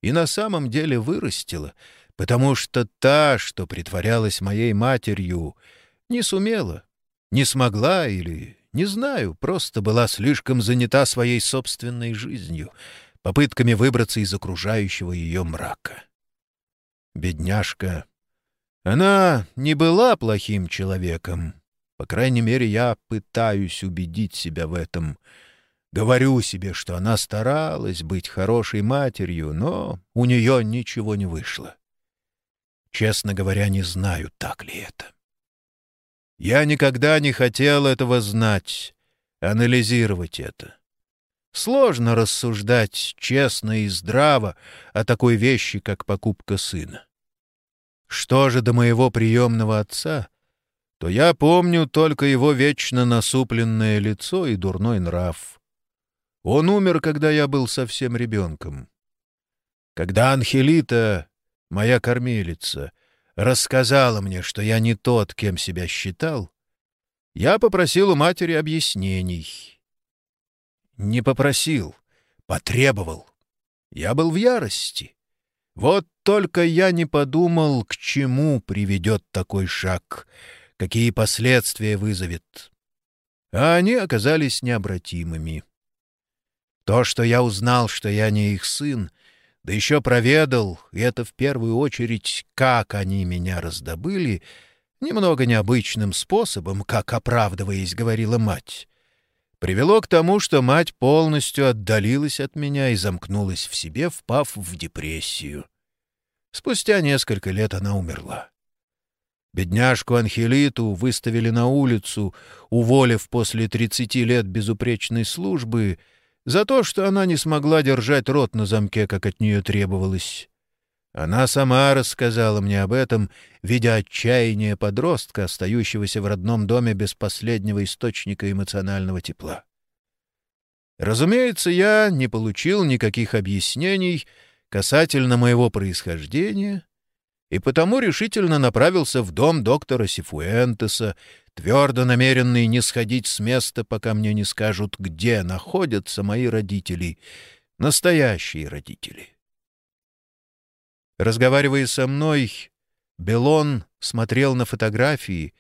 и на самом деле вырастила, потому что та, что притворялась моей матерью, не сумела, не смогла или, не знаю, просто была слишком занята своей собственной жизнью, попытками выбраться из окружающего ее мрака. Бедняжка. Она не была плохим человеком. По крайней мере, я пытаюсь убедить себя в этом — Говорю себе, что она старалась быть хорошей матерью, но у нее ничего не вышло. Честно говоря, не знаю, так ли это. Я никогда не хотел этого знать, анализировать это. Сложно рассуждать честно и здраво о такой вещи, как покупка сына. Что же до моего приемного отца, то я помню только его вечно насупленное лицо и дурной нрав — он умер, когда я был совсем ребенком. Когда Анхелита, моя кормилица, рассказала мне, что я не тот, кем себя считал, я попросил у матери объяснений. Не попросил, потребовал. Я был в ярости. Вот только я не подумал, к чему приведет такой шаг, какие последствия вызовет. А они оказались необратимыми. То, что я узнал, что я не их сын, да еще проведал, и это в первую очередь, как они меня раздобыли, немного необычным способом, как оправдываясь, говорила мать, привело к тому, что мать полностью отдалилась от меня и замкнулась в себе, впав в депрессию. Спустя несколько лет она умерла. Бедняжку Анхелиту выставили на улицу, уволив после тридцати лет безупречной службы — за то, что она не смогла держать рот на замке, как от нее требовалось. Она сама рассказала мне об этом, видя отчаяние подростка, остающегося в родном доме без последнего источника эмоционального тепла. Разумеется, я не получил никаких объяснений касательно моего происхождения и потому решительно направился в дом доктора Сифуэнтеса, твердо намеренный не сходить с места, пока мне не скажут, где находятся мои родители, настоящие родители. Разговаривая со мной, Белон смотрел на фотографии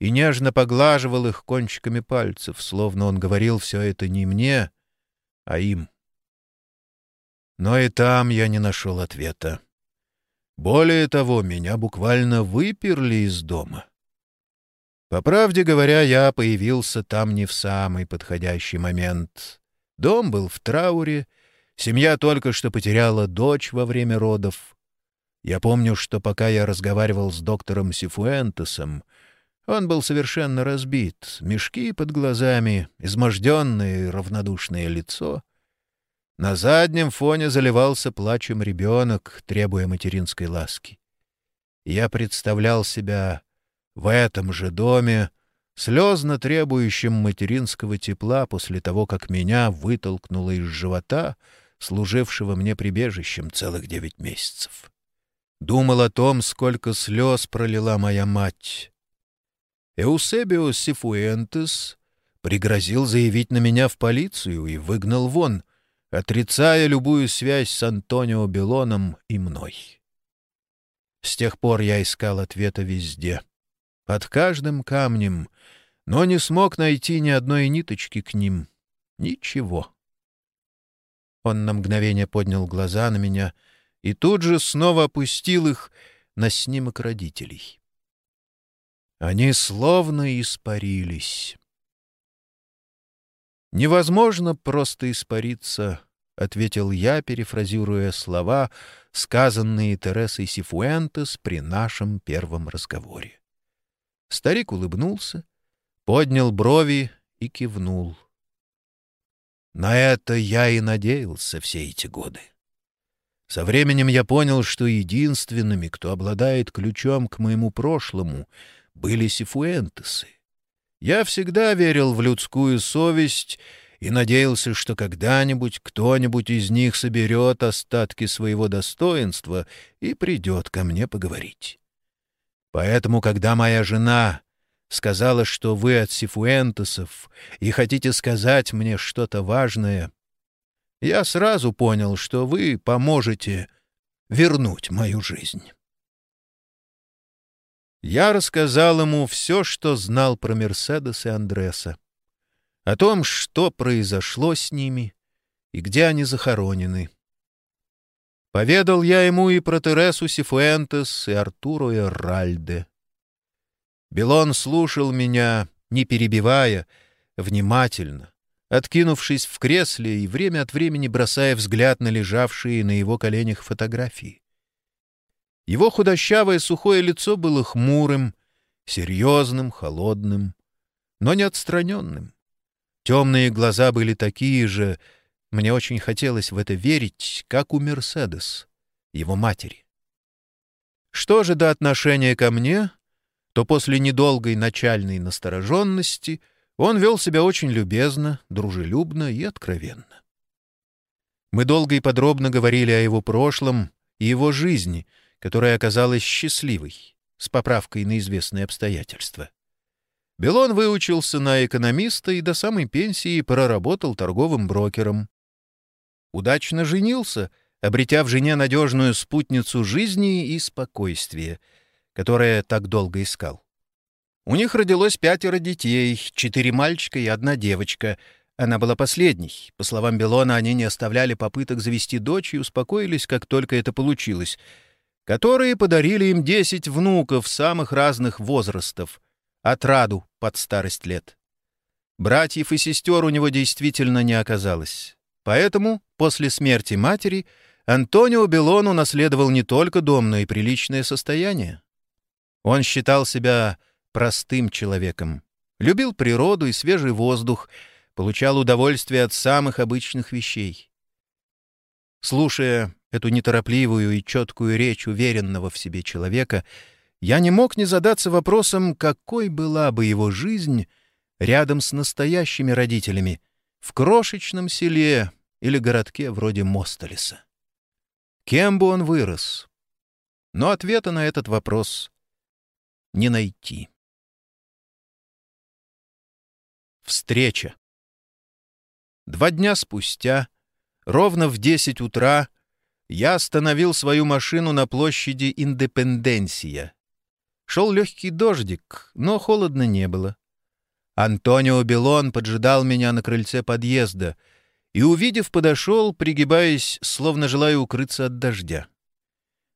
и нежно поглаживал их кончиками пальцев, словно он говорил все это не мне, а им. Но и там я не нашел ответа. Более того, меня буквально выперли из дома. По правде говоря, я появился там не в самый подходящий момент. Дом был в трауре, семья только что потеряла дочь во время родов. Я помню, что пока я разговаривал с доктором Сифуэнтесом, он был совершенно разбит, мешки под глазами, изможденное равнодушное лицо. На заднем фоне заливался плачем ребенок, требуя материнской ласки. Я представлял себя в этом же доме, слезно требующим материнского тепла после того, как меня вытолкнуло из живота, служившего мне прибежищем целых девять месяцев. Думал о том, сколько слез пролила моя мать. Эусебио Сифуэнтес пригрозил заявить на меня в полицию и выгнал вон, отрицая любую связь с Антонио Белоном и мной. С тех пор я искал ответа везде — под каждым камнем, но не смог найти ни одной ниточки к ним. Ничего. Он на мгновение поднял глаза на меня и тут же снова опустил их на снимок родителей. Они словно испарились. «Невозможно просто испариться», — ответил я, перефразируя слова, сказанные Тересой Сифуэнтес при нашем первом разговоре. Старик улыбнулся, поднял брови и кивнул. На это я и надеялся все эти годы. Со временем я понял, что единственными, кто обладает ключом к моему прошлому, были сифуэнтесы. Я всегда верил в людскую совесть и надеялся, что когда-нибудь кто-нибудь из них соберет остатки своего достоинства и придет ко мне поговорить. Поэтому, когда моя жена сказала, что вы от Сифуэнтесов и хотите сказать мне что-то важное, я сразу понял, что вы поможете вернуть мою жизнь. Я рассказал ему все, что знал про Мерседес и Андреса, о том, что произошло с ними и где они захоронены. Поведал я ему и про Тересу Сифуэнтес, и Артуру Эрральде. Белон слушал меня, не перебивая, внимательно, откинувшись в кресле и время от времени бросая взгляд на лежавшие на его коленях фотографии. Его худощавое сухое лицо было хмурым, серьезным, холодным, но не отстраненным. Темные глаза были такие же, мне очень хотелось в это верить, как у Мерседес, его матери. Что же до отношения ко мне, то после недолгой начальной настороженности он вел себя очень любезно, дружелюбно и откровенно. Мы долго и подробно говорили о его прошлом и его жизни, которая оказалась счастливой, с поправкой на известные обстоятельства. Белон выучился на экономиста и до самой пенсии проработал торговым брокером удачно женился, обретя в жене надежную спутницу жизни и спокойствия, которое так долго искал. У них родилось пятеро детей, четыре мальчика и одна девочка. Она была последней. По словам Белона, они не оставляли попыток завести дочь и успокоились, как только это получилось, которые подарили им десять внуков самых разных возрастов, отраду под старость лет. Братьев и сестер у него действительно не оказалось. Поэтому после смерти матери Антонио Белон унаследовал не только дом, но и приличное состояние. Он считал себя простым человеком, любил природу и свежий воздух, получал удовольствие от самых обычных вещей. Слушая эту неторопливую и четкую речь уверенного в себе человека, я не мог не задаться вопросом, какой была бы его жизнь рядом с настоящими родителями, в крошечном селе, или городке вроде Мостолеса. Кем бы он вырос? Но ответа на этот вопрос не найти. Встреча. Два дня спустя, ровно в десять утра, я остановил свою машину на площади Индепенденсия. Шел легкий дождик, но холодно не было. Антонио Белон поджидал меня на крыльце подъезда — и, увидев, подошел, пригибаясь, словно желая укрыться от дождя.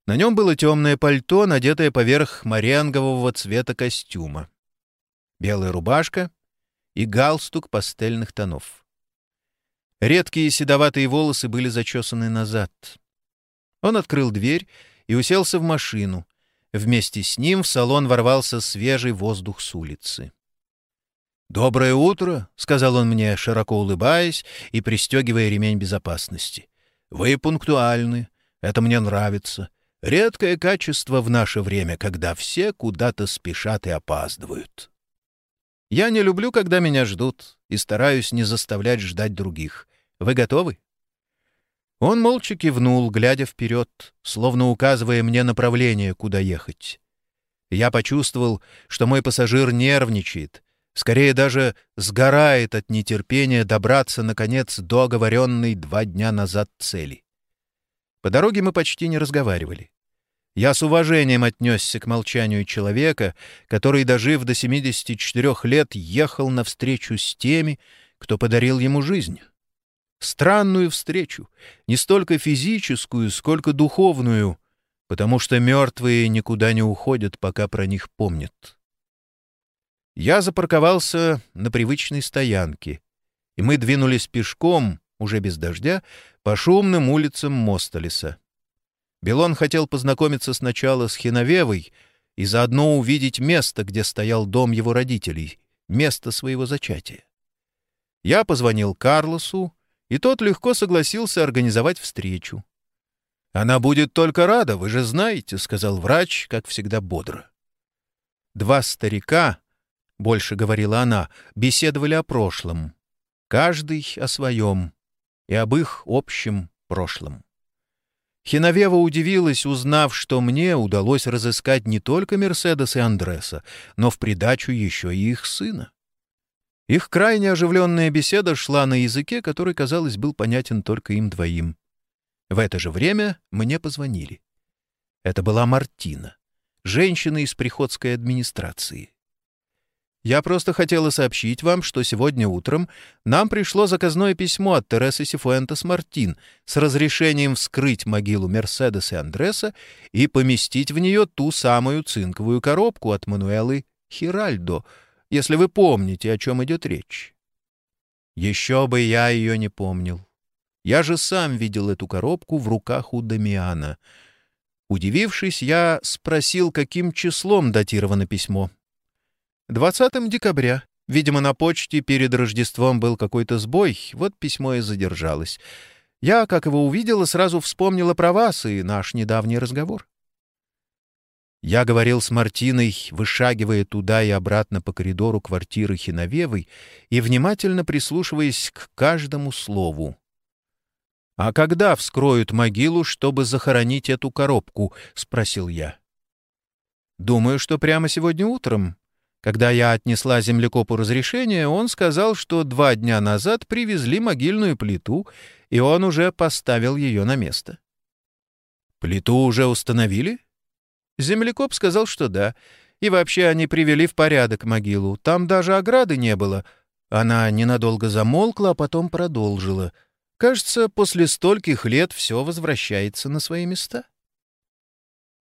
На нем было темное пальто, надетое поверх морянгового цвета костюма. белая рубашка и галстук пастельных тонов. Редкие седоватые волосы были зачесаны назад. Он открыл дверь и уселся в машину. Вместе с ним в салон ворвался свежий воздух с улицы. «Доброе утро», — сказал он мне, широко улыбаясь и пристегивая ремень безопасности. «Вы пунктуальны. Это мне нравится. Редкое качество в наше время, когда все куда-то спешат и опаздывают». «Я не люблю, когда меня ждут, и стараюсь не заставлять ждать других. Вы готовы?» Он молча кивнул, глядя вперед, словно указывая мне направление, куда ехать. Я почувствовал, что мой пассажир нервничает — скорее даже сгорает от нетерпения добраться, наконец, до оговоренной два дня назад цели. По дороге мы почти не разговаривали. Я с уважением отнесся к молчанию человека, который, дожив до 74 лет, ехал навстречу с теми, кто подарил ему жизнь. Странную встречу, не столько физическую, сколько духовную, потому что мертвые никуда не уходят, пока про них помнят. Я запарковался на привычной стоянке, и мы двинулись пешком, уже без дождя, по шумным улицам Мостолеса. Белон хотел познакомиться сначала с Хиновевой и заодно увидеть место, где стоял дом его родителей, место своего зачатия. Я позвонил Карлосу, и тот легко согласился организовать встречу. «Она будет только рада, вы же знаете», — сказал врач, как всегда бодро. Два старика, больше говорила она, беседовали о прошлом. Каждый о своем и об их общем прошлом. Хиновева удивилась, узнав, что мне удалось разыскать не только Мерседес и Андреса, но в придачу еще и их сына. Их крайне оживленная беседа шла на языке, который, казалось, был понятен только им двоим. В это же время мне позвонили. Это была Мартина, женщина из приходской администрации. Я просто хотела сообщить вам, что сегодня утром нам пришло заказное письмо от Тересы Сифуэнтес Мартин с разрешением вскрыть могилу Мерседеса и Андреса и поместить в нее ту самую цинковую коробку от Мануэлы Хиральдо, если вы помните, о чем идет речь. Еще бы я ее не помнил. Я же сам видел эту коробку в руках у Дамиана. Удивившись, я спросил, каким числом датировано письмо. 20 декабря. Видимо, на почте перед Рождеством был какой-то сбой, вот письмо и задержалось. Я, как его увидела, сразу вспомнила про вас и наш недавний разговор. Я говорил с Мартиной, вышагивая туда и обратно по коридору квартиры Хиновевой и внимательно прислушиваясь к каждому слову. «А когда вскроют могилу, чтобы захоронить эту коробку?» — спросил я. «Думаю, что прямо сегодня утром. Когда я отнесла землекопу разрешение, он сказал, что два дня назад привезли могильную плиту, и он уже поставил ее на место. «Плиту уже установили?» Землекоп сказал, что да. И вообще они привели в порядок могилу. Там даже ограды не было. Она ненадолго замолкла, а потом продолжила. Кажется, после стольких лет все возвращается на свои места.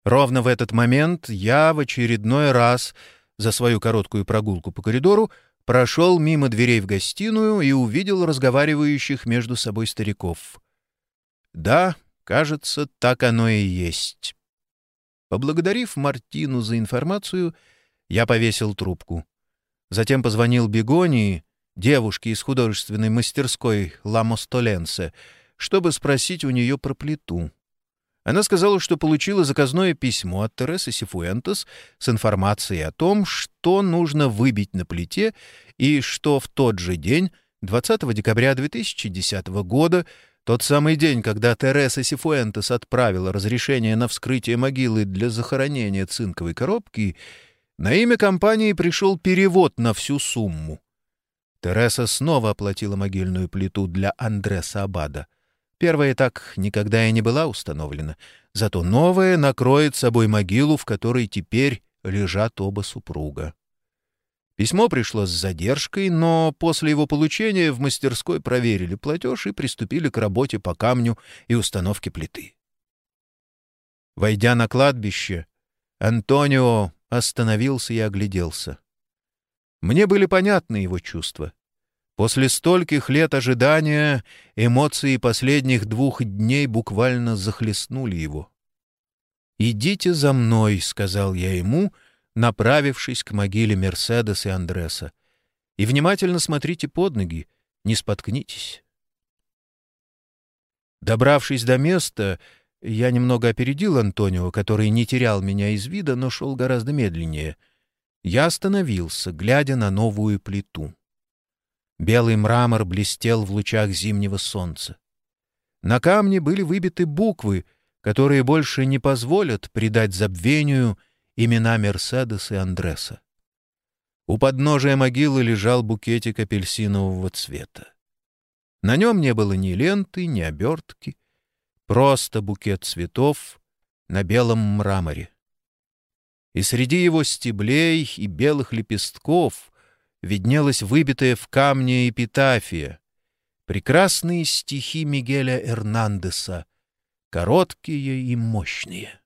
Ровно в этот момент я в очередной раз за свою короткую прогулку по коридору, прошел мимо дверей в гостиную и увидел разговаривающих между собой стариков. Да, кажется, так оно и есть. Поблагодарив Мартину за информацию, я повесил трубку. Затем позвонил Бегонии, девушке из художественной мастерской «Ла Мостоленсе», чтобы спросить у нее про плиту. Она сказала, что получила заказное письмо от Тересы Сифуэнтес с информацией о том, что нужно выбить на плите, и что в тот же день, 20 декабря 2010 года, тот самый день, когда Тереса Сифуэнтес отправила разрешение на вскрытие могилы для захоронения цинковой коробки, на имя компании пришел перевод на всю сумму. Тереса снова оплатила могильную плиту для Андреса Абада — Первая так никогда и не была установлена, зато новая накроет собой могилу, в которой теперь лежат оба супруга. Письмо пришло с задержкой, но после его получения в мастерской проверили платеж и приступили к работе по камню и установке плиты. Войдя на кладбище, Антонио остановился и огляделся. Мне были понятны его чувства. После стольких лет ожидания эмоции последних двух дней буквально захлестнули его. «Идите за мной», — сказал я ему, направившись к могиле Мерседес и Андреса. «И внимательно смотрите под ноги, не споткнитесь». Добравшись до места, я немного опередил Антонио, который не терял меня из вида, но шел гораздо медленнее. Я остановился, глядя на новую плиту. Белый мрамор блестел в лучах зимнего солнца. На камне были выбиты буквы, которые больше не позволят придать забвению имена Мерседес и Андреса. У подножия могилы лежал букетик апельсинового цвета. На нем не было ни ленты, ни обертки, просто букет цветов на белом мраморе. И среди его стеблей и белых лепестков виднелась выбитая в камне эпитафия, прекрасные стихи Мигеля Эрнандеса, короткие и мощные.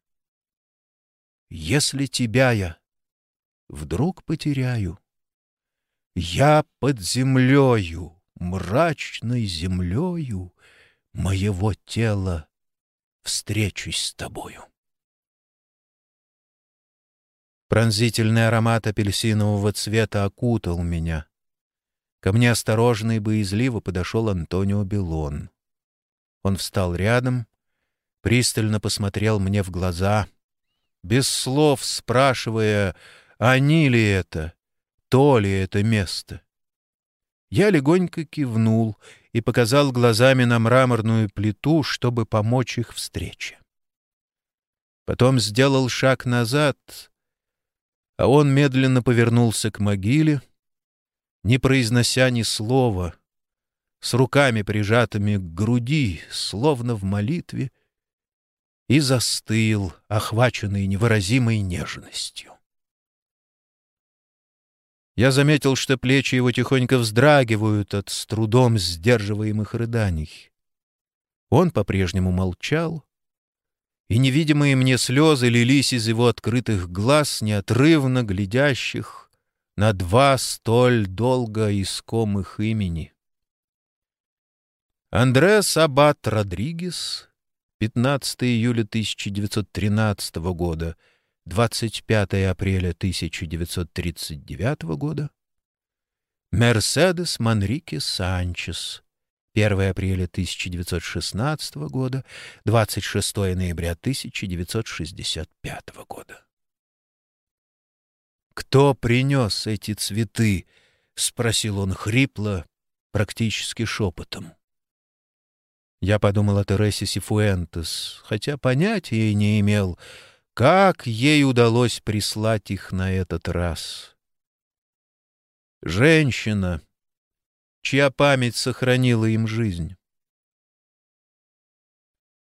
«Если тебя я вдруг потеряю, я под землею, мрачной землею моего тела встречусь с тобою». Пронзительный аромат апельсинового цвета окутал меня. Ко мне осторожно и боязливо подошел Антонио Белон. Он встал рядом, пристально посмотрел мне в глаза, без слов спрашивая, они ли это, то ли это место. Я легонько кивнул и показал глазами на мраморную плиту, чтобы помочь их встрече. Потом сделал шаг назад — а он медленно повернулся к могиле, не произнося ни слова, с руками прижатыми к груди, словно в молитве, и застыл, охваченный невыразимой нежностью. Я заметил, что плечи его тихонько вздрагивают от с трудом сдерживаемых рыданий. Он по-прежнему молчал, и невидимые мне слезы лились из его открытых глаз, неотрывно глядящих на два столь долго искомых имени. Андреас Аббат Родригес, 15 июля 1913 года, 25 апреля 1939 года, Мерседес Манрике Санчес, 1 апреля 1916 года, 26 ноября 1965 года. «Кто принес эти цветы?» — спросил он хрипло, практически шепотом. Я подумал о Тересе Сифуэнтес, хотя понятия не имел, как ей удалось прислать их на этот раз. Женщина, чья память сохранила им жизнь.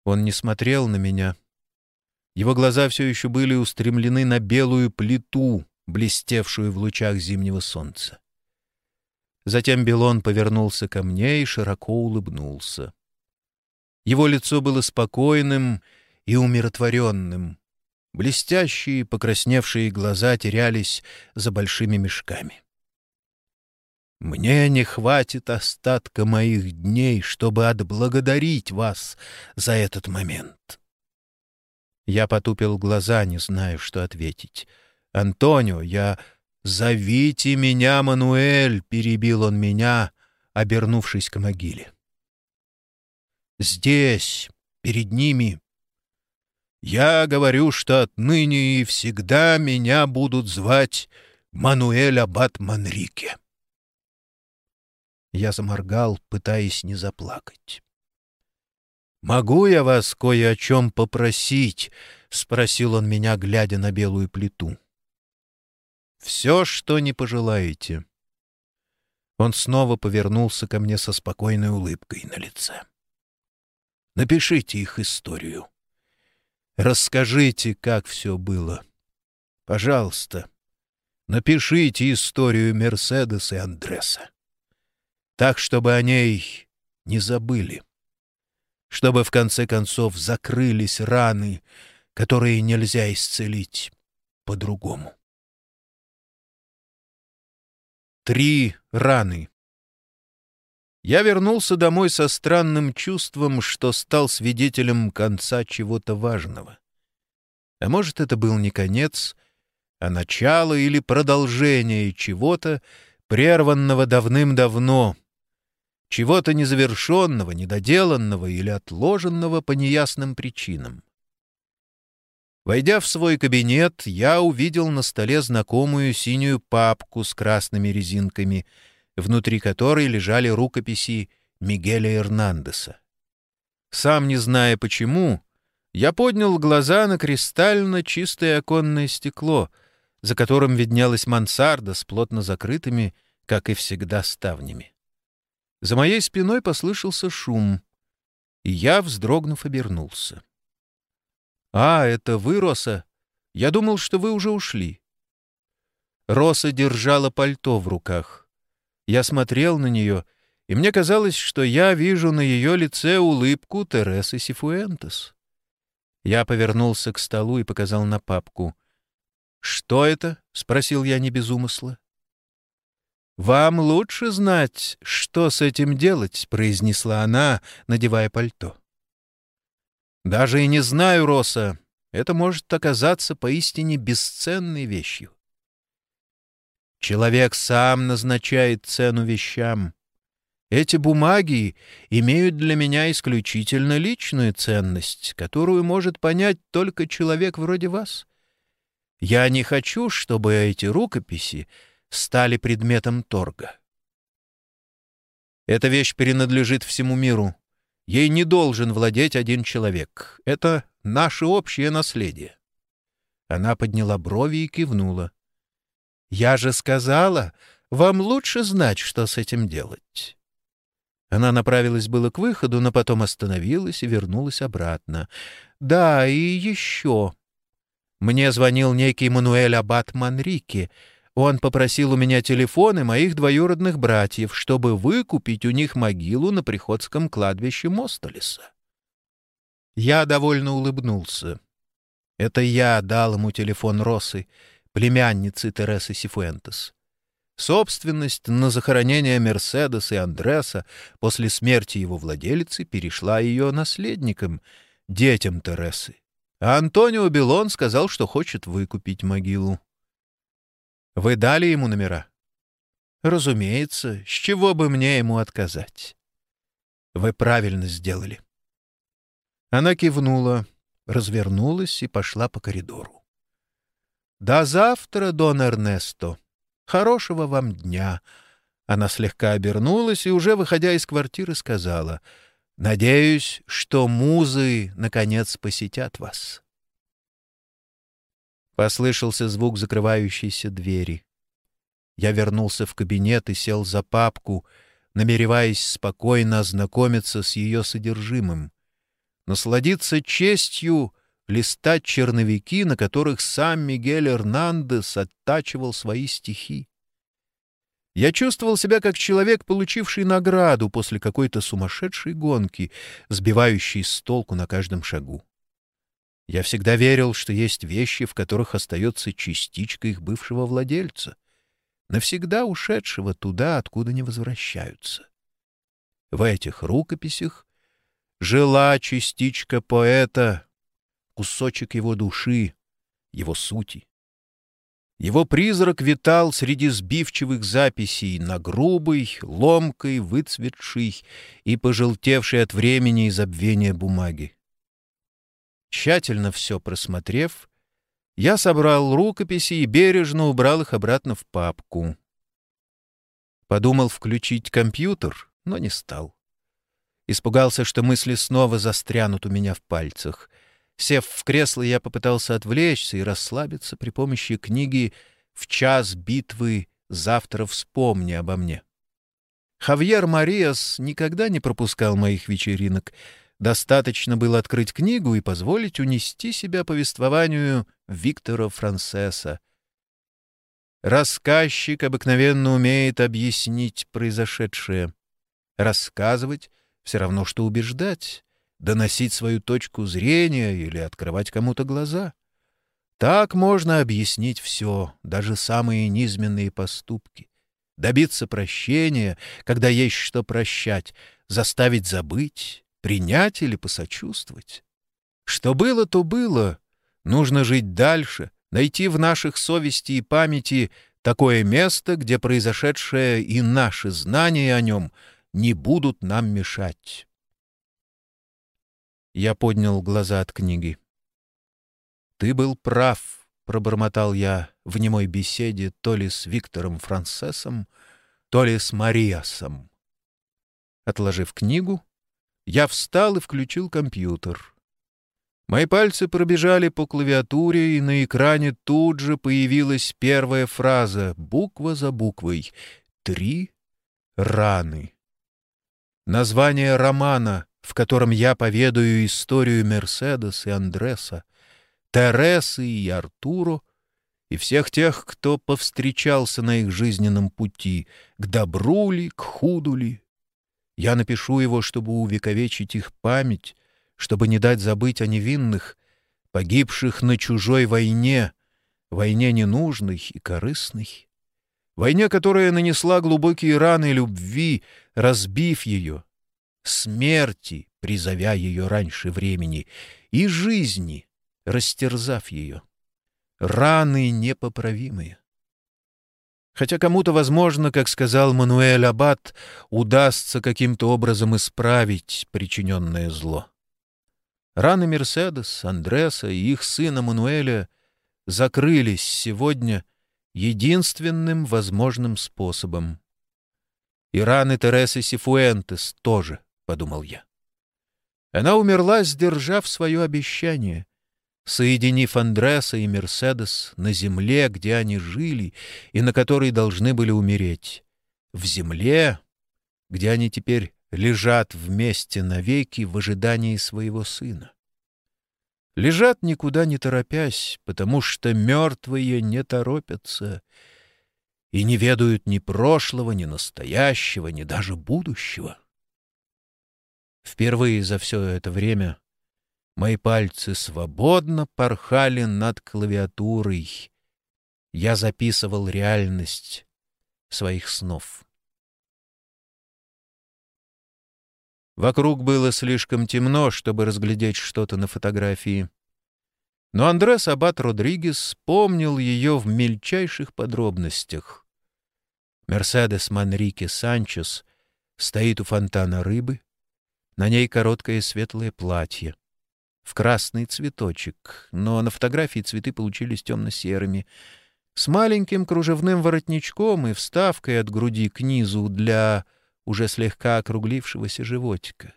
Он не смотрел на меня. Его глаза все еще были устремлены на белую плиту, блестевшую в лучах зимнего солнца. Затем Белон повернулся ко мне и широко улыбнулся. Его лицо было спокойным и умиротворенным. Блестящие, покрасневшие глаза терялись за большими мешками. Мне не хватит остатка моих дней, чтобы отблагодарить вас за этот момент. Я потупил глаза, не знаю, что ответить. «Антонио, я... Зовите меня, Мануэль!» — перебил он меня, обернувшись к могиле. «Здесь, перед ними. Я говорю, что отныне и всегда меня будут звать Мануэль Аббат Манрике». Я заморгал, пытаясь не заплакать. «Могу я вас кое о чем попросить?» — спросил он меня, глядя на белую плиту. «Все, что не пожелаете». Он снова повернулся ко мне со спокойной улыбкой на лице. «Напишите их историю. Расскажите, как все было. Пожалуйста, напишите историю Мерседеса и Андреса так, чтобы о ней не забыли, чтобы в конце концов закрылись раны, которые нельзя исцелить по-другому. Три раны. Я вернулся домой со странным чувством, что стал свидетелем конца чего-то важного. А может, это был не конец, а начало или продолжение чего-то, прерванного давным-давно, чего-то незавершенного, недоделанного или отложенного по неясным причинам. Войдя в свой кабинет, я увидел на столе знакомую синюю папку с красными резинками, внутри которой лежали рукописи Мигеля Эрнандеса. Сам не зная почему, я поднял глаза на кристально чистое оконное стекло, за которым виднелась мансарда с плотно закрытыми, как и всегда, ставнями. За моей спиной послышался шум, и я, вздрогнув, обернулся. «А, это вы, Роса? Я думал, что вы уже ушли». Роса держала пальто в руках. Я смотрел на нее, и мне казалось, что я вижу на ее лице улыбку Тересы Сифуэнтес. Я повернулся к столу и показал на папку. «Что это?» — спросил я не без умысла. «Вам лучше знать, что с этим делать», — произнесла она, надевая пальто. Даже и не знаю, Роса, это может оказаться поистине бесценной вещью. Человек сам назначает цену вещам. Эти бумаги имеют для меня исключительно личную ценность, которую может понять только человек вроде вас. Я не хочу, чтобы эти рукописи стали предметом торга. Эта вещь принадлежит всему миру. Ей не должен владеть один человек. Это наше общее наследие. Она подняла брови и кивнула. «Я же сказала, вам лучше знать, что с этим делать». Она направилась было к выходу, но потом остановилась и вернулась обратно. «Да, и еще...» Мне звонил некий Мануэль Аббат Манрике, он попросил у меня телефоны моих двоюродных братьев, чтобы выкупить у них могилу на приходском кладбище Мостолеса. Я довольно улыбнулся. Это я дал ему телефон Росы, племянницы Тересы Сифуэнтес. Собственность на захоронение Мерседеса и Андреса после смерти его владелицы перешла ее наследникам, детям Тересы. А Антонио Белон сказал, что хочет выкупить могилу. Вы дали ему номера? Разумеется, с чего бы мне ему отказать? Вы правильно сделали. Она кивнула, развернулась и пошла по коридору. До завтра, Дон Эрнесто. Хорошего вам дня. Она слегка обернулась и, уже выходя из квартиры, сказала, «Надеюсь, что музы, наконец, посетят вас». Послышался звук закрывающейся двери. Я вернулся в кабинет и сел за папку, намереваясь спокойно ознакомиться с ее содержимым, насладиться честью листать черновики, на которых сам Мигель Эрнандес оттачивал свои стихи. Я чувствовал себя как человек, получивший награду после какой-то сумасшедшей гонки, сбивающей с толку на каждом шагу. Я всегда верил, что есть вещи, в которых остается частичка их бывшего владельца, навсегда ушедшего туда, откуда не возвращаются. В этих рукописях жила частичка поэта, кусочек его души, его сути. Его призрак витал среди сбивчивых записей на грубой, ломкой, выцветшей и пожелтевшей от времени и забвения бумаги. Тщательно все просмотрев, я собрал рукописи и бережно убрал их обратно в папку. Подумал включить компьютер, но не стал. Испугался, что мысли снова застрянут у меня в пальцах. Сев в кресло, я попытался отвлечься и расслабиться при помощи книги «В час битвы завтра вспомни обо мне». Хавьер Мариас никогда не пропускал моих вечеринок — Достаточно было открыть книгу и позволить унести себя повествованию Виктора Францеса. Рассказчик обыкновенно умеет объяснить произошедшее. Рассказывать — все равно, что убеждать, доносить свою точку зрения или открывать кому-то глаза. Так можно объяснить все, даже самые низменные поступки, добиться прощения, когда есть что прощать, заставить забыть, принять или посочувствовать. Что было, то было. Нужно жить дальше, найти в наших совести и памяти такое место, где произошедшее и наши знания о нем не будут нам мешать. Я поднял глаза от книги. «Ты был прав», — пробормотал я в немой беседе то ли с Виктором Францесом, то ли с Мариасом. Отложив книгу, я встал и включил компьютер. Мои пальцы пробежали по клавиатуре, и на экране тут же появилась первая фраза, буква за буквой. «Три раны». Название романа, в котором я поведаю историю Мерседес и Андреса, Тересы и Артуро, и всех тех, кто повстречался на их жизненном пути, к добру ли, к худу ли. Я напишу его, чтобы увековечить их память, чтобы не дать забыть о невинных, погибших на чужой войне, войне ненужной и корыстной, войне, которая нанесла глубокие раны любви, разбив ее, смерти, призовя ее раньше времени, и жизни, растерзав ее. Раны непоправимые. Хотя кому-то, возможно, как сказал Мануэль Аббат, удастся каким-то образом исправить причиненное зло. Раны Мерседес, Андреса и их сына Мануэля закрылись сегодня единственным возможным способом. И раны Тересы Сифуэнтес тоже, — подумал я. Она умерла, сдержав свое обещание, соединив Андреса и Мерседес на земле, где они жили и на которой должны были умереть. В земле, где они теперь лежат вместе навеки в ожидании своего сына. Лежат никуда не торопясь, потому что мертвые не торопятся и не ведают ни прошлого, ни настоящего, ни даже будущего. Впервые за все это время мои пальцы свободно порхали над клавиатурой. Я записывал реальность своих снов. Вокруг было слишком темно, чтобы разглядеть что-то на фотографии. Но Андрес Аббат Родригес помнил ее в мельчайших подробностях. Мерседес Манрике Санчес стоит у фонтана рыбы. На ней короткое светлое платье. В красный цветочек, но на фотографии цветы получились темно-серыми. С маленьким кружевным воротничком и вставкой от груди к низу для уже слегка округлившегося животика.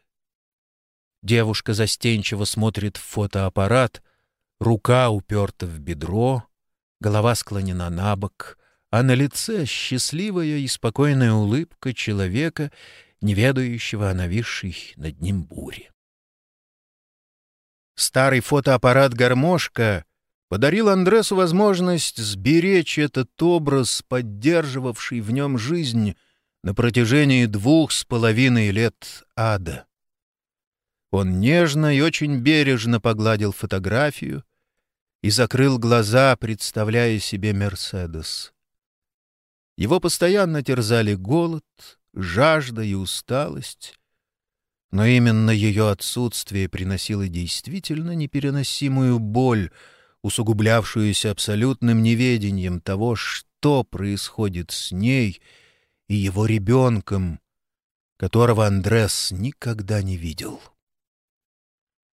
Девушка застенчиво смотрит в фотоаппарат, рука уперта в бедро, голова склонена на бок, а на лице счастливая и спокойная улыбка человека, не ведающего о нависшей над ним буре. Старый фотоаппарат «Гармошка» подарил Андресу возможность сберечь этот образ, поддерживавший в нем жизнь, на протяжении двух с половиной лет ада. Он нежно и очень бережно погладил фотографию и закрыл глаза, представляя себе Мерседес. Его постоянно терзали голод, жажда и усталость, но именно ее отсутствие приносило действительно непереносимую боль, усугублявшуюся абсолютным неведением того, что происходит с ней — и его ребенком, которого Андрес никогда не видел.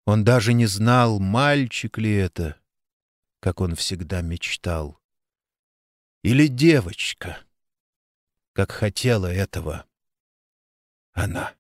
Он даже не знал, мальчик ли это, как он всегда мечтал, или девочка, как хотела этого она.